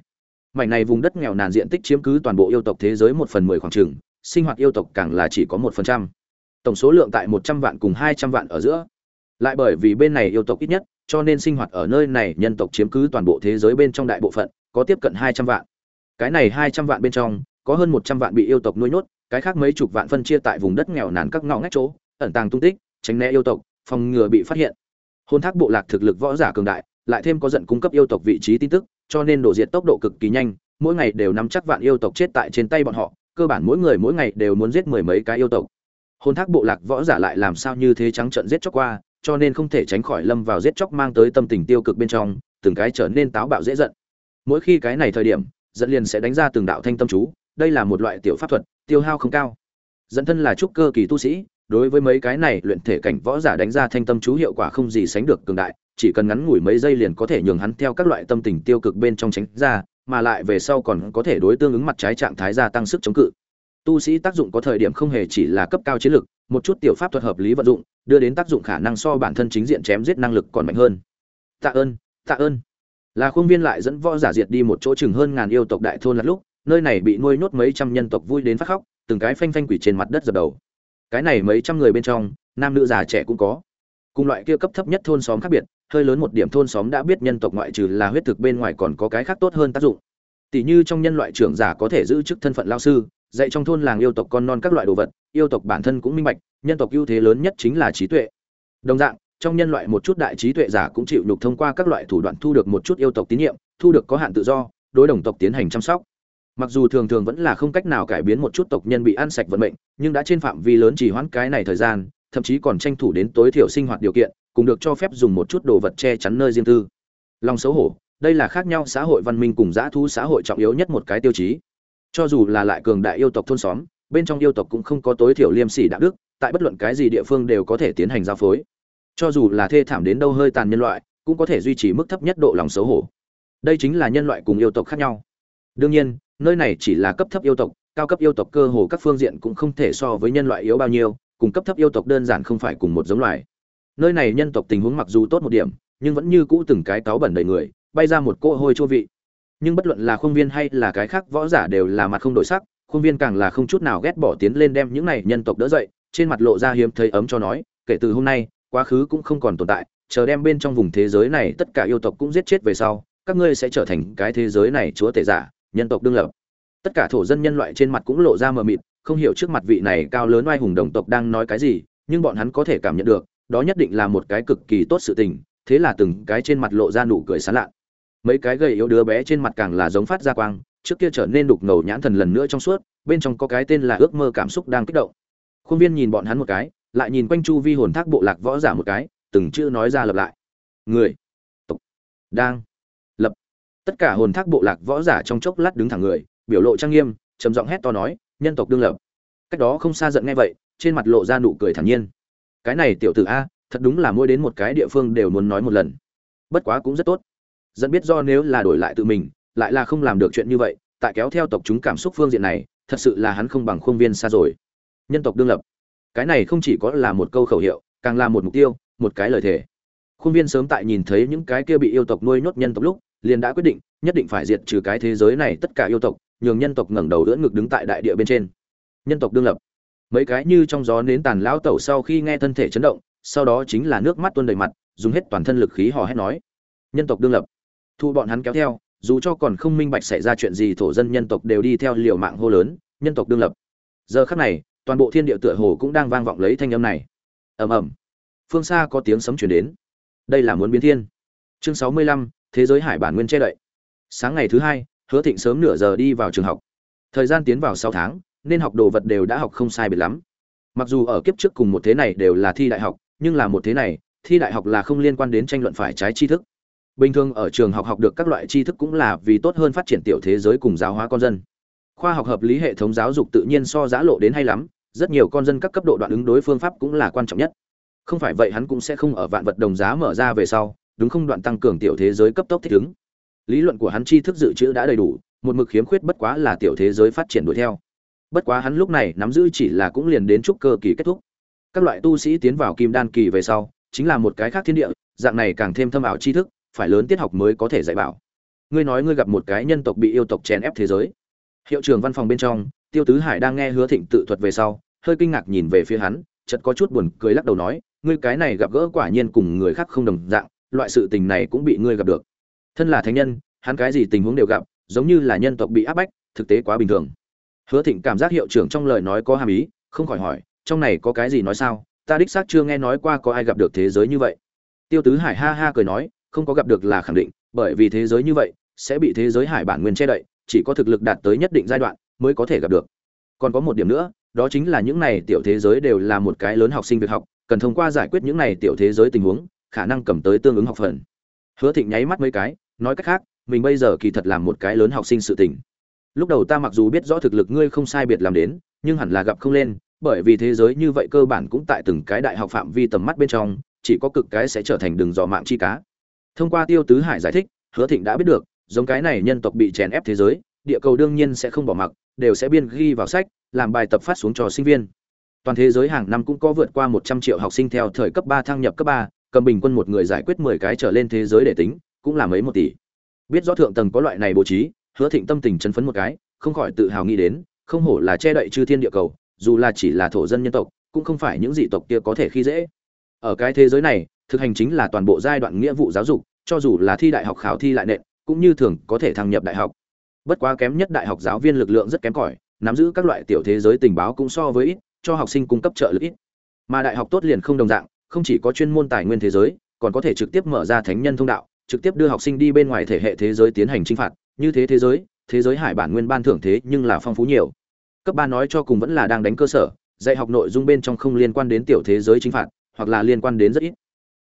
Mảnh này vùng đất nghèo nàn diện tích chiếm cứ toàn bộ yêu tộc thế giới một phần mười khoảng chừng sinh hoạt yêu tộc càng là chỉ có một phần trăm. Tổng số lượng tại một trăm vạn cùng hai trăm vạn ở giữa. Lại bởi vì bên này yêu tộc ít nhất, cho nên sinh hoạt ở nơi này nhân tộc chiếm cứ toàn bộ thế giới bên trong đại bộ phận, có tiếp cận hai trăm vạn. Cái này hai trăm vạn bên trong, có hơn một trăm vạn bị yêu tộc nuôi nhốt, cái khác mấy chục vạn phân chia tại vùng đất nghèo nàn các ngõ ngách chỗ, ẩn tàng tung tích, tránh né yêu tộc, phòng ngừa bị phát hiện. Hôn thác bộ lạc thực lực võ giả cường đại lại thêm có giận cung cấp yêu tộc vị trí tin tức, cho nên đổ diệt tốc độ cực kỳ nhanh, mỗi ngày đều nắm chắc vạn yêu tộc chết tại trên tay bọn họ, cơ bản mỗi người mỗi ngày đều muốn giết mười mấy cái yêu tộc. Hôn thác bộ lạc võ giả lại làm sao như thế trắng trợn giết chóc qua, cho nên không thể tránh khỏi lâm vào giết chóc mang tới tâm tình tiêu cực bên trong, từng cái trở nên táo bạo dễ giận. Mỗi khi cái này thời điểm dẫn liền sẽ đánh ra từng đạo thanh tâm chú, đây là một loại tiểu pháp thuật, tiêu hao không cao. Dẫn thân là trúc cơ kỳ tu sĩ, đối với mấy cái này luyện thể cảnh võ giả đánh ra thanh tâm chú hiệu quả không gì sánh được cường đại chỉ cần ngắn ngủi mấy giây liền có thể nhường hắn theo các loại tâm tình tiêu cực bên trong tránh ra, mà lại về sau còn có thể đối tương ứng mặt trái trạng thái gia tăng sức chống cự. Tu sĩ tác dụng có thời điểm không hề chỉ là cấp cao chiến lực, một chút tiểu pháp thuật hợp lý vận dụng, đưa đến tác dụng khả năng so bản thân chính diện chém giết năng lực còn mạnh hơn. Tạ ơn tạ ơn. Là khuôn viên lại dẫn võ giả diệt đi một chỗ chừng hơn ngàn yêu tộc đại thôn là lúc, nơi này bị nuôi nhốt mấy trăm nhân tộc vui đến phát khóc, từng cái phanh phanh quỷ trên mặt đất dập đầu. Cái này mấy trăm người bên trong, nam nữ già trẻ cũng có. Cùng loại kia cấp thấp nhất thôn xóm khác biệt hơi lớn một điểm thôn xóm đã biết nhân tộc ngoại trừ là huyết thực bên ngoài còn có cái khác tốt hơn tác dụng. Tỷ như trong nhân loại trưởng giả có thể giữ chức thân phận lao sư, dạy trong thôn làng yêu tộc con non các loại đồ vật, yêu tộc bản thân cũng minh bạch, nhân tộc ưu thế lớn nhất chính là trí tuệ. Đồng dạng, trong nhân loại một chút đại trí tuệ giả cũng chịu nhục thông qua các loại thủ đoạn thu được một chút yêu tộc tín nhiệm, thu được có hạn tự do, đối đồng tộc tiến hành chăm sóc. Mặc dù thường thường vẫn là không cách nào cải biến một chút tộc nhân bị ăn sạch vận mệnh, nhưng đã trên phạm vi lớn chỉ hoãn cái này thời gian, thậm chí còn tranh thủ đến tối thiểu sinh hoạt điều kiện cùng được cho phép dùng một chút đồ vật che chắn nơi riêng tư. Lòng xấu hổ, đây là khác nhau xã hội văn minh cùng dã thu xã hội trọng yếu nhất một cái tiêu chí. Cho dù là lại cường đại yêu tộc thôn xóm, bên trong yêu tộc cũng không có tối thiểu liêm sỉ đạo đức, tại bất luận cái gì địa phương đều có thể tiến hành giao phối. Cho dù là thê thảm đến đâu hơi tàn nhân loại, cũng có thể duy trì mức thấp nhất độ lòng xấu hổ. Đây chính là nhân loại cùng yêu tộc khác nhau. Đương nhiên, nơi này chỉ là cấp thấp yêu tộc, cao cấp yêu tộc cơ hồ các phương diện cũng không thể so với nhân loại yếu bao nhiêu, cùng cấp thấp yêu tộc đơn giản không phải cùng một giống loài nơi này nhân tộc tình huống mặc dù tốt một điểm, nhưng vẫn như cũ từng cái cáo bẩn đầy người, bay ra một cỗ hôi chua vị. Nhưng bất luận là khuôn viên hay là cái khác võ giả đều là mặt không đổi sắc, khuôn viên càng là không chút nào ghét bỏ tiến lên đem những này nhân tộc đỡ dậy, trên mặt lộ ra hiếm thấy ấm cho nói, kể từ hôm nay, quá khứ cũng không còn tồn tại, chờ đem bên trong vùng thế giới này tất cả yêu tộc cũng giết chết về sau, các ngươi sẽ trở thành cái thế giới này chúa tể giả, nhân tộc đương lập. Tất cả thổ dân nhân loại trên mặt cũng lộ ra mờ mịt, không hiểu trước mặt vị này cao lớn oai hùng đồng tộc đang nói cái gì, nhưng bọn hắn có thể cảm nhận được đó nhất định là một cái cực kỳ tốt sự tình, thế là từng cái trên mặt lộ ra nụ cười sán lạ mấy cái gầy yếu đứa bé trên mặt càng là giống phát ra quang, trước kia trở nên đục ngầu nhãn thần lần nữa trong suốt, bên trong có cái tên là ước mơ cảm xúc đang kích động. Khuôn viên nhìn bọn hắn một cái, lại nhìn quanh chu vi hồn thác bộ lạc võ giả một cái, từng chữ nói ra lập lại. Người, tộc, đang, lập. Tất cả hồn thác bộ lạc võ giả trong chốc lát đứng thẳng người, biểu lộ trang nghiêm, trầm giọng hét to nói, nhân tộc đương lập. Cách đó không xa giận nghe vậy, trên mặt lộ ra nụ cười thản nhiên cái này tiểu tử a, thật đúng là mỗi đến một cái địa phương đều muốn nói một lần. Bất quá cũng rất tốt. Dẫn biết do nếu là đổi lại tự mình, lại là không làm được chuyện như vậy, tại kéo theo tộc chúng cảm xúc phương diện này, thật sự là hắn không bằng khuôn viên xa rồi. Nhân tộc đương lập. Cái này không chỉ có là một câu khẩu hiệu, càng là một mục tiêu, một cái lời thề. Khuôn viên sớm tại nhìn thấy những cái kia bị yêu tộc nuôi nhốt nhân tộc lúc, liền đã quyết định, nhất định phải diệt trừ cái thế giới này tất cả yêu tộc, nhường nhân tộc ngẩng đầu đỡ ngực đứng tại đại địa bên trên. Nhân tộc đương lập mấy cái như trong gió nến tàn lão tẩu sau khi nghe thân thể chấn động, sau đó chính là nước mắt tuôn đầy mặt, dùng hết toàn thân lực khí hò hét nói. Nhân tộc đương lập. Thu bọn hắn kéo theo, dù cho còn không minh bạch xảy ra chuyện gì thổ dân nhân tộc đều đi theo liều mạng hô lớn, nhân tộc đương lập. Giờ khắc này, toàn bộ thiên địa tựa hồ cũng đang vang vọng lấy thanh âm này. Ầm ầm. Phương xa có tiếng sấm chuyển đến. Đây là muốn biến thiên. Chương sáu mươi lăm, thế giới hải bản nguyên che đậy. Sáng ngày thứ hai, hứa thịnh sớm nửa giờ đi vào trường học. Thời gian tiến vào sáu tháng nên học đồ vật đều đã học không sai biệt lắm. Mặc dù ở kiếp trước cùng một thế này đều là thi đại học, nhưng là một thế này, thi đại học là không liên quan đến tranh luận phải trái tri thức. Bình thường ở trường học học được các loại tri thức cũng là vì tốt hơn phát triển tiểu thế giới cùng giáo hóa con dân. Khoa học hợp lý hệ thống giáo dục tự nhiên so giã lộ đến hay lắm, rất nhiều con dân các cấp độ đoạn ứng đối phương pháp cũng là quan trọng nhất. Không phải vậy hắn cũng sẽ không ở vạn vật đồng giá mở ra về sau, đúng không đoạn tăng cường tiểu thế giới cấp tốc thích ứng. Lý luận của hắn tri thức dự trữ đã đầy đủ, một mực khiếm khuyết bất quá là tiểu thế giới phát triển đuổi theo bất quá hắn lúc này nắm giữ chỉ là cũng liền đến trúc cơ kỳ kết thúc. Các loại tu sĩ tiến vào kim đan kỳ về sau, chính là một cái khác thiên địa, dạng này càng thêm thâm ảo tri thức, phải lớn tiết học mới có thể dạy bảo. Ngươi nói ngươi gặp một cái nhân tộc bị yêu tộc chèn ép thế giới. Hiệu trưởng văn phòng bên trong, tiêu tứ hải đang nghe hứa thịnh tự thuật về sau, hơi kinh ngạc nhìn về phía hắn, chợt có chút buồn cười lắc đầu nói, ngươi cái này gặp gỡ quả nhiên cùng người khác không đồng dạng, loại sự tình này cũng bị ngươi gặp được. Thân là thánh nhân, hắn cái gì tình huống đều gặp, giống như là nhân tộc bị áp bách, thực tế quá bình thường hứa thịnh cảm giác hiệu trưởng trong lời nói có hàm ý, không khỏi hỏi, trong này có cái gì nói sao? Ta đích xác chưa nghe nói qua có ai gặp được thế giới như vậy. Tiêu tứ hải ha ha cười nói, không có gặp được là khẳng định, bởi vì thế giới như vậy, sẽ bị thế giới hải bản nguyên che đậy, chỉ có thực lực đạt tới nhất định giai đoạn mới có thể gặp được. Còn có một điểm nữa, đó chính là những này tiểu thế giới đều là một cái lớn học sinh việc học, cần thông qua giải quyết những này tiểu thế giới tình huống, khả năng cầm tới tương ứng học phần. Hứa thịnh nháy mắt mấy cái, nói cách khác, mình bây giờ kỳ thật làm một cái lớn học sinh sự tình lúc đầu ta mặc dù biết rõ thực lực ngươi không sai biệt làm đến, nhưng hẳn là gặp không lên, bởi vì thế giới như vậy cơ bản cũng tại từng cái đại học phạm vi tầm mắt bên trong, chỉ có cực cái sẽ trở thành đường dò mạng chi cá. Thông qua tiêu tứ hải giải thích, hứa thịnh đã biết được, giống cái này nhân tộc bị chèn ép thế giới, địa cầu đương nhiên sẽ không bỏ mặc, đều sẽ biên ghi vào sách, làm bài tập phát xuống cho sinh viên. Toàn thế giới hàng năm cũng có vượt qua một trăm triệu học sinh theo thời cấp ba thăng nhập cấp ba, cầm bình quân một người giải quyết mười cái trở lên thế giới để tính, cũng là mấy một tỷ. Biết rõ thượng tầng có loại này bố trí hứa thịnh tâm tình chấn phấn một cái, không khỏi tự hào nghĩ đến, không hổ là che đậy chư thiên địa cầu, dù là chỉ là thổ dân nhân tộc, cũng không phải những dị tộc kia có thể khi dễ. Ở cái thế giới này, thực hành chính là toàn bộ giai đoạn nghĩa vụ giáo dục, cho dù là thi đại học khảo thi lại nện, cũng như thường có thể thăng nhập đại học. Bất quá kém nhất đại học giáo viên lực lượng rất kém cỏi, nắm giữ các loại tiểu thế giới tình báo cũng so với ít, cho học sinh cung cấp trợ lực ít. Mà đại học tốt liền không đồng dạng, không chỉ có chuyên môn tài nguyên thế giới, còn có thể trực tiếp mở ra thánh nhân thông đạo, trực tiếp đưa học sinh đi bên ngoài thể hệ thế giới tiến hành chinh phạt như thế thế giới thế giới hải bản nguyên ban thưởng thế nhưng là phong phú nhiều. Cấp ba nói cho cùng vẫn là đang đánh cơ sở, dạy học nội dung bên trong không liên quan đến tiểu thế giới chính phạt, hoặc là liên quan đến rất ít.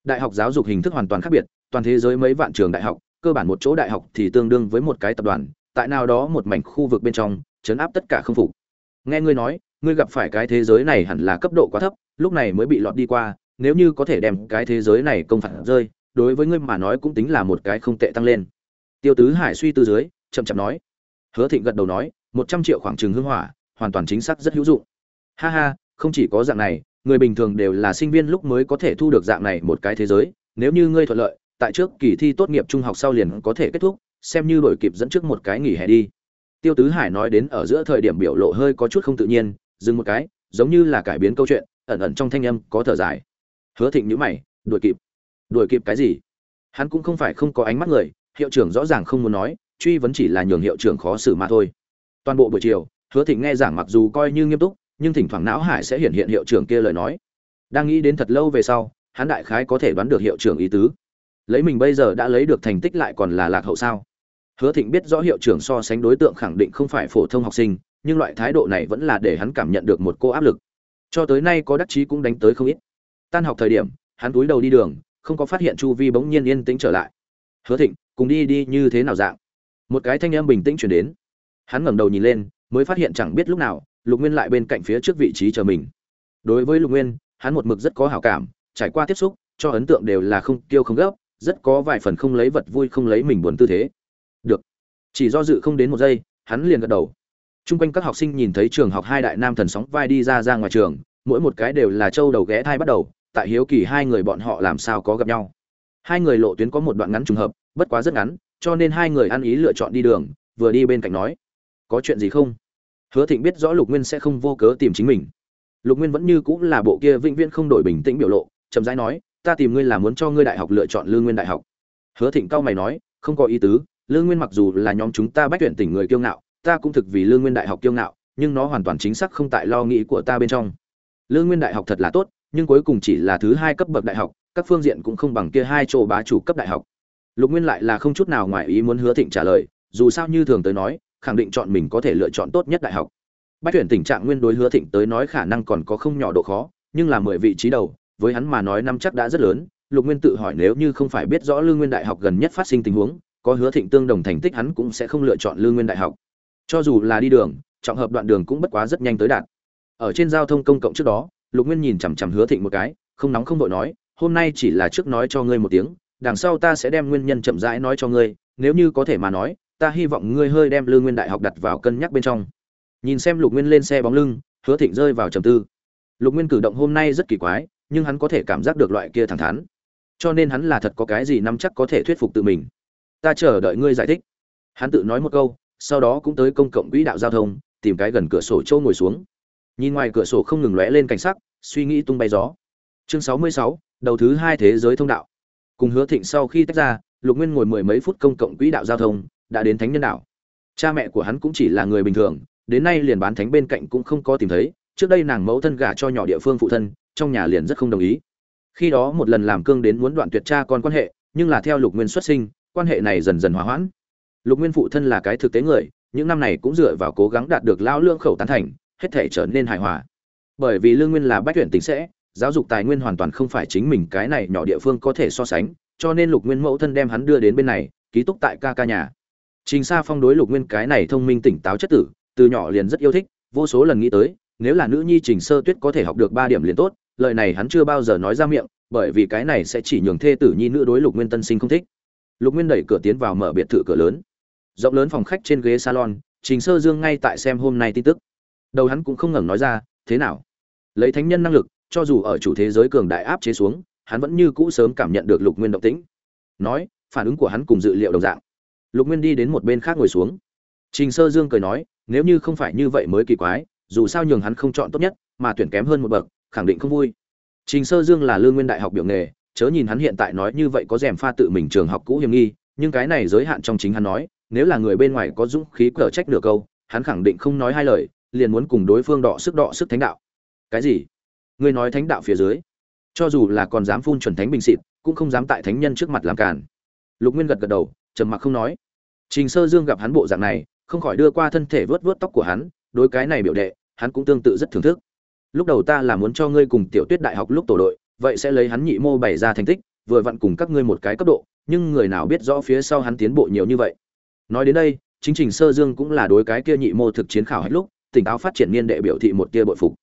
Đại học giáo dục hình thức hoàn toàn khác biệt, toàn thế giới mấy vạn trường đại học, cơ bản một chỗ đại học thì tương đương với một cái tập đoàn, tại nào đó một mảnh khu vực bên trong, chấn áp tất cả không phục. Nghe ngươi nói, ngươi gặp phải cái thế giới này hẳn là cấp độ quá thấp, lúc này mới bị lọt đi qua, nếu như có thể đem cái thế giới này công phạt rơi, đối với ngươi mà nói cũng tính là một cái không tệ tăng lên tiêu tứ hải suy tư dưới, chậm chậm nói. Hứa thịnh gật đầu nói, một trăm triệu khoảng trừng hương hỏa, hoàn toàn chính xác rất hữu dụng. Ha ha, không chỉ có dạng này, người bình thường đều là sinh viên lúc mới có thể thu được dạng này một cái thế giới. Nếu như ngươi thuận lợi, tại trước kỳ thi tốt nghiệp trung học sau liền có thể kết thúc, xem như đổi kịp dẫn trước một cái nghỉ hè đi. Tiêu tứ hải nói đến ở giữa thời điểm biểu lộ hơi có chút không tự nhiên, dừng một cái, giống như là cải biến câu chuyện, ẩn ẩn trong thanh âm có thở dài. Hứa thịnh nhữ mày, đuổi kịp. Đuổi kịp cái gì? Hắn cũng không phải không có ánh mắt người hiệu trưởng rõ ràng không muốn nói, truy vấn chỉ là nhường hiệu trưởng khó xử mà thôi. Toàn bộ buổi chiều, hứa thịnh nghe giảng mặc dù coi như nghiêm túc, nhưng thỉnh thoảng não hải sẽ hiện hiện hiệu trưởng kia lời nói. Đang nghĩ đến thật lâu về sau, hắn đại khái có thể đoán được hiệu trưởng ý tứ. Lấy mình bây giờ đã lấy được thành tích lại còn là lạc hậu sao? Hứa thịnh biết rõ hiệu trưởng so sánh đối tượng khẳng định không phải phổ thông học sinh, nhưng loại thái độ này vẫn là để hắn cảm nhận được một cô áp lực. Cho tới nay có đắc chí cũng đánh tới không ít. Tan học thời điểm, hắn túi đầu đi đường, không có phát hiện chu vi bỗng nhiên yên tĩnh trở lại. Hứa thịnh cùng đi đi như thế nào dạng. Một cái thanh âm bình tĩnh chuyển đến. Hắn ngẩng đầu nhìn lên mới phát hiện chẳng biết lúc nào lục nguyên lại bên cạnh phía trước vị trí chờ mình. Đối với lục nguyên hắn một mực rất có hảo cảm trải qua tiếp xúc cho ấn tượng đều là không tiêu không gấp rất có vài phần không lấy vật vui không lấy mình buồn tư thế. Được. Chỉ do dự không đến một giây hắn liền gật đầu. Trung quanh các học sinh nhìn thấy trường học hai đại nam thần sóng vai đi ra ra ngoài trường, mỗi một cái đều là châu đầu ghé thai bắt đầu, tại hiếu kỳ hai người bọn họ làm sao có gặp nhau. Hai người lộ tuyến có một đoạn ngắn trùng hợp, bất quá rất ngắn, cho nên hai người ăn ý lựa chọn đi đường, vừa đi bên cạnh nói: "Có chuyện gì không?" Hứa Thịnh biết rõ Lục Nguyên sẽ không vô cớ tìm chính mình. Lục Nguyên vẫn như cũng là bộ kia vĩnh viễn không đổi bình tĩnh biểu lộ, chậm rãi nói: "Ta tìm ngươi là muốn cho ngươi đại học lựa chọn Lương Nguyên đại học." Hứa Thịnh cao mày nói: "Không có ý tứ, Lương Nguyên mặc dù là nhóm chúng ta bách tuyển tỉnh người kiêu ngạo, ta cũng thực vì lương nguyên đại học kiêu ngạo nhưng nó hoàn toàn chính xác không tại lo nghĩ của ta bên trong lương nguyên đại học thật là tốt nhưng cuối cùng chỉ là thứ hai cấp bậc đại học các phương diện cũng không bằng kia hai chỗ bá chủ cấp đại học. Lục nguyên lại là không chút nào ngoài ý muốn hứa thịnh trả lời, dù sao như thường tới nói, khẳng định chọn mình có thể lựa chọn tốt nhất đại học. Bách tuyển tình trạng nguyên đối hứa thịnh tới nói khả năng còn có không nhỏ độ khó, nhưng là mười vị trí đầu, với hắn mà nói năm chắc đã rất lớn, lục nguyên tự hỏi nếu như không phải biết rõ lương nguyên đại học gần nhất phát sinh tình huống, có hứa thịnh tương đồng thành tích hắn cũng sẽ không lựa chọn lương nguyên đại học. Cho dù là đi đường, trọng hợp đoạn đường cũng bất quá rất nhanh tới đạt. Ở trên giao thông công cộng trước đó, lục nguyên nhìn chằm chằm hứa thịnh một cái, không nóng không đội nói hôm nay chỉ là trước nói cho ngươi một tiếng, đằng sau ta sẽ đem nguyên nhân chậm rãi nói cho ngươi, nếu như có thể mà nói, ta hy vọng ngươi hơi đem lương nguyên đại học đặt vào cân nhắc bên trong. Nhìn xem lục nguyên lên xe bóng lưng, hứa thịnh rơi vào trầm tư. Lục nguyên cử động hôm nay rất kỳ quái, nhưng hắn có thể cảm giác được loại kia thẳng thắn. Cho nên hắn là thật có cái gì nắm chắc có thể thuyết phục tự mình. Ta chờ đợi ngươi giải thích. Hắn tự nói một câu, sau đó cũng tới công cộng quỹ đạo giao thông, tìm cái gần cửa sổ châu ngồi xuống. Nhìn ngoài cửa sổ không ngừng lóe lên cảnh sắc, suy nghĩ tung bay gió. Chương sáu mươi sáu đầu thứ hai thế giới thông đạo. Cùng hứa thịnh sau khi tách ra, lục nguyên ngồi mười mấy phút công cộng quỹ đạo giao thông, đã đến thánh nhân đạo cha mẹ của hắn cũng chỉ là người bình thường, đến nay liền bán thánh bên cạnh cũng không có tìm thấy, trước đây nàng mẫu thân gả cho nhỏ địa phương phụ thân, trong nhà liền rất không đồng ý. Khi đó một lần làm cương đến muốn đoạn tuyệt cha con quan hệ, nhưng là theo lục nguyên xuất sinh, quan hệ này dần dần hòa hoãn. Lục nguyên phụ thân là cái thực tế người, những năm này cũng dựa vào cố gắng đạt được lao lương khẩu tán thành, hết thể trở nên hài hòa. Bởi vì lương nguyên là bách tuyển tính sẽ giáo dục tài nguyên hoàn toàn không phải chính mình cái này nhỏ địa phương có thể so sánh, cho nên lục nguyên mẫu thân đem hắn đưa đến bên này, ký túc tại ca ca nhà. Trình sa phong đối lục nguyên cái này thông minh tỉnh táo chất tử, từ nhỏ liền rất yêu thích, vô số lần nghĩ tới, nếu là nữ nhi trình sơ tuyết có thể học được ba điểm liền tốt, lời này hắn chưa bao giờ nói ra miệng, bởi vì cái này sẽ chỉ nhường thê tử nhi nữ đối lục nguyên tân sinh không thích. Lục nguyên đẩy cửa tiến vào mở biệt thự cửa lớn. Rộng lớn phòng khách trên ghế salon, trình sơ dương ngay tại xem hôm nay tin tức. Đầu hắn cũng không ngẩng nói ra, thế nào? Lấy thánh nhân năng lực cho dù ở chủ thế giới cường đại áp chế xuống, hắn vẫn như cũ sớm cảm nhận được lục nguyên động tĩnh. Nói, phản ứng của hắn cùng dự liệu đồng dạng. Lục nguyên đi đến một bên khác ngồi xuống. Trình sơ dương cười nói, nếu như không phải như vậy mới kỳ quái, dù sao nhường hắn không chọn tốt nhất, mà tuyển kém hơn một bậc, khẳng định không vui. Trình sơ dương là lương nguyên đại học biểu nghề, chớ nhìn hắn hiện tại nói như vậy có rèm pha tự mình trường học cũ hiểm nghi, nhưng cái này giới hạn trong chính hắn nói, nếu là người bên ngoài có dũng khí cở trách nửa câu, hắn khẳng định không nói hai lời, liền muốn cùng đối phương đọ sức đọ sức thánh đạo. Cái gì? Ngươi nói thánh đạo phía dưới. Cho dù là còn dám phun chuẩn thánh bình xịt, cũng không dám tại thánh nhân trước mặt làm cản lục nguyên gật gật đầu, trầm mặc không nói. Trình sơ dương gặp hắn bộ dạng này, không khỏi đưa qua thân thể vớt vớt tóc của hắn, đối cái này biểu đệ, hắn cũng tương tự rất thưởng thức. Lúc đầu ta là muốn cho ngươi cùng tiểu tuyết đại học lúc tổ đội, vậy sẽ lấy hắn nhị mô bày ra thành tích, vừa vặn cùng các ngươi một cái cấp độ, nhưng người nào biết rõ phía sau hắn tiến bộ nhiều như vậy. Nói đến đây, chính trình sơ dương cũng là đối cái kia nhị mô thực chiến khảo hết lúc, tỉnh táo phát triển niên đệ biểu thị một kia bội phục.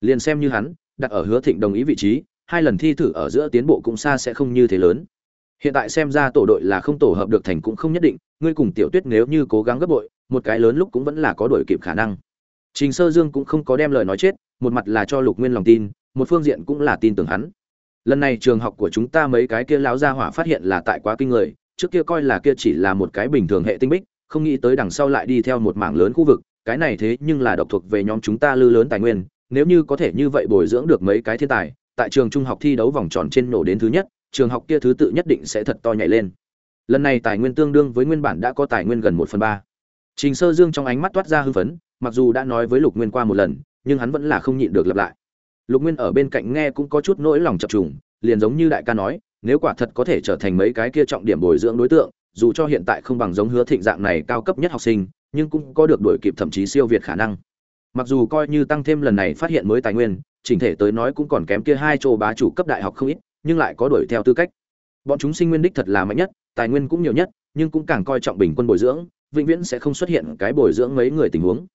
Liền xem như hắn đặt ở hứa thịnh đồng ý vị trí, hai lần thi thử ở giữa tiến bộ cũng xa sẽ không như thế lớn. Hiện tại xem ra tổ đội là không tổ hợp được thành cũng không nhất định, ngươi cùng tiểu tuyết nếu như cố gắng gấp bội, một cái lớn lúc cũng vẫn là có đổi kịp khả năng. Trình sơ dương cũng không có đem lời nói chết, một mặt là cho lục nguyên lòng tin, một phương diện cũng là tin tưởng hắn. Lần này trường học của chúng ta mấy cái kia láo ra hỏa phát hiện là tại quá kinh người, trước kia coi là kia chỉ là một cái bình thường hệ tinh bích, không nghĩ tới đằng sau lại đi theo một mảng lớn khu vực, cái này thế nhưng là độc thuộc về nhóm chúng ta lư lớn tài nguyên nếu như có thể như vậy bồi dưỡng được mấy cái thiên tài, tại trường trung học thi đấu vòng tròn trên nổ đến thứ nhất, trường học kia thứ tự nhất định sẽ thật to nhảy lên. Lần này tài nguyên tương đương với nguyên bản đã có tài nguyên gần một phần ba. Trình sơ dương trong ánh mắt toát ra hưng phấn, mặc dù đã nói với lục nguyên qua một lần, nhưng hắn vẫn là không nhịn được lặp lại. Lục nguyên ở bên cạnh nghe cũng có chút nỗi lòng chập trùng, liền giống như đại ca nói, nếu quả thật có thể trở thành mấy cái kia trọng điểm bồi dưỡng đối tượng, dù cho hiện tại không bằng giống hứa thịnh dạng này cao cấp nhất học sinh, nhưng cũng có được đổi kịp thậm chí siêu việt khả năng mặc dù coi như tăng thêm lần này phát hiện mới tài nguyên, chỉnh thể tới nói cũng còn kém kia hai chỗ bá chủ cấp đại học không ít, nhưng lại có đuổi theo tư cách. Bọn chúng sinh nguyên đích thật là mạnh nhất, tài nguyên cũng nhiều nhất, nhưng cũng càng coi trọng bình quân bồi dưỡng, vĩnh viễn sẽ không xuất hiện cái bồi dưỡng mấy người tình huống.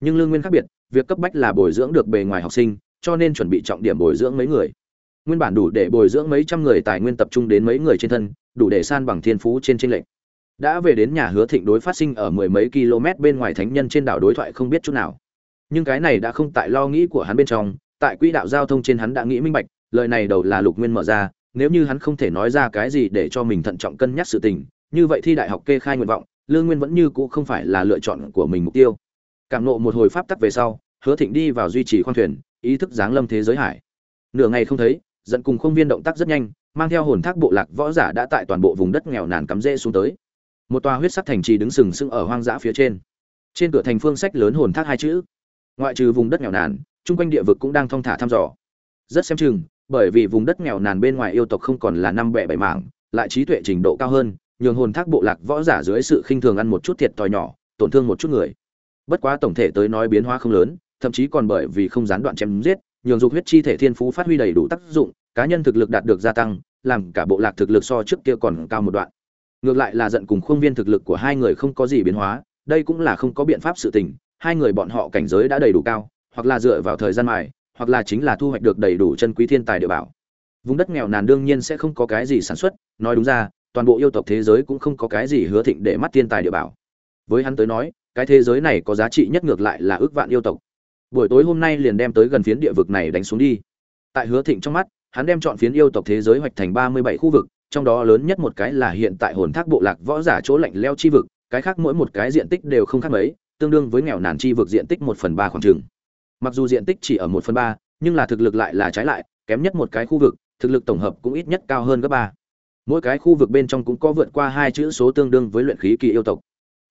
Nhưng lương nguyên khác biệt, việc cấp bách là bồi dưỡng được bề ngoài học sinh, cho nên chuẩn bị trọng điểm bồi dưỡng mấy người. Nguyên bản đủ để bồi dưỡng mấy trăm người tài nguyên tập trung đến mấy người trên thân, đủ để san bằng thiên phú trên trên lệnh đã về đến nhà hứa thịnh đối phát sinh ở mười mấy km bên ngoài thánh nhân trên đảo đối thoại không biết chút nào nhưng cái này đã không tại lo nghĩ của hắn bên trong, tại quỹ đạo giao thông trên hắn đã nghĩ minh bạch, lời này đầu là lục nguyên mở ra, nếu như hắn không thể nói ra cái gì để cho mình thận trọng cân nhắc sự tình, như vậy thi đại học kê khai nguyện vọng, lương nguyên vẫn như cũ không phải là lựa chọn của mình mục tiêu. Cảm nộ một hồi pháp tắc về sau, hứa thịnh đi vào duy trì khoang thuyền, ý thức giáng lâm thế giới hải. Nửa ngày không thấy dẫn cùng không viên động tác rất nhanh, mang theo hồn thác bộ lạc võ giả đã tại toàn bộ vùng đất nghèo nàn cắm rễ xuống tới. Một tòa huyết sắc thành trì đứng sừng sững ở hoang dã phía trên. Trên cửa thành phương sách lớn hồn thác hai chữ ngoại trừ vùng đất nghèo nàn, chung quanh địa vực cũng đang thong thả thăm dò. Rất xem chừng, bởi vì vùng đất nghèo nàn bên ngoài yêu tộc không còn là năm bẻ bảy mảng, lại trí tuệ trình độ cao hơn, nhường hồn thác bộ lạc võ giả dưới sự khinh thường ăn một chút thiệt thòi nhỏ, tổn thương một chút người. Bất quá tổng thể tới nói biến hóa không lớn, thậm chí còn bởi vì không gián đoạn chém giết, nhường dục huyết chi thể thiên phú phát huy đầy đủ tác dụng, cá nhân thực lực đạt được gia tăng, làm cả bộ lạc thực lực so trước kia còn cao một đoạn. Ngược lại là giận cùng khuôn viên thực lực của hai người không có gì biến hóa, đây cũng là không có biện pháp sự tình hai người bọn họ cảnh giới đã đầy đủ cao, hoặc là dựa vào thời gian mài, hoặc là chính là thu hoạch được đầy đủ chân quý thiên tài địa bảo. Vùng đất nghèo nàn đương nhiên sẽ không có cái gì sản xuất, nói đúng ra, toàn bộ yêu tộc thế giới cũng không có cái gì hứa thịnh để mắt thiên tài địa bảo. Với hắn tới nói, cái thế giới này có giá trị nhất ngược lại là ước vạn yêu tộc. Buổi tối hôm nay liền đem tới gần phiến địa vực này đánh xuống đi. Tại hứa thịnh trong mắt, hắn đem chọn phiến yêu tộc thế giới hoạch thành ba mươi bảy khu vực, trong đó lớn nhất một cái là hiện tại hồn thác bộ lạc võ giả chỗ lạnh leo chi vực, cái khác mỗi một cái diện tích đều không khác mấy tương đương với nghèo nàn chi vực diện tích một phần ba khoảng trường mặc dù diện tích chỉ ở một phần ba, nhưng là thực lực lại là trái lại, kém nhất một cái khu vực, thực lực tổng hợp cũng ít nhất cao hơn gấp ba. Mỗi cái khu vực bên trong cũng có vượt qua hai chữ số tương đương với luyện khí kỳ yêu tộc.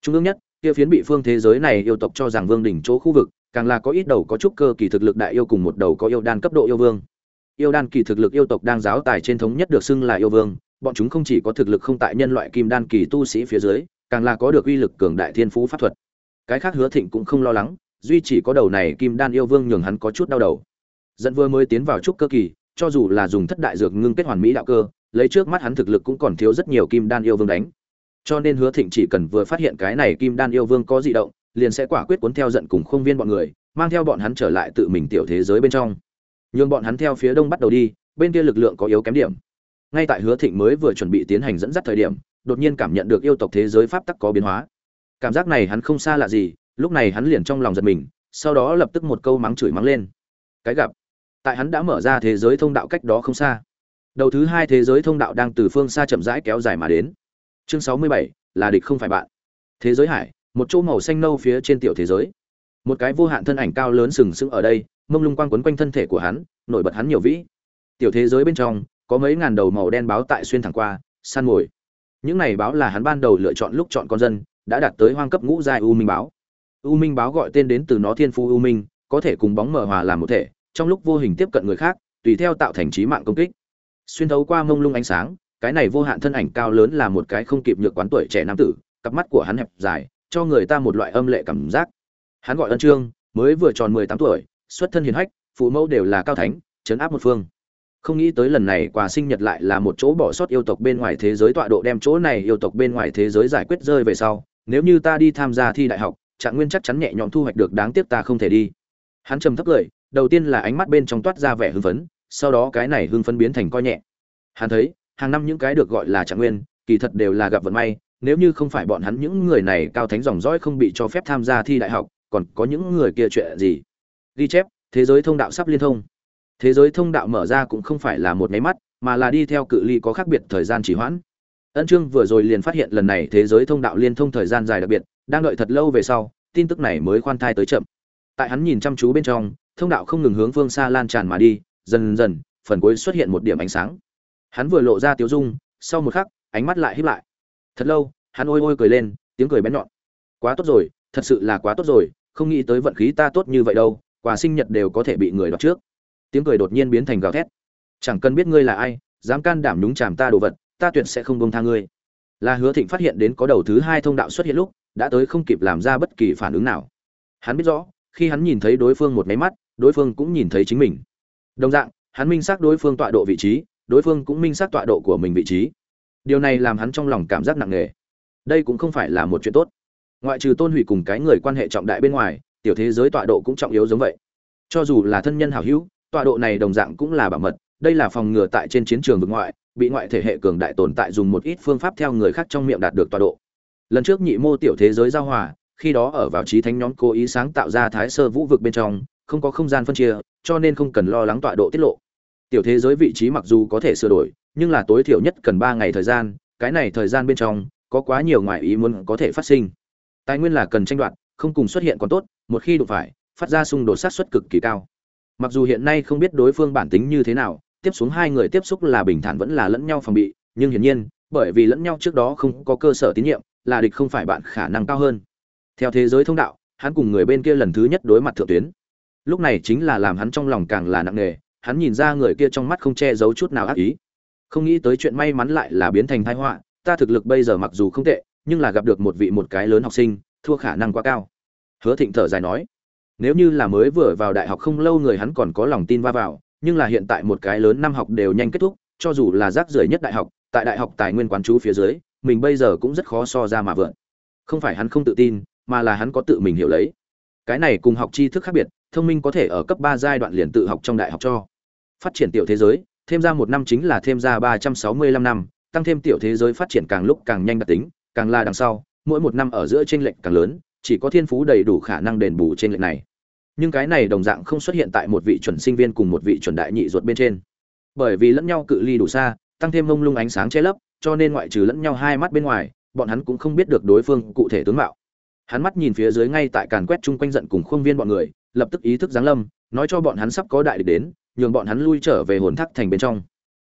Trung ương nhất, kia phiến bị phương thế giới này yêu tộc cho rằng vương đỉnh chỗ khu vực, càng là có ít đầu có chút cơ kỳ thực lực đại yêu cùng một đầu có yêu đan cấp độ yêu vương. Yêu đan kỳ thực lực yêu tộc đang giáo tài trên thống nhất được xưng là yêu vương, bọn chúng không chỉ có thực lực không tại nhân loại kim đan kỳ tu sĩ phía dưới, càng là có được uy lực cường đại thiên phú pháp thuật cái khác hứa thịnh cũng không lo lắng, duy chỉ có đầu này kim đan yêu vương nhường hắn có chút đau đầu. Dẫn vừa mới tiến vào trúc cơ kỳ, cho dù là dùng thất đại dược ngưng kết hoàn mỹ đạo cơ, lấy trước mắt hắn thực lực cũng còn thiếu rất nhiều kim đan yêu vương đánh. Cho nên hứa thịnh chỉ cần vừa phát hiện cái này kim đan yêu vương có dị động, liền sẽ quả quyết cuốn theo giận cùng không viên bọn người, mang theo bọn hắn trở lại tự mình tiểu thế giới bên trong. Nhường bọn hắn theo phía đông bắt đầu đi, bên kia lực lượng có yếu kém điểm. Ngay tại hứa thịnh mới vừa chuẩn bị tiến hành dẫn dắt thời điểm, đột nhiên cảm nhận được yêu tộc thế giới pháp tắc có biến hóa cảm giác này hắn không xa lạ gì, lúc này hắn liền trong lòng giật mình, sau đó lập tức một câu mắng chửi mắng lên. Cái gặp, tại hắn đã mở ra thế giới thông đạo cách đó không xa. Đầu thứ hai thế giới thông đạo đang từ phương xa chậm rãi kéo dài mà đến. Chương sáu mươi bảy, là địch không phải bạn. Thế giới hải, một chỗ màu xanh nâu phía trên tiểu thế giới. Một cái vô hạn thân ảnh cao lớn sừng sững ở đây, mông lung quang quấn quanh thân thể của hắn, nổi bật hắn nhiều vĩ. Tiểu thế giới bên trong, có mấy ngàn đầu màu đen báo tại xuyên thẳng qua săn mồi. Những này báo là hắn ban đầu lựa chọn lúc chọn con dân đã đạt tới hoang cấp ngũ giai u minh báo. U minh báo gọi tên đến từ nó thiên phu u minh, có thể cùng bóng mở hòa làm một thể, trong lúc vô hình tiếp cận người khác, tùy theo tạo thành trí mạng công kích. Xuyên thấu qua mông lung ánh sáng, cái này vô hạn thân ảnh cao lớn là một cái không kịp nhược quán tuổi trẻ nam tử, cặp mắt của hắn hẹp dài, cho người ta một loại âm lệ cảm giác. Hắn gọi ân trương, mới vừa tròn mười tám tuổi, xuất thân hiền hách, phụ mẫu đều là cao thánh chấn áp một phương. Không nghĩ tới lần này quà sinh nhật lại là một chỗ bỏ sót yêu tộc bên ngoài thế giới tọa độ đem chỗ này yêu tộc bên ngoài thế giới giải quyết rơi về sau nếu như ta đi tham gia thi đại học, trạng nguyên chắc chắn nhẹ nhõm thu hoạch được đáng tiếc ta không thể đi. Hắn trầm thấp cười đầu tiên là ánh mắt bên trong toát ra vẻ hưng phấn, sau đó cái này hưng phấn biến thành coi nhẹ. Hắn thấy, hàng năm những cái được gọi là trạng nguyên, kỳ thật đều là gặp vận may, nếu như không phải bọn hắn những người này cao thánh dòng dõi không bị cho phép tham gia thi đại học, còn có những người kia chuyện gì? Ghi chép, thế giới thông đạo sắp liên thông. Thế giới thông đạo mở ra cũng không phải là một máy mắt, mà là đi theo cự ly có khác biệt thời gian chỉ hoãn ân trương vừa rồi liền phát hiện lần này thế giới thông đạo liên thông thời gian dài đặc biệt, đang đợi thật lâu về sau, tin tức này mới khoan thai tới chậm. Tại hắn nhìn chăm chú bên trong, thông đạo không ngừng hướng phương xa lan tràn mà đi, dần dần, phần cuối xuất hiện một điểm ánh sáng. Hắn vừa lộ ra tiếu dung, sau một khắc, ánh mắt lại híp lại. Thật lâu, hắn ôi ôi cười lên, tiếng cười bén nhọn. Quá tốt rồi, thật sự là quá tốt rồi, không nghĩ tới vận khí ta tốt như vậy đâu, quà sinh nhật đều có thể bị người đoạt trước. Tiếng cười đột nhiên biến thành gào thét. Chẳng cần biết ngươi là ai, dám can đảm nhúng chàm ta đồ vật ta tuyệt sẽ không bông tha ngươi. Là hứa thịnh phát hiện đến có đầu thứ hai thông đạo xuất hiện lúc, đã tới không kịp làm ra bất kỳ phản ứng nào. Hắn biết rõ, khi hắn nhìn thấy đối phương một máy mắt, đối phương cũng nhìn thấy chính mình. Đồng dạng, hắn minh xác đối phương tọa độ vị trí, đối phương cũng minh xác tọa độ của mình vị trí. Điều này làm hắn trong lòng cảm giác nặng nề. Đây cũng không phải là một chuyện tốt. Ngoại trừ tôn hủy cùng cái người quan hệ trọng đại bên ngoài, tiểu thế giới tọa độ cũng trọng yếu giống vậy. Cho dù là thân nhân hảo hữu, tọa độ này đồng dạng cũng là bảo mật, đây là phòng ngừa tại trên chiến trường vực ngoại bị ngoại thể hệ cường đại tồn tại dùng một ít phương pháp theo người khác trong miệng đạt được tọa độ. Lần trước nhị mô tiểu thế giới giao hòa, khi đó ở vào trí thánh nhóm cố ý sáng tạo ra thái sơ vũ vực bên trong, không có không gian phân chia, cho nên không cần lo lắng tọa độ tiết lộ. Tiểu thế giới vị trí mặc dù có thể sửa đổi, nhưng là tối thiểu nhất cần ba ngày thời gian, cái này thời gian bên trong, có quá nhiều ngoại ý muốn có thể phát sinh. Tài nguyên là cần tranh đoạt, không cùng xuất hiện còn tốt, một khi đụng phải, phát ra xung đột sát xuất cực kỳ cao. Mặc dù hiện nay không biết đối phương bản tính như thế nào tiếp xuống hai người tiếp xúc là bình thản vẫn là lẫn nhau phòng bị, nhưng hiển nhiên, bởi vì lẫn nhau trước đó không có cơ sở tín nhiệm, là địch không phải bạn khả năng cao hơn. Theo thế giới thông đạo, hắn cùng người bên kia lần thứ nhất đối mặt thượng tuyến. Lúc này chính là làm hắn trong lòng càng là nặng nề, hắn nhìn ra người kia trong mắt không che giấu chút nào ác ý. Không nghĩ tới chuyện may mắn lại là biến thành tai họa, ta thực lực bây giờ mặc dù không tệ, nhưng là gặp được một vị một cái lớn học sinh, thua khả năng quá cao. Hứa thịnh thở dài nói, nếu như là mới vừa vào đại học không lâu người hắn còn có lòng tin va vào nhưng là hiện tại một cái lớn năm học đều nhanh kết thúc, cho dù là rác rưởi nhất đại học, tại đại học tài nguyên quán chú phía dưới, mình bây giờ cũng rất khó so ra mà vượn. Không phải hắn không tự tin, mà là hắn có tự mình hiểu lấy. Cái này cùng học tri thức khác biệt, thông minh có thể ở cấp ba giai đoạn liền tự học trong đại học cho. Phát triển tiểu thế giới, thêm ra một năm chính là thêm ra ba trăm sáu mươi lăm năm, tăng thêm tiểu thế giới phát triển càng lúc càng nhanh đặc tính, càng là đằng sau, mỗi một năm ở giữa tranh lệch càng lớn, chỉ có thiên phú đầy đủ khả năng đền bù trên lệch này nhưng cái này đồng dạng không xuất hiện tại một vị chuẩn sinh viên cùng một vị chuẩn đại nhị ruột bên trên. Bởi vì lẫn nhau cự ly đủ xa, tăng thêm mông lung ánh sáng che lấp, cho nên ngoại trừ lẫn nhau hai mắt bên ngoài, bọn hắn cũng không biết được đối phương cụ thể tướng mạo. Hắn mắt nhìn phía dưới ngay tại càn quét chung quanh giận cùng khuôn viên bọn người, lập tức ý thức giáng lâm, nói cho bọn hắn sắp có đại địch đến, nhường bọn hắn lui trở về hồn thác thành bên trong.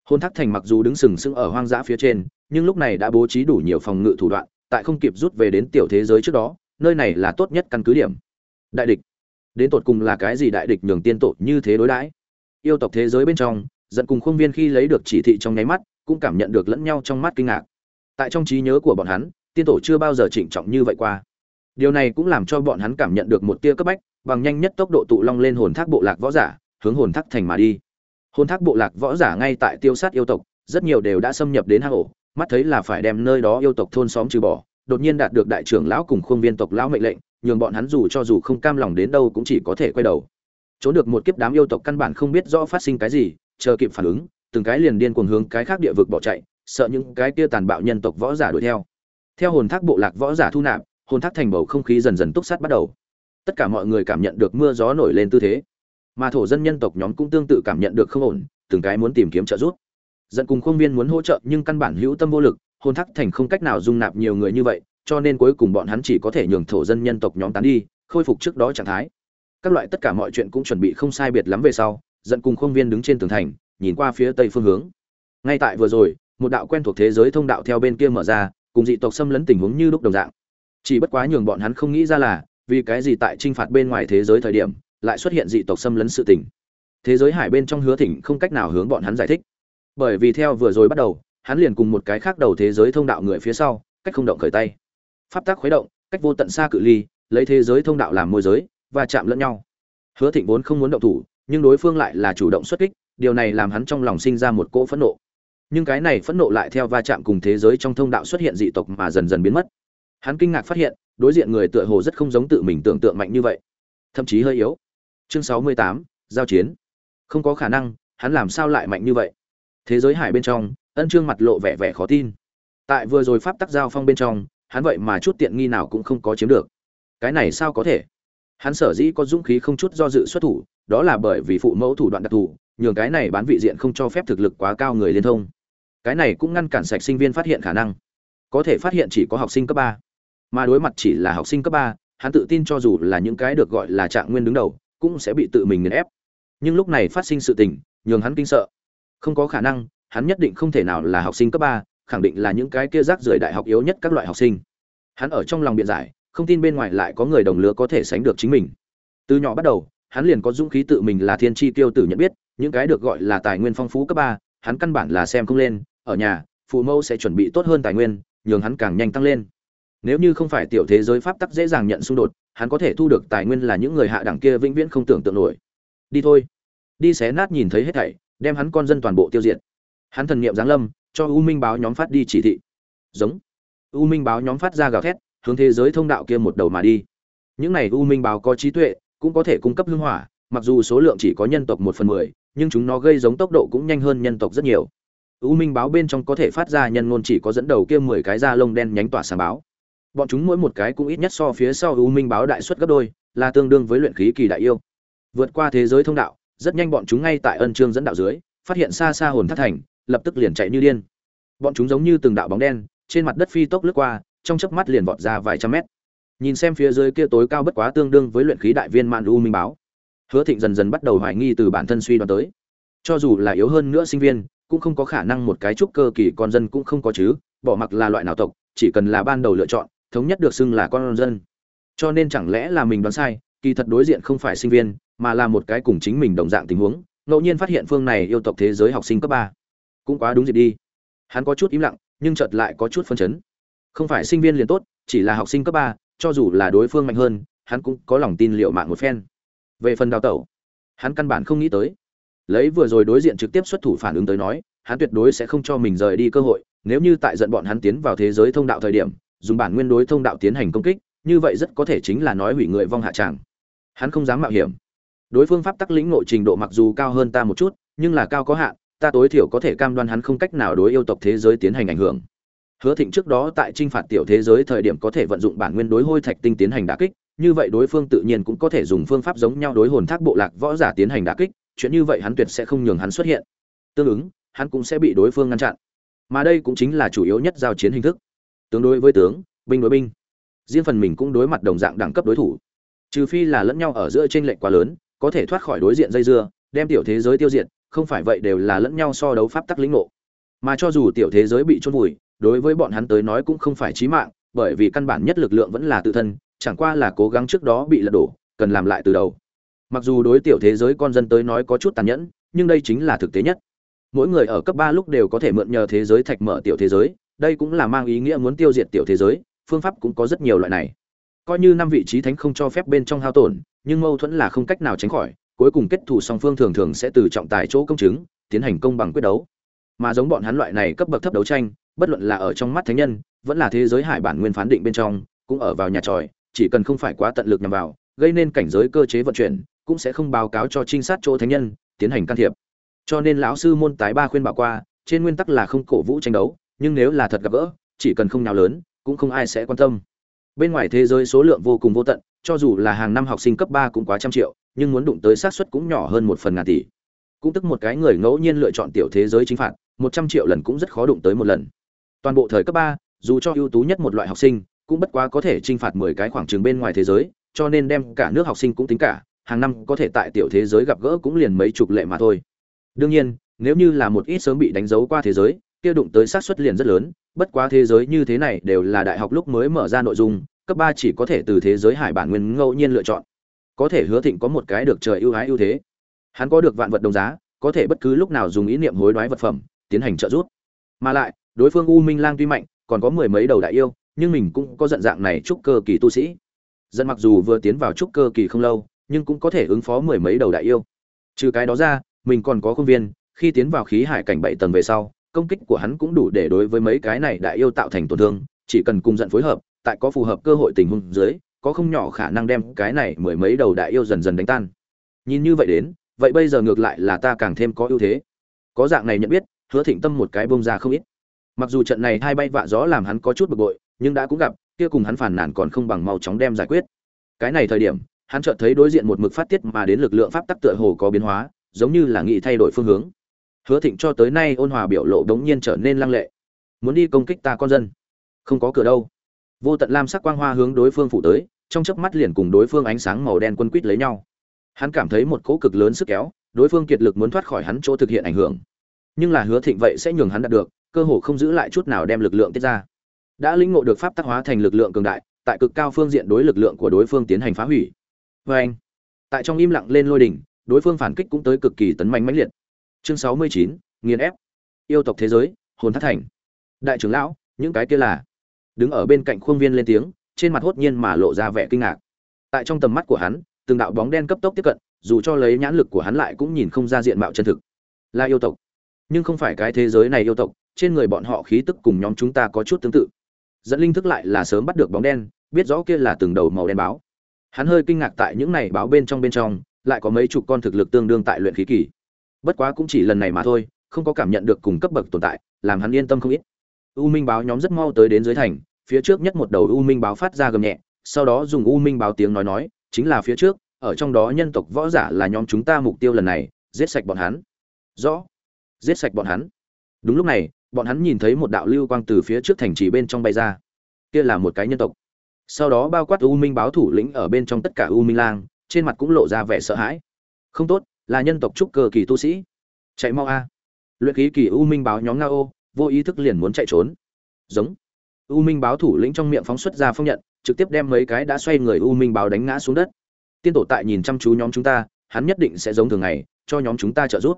Hồn thác thành mặc dù đứng sừng sững ở hoang dã phía trên, nhưng lúc này đã bố trí đủ nhiều phòng ngự thủ đoạn, tại không kịp rút về đến tiểu thế giới trước đó, nơi này là tốt nhất căn cứ điểm. Đại địch đến tột cùng là cái gì đại địch nhường tiên tổ như thế đối đãi? Yêu tộc thế giới bên trong, giận cùng khuôn viên khi lấy được chỉ thị trong nháy mắt, cũng cảm nhận được lẫn nhau trong mắt kinh ngạc. Tại trong trí nhớ của bọn hắn, tiên tổ chưa bao giờ trịnh trọng như vậy qua. Điều này cũng làm cho bọn hắn cảm nhận được một tia cấp bách, bằng nhanh nhất tốc độ tụ long lên hồn thác bộ lạc võ giả, hướng hồn thác thành mà đi. Hồn thác bộ lạc võ giả ngay tại tiêu sát yêu tộc, rất nhiều đều đã xâm nhập đến hang ổ, mắt thấy là phải đem nơi đó yêu tộc thôn xóm trừ bỏ, đột nhiên đạt được đại trưởng lão cùng khuôn viên tộc lão mệnh lệnh nhường bọn hắn dù cho dù không cam lòng đến đâu cũng chỉ có thể quay đầu. Trốn được một kiếp đám yêu tộc căn bản không biết rõ phát sinh cái gì, chờ kịp phản ứng, từng cái liền điên cuồng hướng cái khác địa vực bỏ chạy, sợ những cái kia tàn bạo nhân tộc võ giả đuổi theo. Theo hồn thác bộ lạc võ giả thu nạp, hồn thác thành bầu không khí dần dần túc sát bắt đầu. Tất cả mọi người cảm nhận được mưa gió nổi lên tư thế. Mà thổ dân nhân tộc nhóm cũng tương tự cảm nhận được không ổn, từng cái muốn tìm kiếm trợ giúp. Dẫn cùng khuôn viên muốn hỗ trợ nhưng căn bản hữu tâm vô lực, hồn thác thành không cách nào dung nạp nhiều người như vậy cho nên cuối cùng bọn hắn chỉ có thể nhường thổ dân nhân tộc nhóm tán đi, khôi phục trước đó trạng thái. Các loại tất cả mọi chuyện cũng chuẩn bị không sai biệt lắm về sau, dẫn cùng Khương viên đứng trên tường thành, nhìn qua phía tây phương hướng. Ngay tại vừa rồi, một đạo quen thuộc thế giới thông đạo theo bên kia mở ra, cùng dị tộc xâm lấn tình huống như lúc đồng dạng. Chỉ bất quá nhường bọn hắn không nghĩ ra là, vì cái gì tại trinh phạt bên ngoài thế giới thời điểm, lại xuất hiện dị tộc xâm lấn sự tình. Thế giới hải bên trong hứa thỉnh không cách nào hướng bọn hắn giải thích. Bởi vì theo vừa rồi bắt đầu, hắn liền cùng một cái khác đầu thế giới thông đạo người phía sau, cách không động khởi tay pháp tác khuấy động, cách vô tận xa cự ly, lấy thế giới thông đạo làm môi giới, và chạm lẫn nhau. Hứa thịnh vốn không muốn động thủ, nhưng đối phương lại là chủ động xuất kích, điều này làm hắn trong lòng sinh ra một cỗ phẫn nộ. Nhưng cái này phẫn nộ lại theo va chạm cùng thế giới trong thông đạo xuất hiện dị tộc mà dần dần biến mất. Hắn kinh ngạc phát hiện, đối diện người tựa hồ rất không giống tự mình tưởng tượng mạnh như vậy. Thậm chí hơi yếu. Chương sáu mươi tám, giao chiến. Không có khả năng, hắn làm sao lại mạnh như vậy? Thế giới hải bên trong, ân trương mặt lộ vẻ vẻ khó tin. Tại vừa rồi pháp tắc giao phong bên trong hắn vậy mà chút tiện nghi nào cũng không có chiếm được. Cái này sao có thể? Hắn sở dĩ có dũng khí không chút do dự xuất thủ, đó là bởi vì phụ mẫu thủ đoạn đặc thù, nhường cái này bán vị diện không cho phép thực lực quá cao người liên thông. Cái này cũng ngăn cản sạch sinh viên phát hiện khả năng. Có thể phát hiện chỉ có học sinh cấp ba, mà đối mặt chỉ là học sinh cấp ba, hắn tự tin cho dù là những cái được gọi là trạng nguyên đứng đầu, cũng sẽ bị tự mình nghiền ép. Nhưng lúc này phát sinh sự tình, nhường hắn kinh sợ. Không có khả năng, hắn nhất định không thể nào là học sinh cấp ba khẳng định là những cái kia rác rưởi đại học yếu nhất các loại học sinh. Hắn ở trong lòng biện giải, không tin bên ngoài lại có người đồng lứa có thể sánh được chính mình. Từ nhỏ bắt đầu, hắn liền có dũng khí tự mình là thiên tri tiêu tử nhận biết, những cái được gọi là tài nguyên phong phú cấp ba, hắn căn bản là xem không lên, ở nhà, phụ mẫu sẽ chuẩn bị tốt hơn tài nguyên, nhường hắn càng nhanh tăng lên. Nếu như không phải tiểu thế giới pháp tắc dễ dàng nhận xung đột, hắn có thể thu được tài nguyên là những người hạ đẳng kia vĩnh viễn không tưởng tượng nổi. Đi thôi. Đi xé nát nhìn thấy hết thảy, đem hắn con dân toàn bộ tiêu diệt. Hắn thần niệm giáng lâm cho u minh báo nhóm phát đi chỉ thị. Giống. U minh báo nhóm phát ra gào thét, hướng thế giới thông đạo kia một đầu mà đi. Những này u minh báo có trí tuệ, cũng có thể cung cấp hương hỏa, mặc dù số lượng chỉ có nhân tộc một phần mười, nhưng chúng nó gây giống tốc độ cũng nhanh hơn nhân tộc rất nhiều. U minh báo bên trong có thể phát ra nhân ngôn chỉ có dẫn đầu kia mười cái da lông đen nhánh tỏa sáng báo. Bọn chúng mỗi một cái cũng ít nhất so phía sau u minh báo đại suất gấp đôi, là tương đương với luyện khí kỳ đại yêu. Vượt qua thế giới thông đạo, rất nhanh bọn chúng ngay tại ân trương dẫn đạo dưới, phát hiện xa xa hồn thất thành lập tức liền chạy như điên. Bọn chúng giống như từng đạo bóng đen, trên mặt đất phi tốc lướt qua, trong chớp mắt liền vọt ra vài trăm mét. Nhìn xem phía dưới kia tối cao bất quá tương đương với luyện khí đại viên mạn u minh báo, hứa thịnh dần dần bắt đầu hoài nghi từ bản thân suy đoán tới. Cho dù là yếu hơn nữa sinh viên, cũng không có khả năng một cái trúc cơ kỳ con dân cũng không có chứ, bỏ mặc là loại nào tộc, chỉ cần là ban đầu lựa chọn, thống nhất được xưng là con dân. Cho nên chẳng lẽ là mình đoán sai, kỳ thật đối diện không phải sinh viên, mà là một cái cùng chính mình đồng dạng tình huống, ngẫu nhiên phát hiện phương này yêu tộc thế giới học sinh cấp ba cũng quá đúng dịp đi. Hắn có chút im lặng, nhưng chợt lại có chút phân chấn. Không phải sinh viên liền tốt, chỉ là học sinh cấp ba, cho dù là đối phương mạnh hơn, hắn cũng có lòng tin liệu mạng một phen. Về phần đào tẩu, hắn căn bản không nghĩ tới. Lấy vừa rồi đối diện trực tiếp xuất thủ phản ứng tới nói, hắn tuyệt đối sẽ không cho mình rời đi cơ hội, nếu như tại giận bọn hắn tiến vào thế giới thông đạo thời điểm, dùng bản nguyên đối thông đạo tiến hành công kích, như vậy rất có thể chính là nói hủy người vong hạ tràng. Hắn không dám mạo hiểm. Đối phương pháp tắc lĩnh nội trình độ mặc dù cao hơn ta một chút, nhưng là cao có hạn ta tối thiểu có thể cam đoan hắn không cách nào đối yêu tộc thế giới tiến hành ảnh hưởng. Hứa thịnh trước đó tại trinh phạt tiểu thế giới thời điểm có thể vận dụng bản nguyên đối hôi thạch tinh tiến hành đả kích, như vậy đối phương tự nhiên cũng có thể dùng phương pháp giống nhau đối hồn thác bộ lạc võ giả tiến hành đả kích, chuyện như vậy hắn tuyệt sẽ không nhường hắn xuất hiện. Tương ứng, hắn cũng sẽ bị đối phương ngăn chặn. Mà đây cũng chính là chủ yếu nhất giao chiến hình thức. Tướng đối với tướng, binh đối binh. Riêng phần mình cũng đối mặt đồng dạng đẳng cấp đối thủ. Trừ phi là lẫn nhau ở giữa chênh lệch quá lớn, có thể thoát khỏi đối diện dây dưa, đem tiểu thế giới tiêu diệt không phải vậy đều là lẫn nhau so đấu pháp tắc lĩnh ngộ. Mà cho dù tiểu thế giới bị chôn vùi, đối với bọn hắn tới nói cũng không phải chí mạng, bởi vì căn bản nhất lực lượng vẫn là tự thân, chẳng qua là cố gắng trước đó bị lật đổ, cần làm lại từ đầu. Mặc dù đối tiểu thế giới con dân tới nói có chút tàn nhẫn, nhưng đây chính là thực tế nhất. Mỗi người ở cấp ba lúc đều có thể mượn nhờ thế giới thạch mở tiểu thế giới, đây cũng là mang ý nghĩa muốn tiêu diệt tiểu thế giới, phương pháp cũng có rất nhiều loại này. Coi như năm vị trí thánh không cho phép bên trong hao tổn, nhưng mâu thuẫn là không cách nào tránh khỏi cuối cùng kết thủ song phương thường thường sẽ từ trọng tài chỗ công chứng, tiến hành công bằng quyết đấu. Mà giống bọn hắn loại này cấp bậc thấp đấu tranh, bất luận là ở trong mắt thánh nhân, vẫn là thế giới hải bản nguyên phán định bên trong, cũng ở vào nhà tròi, chỉ cần không phải quá tận lực nhằm vào, gây nên cảnh giới cơ chế vận chuyển, cũng sẽ không báo cáo cho trinh sát chỗ thánh nhân, tiến hành can thiệp. Cho nên lão sư môn tái ba khuyên bảo qua, trên nguyên tắc là không cổ vũ tranh đấu, nhưng nếu là thật gặp gỡ, chỉ cần không nào lớn, cũng không ai sẽ quan tâm. Bên ngoài thế giới số lượng vô cùng vô tận cho dù là hàng năm học sinh cấp ba cũng quá trăm triệu, nhưng muốn đụng tới xác suất cũng nhỏ hơn một phần ngàn tỷ. Cũng tức một cái người ngẫu nhiên lựa chọn tiểu thế giới chính phạt, một trăm triệu lần cũng rất khó đụng tới một lần. Toàn bộ thời cấp ba, dù cho ưu tú nhất một loại học sinh, cũng bất quá có thể trinh phạt mười cái khoảng trường bên ngoài thế giới, cho nên đem cả nước học sinh cũng tính cả, hàng năm có thể tại tiểu thế giới gặp gỡ cũng liền mấy chục lệ mà thôi. Đương nhiên, nếu như là một ít sớm bị đánh dấu qua thế giới, kia đụng tới xác suất liền rất lớn, bất quá thế giới như thế này đều là đại học lúc mới mở ra nội dung cấp ba chỉ có thể từ thế giới hải bản nguyên ngẫu nhiên lựa chọn. Có thể hứa thịnh có một cái được trời ưu ái ưu thế. Hắn có được vạn vật đồng giá, có thể bất cứ lúc nào dùng ý niệm hối đoái vật phẩm, tiến hành trợ giúp. Mà lại, đối phương u minh lang tuy mạnh, còn có mười mấy đầu đại yêu, nhưng mình cũng có giận dạng này trúc cơ kỳ tu sĩ. Dân mặc dù vừa tiến vào trúc cơ kỳ không lâu, nhưng cũng có thể ứng phó mười mấy đầu đại yêu. Trừ cái đó ra, mình còn có công viên, khi tiến vào khí hải cảnh bảy tầng về sau, công kích của hắn cũng đủ để đối với mấy cái này đại yêu tạo thành tổn thương, chỉ cần cùng giận phối hợp tại có phù hợp cơ hội tình huống dưới, có không nhỏ khả năng đem cái này mười mấy đầu đại yêu dần dần đánh tan. Nhìn như vậy đến, vậy bây giờ ngược lại là ta càng thêm có ưu thế. Có dạng này nhận biết, hứa thịnh tâm một cái bông ra không ít. Mặc dù trận này hai bay vạ gió làm hắn có chút bực bội, nhưng đã cũng gặp, kia cùng hắn phản nản còn không bằng mau chóng đem giải quyết. Cái này thời điểm, hắn chợt thấy đối diện một mực phát tiết mà đến lực lượng pháp tắc tựa hồ có biến hóa, giống như là nghĩ thay đổi phương hướng. Hứa thịnh cho tới nay ôn hòa biểu lộ đống nhiên trở nên lăng lệ. Muốn đi công kích ta con dân? Không có cửa đâu vô tận lam sắc quang hoa hướng đối phương phủ tới, trong chớp mắt liền cùng đối phương ánh sáng màu đen quân quýt lấy nhau. Hắn cảm thấy một cỗ cực lớn sức kéo, đối phương kiệt lực muốn thoát khỏi hắn chỗ thực hiện ảnh hưởng. Nhưng là hứa thịnh vậy sẽ nhường hắn đạt được, cơ hồ không giữ lại chút nào đem lực lượng tiết ra. Đã lĩnh ngộ được pháp tác hóa thành lực lượng cường đại, tại cực cao phương diện đối lực lượng của đối phương tiến hành phá hủy. Vê anh, tại trong im lặng lên lôi đỉnh, đối phương phản kích cũng tới cực kỳ tấn mạnh mãnh liệt. Chương sáu mươi chín, nghiền ép. Yêu tộc thế giới, hồn thất thành. Đại trưởng lão, những cái kia là đứng ở bên cạnh khuôn viên lên tiếng, trên mặt hốt nhiên mà lộ ra vẻ kinh ngạc. Tại trong tầm mắt của hắn, từng đạo bóng đen cấp tốc tiếp cận, dù cho lấy nhãn lực của hắn lại cũng nhìn không ra diện mạo chân thực. Là yêu tộc. Nhưng không phải cái thế giới này yêu tộc, trên người bọn họ khí tức cùng nhóm chúng ta có chút tương tự. Dẫn linh thức lại là sớm bắt được bóng đen, biết rõ kia là từng đầu màu đen báo. Hắn hơi kinh ngạc tại những này báo bên trong bên trong, lại có mấy chục con thực lực tương đương tại luyện khí kỳ. Bất quá cũng chỉ lần này mà thôi, không có cảm nhận được cùng cấp bậc tồn tại, làm hắn yên tâm không ít. U minh báo nhóm rất mau tới đến dưới thành phía trước nhất một đầu u minh báo phát ra gầm nhẹ, sau đó dùng u minh báo tiếng nói nói, chính là phía trước, ở trong đó nhân tộc võ giả là nhóm chúng ta mục tiêu lần này, giết sạch bọn hắn. Rõ. Giết sạch bọn hắn. Đúng lúc này, bọn hắn nhìn thấy một đạo lưu quang từ phía trước thành trì bên trong bay ra. Kia là một cái nhân tộc. Sau đó bao quát u minh báo thủ lĩnh ở bên trong tất cả u minh lang, trên mặt cũng lộ ra vẻ sợ hãi. Không tốt, là nhân tộc trúc cơ kỳ tu sĩ. Chạy mau a. Luyện khí kỳ u minh báo nhóm nga ô, vô ý thức liền muốn chạy trốn. Giống u minh báo thủ lĩnh trong miệng phóng xuất ra phong nhận, trực tiếp đem mấy cái đã xoay người u minh báo đánh ngã xuống đất. Tiên tổ tại nhìn chăm chú nhóm chúng ta, hắn nhất định sẽ giống thường ngày, cho nhóm chúng ta trợ giúp.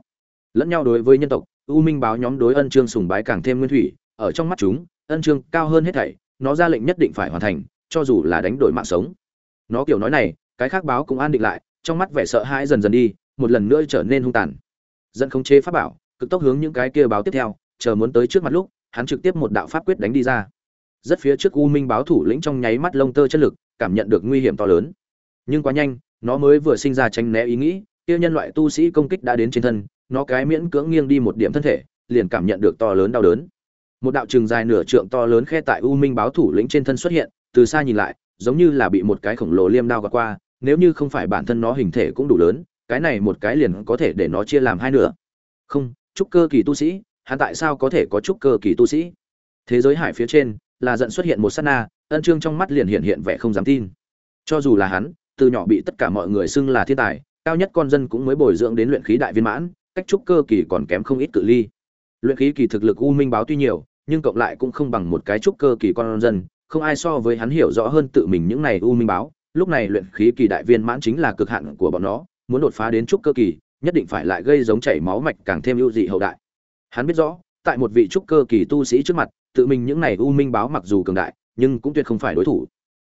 Lẫn nhau đối với nhân tộc, u minh báo nhóm đối ân trương sùng bái càng thêm nguyên thủy, ở trong mắt chúng, ân trương cao hơn hết thảy, nó ra lệnh nhất định phải hoàn thành, cho dù là đánh đổi mạng sống. Nó kiểu nói này, cái khác báo cũng an định lại, trong mắt vẻ sợ hãi dần dần đi, một lần nữa trở nên hung tàn. Dẫn không chế pháp bảo, cực tốc hướng những cái kia báo tiếp theo, chờ muốn tới trước mặt lúc, hắn trực tiếp một đạo pháp quyết đánh đi ra rất phía trước u minh báo thủ lĩnh trong nháy mắt lông tơ chất lực, cảm nhận được nguy hiểm to lớn. Nhưng quá nhanh, nó mới vừa sinh ra tranh né ý nghĩ, kia nhân loại tu sĩ công kích đã đến trên thân, nó cái miễn cưỡng nghiêng đi một điểm thân thể, liền cảm nhận được to lớn đau đớn. Một đạo trường dài nửa trượng to lớn khe tại u minh báo thủ lĩnh trên thân xuất hiện, từ xa nhìn lại, giống như là bị một cái khổng lồ liêm đao gọt qua, nếu như không phải bản thân nó hình thể cũng đủ lớn, cái này một cái liền có thể để nó chia làm hai nửa. Không, trúc cơ kỳ tu sĩ, hắn tại sao có thể có trúc cơ kỳ tu sĩ? Thế giới hải phía trên là giận xuất hiện một sát na, ân trương trong mắt liền hiện hiện vẻ không dám tin. Cho dù là hắn, từ nhỏ bị tất cả mọi người xưng là thiên tài, cao nhất con dân cũng mới bồi dưỡng đến luyện khí đại viên mãn, cách trúc cơ kỳ còn kém không ít cự ly. Luyện khí kỳ thực lực u minh báo tuy nhiều, nhưng cộng lại cũng không bằng một cái trúc cơ kỳ con dân, không ai so với hắn hiểu rõ hơn tự mình những này u minh báo. Lúc này luyện khí kỳ đại viên mãn chính là cực hạn của bọn nó, muốn đột phá đến trúc cơ kỳ, nhất định phải lại gây giống chảy máu mạch càng thêm ưu dị hậu đại. Hắn biết rõ, tại một vị trúc cơ kỳ tu sĩ trước mặt tự mình những này u minh báo mặc dù cường đại, nhưng cũng tuyệt không phải đối thủ.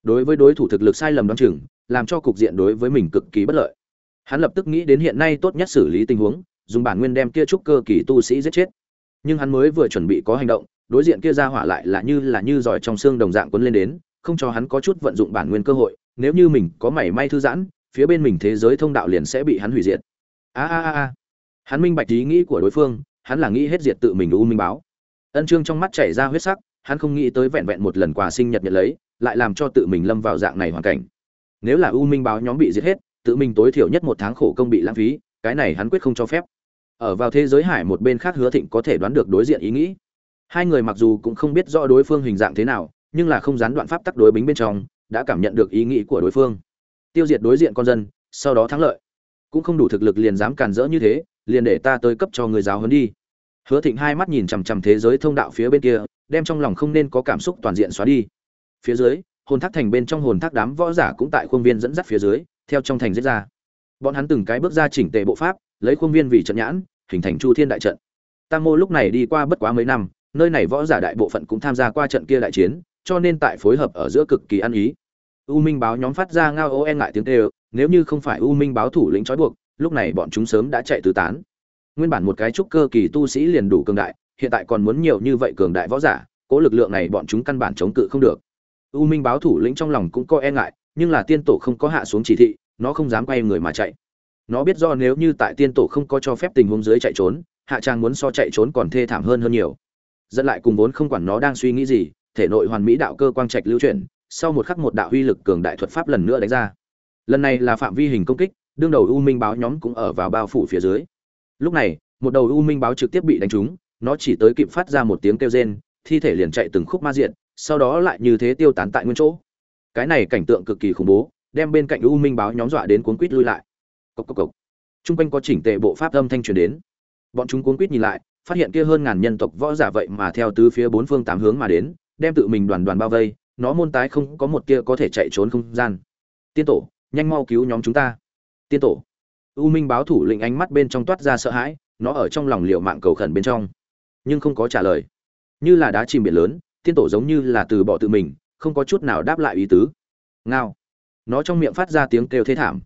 Đối với đối thủ thực lực sai lầm đoán chừng, làm cho cục diện đối với mình cực kỳ bất lợi. Hắn lập tức nghĩ đến hiện nay tốt nhất xử lý tình huống, dùng bản nguyên đem kia trúc cơ kỳ tu sĩ giết chết. Nhưng hắn mới vừa chuẩn bị có hành động, đối diện kia ra hỏa lại là như là như giỏi trong xương đồng dạng quấn lên đến, không cho hắn có chút vận dụng bản nguyên cơ hội, nếu như mình có mảy may thư giãn, phía bên mình thế giới thông đạo liền sẽ bị hắn hủy diệt. A a a. Hắn minh bạch ý nghĩ của đối phương, hắn là nghĩ hết diệt tự mình u minh báo ân trương trong mắt chảy ra huyết sắc, hắn không nghĩ tới vẹn vẹn một lần quà sinh nhật nhận lấy, lại làm cho tự mình lâm vào dạng này hoàn cảnh. Nếu là u minh báo nhóm bị giết hết, tự mình tối thiểu nhất một tháng khổ công bị lãng phí, cái này hắn quyết không cho phép. Ở vào thế giới hải một bên khác hứa thịnh có thể đoán được đối diện ý nghĩ. Hai người mặc dù cũng không biết rõ đối phương hình dạng thế nào, nhưng là không gián đoạn pháp tắc đối bính bên trong, đã cảm nhận được ý nghĩ của đối phương. Tiêu diệt đối diện con dân, sau đó thắng lợi. Cũng không đủ thực lực liền dám càn rỡ như thế, liền để ta tới cấp cho người giáo huấn đi hứa thịnh hai mắt nhìn chằm chằm thế giới thông đạo phía bên kia, đem trong lòng không nên có cảm xúc toàn diện xóa đi. Phía dưới, hồn thác thành bên trong hồn thác đám võ giả cũng tại khuôn viên dẫn dắt phía dưới, theo trong thành giết ra. Bọn hắn từng cái bước ra chỉnh tề bộ pháp, lấy khuôn viên vì trận nhãn, hình thành chu thiên đại trận. Tam mô lúc này đi qua bất quá mấy năm, nơi này võ giả đại bộ phận cũng tham gia qua trận kia đại chiến, cho nên tại phối hợp ở giữa cực kỳ ăn ý. U minh báo nhóm phát ra ngao ô e ngại tiếng tê nếu như không phải u minh báo thủ lĩnh trói buộc, lúc này bọn chúng sớm đã chạy tứ tán nguyên bản một cái trúc cơ kỳ tu sĩ liền đủ cường đại, hiện tại còn muốn nhiều như vậy cường đại võ giả, cố lực lượng này bọn chúng căn bản chống cự không được. U minh báo thủ lĩnh trong lòng cũng có e ngại, nhưng là tiên tổ không có hạ xuống chỉ thị, nó không dám quay người mà chạy. Nó biết do nếu như tại tiên tổ không có cho phép tình huống dưới chạy trốn, hạ trang muốn so chạy trốn còn thê thảm hơn hơn nhiều. Dẫn lại cùng vốn không quản nó đang suy nghĩ gì, thể nội hoàn mỹ đạo cơ quang trạch lưu chuyển, sau một khắc một đạo uy lực cường đại thuật pháp lần nữa đánh ra. Lần này là phạm vi hình công kích, đương đầu u minh báo nhóm cũng ở vào bao phủ phía dưới lúc này một đầu u minh báo trực tiếp bị đánh trúng nó chỉ tới kịp phát ra một tiếng kêu rên thi thể liền chạy từng khúc ma diện sau đó lại như thế tiêu tán tại nguyên chỗ cái này cảnh tượng cực kỳ khủng bố đem bên cạnh u minh báo nhóm dọa đến cuốn quýt lui lại cốc cốc cốc. Trung quanh có chỉnh tề bộ pháp âm thanh truyền đến. Bọn chúng cuốn quýt nhìn lại, phát hiện kia hơn ngàn nhân tộc võ giả vậy mà theo tứ phía bốn phương tám hướng mà đến, đem tự mình đoàn đoàn bao vây, nó môn tái không có một kia có thể chạy trốn không gian. Tiên tổ, nhanh mau cứu nhóm chúng ta. Tiên tổ. U Minh báo thủ lĩnh ánh mắt bên trong toát ra sợ hãi, nó ở trong lòng liệu mạng cầu khẩn bên trong, nhưng không có trả lời. Như là đá chìm biển lớn, tiên tổ giống như là từ bỏ tự mình, không có chút nào đáp lại ý tứ. Ngao. Nó trong miệng phát ra tiếng kêu thế thảm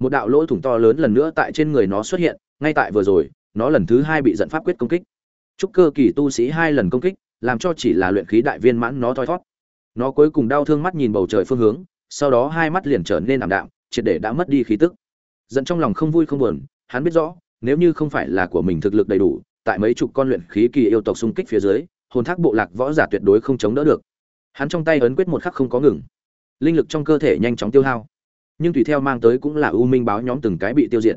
một đạo lỗ thủng to lớn lần nữa tại trên người nó xuất hiện ngay tại vừa rồi nó lần thứ hai bị dẫn pháp quyết công kích trúc cơ kỳ tu sĩ hai lần công kích làm cho chỉ là luyện khí đại viên mãn nó thoi thót nó cuối cùng đau thương mắt nhìn bầu trời phương hướng sau đó hai mắt liền trở nên ảm đạm triệt để đã mất đi khí tức dẫn trong lòng không vui không buồn, hắn biết rõ, nếu như không phải là của mình thực lực đầy đủ, tại mấy chục con luyện khí kỳ yêu tộc xung kích phía dưới, hồn thác bộ lạc võ giả tuyệt đối không chống đỡ được. Hắn trong tay ấn quyết một khắc không có ngừng. Linh lực trong cơ thể nhanh chóng tiêu hao. Nhưng tùy theo mang tới cũng là u minh báo nhóm từng cái bị tiêu diệt.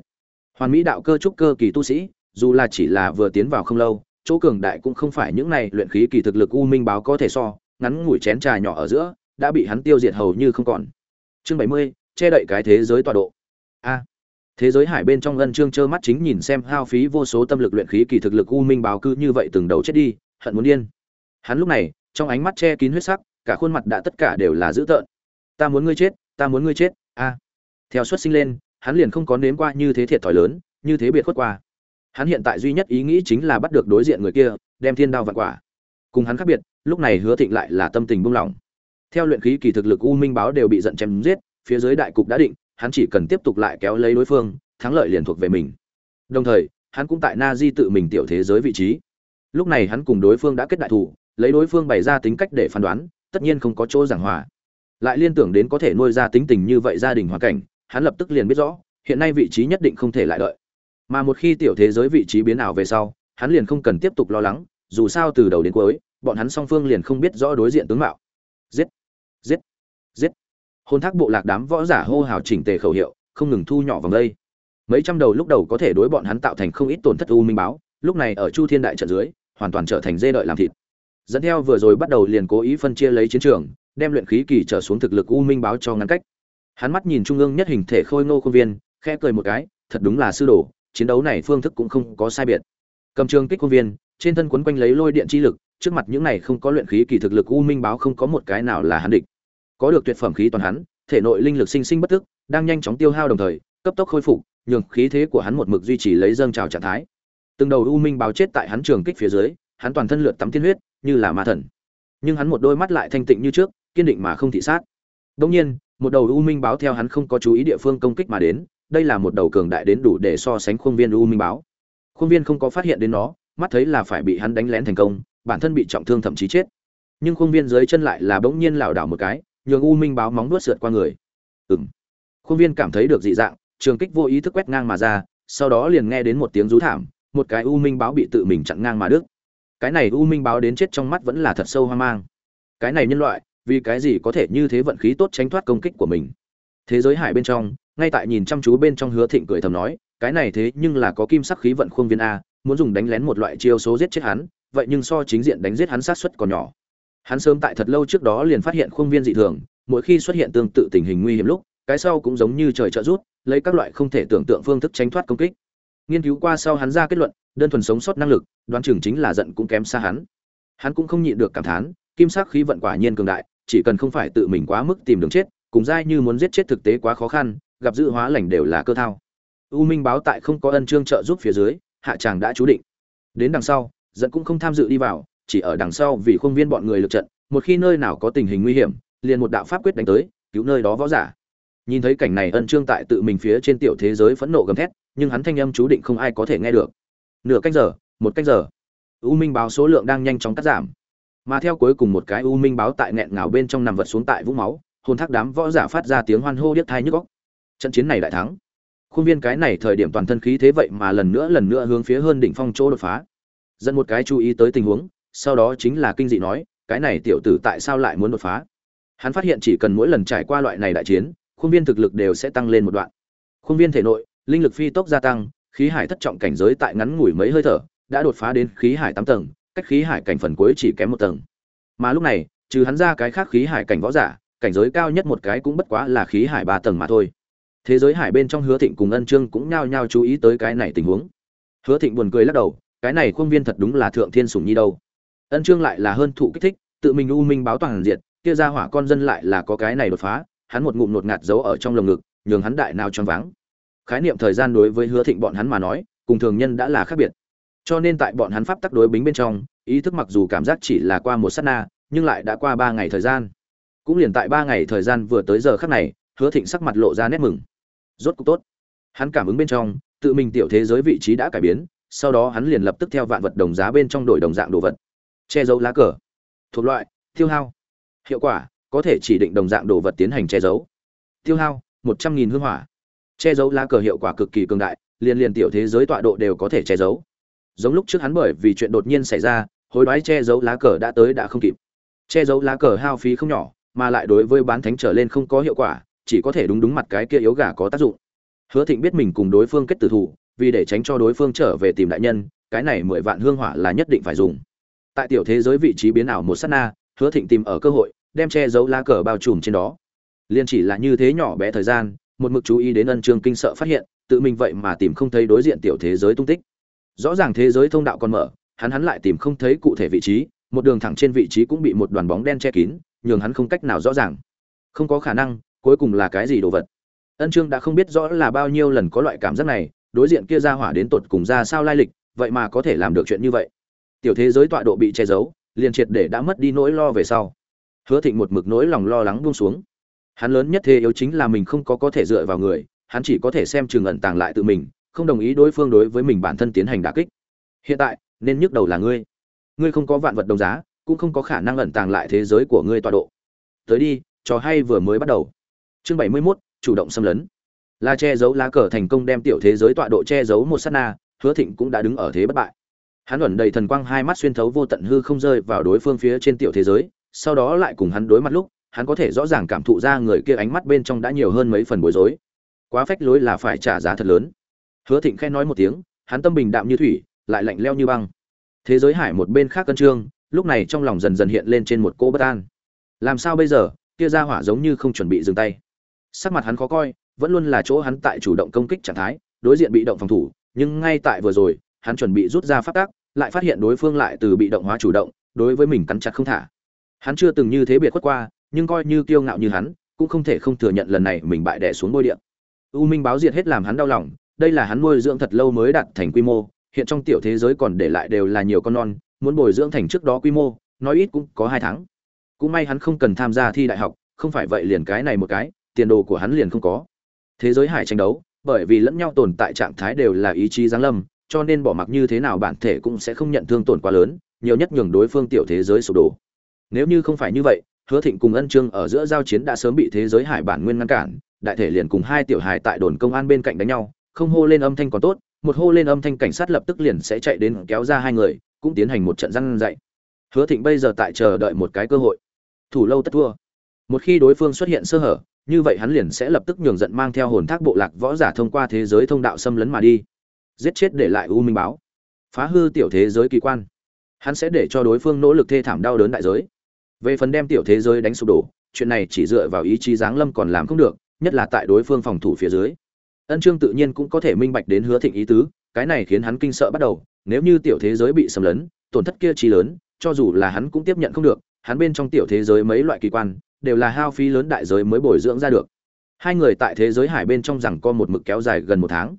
Hoàn mỹ đạo cơ trúc cơ kỳ tu sĩ, dù là chỉ là vừa tiến vào không lâu, chỗ cường đại cũng không phải những này luyện khí kỳ thực lực u minh báo có thể so, ngắn ngủi chén trà nhỏ ở giữa, đã bị hắn tiêu diệt hầu như không còn. Chương bảy mươi, che đậy cái thế giới tọa độ. A thế giới hải bên trong ngân trương trơ mắt chính nhìn xem hao phí vô số tâm lực luyện khí kỳ thực lực u minh báo cứ như vậy từng đầu chết đi, hận muốn điên. Hắn lúc này, trong ánh mắt che kín huyết sắc, cả khuôn mặt đã tất cả đều là dữ tợn. Ta muốn ngươi chết, ta muốn ngươi chết, a. Theo xuất sinh lên, hắn liền không có nếm qua như thế thiệt thòi lớn, như thế biệt khuất qua. Hắn hiện tại duy nhất ý nghĩ chính là bắt được đối diện người kia, đem thiên đao vạn quả. Cùng hắn khác biệt, lúc này hứa thịnh lại là tâm tình buông lỏng. Theo luyện khí kỳ thực lực u minh báo đều bị giận chém giết, phía dưới đại cục đã định hắn chỉ cần tiếp tục lại kéo lấy đối phương, thắng lợi liền thuộc về mình. Đồng thời, hắn cũng tại na di tự mình tiểu thế giới vị trí. Lúc này hắn cùng đối phương đã kết đại thủ, lấy đối phương bày ra tính cách để phán đoán, tất nhiên không có chỗ giảng hòa. Lại liên tưởng đến có thể nuôi ra tính tình như vậy gia đình hoàn cảnh, hắn lập tức liền biết rõ, hiện nay vị trí nhất định không thể lại đợi. Mà một khi tiểu thế giới vị trí biến ảo về sau, hắn liền không cần tiếp tục lo lắng, dù sao từ đầu đến cuối, bọn hắn song phương liền không biết rõ đối diện tướng mạo. Giết! Giết! Giết! Hôn thác bộ lạc đám võ giả hô hào chỉnh tề khẩu hiệu, không ngừng thu nhỏ vòng đây. Mấy trăm đầu lúc đầu có thể đối bọn hắn tạo thành không ít tổn thất u minh báo, lúc này ở chu thiên đại trận dưới, hoàn toàn trở thành dê đợi làm thịt. Dẫn theo vừa rồi bắt đầu liền cố ý phân chia lấy chiến trường, đem luyện khí kỳ trở xuống thực lực u minh báo cho ngăn cách. Hắn mắt nhìn trung ương nhất hình thể khôi ngô khuôn viên, khẽ cười một cái, thật đúng là sư đồ, chiến đấu này phương thức cũng không có sai biệt. Cầm trường kích khuôn viên, trên thân quấn quanh lấy lôi điện chi lực, trước mặt những này không có luyện khí kỳ thực lực u minh báo không có một cái nào là hắn địch có được tuyệt phẩm khí toàn hắn, thể nội linh lực sinh sinh bất tức, đang nhanh chóng tiêu hao đồng thời, cấp tốc khôi phục, nhường khí thế của hắn một mực duy trì lấy dâng trào trạng thái. Từng đầu u minh báo chết tại hắn trường kích phía dưới, hắn toàn thân lượt tắm tiên huyết, như là ma thần. Nhưng hắn một đôi mắt lại thanh tịnh như trước, kiên định mà không thị sát. Đương nhiên, một đầu u minh báo theo hắn không có chú ý địa phương công kích mà đến, đây là một đầu cường đại đến đủ để so sánh khuôn viên u minh báo. Khuôn viên không có phát hiện đến nó, mắt thấy là phải bị hắn đánh lén thành công, bản thân bị trọng thương thậm chí chết. Nhưng khuôn viên dưới chân lại là bỗng nhiên lảo đảo một cái nhường u minh báo móng nuốt sượt qua người. Ừng khuôn viên cảm thấy được dị dạng, trường kích vô ý thức quét ngang mà ra, sau đó liền nghe đến một tiếng rú thảm, một cái u minh báo bị tự mình chặn ngang mà đứt. Cái này u minh báo đến chết trong mắt vẫn là thật sâu hoang mang. Cái này nhân loại, vì cái gì có thể như thế vận khí tốt tránh thoát công kích của mình? Thế giới hải bên trong, ngay tại nhìn chăm chú bên trong hứa thịnh cười thầm nói, cái này thế nhưng là có kim sắc khí vận khuôn viên a, muốn dùng đánh lén một loại chiêu số giết chết hắn, vậy nhưng so chính diện đánh giết hắn sát suất còn nhỏ hắn sớm tại thật lâu trước đó liền phát hiện khuôn viên dị thường, mỗi khi xuất hiện tương tự tình hình nguy hiểm lúc, cái sau cũng giống như trời trợ rút, lấy các loại không thể tưởng tượng phương thức tránh thoát công kích. Nghiên cứu qua sau hắn ra kết luận, đơn thuần sống sót năng lực, đoán chừng chính là giận cũng kém xa hắn. Hắn cũng không nhịn được cảm thán, kim sắc khí vận quả nhiên cường đại, chỉ cần không phải tự mình quá mức tìm đường chết, cùng dai như muốn giết chết thực tế quá khó khăn, gặp dự hóa lành đều là cơ thao. U minh báo tại không có ân trương trợ giúp phía dưới, hạ tràng đã chú định. Đến đằng sau dẫn cũng không tham dự đi vào chỉ ở đằng sau vì khuôn viên bọn người lực trận, một khi nơi nào có tình hình nguy hiểm, liền một đạo pháp quyết đánh tới, cứu nơi đó võ giả. Nhìn thấy cảnh này ân trương tại tự mình phía trên tiểu thế giới phẫn nộ gầm thét, nhưng hắn thanh âm chú định không ai có thể nghe được. Nửa canh giờ, một canh giờ. U minh báo số lượng đang nhanh chóng cắt giảm. Mà theo cuối cùng một cái u minh báo tại nghẹn ngào bên trong nằm vật xuống tại vũng máu, hồn thác đám võ giả phát ra tiếng hoan hô điếc thai nhức góc trận chiến này đại thắng. Khuôn viên cái này thời điểm toàn thân khí thế vậy mà lần nữa lần nữa hướng phía hơn đỉnh phong chỗ đột phá. Dẫn một cái chú ý tới tình huống sau đó chính là kinh dị nói, cái này tiểu tử tại sao lại muốn đột phá? Hắn phát hiện chỉ cần mỗi lần trải qua loại này đại chiến, khuôn viên thực lực đều sẽ tăng lên một đoạn. Khuôn viên thể nội, linh lực phi tốc gia tăng, khí hải thất trọng cảnh giới tại ngắn ngủi mấy hơi thở, đã đột phá đến khí hải tám tầng, cách khí hải cảnh phần cuối chỉ kém một tầng. Mà lúc này, trừ hắn ra cái khác khí hải cảnh võ giả, cảnh giới cao nhất một cái cũng bất quá là khí hải ba tầng mà thôi. Thế giới hải bên trong hứa thịnh cùng ân trương cũng nhao nhao chú ý tới cái này tình huống. Hứa thịnh buồn cười lắc đầu, cái này khuôn viên thật đúng là thượng thiên sủng nhi đâu ân trương lại là hơn thụ kích thích, tự mình u minh báo toàn diệt, kia ra hỏa con dân lại là có cái này đột phá, hắn một ngụm nột ngạt giấu ở trong lồng ngực, nhường hắn đại nào choáng váng. Khái niệm thời gian đối với hứa thịnh bọn hắn mà nói, cùng thường nhân đã là khác biệt. Cho nên tại bọn hắn pháp tắc đối bính bên trong, ý thức mặc dù cảm giác chỉ là qua một sát na, nhưng lại đã qua ba ngày thời gian. Cũng liền tại ba ngày thời gian vừa tới giờ khắc này, hứa thịnh sắc mặt lộ ra nét mừng. Rốt cục tốt. Hắn cảm ứng bên trong, tự mình tiểu thế giới vị trí đã cải biến, sau đó hắn liền lập tức theo vạn vật đồng giá bên trong đổi đồng dạng đồ vật che giấu lá cờ, thuộc loại, tiêu hao. Hiệu quả, có thể chỉ định đồng dạng đồ vật tiến hành che giấu. Tiêu hao, một trăm nghìn hương hỏa. Che giấu lá cờ hiệu quả cực kỳ cường đại, liền liền tiểu thế giới tọa độ đều có thể che giấu. Giống lúc trước hắn bởi vì chuyện đột nhiên xảy ra, hối đoái che giấu lá cờ đã tới đã không kịp. Che giấu lá cờ hao phí không nhỏ, mà lại đối với bán thánh trở lên không có hiệu quả, chỉ có thể đúng đúng mặt cái kia yếu gà có tác dụng. Hứa thịnh biết mình cùng đối phương kết tử thủ, vì để tránh cho đối phương trở về tìm đại nhân, cái này mười vạn hương hỏa là nhất định phải dùng tại tiểu thế giới vị trí biến ảo một sát na, hứa thịnh tìm ở cơ hội, đem che giấu lá cờ bao trùm trên đó. Liên chỉ là như thế nhỏ bé thời gian, một mực chú ý đến ân trương kinh sợ phát hiện, tự mình vậy mà tìm không thấy đối diện tiểu thế giới tung tích. Rõ ràng thế giới thông đạo còn mở, hắn hắn lại tìm không thấy cụ thể vị trí, một đường thẳng trên vị trí cũng bị một đoàn bóng đen che kín, nhường hắn không cách nào rõ ràng. Không có khả năng, cuối cùng là cái gì đồ vật? Ân trương đã không biết rõ là bao nhiêu lần có loại cảm giác này, đối diện kia ra hỏa đến tột cùng ra sao lai lịch, vậy mà có thể làm được chuyện như vậy tiểu thế giới tọa độ bị che giấu liền triệt để đã mất đi nỗi lo về sau. Hứa thịnh một mực nỗi lòng lo lắng buông xuống. Hắn lớn nhất thế yếu chính là mình không có có thể dựa vào người hắn chỉ có thể xem chừng ẩn tàng lại tự mình không đồng ý đối phương đối với mình bản thân tiến hành đả kích. Hiện tại nên nhức đầu là ngươi. Ngươi không có vạn vật đồng giá cũng không có khả năng ẩn tàng lại thế giới của ngươi tọa độ. Tới đi trò hay vừa mới bắt đầu. Chương bảy mươi 71, chủ động xâm lấn. Là che giấu lá cờ thành công đem tiểu thế giới tọa độ che giấu một sát na hứa thịnh cũng đã đứng ở thế bất bại hắn ẩn đầy thần quang hai mắt xuyên thấu vô tận hư không rơi vào đối phương phía trên tiểu thế giới, sau đó lại cùng hắn đối mặt lúc, hắn có thể rõ ràng cảm thụ ra người kia ánh mắt bên trong đã nhiều hơn mấy phần bối rối. Quá phách lối là phải trả giá thật lớn. Hứa thịnh khen nói một tiếng, hắn tâm bình đạm như thủy, lại lạnh leo như băng. Thế giới hải một bên khác cân trương, lúc này trong lòng dần dần hiện lên trên một cô bất an. Làm sao bây giờ, kia ra hỏa giống như không chuẩn bị dừng tay. Sắc mặt hắn khó coi, vẫn luôn là chỗ hắn tại chủ động công kích trạng thái, đối diện bị động phòng thủ, nhưng ngay tại vừa rồi, hắn chuẩn bị rút ra phát tác lại phát hiện đối phương lại từ bị động hóa chủ động, đối với mình cắn chặt không thả. Hắn chưa từng như thế biệt khuất qua, nhưng coi như kiêu ngạo như hắn, cũng không thể không thừa nhận lần này mình bại đẻ xuống bôi điện. U minh báo diệt hết làm hắn đau lòng, đây là hắn nuôi dưỡng thật lâu mới đạt thành quy mô, hiện trong tiểu thế giới còn để lại đều là nhiều con non, muốn bồi dưỡng thành trước đó quy mô, nói ít cũng có hai tháng. Cũng may hắn không cần tham gia thi đại học, không phải vậy liền cái này một cái, tiền đồ của hắn liền không có. Thế giới hải tranh đấu, bởi vì lẫn nhau tồn tại trạng thái đều là ý chí giáng lâm cho nên bỏ mặc như thế nào bản thể cũng sẽ không nhận thương tổn quá lớn, nhiều nhất nhường đối phương tiểu thế giới sụp đổ. Nếu như không phải như vậy, hứa thịnh cùng ân trương ở giữa giao chiến đã sớm bị thế giới hải bản nguyên ngăn cản, đại thể liền cùng hai tiểu hài tại đồn công an bên cạnh đánh nhau, không hô lên âm thanh còn tốt, một hô lên âm thanh cảnh sát lập tức liền sẽ chạy đến kéo ra hai người, cũng tiến hành một trận răn dạy. Hứa thịnh bây giờ tại chờ đợi một cái cơ hội. Thủ lâu tất thua. Một khi đối phương xuất hiện sơ hở, như vậy hắn liền sẽ lập tức nhường giận mang theo hồn thác bộ lạc võ giả thông qua thế giới thông đạo xâm lấn mà đi giết chết để lại u minh báo. Phá hư tiểu thế giới kỳ quan. Hắn sẽ để cho đối phương nỗ lực thê thảm đau đớn đại giới. Về phần đem tiểu thế giới đánh sụp đổ, chuyện này chỉ dựa vào ý chí giáng lâm còn làm không được, nhất là tại đối phương phòng thủ phía dưới. Ân trương tự nhiên cũng có thể minh bạch đến hứa thịnh ý tứ, cái này khiến hắn kinh sợ bắt đầu, nếu như tiểu thế giới bị xâm lấn, tổn thất kia chi lớn, cho dù là hắn cũng tiếp nhận không được, hắn bên trong tiểu thế giới mấy loại kỳ quan, đều là hao phí lớn đại giới mới bồi dưỡng ra được. Hai người tại thế giới hải bên trong rằng co một mực kéo dài gần một tháng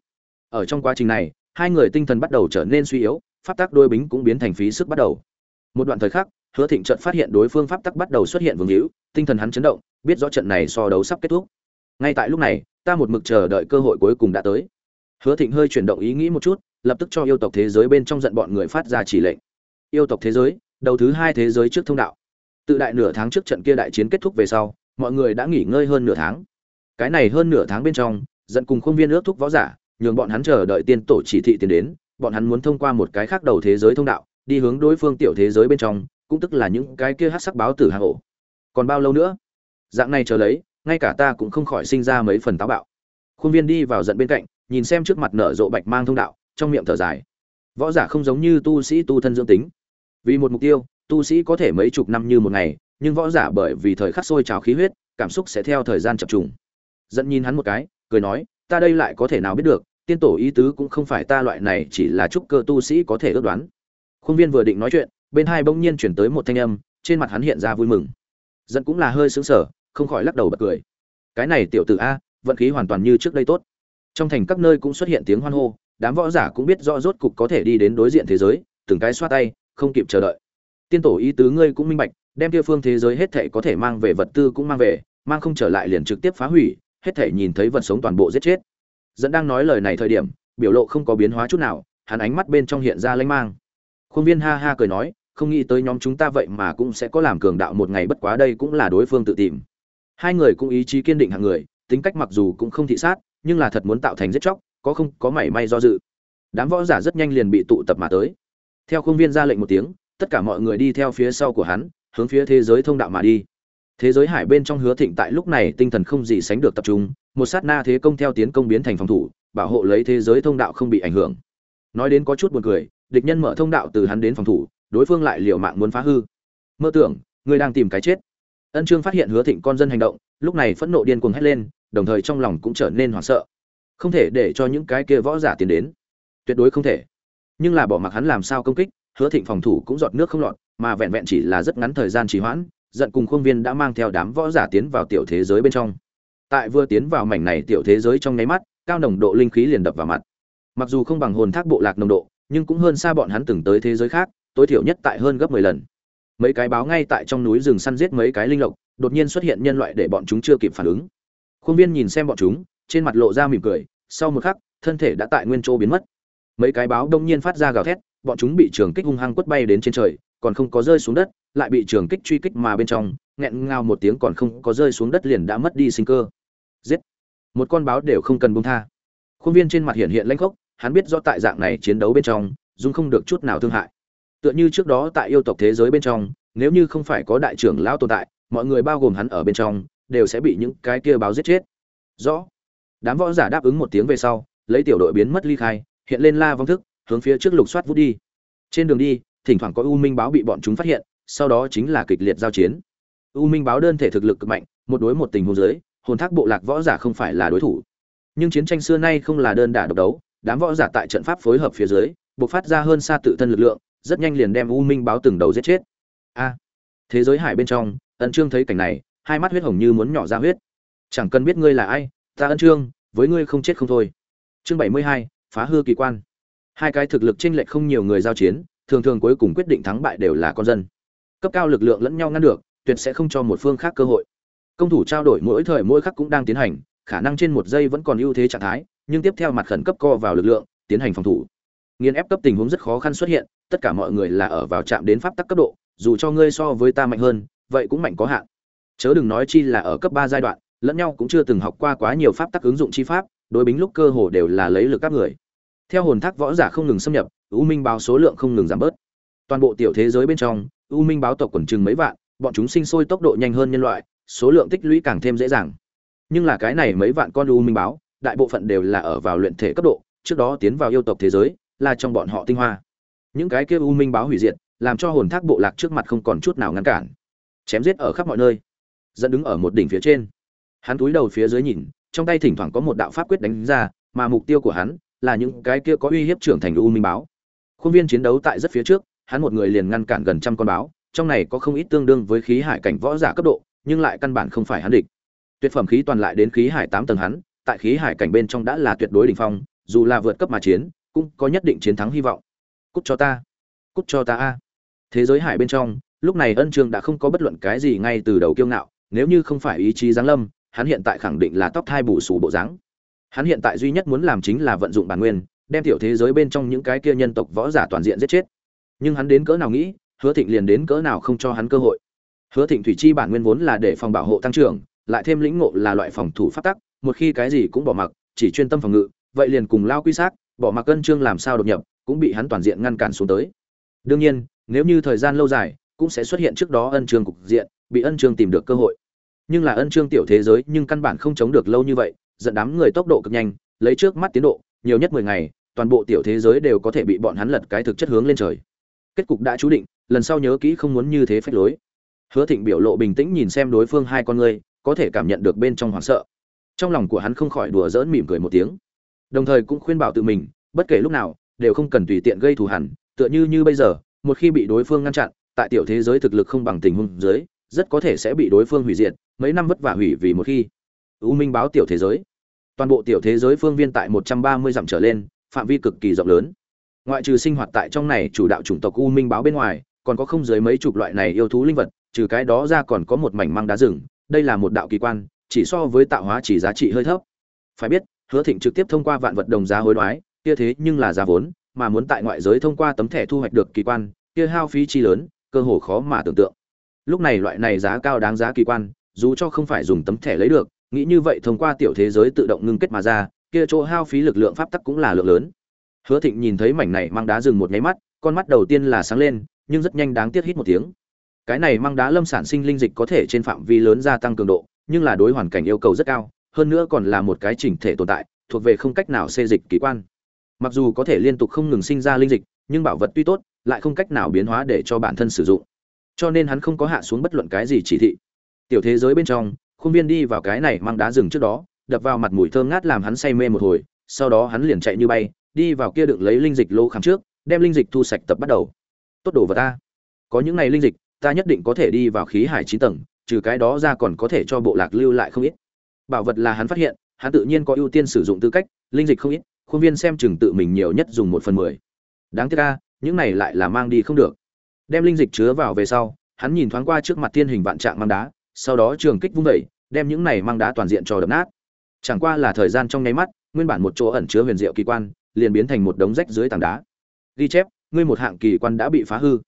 ở trong quá trình này, hai người tinh thần bắt đầu trở nên suy yếu, pháp tắc đôi bính cũng biến thành phí sức bắt đầu. Một đoạn thời khắc, hứa thịnh trận phát hiện đối phương pháp tắc bắt đầu xuất hiện vương hữu, tinh thần hắn chấn động, biết rõ trận này so đấu sắp kết thúc. Ngay tại lúc này, ta một mực chờ đợi cơ hội cuối cùng đã tới. Hứa thịnh hơi chuyển động ý nghĩ một chút, lập tức cho yêu tộc thế giới bên trong giận bọn người phát ra chỉ lệnh. Yêu tộc thế giới, đầu thứ hai thế giới trước thông đạo. Tự đại nửa tháng trước trận kia đại chiến kết thúc về sau, mọi người đã nghỉ ngơi hơn nửa tháng. Cái này hơn nửa tháng bên trong dẫn cùng khuôn viên ước thúc võ giả nhường bọn hắn chờ đợi tiên tổ chỉ thị tiến đến, bọn hắn muốn thông qua một cái khác đầu thế giới thông đạo, đi hướng đối phương tiểu thế giới bên trong, cũng tức là những cái kia hắc sắc báo tử hàng ổ. Còn bao lâu nữa? Dạng này chờ lấy, ngay cả ta cũng không khỏi sinh ra mấy phần táo bạo. Khuôn viên đi vào giận bên cạnh, nhìn xem trước mặt nở rộ bạch mang thông đạo, trong miệng thở dài. Võ giả không giống như tu sĩ tu thân dưỡng tính. Vì một mục tiêu, tu sĩ có thể mấy chục năm như một ngày, nhưng võ giả bởi vì thời khắc sôi trào khí huyết, cảm xúc sẽ theo thời gian chập trùng. Dẫn nhìn hắn một cái, cười nói, ta đây lại có thể nào biết được tiên tổ ý tứ cũng không phải ta loại này, chỉ là trúc cơ tu sĩ có thể ước đoán. Khuôn viên vừa định nói chuyện, bên hai bỗng nhiên chuyển tới một thanh âm, trên mặt hắn hiện ra vui mừng. Dẫn cũng là hơi sững sờ, không khỏi lắc đầu bật cười. Cái này tiểu tử a, vận khí hoàn toàn như trước đây tốt. Trong thành các nơi cũng xuất hiện tiếng hoan hô, đám võ giả cũng biết rõ rốt cục có thể đi đến đối diện thế giới, từng cái xoa tay, không kịp chờ đợi. Tiên tổ ý tứ ngươi cũng minh bạch, đem kia phương thế giới hết thảy có thể mang về vật tư cũng mang về, mang không trở lại liền trực tiếp phá hủy, hết thảy nhìn thấy vật sống toàn bộ giết chết dẫn đang nói lời này thời điểm, biểu lộ không có biến hóa chút nào, hắn ánh mắt bên trong hiện ra lanh mang. Khuôn viên ha ha cười nói, không nghĩ tới nhóm chúng ta vậy mà cũng sẽ có làm cường đạo một ngày bất quá đây cũng là đối phương tự tìm. Hai người cũng ý chí kiên định hàng người, tính cách mặc dù cũng không thị sát, nhưng là thật muốn tạo thành giết chóc, có không, có mảy may do dự. Đám võ giả rất nhanh liền bị tụ tập mà tới. Theo khuôn viên ra lệnh một tiếng, tất cả mọi người đi theo phía sau của hắn, hướng phía thế giới thông đạo mà đi. Thế giới hải bên trong hứa thịnh tại lúc này tinh thần không gì sánh được tập trung một sát na thế công theo tiến công biến thành phòng thủ, bảo hộ lấy thế giới thông đạo không bị ảnh hưởng. Nói đến có chút buồn cười, địch nhân mở thông đạo từ hắn đến phòng thủ, đối phương lại liều mạng muốn phá hư. Mơ tưởng ngươi đang tìm cái chết. Ân trương phát hiện hứa thịnh con dân hành động, lúc này phẫn nộ điên cuồng hét lên, đồng thời trong lòng cũng trở nên hoảng sợ. Không thể để cho những cái kia võ giả tiến đến. Tuyệt đối không thể. Nhưng là bỏ mặc hắn làm sao công kích, hứa thịnh phòng thủ cũng giọt nước không lọt, mà vẹn vẹn chỉ là rất ngắn thời gian trì hoãn, giận cùng khuôn viên đã mang theo đám võ giả tiến vào tiểu thế giới bên trong tại vừa tiến vào mảnh này tiểu thế giới trong nháy mắt, cao nồng độ linh khí liền đập vào mặt. Mặc dù không bằng hồn thác bộ lạc nồng độ, nhưng cũng hơn xa bọn hắn từng tới thế giới khác, tối thiểu nhất tại hơn gấp mười lần. Mấy cái báo ngay tại trong núi rừng săn giết mấy cái linh lộc, đột nhiên xuất hiện nhân loại để bọn chúng chưa kịp phản ứng. Khuôn viên nhìn xem bọn chúng, trên mặt lộ ra mỉm cười, sau một khắc, thân thể đã tại nguyên chỗ biến mất. Mấy cái báo đông nhiên phát ra gào thét, bọn chúng bị trường kích hung hăng quất bay đến trên trời, còn không có rơi xuống đất, lại bị trường kích truy kích mà bên trong, nghẹn ngào một tiếng còn không có rơi xuống đất liền đã mất đi sinh cơ giết. Một con báo đều không cần bung tha. Khuôn viên trên mặt hiện hiện lãnh khốc, hắn biết do tại dạng này chiến đấu bên trong, dung không được chút nào thương hại. Tựa như trước đó tại yêu tộc thế giới bên trong, nếu như không phải có đại trưởng lão tồn tại, mọi người bao gồm hắn ở bên trong, đều sẽ bị những cái kia báo giết chết. Rõ. Đám võ giả đáp ứng một tiếng về sau, lấy tiểu đội biến mất ly khai, hiện lên la vong thức, hướng phía trước lục soát vút đi. Trên đường đi, thỉnh thoảng có u minh báo bị bọn chúng phát hiện, sau đó chính là kịch liệt giao chiến. U minh báo đơn thể thực lực cực mạnh, một đối một tình huống dưới hồn thác bộ lạc võ giả không phải là đối thủ. Nhưng chiến tranh xưa nay không là đơn đả độc đấu, đám võ giả tại trận pháp phối hợp phía dưới buộc phát ra hơn xa tự thân lực lượng, rất nhanh liền đem u minh báo từng đầu giết chết. A, thế giới hải bên trong, ân trương thấy cảnh này, hai mắt huyết hồng như muốn nhỏ ra huyết. Chẳng cần biết ngươi là ai, ta ân trương với ngươi không chết không thôi. Chương bảy mươi hai, phá hư kỳ quan. Hai cái thực lực chênh lệch không nhiều người giao chiến, thường thường cuối cùng quyết định thắng bại đều là con dân. Cấp cao lực lượng lẫn nhau ngăn được, tuyệt sẽ không cho một phương khác cơ hội công thủ trao đổi mỗi thời mỗi khắc cũng đang tiến hành, khả năng trên một giây vẫn còn ưu thế trạng thái, nhưng tiếp theo mặt khẩn cấp co vào lực lượng, tiến hành phòng thủ. Nghiên ép cấp tình huống rất khó khăn xuất hiện, tất cả mọi người là ở vào trạm đến pháp tắc cấp độ, dù cho ngươi so với ta mạnh hơn, vậy cũng mạnh có hạn. Chớ đừng nói chi là ở cấp ba giai đoạn, lẫn nhau cũng chưa từng học qua quá nhiều pháp tắc ứng dụng chi pháp, đối bính lúc cơ hồ đều là lấy lực các người. Theo hồn thác võ giả không ngừng xâm nhập, u minh báo số lượng không ngừng giảm bớt. Toàn bộ tiểu thế giới bên trong, u minh báo tộc quần chừng mấy vạn, bọn chúng sinh sôi tốc độ nhanh hơn nhân loại số lượng tích lũy càng thêm dễ dàng. Nhưng là cái này mấy vạn con u minh báo, đại bộ phận đều là ở vào luyện thể cấp độ, trước đó tiến vào yêu tộc thế giới, là trong bọn họ tinh hoa. Những cái kia u minh báo hủy diệt, làm cho hồn thác bộ lạc trước mặt không còn chút nào ngăn cản. Chém giết ở khắp mọi nơi. Dẫn đứng ở một đỉnh phía trên. Hắn túi đầu phía dưới nhìn, trong tay thỉnh thoảng có một đạo pháp quyết đánh ra, mà mục tiêu của hắn là những cái kia có uy hiếp trưởng thành u minh báo. Khuôn viên chiến đấu tại rất phía trước, hắn một người liền ngăn cản gần trăm con báo, trong này có không ít tương đương với khí hải cảnh võ giả cấp độ nhưng lại căn bản không phải hắn địch. Tuyệt phẩm khí toàn lại đến khí hải tám tầng hắn, tại khí hải cảnh bên trong đã là tuyệt đối đỉnh phong, dù là vượt cấp mà chiến, cũng có nhất định chiến thắng hy vọng. Cút cho ta. Cút cho ta a. Thế giới hải bên trong, lúc này ân trường đã không có bất luận cái gì ngay từ đầu kiêu ngạo, nếu như không phải ý chí giáng lâm, hắn hiện tại khẳng định là tóc thai bù sù bộ dáng. Hắn hiện tại duy nhất muốn làm chính là vận dụng bản nguyên, đem tiểu thế giới bên trong những cái kia nhân tộc võ giả toàn diện giết chết. Nhưng hắn đến cỡ nào nghĩ, hứa thịnh liền đến cỡ nào không cho hắn cơ hội hứa thịnh thủy chi bản nguyên vốn là để phòng bảo hộ tăng trưởng, lại thêm lĩnh ngộ là loại phòng thủ pháp tắc, một khi cái gì cũng bỏ mặc, chỉ chuyên tâm phòng ngự, vậy liền cùng lao quy sát, bỏ mặc cân trương làm sao đột nhập, cũng bị hắn toàn diện ngăn cản xuống tới. Đương nhiên, nếu như thời gian lâu dài, cũng sẽ xuất hiện trước đó ân trương cục diện, bị ân trương tìm được cơ hội. Nhưng là ân trương tiểu thế giới nhưng căn bản không chống được lâu như vậy, dẫn đám người tốc độ cực nhanh, lấy trước mắt tiến độ, nhiều nhất mười ngày, toàn bộ tiểu thế giới đều có thể bị bọn hắn lật cái thực chất hướng lên trời. Kết cục đã chú định, lần sau nhớ kỹ không muốn như thế phách lối hứa thịnh biểu lộ bình tĩnh nhìn xem đối phương hai con ngươi, có thể cảm nhận được bên trong hoảng sợ. Trong lòng của hắn không khỏi đùa giỡn mỉm cười một tiếng. Đồng thời cũng khuyên bảo tự mình, bất kể lúc nào, đều không cần tùy tiện gây thù hằn, tựa như như bây giờ, một khi bị đối phương ngăn chặn, tại tiểu thế giới thực lực không bằng tình huống dưới, rất có thể sẽ bị đối phương hủy diệt, mấy năm vất vả hủy vì một khi. U minh báo tiểu thế giới. Toàn bộ tiểu thế giới phương viên tại một trăm ba mươi dặm trở lên, phạm vi cực kỳ rộng lớn. Ngoại trừ sinh hoạt tại trong này chủ đạo chủng tộc u minh báo bên ngoài còn có không dưới mấy chục loại này yêu thú linh vật, trừ cái đó ra còn có một mảnh măng đá rừng, đây là một đạo kỳ quan, chỉ so với tạo hóa chỉ giá trị hơi thấp. Phải biết, hứa thịnh trực tiếp thông qua vạn vật đồng giá hối đoái, kia thế nhưng là giá vốn, mà muốn tại ngoại giới thông qua tấm thẻ thu hoạch được kỳ quan, kia hao phí chi lớn, cơ hồ khó mà tưởng tượng. Lúc này loại này giá cao đáng giá kỳ quan, dù cho không phải dùng tấm thẻ lấy được, nghĩ như vậy thông qua tiểu thế giới tự động ngưng kết mà ra, kia chỗ hao phí lực lượng pháp tắc cũng là lượng lớn. Hứa thịnh nhìn thấy mảnh này mang đá rừng một cái mắt, con mắt đầu tiên là sáng lên nhưng rất nhanh đáng tiếc hít một tiếng. Cái này mang đá lâm sản sinh linh dịch có thể trên phạm vi lớn gia tăng cường độ, nhưng là đối hoàn cảnh yêu cầu rất cao, hơn nữa còn là một cái chỉnh thể tồn tại, thuộc về không cách nào xê dịch kỳ quan. Mặc dù có thể liên tục không ngừng sinh ra linh dịch, nhưng bảo vật tuy tốt, lại không cách nào biến hóa để cho bản thân sử dụng. Cho nên hắn không có hạ xuống bất luận cái gì chỉ thị. Tiểu thế giới bên trong, khuôn viên đi vào cái này mang đá rừng trước đó, đập vào mặt mùi thơm ngát làm hắn say mê một hồi, sau đó hắn liền chạy như bay, đi vào kia đựng lấy linh dịch lô khám trước, đem linh dịch thu sạch tập bắt đầu tốt đồ vật ta. Có những này linh dịch, ta nhất định có thể đi vào khí hải chín tầng, trừ cái đó ra còn có thể cho bộ lạc lưu lại không ít. Bảo vật là hắn phát hiện, hắn tự nhiên có ưu tiên sử dụng tư cách, linh dịch không ít, khuôn viên xem chừng tự mình nhiều nhất dùng một phần mười. Đáng tiếc ca những này lại là mang đi không được. Đem linh dịch chứa vào về sau, hắn nhìn thoáng qua trước mặt thiên hình vạn trạng mang đá, sau đó trường kích vung vẩy đem những này mang đá toàn diện cho đập nát. Chẳng qua là thời gian trong nháy mắt, nguyên bản một chỗ ẩn chứa huyền diệu kỳ quan, liền biến thành một đống rách dưới tảng đá. Ghi chép ngươi một hạng kỳ quan đã bị phá hư.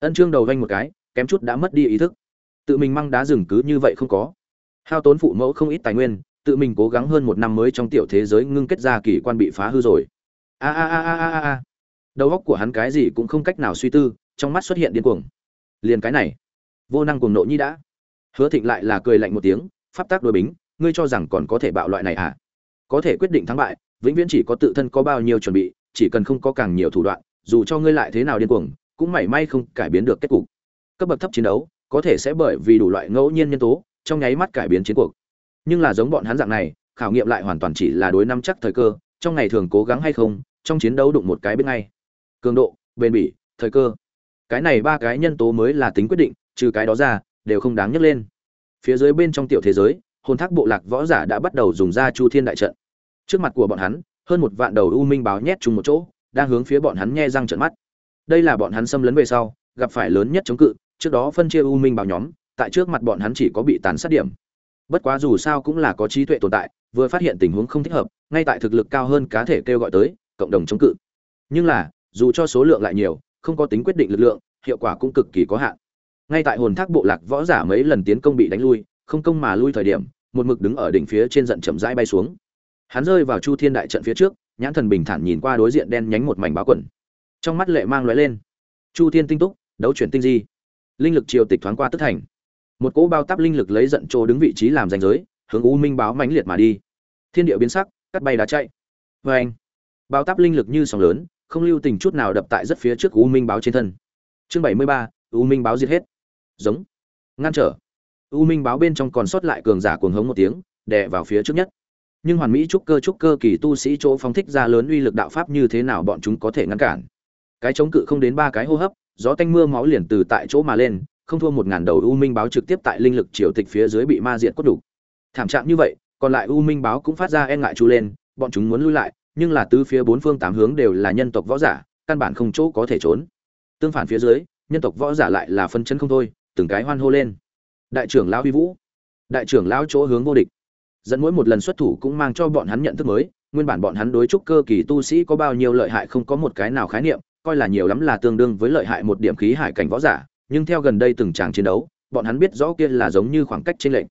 Ân trương đầu vanh một cái, kém chút đã mất đi ý thức. Tự mình mang đá rừng cứ như vậy không có. Hao tốn phụ mẫu không ít tài nguyên, tự mình cố gắng hơn một năm mới trong tiểu thế giới ngưng kết ra kỳ quan bị phá hư rồi. A a a a a a. Đầu óc của hắn cái gì cũng không cách nào suy tư, trong mắt xuất hiện điên cuồng. Liền cái này. Vô năng cuồng nộ nhi đã. Hứa thịnh lại là cười lạnh một tiếng, pháp tác đối bính, ngươi cho rằng còn có thể bạo loại này à? Có thể quyết định thắng bại, vĩnh viễn chỉ có tự thân có bao nhiêu chuẩn bị, chỉ cần không có càng nhiều thủ đoạn dù cho ngươi lại thế nào điên cuồng, cũng mảy may không cải biến được kết cục. Cấp bậc thấp chiến đấu, có thể sẽ bởi vì đủ loại ngẫu nhiên nhân tố, trong nháy mắt cải biến chiến cuộc. Nhưng là giống bọn hắn dạng này, khảo nghiệm lại hoàn toàn chỉ là đối năm chắc thời cơ, trong ngày thường cố gắng hay không, trong chiến đấu đụng một cái bên ngay. Cường độ, bền bỉ, thời cơ. Cái này ba cái nhân tố mới là tính quyết định, trừ cái đó ra, đều không đáng nhắc lên. Phía dưới bên trong tiểu thế giới, hồn thác bộ lạc võ giả đã bắt đầu dùng ra chu thiên đại trận. Trước mặt của bọn hắn, hơn một vạn đầu u minh báo nhét chung một chỗ đang hướng phía bọn hắn nhe răng trợn mắt. Đây là bọn hắn xâm lấn về sau, gặp phải lớn nhất chống cự, trước đó phân chia u minh bảo nhóm, tại trước mặt bọn hắn chỉ có bị tàn sát điểm. Bất quá dù sao cũng là có trí tuệ tồn tại, vừa phát hiện tình huống không thích hợp, ngay tại thực lực cao hơn cá thể kêu gọi tới, cộng đồng chống cự. Nhưng là, dù cho số lượng lại nhiều, không có tính quyết định lực lượng, hiệu quả cũng cực kỳ có hạn. Ngay tại hồn thác bộ lạc võ giả mấy lần tiến công bị đánh lui, không công mà lui thời điểm, một mực đứng ở đỉnh phía trên giận chậm rãi bay xuống. Hắn rơi vào chu thiên đại trận phía trước nhãn thần bình thản nhìn qua đối diện đen nhánh một mảnh báo quần. Trong mắt lệ mang lóe lên. Chu thiên tinh túc, đấu chuyển tinh di. Linh lực triều tịch thoáng qua tức thành. Một cỗ bao tắp linh lực lấy giận chỗ đứng vị trí làm danh giới, hướng u minh báo mãnh liệt mà đi. Thiên địa biến sắc, cắt bay đá chạy. Vê anh bao tắp linh lực như sóng lớn, không lưu tình chút nào đập tại rất phía trước u minh báo trên thân. Chương bảy mươi ba, u minh báo diệt hết. Giống. Ngăn trở. U minh báo bên trong còn sót lại cường giả cuồng hống một tiếng, đè vào phía trước nhất nhưng hoàn mỹ trúc cơ trúc cơ kỳ tu sĩ chỗ phóng thích ra lớn uy lực đạo pháp như thế nào bọn chúng có thể ngăn cản. Cái chống cự không đến ba cái hô hấp, gió tanh mưa máu liền từ tại chỗ mà lên, không thua một ngàn đầu u minh báo trực tiếp tại linh lực triều tịch phía dưới bị ma diện cốt đủ. Thảm trạng như vậy, còn lại u minh báo cũng phát ra e ngại chú lên, bọn chúng muốn lui lại, nhưng là tứ phía bốn phương tám hướng đều là nhân tộc võ giả, căn bản không chỗ có thể trốn. Tương phản phía dưới, nhân tộc võ giả lại là phân chân không thôi, từng cái hoan hô lên. Đại trưởng lão huy vũ. Đại trưởng lão chỗ hướng vô địch dẫn mỗi một lần xuất thủ cũng mang cho bọn hắn nhận thức mới. Nguyên bản bọn hắn đối trúc cơ kỳ tu sĩ có bao nhiêu lợi hại không có một cái nào khái niệm, coi là nhiều lắm là tương đương với lợi hại một điểm khí hải cảnh võ giả. Nhưng theo gần đây từng tràng chiến đấu, bọn hắn biết rõ kia là giống như khoảng cách trên lệnh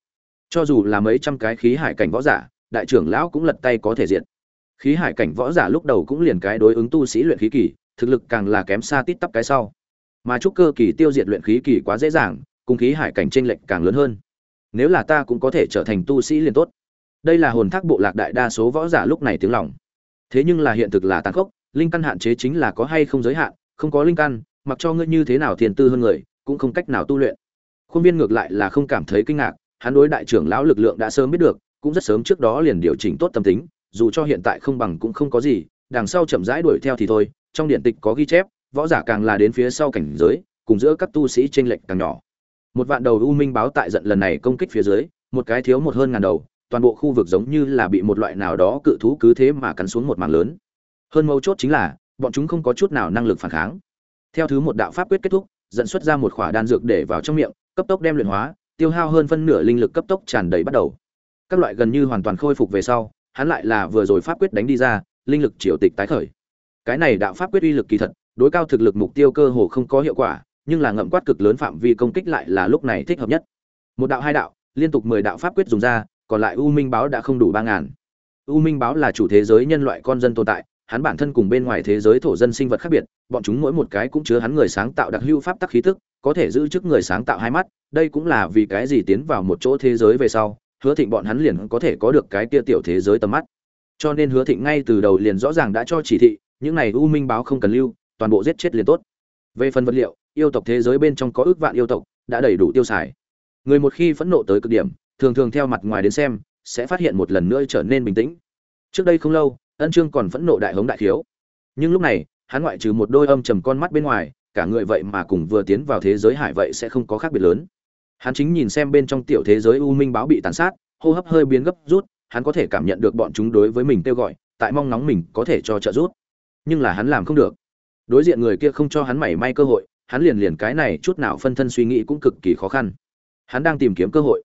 cho dù là mấy trăm cái khí hải cảnh võ giả, đại trưởng lão cũng lật tay có thể diện khí hải cảnh võ giả lúc đầu cũng liền cái đối ứng tu sĩ luyện khí kỳ, thực lực càng là kém xa tít tắp cái sau. Mà trúc cơ kỳ tiêu diệt luyện khí kỳ quá dễ dàng, cùng khí hải cảnh trên lệnh càng lớn hơn. Nếu là ta cũng có thể trở thành tu sĩ liền tốt đây là hồn thác bộ lạc đại đa số võ giả lúc này tiếng lòng. Thế nhưng là hiện thực là tàn khốc, linh căn hạn chế chính là có hay không giới hạn, không có linh căn, mặc cho ngươi như thế nào thiền tư hơn người, cũng không cách nào tu luyện. Khuôn viên ngược lại là không cảm thấy kinh ngạc, hắn đối đại trưởng lão lực lượng đã sớm biết được, cũng rất sớm trước đó liền điều chỉnh tốt tâm tính, dù cho hiện tại không bằng cũng không có gì, đằng sau chậm rãi đuổi theo thì thôi, trong điện tịch có ghi chép, võ giả càng là đến phía sau cảnh giới, cùng giữa các tu sĩ tranh lệch càng nhỏ. Một vạn đầu u minh báo tại giận lần này công kích phía dưới, một cái thiếu một hơn ngàn đầu toàn bộ khu vực giống như là bị một loại nào đó cự thú cứ thế mà cắn xuống một mảng lớn. Hơn mấu chốt chính là, bọn chúng không có chút nào năng lực phản kháng. Theo thứ một đạo pháp quyết kết thúc, dẫn xuất ra một khỏa đan dược để vào trong miệng, cấp tốc đem luyện hóa, tiêu hao hơn phân nửa linh lực cấp tốc tràn đầy bắt đầu. Các loại gần như hoàn toàn khôi phục về sau, hắn lại là vừa rồi pháp quyết đánh đi ra, linh lực triều tịch tái khởi. Cái này đạo pháp quyết uy lực kỳ thật, đối cao thực lực mục tiêu cơ hồ không có hiệu quả, nhưng là ngậm quát cực lớn phạm vi công kích lại là lúc này thích hợp nhất. Một đạo hai đạo, liên tục mười đạo pháp quyết dùng ra còn lại u minh báo đã không đủ ba ngàn. U minh báo là chủ thế giới nhân loại con dân tồn tại, hắn bản thân cùng bên ngoài thế giới thổ dân sinh vật khác biệt, bọn chúng mỗi một cái cũng chứa hắn người sáng tạo đặc hữu pháp tắc khí tức, có thể giữ chức người sáng tạo hai mắt, đây cũng là vì cái gì tiến vào một chỗ thế giới về sau, hứa thịnh bọn hắn liền có thể có được cái kia tiểu thế giới tầm mắt. Cho nên hứa thịnh ngay từ đầu liền rõ ràng đã cho chỉ thị, những này u minh báo không cần lưu, toàn bộ giết chết liền tốt. Về phần vật liệu, yêu tộc thế giới bên trong có ước vạn yêu tộc, đã đầy đủ tiêu xài. Người một khi phẫn nộ tới cực điểm thường thường theo mặt ngoài đến xem, sẽ phát hiện một lần nữa trở nên bình tĩnh. Trước đây không lâu, ân trương còn phẫn nộ đại hống đại thiếu. Nhưng lúc này, hắn ngoại trừ một đôi âm trầm con mắt bên ngoài, cả người vậy mà cùng vừa tiến vào thế giới hải vậy sẽ không có khác biệt lớn. Hắn chính nhìn xem bên trong tiểu thế giới u minh báo bị tàn sát, hô hấp hơi biến gấp rút, hắn có thể cảm nhận được bọn chúng đối với mình kêu gọi, tại mong nóng mình có thể cho trợ giúp. Nhưng là hắn làm không được. Đối diện người kia không cho hắn mảy may cơ hội, hắn liền liền cái này chút nào phân thân suy nghĩ cũng cực kỳ khó khăn. Hắn đang tìm kiếm cơ hội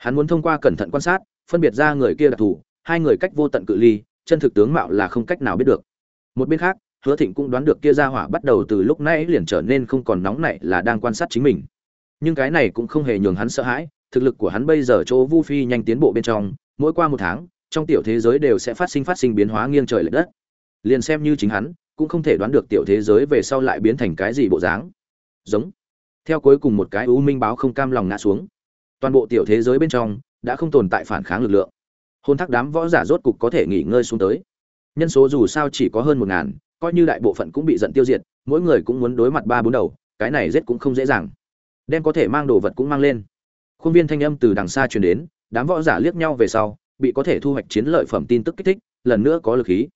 hắn muốn thông qua cẩn thận quan sát, phân biệt ra người kia đặc thù hai người cách vô tận cự ly, chân thực tướng mạo là không cách nào biết được. Một bên khác, hứa thịnh cũng đoán được kia ra hỏa bắt đầu từ lúc nãy liền trở nên không còn nóng nảy là đang quan sát chính mình. Nhưng cái này cũng không hề nhường hắn sợ hãi, thực lực của hắn bây giờ chỗ vu phi nhanh tiến bộ bên trong, mỗi qua một tháng, trong tiểu thế giới đều sẽ phát sinh phát sinh biến hóa nghiêng trời lệch đất. Liền xem như chính hắn, cũng không thể đoán được tiểu thế giới về sau lại biến thành cái gì bộ dáng. Giống. Theo cuối cùng một cái u minh báo không cam lòng ngã xuống toàn bộ tiểu thế giới bên trong đã không tồn tại phản kháng lực lượng. Hôn thác đám võ giả rốt cục có thể nghỉ ngơi xuống tới. Nhân số dù sao chỉ có hơn một ngàn, coi như đại bộ phận cũng bị giận tiêu diệt, mỗi người cũng muốn đối mặt ba bốn đầu, cái này giết cũng không dễ dàng. Đem có thể mang đồ vật cũng mang lên. Khuôn viên thanh âm từ đằng xa truyền đến, đám võ giả liếc nhau về sau, bị có thể thu hoạch chiến lợi phẩm tin tức kích thích, lần nữa có lực khí.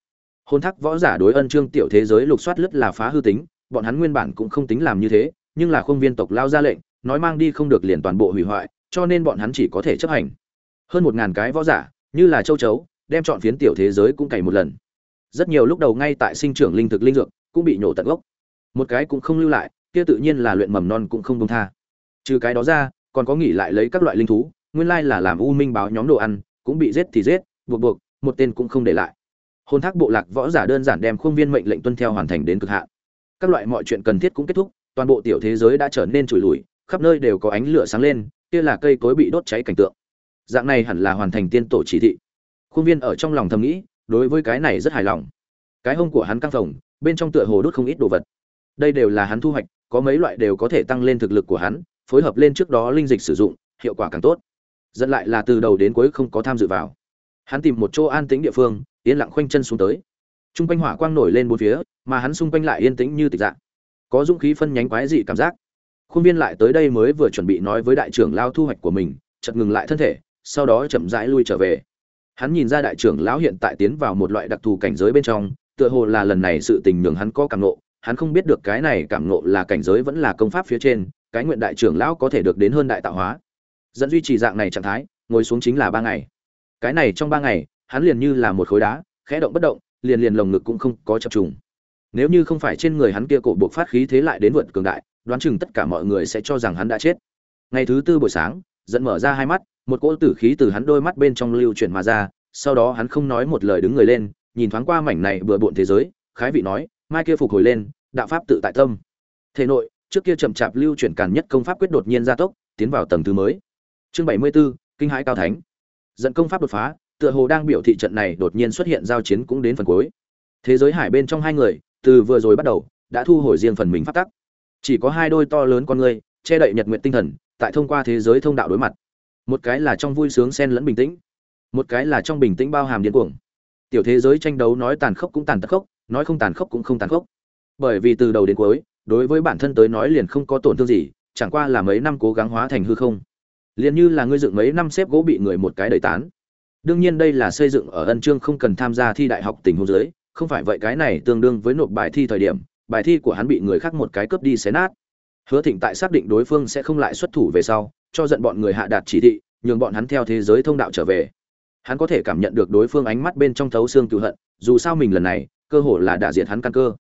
Hôn thác võ giả đối ân trương tiểu thế giới lục soát lướt là phá hư tính, bọn hắn nguyên bản cũng không tính làm như thế, nhưng là khuôn viên tộc lao ra lệnh, nói mang đi không được liền toàn bộ hủy hoại cho nên bọn hắn chỉ có thể chấp hành. Hơn một ngàn cái võ giả, như là châu chấu, đem chọn phiến tiểu thế giới cũng cày một lần. Rất nhiều lúc đầu ngay tại sinh trưởng linh thực linh dược, cũng bị nhổ tận gốc. Một cái cũng không lưu lại, kia tự nhiên là luyện mầm non cũng không công tha. Trừ cái đó ra, còn có nghỉ lại lấy các loại linh thú, nguyên lai là làm u minh báo nhóm đồ ăn, cũng bị giết thì giết, buộc buộc, một tên cũng không để lại. Hôn thác bộ lạc võ giả đơn giản đem khuôn viên mệnh lệnh tuân theo hoàn thành đến cực hạn. Các loại mọi chuyện cần thiết cũng kết thúc, toàn bộ tiểu thế giới đã trở nên trùi lùi, khắp nơi đều có ánh lửa sáng lên kia là cây cối bị đốt cháy cảnh tượng. Dạng này hẳn là hoàn thành tiên tổ chỉ thị. Khuôn viên ở trong lòng thầm nghĩ, đối với cái này rất hài lòng. Cái hông của hắn căng phồng, bên trong tựa hồ đốt không ít đồ vật. Đây đều là hắn thu hoạch, có mấy loại đều có thể tăng lên thực lực của hắn, phối hợp lên trước đó linh dịch sử dụng, hiệu quả càng tốt. Dẫn lại là từ đầu đến cuối không có tham dự vào. Hắn tìm một chỗ an tĩnh địa phương, yên lặng khoanh chân xuống tới. T r u n g quanh hỏa quang nổi lên bốn phía, mà hắn xung quanh lại yên tĩnh như tịch dạng. Có dũng khí phân nhánh quái dị cảm giác khuôn viên lại tới đây mới vừa chuẩn bị nói với đại trưởng lao thu hoạch của mình chật ngừng lại thân thể, sau đó chậm rãi lui trở về. Hắn nhìn ra đại trưởng lão hiện tại tiến vào một loại đặc thù cảnh giới bên trong, tựa hồ là lần này sự tình nhường hắn có cảm nộ hắn không biết được cái này cảm nộ là cảnh giới vẫn là công pháp phía trên, cái nguyện đại trưởng lão có thể được đến hơn đại tạo hóa. Dẫn duy trì dạng này trạng thái, ngồi xuống chính là ba ngày. Cái này trong ba ngày, hắn liền như là một khối đá, khẽ động bất động, liền liền lồng ngực cũng không có chập trùng. Nếu như không phải trên người hắn kia cổ buộc phát khí thế lại đến vượt cường đại đoán chừng tất cả mọi người sẽ cho rằng hắn đã chết. Ngày thứ tư buổi sáng dẫn mở ra hai mắt một cỗ tử khí từ hắn đôi mắt bên trong lưu chuyển mà ra sau đó hắn không nói một lời đứng người lên nhìn thoáng qua mảnh này bừa bộn thế giới khái vị nói mai kia phục hồi lên đạo pháp tự tại tâm. Thể nội trước kia chậm chạp lưu chuyển càn nhất công pháp quyết đột nhiên gia tốc tiến vào tầng thứ mới. Chương bảy mươi 74, kinh hãi cao thánh. Dẫn công pháp đột phá tựa hồ đang biểu thị trận này đột nhiên xuất hiện giao chiến cũng đến phần cuối. Thế giới hải bên trong hai người từ vừa rồi bắt đầu đã thu hồi riêng phần mình phát tắc chỉ có hai đôi to lớn con người che đậy nhật nguyện tinh thần, tại thông qua thế giới thông đạo đối mặt. Một cái là trong vui sướng xen lẫn bình tĩnh, một cái là trong bình tĩnh bao hàm điên cuồng. Tiểu thế giới tranh đấu nói tàn khốc cũng tàn tật khốc, nói không tàn khốc cũng không tàn khốc. Bởi vì từ đầu đến cuối, đối với bản thân tới nói liền không có tổn thương gì, chẳng qua là mấy năm cố gắng hóa thành hư không. Liền như là ngươi dựng mấy năm xếp gỗ bị người một cái đẩy tán. Đương nhiên đây là xây dựng ở ân chương không cần tham gia thi đại học tình huống giới không phải vậy cái này tương đương với nộp bài thi thời điểm bài thi của hắn bị người khác một cái cướp đi xé nát. Hứa thịnh tại xác định đối phương sẽ không lại xuất thủ về sau, cho giận bọn người hạ đạt chỉ thị, nhường bọn hắn theo thế giới thông đạo trở về. Hắn có thể cảm nhận được đối phương ánh mắt bên trong thấu xương cựu hận, dù sao mình lần này, cơ hội là đã diệt hắn căn cơ.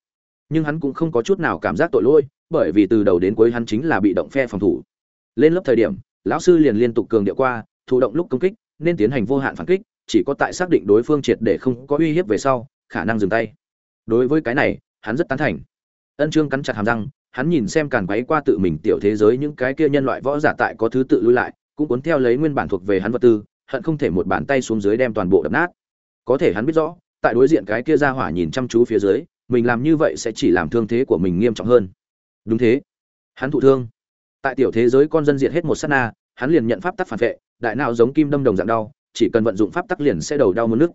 Nhưng hắn cũng không có chút nào cảm giác tội lỗi, bởi vì từ đầu đến cuối hắn chính là bị động phe phòng thủ. Lên lớp thời điểm, lão sư liền liên tục cường điệu qua, thụ động lúc công kích, nên tiến hành vô hạn phản kích, chỉ có tại xác định đối phương triệt để không có uy hiếp về sau, khả năng dừng tay. Đối với cái này, hắn rất tán thành ân trương cắn chặt hàm răng, hắn nhìn xem càn quấy qua tự mình tiểu thế giới những cái kia nhân loại võ giả tại có thứ tự lui lại, cũng cuốn theo lấy nguyên bản thuộc về hắn vật tư, hận không thể một bàn tay xuống dưới đem toàn bộ đập nát. Có thể hắn biết rõ, tại đối diện cái kia ra hỏa nhìn chăm chú phía dưới, mình làm như vậy sẽ chỉ làm thương thế của mình nghiêm trọng hơn. Đúng thế. Hắn thụ thương. Tại tiểu thế giới con dân diệt hết một sát na, hắn liền nhận pháp tắc phản vệ, đại não giống kim đâm đồng dạng đau, chỉ cần vận dụng pháp tắc liền sẽ đầu đau mất nước.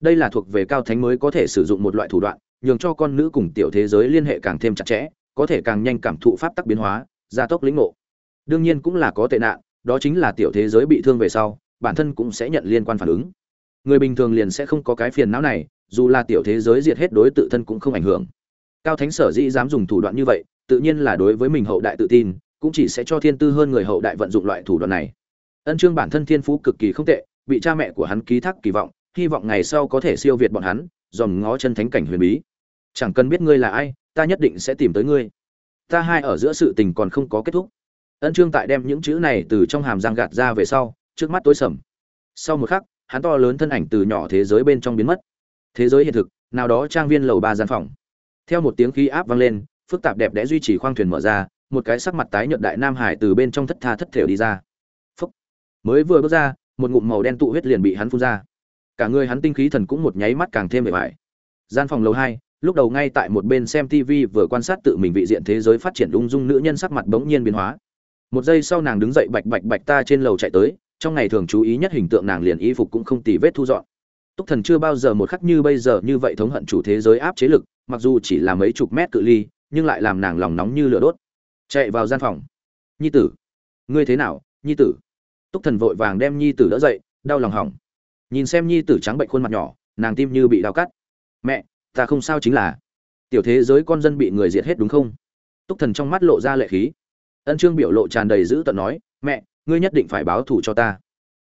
Đây là thuộc về cao thánh mới có thể sử dụng một loại thủ đoạn nhường cho con nữ cùng tiểu thế giới liên hệ càng thêm chặt chẽ, có thể càng nhanh cảm thụ pháp tắc biến hóa, gia tốc lĩnh ngộ. Đương nhiên cũng là có tệ nạn, đó chính là tiểu thế giới bị thương về sau, bản thân cũng sẽ nhận liên quan phản ứng. Người bình thường liền sẽ không có cái phiền não này, dù là tiểu thế giới diệt hết đối tự thân cũng không ảnh hưởng. Cao thánh sở dĩ dám dùng thủ đoạn như vậy, tự nhiên là đối với mình hậu đại tự tin, cũng chỉ sẽ cho thiên tư hơn người hậu đại vận dụng loại thủ đoạn này. Ân trương bản thân thiên phú cực kỳ không tệ, bị cha mẹ của hắn ký thác kỳ vọng, hy vọng ngày sau có thể siêu việt bọn hắn, dòm ngó chân thánh cảnh huyền bí chẳng cần biết ngươi là ai, ta nhất định sẽ tìm tới ngươi. Ta hai ở giữa sự tình còn không có kết thúc. Ân trương tại đem những chữ này từ trong hàm răng gạt ra về sau, trước mắt tối sầm. Sau một khắc, hắn to lớn thân ảnh từ nhỏ thế giới bên trong biến mất. Thế giới hiện thực, nào đó trang viên lầu ba gian phòng. Theo một tiếng khí áp vang lên, phức tạp đẹp đẽ duy trì khoang thuyền mở ra, một cái sắc mặt tái nhợt đại nam hải từ bên trong thất tha thất thểu đi ra. Phúc. mới vừa bước ra, một ngụm màu đen tụ huyết liền bị hắn phun ra. Cả người hắn tinh khí thần cũng một nháy mắt càng thêm bề bại gian phòng lầu hai lúc đầu ngay tại một bên xem tv vừa quan sát tự mình vị diện thế giới phát triển ung dung nữ nhân sắc mặt bỗng nhiên biến hóa. Một giây sau nàng đứng dậy bạch bạch bạch ta trên lầu chạy tới, trong ngày thường chú ý nhất hình tượng nàng liền y phục cũng không tì vết thu dọn. Túc thần chưa bao giờ một khắc như bây giờ như vậy thống hận chủ thế giới áp chế lực, mặc dù chỉ là mấy chục mét cự ly, nhưng lại làm nàng lòng nóng như lửa đốt. Chạy vào gian phòng. Nhi tử. Ngươi thế nào, nhi tử? Túc thần vội vàng đem nhi tử đỡ dậy, đau lòng hỏng. Nhìn xem nhi tử trắng bệnh khuôn mặt nhỏ, nàng tim như bị đau cắt. Mẹ ta không sao chính là tiểu thế giới con dân bị người diệt hết đúng không? Túc thần trong mắt lộ ra lệ khí. Ân trương biểu lộ tràn đầy dữ tợn nói, mẹ, ngươi nhất định phải báo thù cho ta.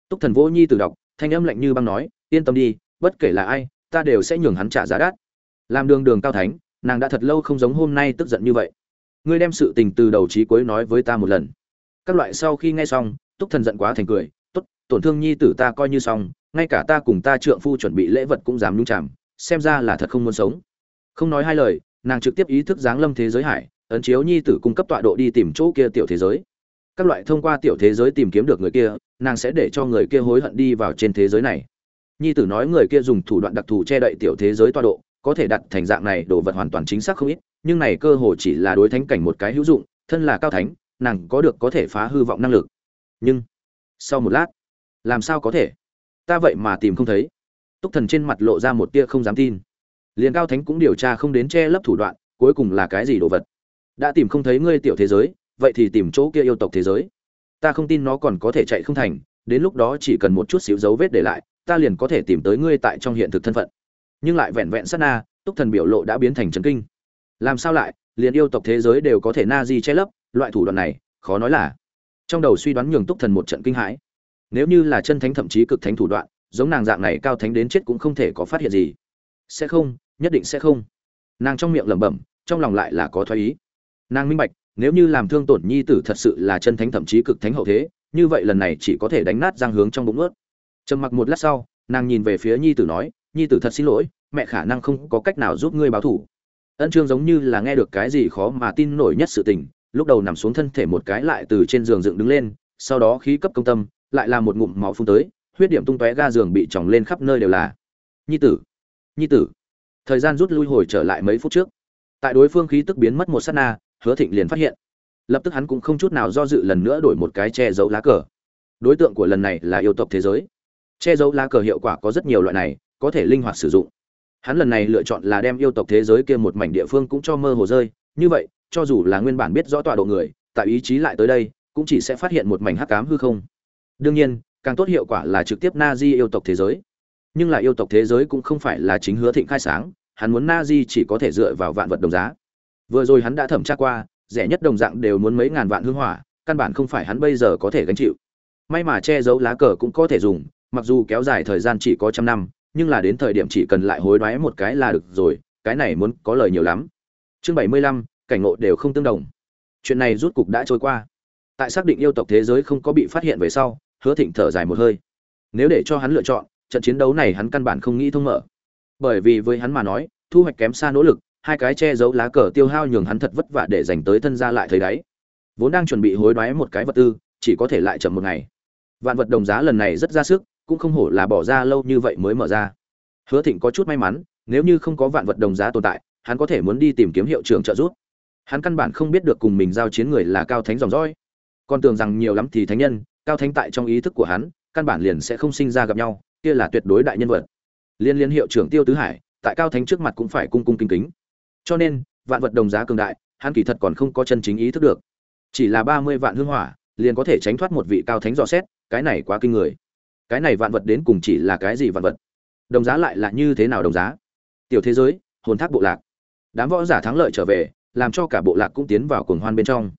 Túc thần vô nhi tử đọc, thanh âm lạnh như băng nói, yên tâm đi, bất kể là ai, ta đều sẽ nhường hắn trả giá đắt. Làm đường đường cao thánh, nàng đã thật lâu không giống hôm nay tức giận như vậy. Ngươi đem sự tình từ đầu chí cuối nói với ta một lần. Các loại sau khi nghe xong, túc thần giận quá thành cười, tốt, tổn thương nhi tử ta coi như xong, ngay cả ta cùng ta trượng phu chuẩn bị lễ vật cũng dám nhung chạm xem ra là thật không muốn sống. Không nói hai lời, nàng trực tiếp ý thức giáng lâm thế giới hải, ấn chiếu nhi tử cung cấp tọa độ đi tìm chỗ kia tiểu thế giới. Các loại thông qua tiểu thế giới tìm kiếm được người kia, nàng sẽ để cho người kia hối hận đi vào trên thế giới này. Nhi tử nói người kia dùng thủ đoạn đặc thù che đậy tiểu thế giới tọa độ, có thể đặt thành dạng này đồ vật hoàn toàn chính xác không ít, nhưng này cơ hồ chỉ là đối thánh cảnh một cái hữu dụng, thân là cao thánh, nàng có được có thể phá hư vọng năng lực. Nhưng, sau một lát, làm sao có thể? Ta vậy mà tìm không thấy túc thần trên mặt lộ ra một tia không dám tin. Liền cao thánh cũng điều tra không đến che lấp thủ đoạn, cuối cùng là cái gì đồ vật? Đã tìm không thấy ngươi tiểu thế giới, vậy thì tìm chỗ kia yêu tộc thế giới. Ta không tin nó còn có thể chạy không thành, đến lúc đó chỉ cần một chút xíu dấu vết để lại, ta liền có thể tìm tới ngươi tại trong hiện thực thân phận. Nhưng lại vẹn vẹn sát na, túc thần biểu lộ đã biến thành trấn kinh. Làm sao lại, liền yêu tộc thế giới đều có thể na di che lấp, loại thủ đoạn này, khó nói là. Trong đầu suy đoán nhường túc thần một trận kinh hãi. Nếu như là chân thánh thậm chí cực thánh thủ đoạn giống nàng dạng này cao thánh đến chết cũng không thể có phát hiện gì. Sẽ không, nhất định sẽ không. Nàng trong miệng lẩm bẩm, trong lòng lại là có thoái ý. Nàng minh bạch, nếu như làm thương tổn nhi tử thật sự là chân thánh thậm chí cực thánh hậu thế, như vậy lần này chỉ có thể đánh nát giang hướng trong bụng ướt. Trầm mặc một lát sau, nàng nhìn về phía nhi tử nói, nhi tử thật xin lỗi, mẹ khả năng không có cách nào giúp ngươi báo thủ ân trương giống như là nghe được cái gì khó mà tin nổi nhất sự tình, lúc đầu nằm xuống thân thể một cái lại từ trên giường dựng đứng lên, sau đó khí cấp công tâm, lại là một ngụm máu phun tới huyết điểm tung tóe ga giường bị tròng lên khắp nơi đều là. Nhi tử nhi tử. Thời gian rút lui hồi trở lại mấy phút trước. Tại đối phương khí tức biến mất một sát na, hứa thịnh liền phát hiện. Lập tức hắn cũng không chút nào do dự lần nữa đổi một cái che giấu lá cờ. Đối tượng của lần này là yêu tộc thế giới. Che giấu lá cờ hiệu quả có rất nhiều loại này, có thể linh hoạt sử dụng. Hắn lần này lựa chọn là đem yêu tộc thế giới kia một mảnh địa phương cũng cho mơ hồ rơi. Như vậy, cho dù là nguyên bản biết rõ tọa độ người, tại ý chí lại tới đây, cũng chỉ sẽ phát hiện một mảnh hắc cám hư không. Đương nhiên càng tốt hiệu quả là trực tiếp na di yêu tộc thế giới. Nhưng là yêu tộc thế giới cũng không phải là chính hứa thịnh khai sáng, hắn muốn na di chỉ có thể dựa vào vạn vật đồng giá. Vừa rồi hắn đã thẩm tra qua, rẻ nhất đồng dạng đều muốn mấy ngàn vạn hương hỏa, căn bản không phải hắn bây giờ có thể gánh chịu. May mà che giấu lá cờ cũng có thể dùng, mặc dù kéo dài thời gian chỉ có trăm năm, nhưng là đến thời điểm chỉ cần lại hối đoái một cái là được rồi, cái này muốn có lời nhiều lắm. Chương bảy mươi lăm, cảnh ngộ đều không tương đồng. Chuyện này rút cục đã trôi qua. Tại xác định yêu tộc thế giới không có bị phát hiện về sau hứa thịnh thở dài một hơi. Nếu để cho hắn lựa chọn, trận chiến đấu này hắn căn bản không nghĩ thông mở. Bởi vì với hắn mà nói, thu hoạch kém xa nỗ lực, hai cái che giấu lá cờ tiêu hao nhường hắn thật vất vả để dành tới thân ra lại thấy đáy. Vốn đang chuẩn bị hối đoái một cái vật tư, chỉ có thể lại chậm một ngày. Vạn vật đồng giá lần này rất ra sức, cũng không hổ là bỏ ra lâu như vậy mới mở ra. Hứa thịnh có chút may mắn, nếu như không có vạn vật đồng giá tồn tại, hắn có thể muốn đi tìm kiếm hiệu trưởng trợ giúp. Hắn căn bản không biết được cùng mình giao chiến người là cao thánh dòng dõi. Còn tưởng rằng nhiều lắm thì thánh nhân cao thánh tại trong ý thức của hắn, căn bản liền sẽ không sinh ra gặp nhau, kia là tuyệt đối đại nhân vật. Liên liên hiệu trưởng tiêu tứ hải, tại cao thánh trước mặt cũng phải cung cung kính kính. Cho nên, vạn vật đồng giá cường đại, hắn kỳ thật còn không có chân chính ý thức được. Chỉ là ba mươi vạn hương hỏa, liền có thể tránh thoát một vị cao thánh dò xét, cái này quá kinh người. Cái này vạn vật đến cùng chỉ là cái gì vạn vật? Đồng giá lại là như thế nào đồng giá? Tiểu thế giới, hồn thác bộ lạc. Đám võ giả thắng lợi trở về, làm cho cả bộ lạc cũng tiến vào cuồng hoan bên trong.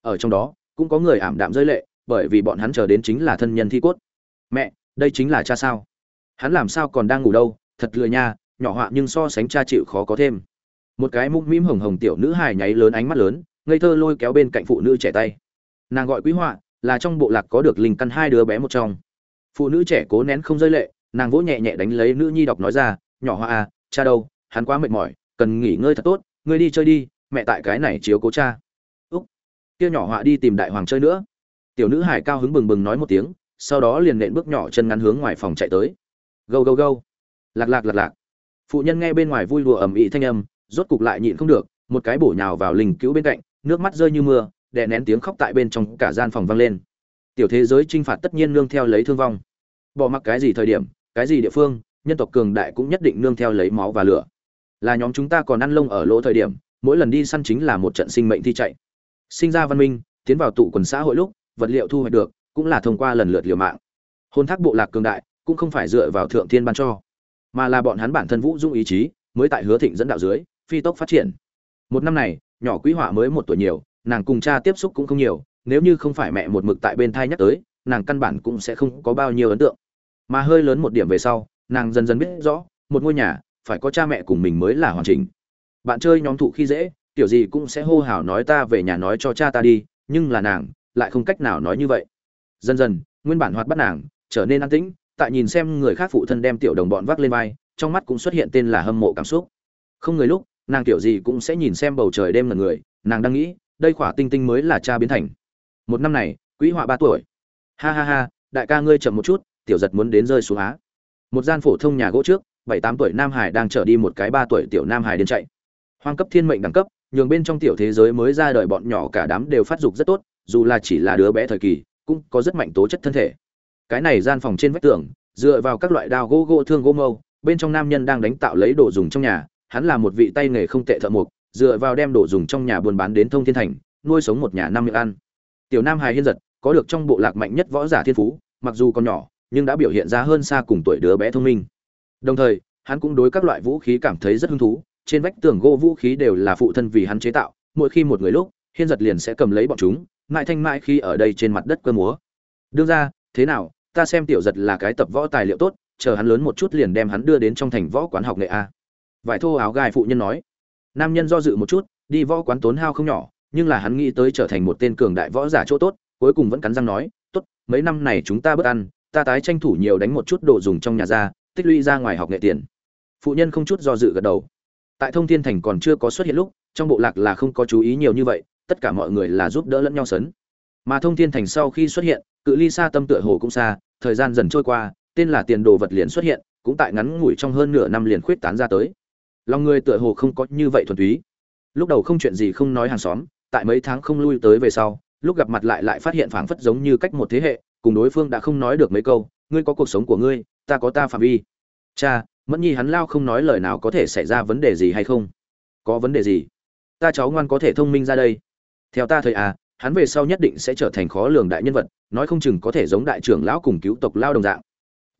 Ở trong đó, cũng có người ảm đạm rơi lệ bởi vì bọn hắn chờ đến chính là thân nhân thi cốt. Mẹ, đây chính là cha sao? Hắn làm sao còn đang ngủ đâu? Thật lười nha, nhỏ họa nhưng so sánh cha chịu khó có thêm. Một cái mũm mĩm hồng hồng tiểu nữ hài nháy lớn ánh mắt lớn, ngây thơ lôi kéo bên cạnh phụ nữ trẻ tay. Nàng gọi quý họa, là trong bộ lạc có được linh căn hai đứa bé một trong. Phụ nữ trẻ cố nén không rơi lệ, nàng vỗ nhẹ nhẹ đánh lấy nữ nhi đọc nói ra, nhỏ hoa à cha đâu? Hắn quá mệt mỏi, cần nghỉ ngơi thật tốt, ngươi đi chơi đi, mẹ tại cái này chiếu cố cha. Úc. Kia nhỏ họa đi tìm đại hoàng chơi nữa tiểu nữ hải cao hứng bừng bừng nói một tiếng, sau đó liền nện bước nhỏ chân ngắn hướng ngoài phòng chạy tới. Gâu gâu gâu. Lạc lạc lạc lạc. Phụ nhân nghe bên ngoài vui đùa ầm ĩ thanh âm, rốt cục lại nhịn không được, một cái bổ nhào vào linh cứu bên cạnh, nước mắt rơi như mưa, đè nén tiếng khóc tại bên trong cả gian phòng vang lên. Tiểu thế giới chinh phạt tất nhiên nương theo lấy thương vong. Bỏ mặc cái gì thời điểm, cái gì địa phương, nhân tộc cường đại cũng nhất định nương theo lấy máu và lửa. Là nhóm chúng ta còn ăn lông ở lỗ thời điểm, mỗi lần đi săn chính là một trận sinh mệnh thi chạy. Sinh ra văn minh, tiến vào tụ quần xã hội lúc vật liệu thu hoạch được, cũng là thông qua lần lượt liều mạng. Hôn thác bộ lạc cường đại, cũng không phải dựa vào thượng thiên ban cho, mà là bọn hắn bản thân vũ dung ý chí, mới tại hứa thịnh dẫn đạo dưới, phi tốc phát triển. Một năm này, nhỏ quý họa mới một tuổi nhiều, nàng cùng cha tiếp xúc cũng không nhiều, nếu như không phải mẹ một mực tại bên thai nhắc tới, nàng căn bản cũng sẽ không có bao nhiêu ấn tượng. Mà hơi lớn một điểm về sau, nàng dần dần biết rõ, một ngôi nhà, phải có cha mẹ cùng mình mới là hoàn chỉnh. Bạn chơi nhóm thụ khi dễ tiểu gì cũng sẽ hô hào nói ta về nhà nói cho cha ta đi, nhưng là nàng lại không cách nào nói như vậy. Dần dần, nguyên bản hoạt bắt nàng, trở nên an tĩnh, tại nhìn xem người khác phụ thân đem tiểu đồng bọn vác lên vai, trong mắt cũng xuất hiện tên là hâm mộ cảm xúc. Không người lúc, nàng tiểu gì cũng sẽ nhìn xem bầu trời đêm là người, nàng đang nghĩ, đây khỏa tinh tinh mới là cha biến thành. Một năm này quỹ họa ba tuổi. Ha ha ha, đại ca ngươi chậm một chút, tiểu giật muốn đến rơi xuống á. Một gian phổ thông nhà gỗ trước, bảy tám tuổi nam hải đang chở đi một cái ba tuổi tiểu nam hải đến chạy. Hoang cấp thiên mệnh đẳng cấp, nhường bên trong tiểu thế giới mới ra đời bọn nhỏ cả đám đều phát dục rất tốt dù là chỉ là đứa bé thời kỳ, cũng có rất mạnh tố chất thân thể. Cái này gian phòng trên vách tường, dựa vào các loại đao gỗ gỗ thương gỗ mâu, bên trong nam nhân đang đánh tạo lấy đồ dùng trong nhà, hắn là một vị tay nghề không tệ thợ mộc, dựa vào đem đồ dùng trong nhà buôn bán đến thông thiên thành, nuôi sống một nhà năm miệng ăn. Tiểu nam hài hiên giật, có được trong bộ lạc mạnh nhất võ giả thiên phú, mặc dù còn nhỏ, nhưng đã biểu hiện ra hơn xa cùng tuổi đứa bé thông minh. Đồng thời, hắn cũng đối các loại vũ khí cảm thấy rất hứng thú, trên vách tường gỗ vũ khí đều là phụ thân vì hắn chế tạo, mỗi khi một người lúc hiên giật liền sẽ cầm lấy bọn chúng, mãi thanh mãi khi ở đây trên mặt đất cơ múa. Đương ra, thế nào, ta xem tiểu giật là cái tập võ tài liệu tốt, chờ hắn lớn một chút liền đem hắn đưa đến trong thành võ quán học nghệ a. Vải thô áo gai phụ nhân nói. Nam nhân do dự một chút, đi võ quán tốn hao không nhỏ, nhưng là hắn nghĩ tới trở thành một tên cường đại võ giả chỗ tốt, cuối cùng vẫn cắn răng nói, tốt, mấy năm này chúng ta bớt ăn, ta tái tranh thủ nhiều đánh một chút đồ dùng trong nhà ra, tích lũy ra ngoài học nghệ tiền. Phụ nhân không chút do dự gật đầu. Tại thông thiên thành còn chưa có xuất hiện lúc, trong bộ lạc là không có chú ý nhiều như vậy tất cả mọi người là giúp đỡ lẫn nhau sấn. Mà thông thiên thành sau khi xuất hiện, cự ly xa tâm tựa hồ cũng xa, thời gian dần trôi qua, tên là tiền đồ vật liền xuất hiện, cũng tại ngắn ngủi trong hơn nửa năm liền khuyết tán ra tới. Lòng người tựa hồ không có như vậy thuần túy. Lúc đầu không chuyện gì không nói hàng xóm, tại mấy tháng không lui tới về sau, lúc gặp mặt lại lại phát hiện phảng phất giống như cách một thế hệ, cùng đối phương đã không nói được mấy câu, ngươi có cuộc sống của ngươi, ta có ta phạm vi. Cha, mẫn nhi hắn lao không nói lời nào có thể xảy ra vấn đề gì hay không? Có vấn đề gì? Ta cháu ngoan có thể thông minh ra đây theo ta thời à hắn về sau nhất định sẽ trở thành khó lường đại nhân vật, nói không chừng có thể giống đại trưởng lão cùng cứu tộc lao đồng dạng.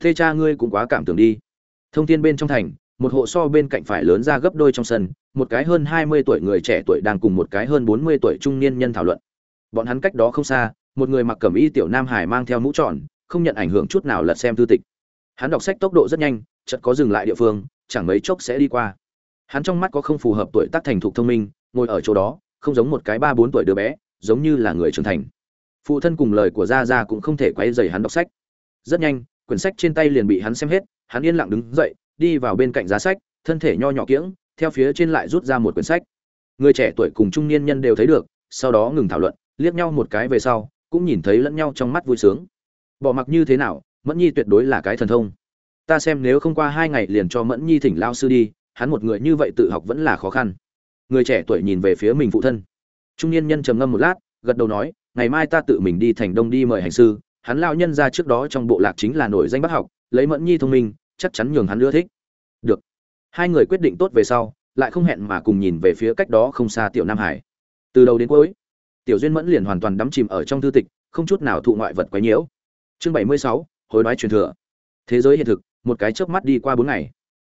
Thê cha ngươi cũng quá cảm tưởng đi. Thông tin bên trong thành, một hộ so bên cạnh phải lớn ra gấp đôi trong sân, một cái hơn hai mươi tuổi người trẻ tuổi đang cùng một cái hơn bốn mươi tuổi trung niên nhân thảo luận. Bọn hắn cách đó không xa, một người mặc cẩm y tiểu nam hải mang theo mũ tròn, không nhận ảnh hưởng chút nào lật xem thư tịch. Hắn đọc sách tốc độ rất nhanh, chợt có dừng lại địa phương, chẳng mấy chốc sẽ đi qua. Hắn trong mắt có không phù hợp tuổi tác thành thục thông minh, ngồi ở chỗ đó không giống một cái ba bốn tuổi đứa bé, giống như là người trưởng thành. Phụ thân cùng lời của gia gia cũng không thể quay dày hắn đọc sách. Rất nhanh, quyển sách trên tay liền bị hắn xem hết, hắn yên lặng đứng dậy, đi vào bên cạnh giá sách, thân thể nho nhỏ kiễng, theo phía trên lại rút ra một quyển sách. Người trẻ tuổi cùng trung niên nhân đều thấy được, sau đó ngừng thảo luận, liếc nhau một cái về sau, cũng nhìn thấy lẫn nhau trong mắt vui sướng. Bỏ mặc như thế nào, mẫn nhi tuyệt đối là cái thần thông. Ta xem nếu không qua hai ngày liền cho mẫn nhi thỉnh lao sư đi, hắn một người như vậy tự học vẫn là khó khăn người trẻ tuổi nhìn về phía mình phụ thân. Trung niên nhân trầm ngâm một lát, gật đầu nói, ngày mai ta tự mình đi thành đông đi mời hành sư, hắn lao nhân ra trước đó trong bộ lạc chính là nổi danh bác học, lấy mẫn nhi thông minh, chắc chắn nhường hắn ưa thích. Được. Hai người quyết định tốt về sau, lại không hẹn mà cùng nhìn về phía cách đó không xa tiểu nam hải. Từ đầu đến cuối, tiểu duyên mẫn liền hoàn toàn đắm chìm ở trong thư tịch, không chút nào thụ ngoại vật quấy nhiễu. Chương bảy mươi sáu, hối đoái truyền thừa. Thế giới hiện thực, một cái chớp mắt đi qua bốn ngày.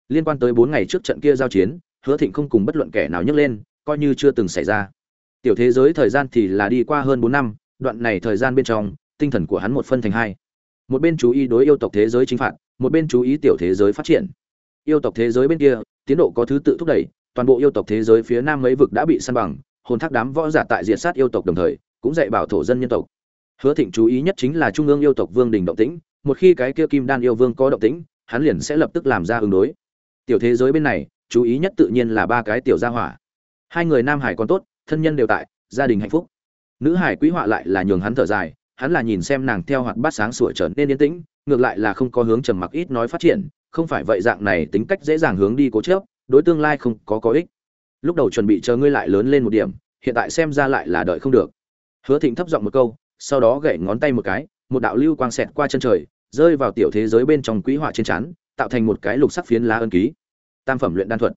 Liên quan tới bốn ngày trước trận kia giao chiến hứa thịnh không cùng bất luận kẻ nào nhấc lên, coi như chưa từng xảy ra. Tiểu thế giới thời gian thì là đi qua hơn bốn năm, đoạn này thời gian bên trong, tinh thần của hắn một phân thành hai. Một bên chú ý đối yêu tộc thế giới chính phạt, một bên chú ý tiểu thế giới phát triển. Yêu tộc thế giới bên kia, tiến độ có thứ tự thúc đẩy, toàn bộ yêu tộc thế giới phía nam mấy vực đã bị săn bằng, hồn thác đám võ giả tại diệt sát yêu tộc đồng thời, cũng dạy bảo thổ dân nhân tộc. Hứa thịnh chú ý nhất chính là trung ương yêu tộc vương đình động tĩnh, một khi cái kia kim đan yêu vương có động tĩnh, hắn liền sẽ lập tức làm ra ứng đối. Tiểu thế giới bên này chú ý nhất tự nhiên là ba cái tiểu gia hỏa. Hai người nam hải còn tốt, thân nhân đều tại, gia đình hạnh phúc. Nữ hải quý họa lại là nhường hắn thở dài, hắn là nhìn xem nàng theo hoạt bát sáng sủa trở nên yên tĩnh, ngược lại là không có hướng trầm mặc ít nói phát triển, không phải vậy dạng này tính cách dễ dàng hướng đi cố chớp đối tương lai không có có ích. Lúc đầu chuẩn bị chờ ngươi lại lớn lên một điểm, hiện tại xem ra lại là đợi không được. Hứa thịnh thấp giọng một câu, sau đó gậy ngón tay một cái, một đạo lưu quang xẹt qua chân trời, rơi vào tiểu thế giới bên trong quỹ họa trên chắn tạo thành một cái lục sắc phiến lá ân ký tam phẩm luyện đan thuật.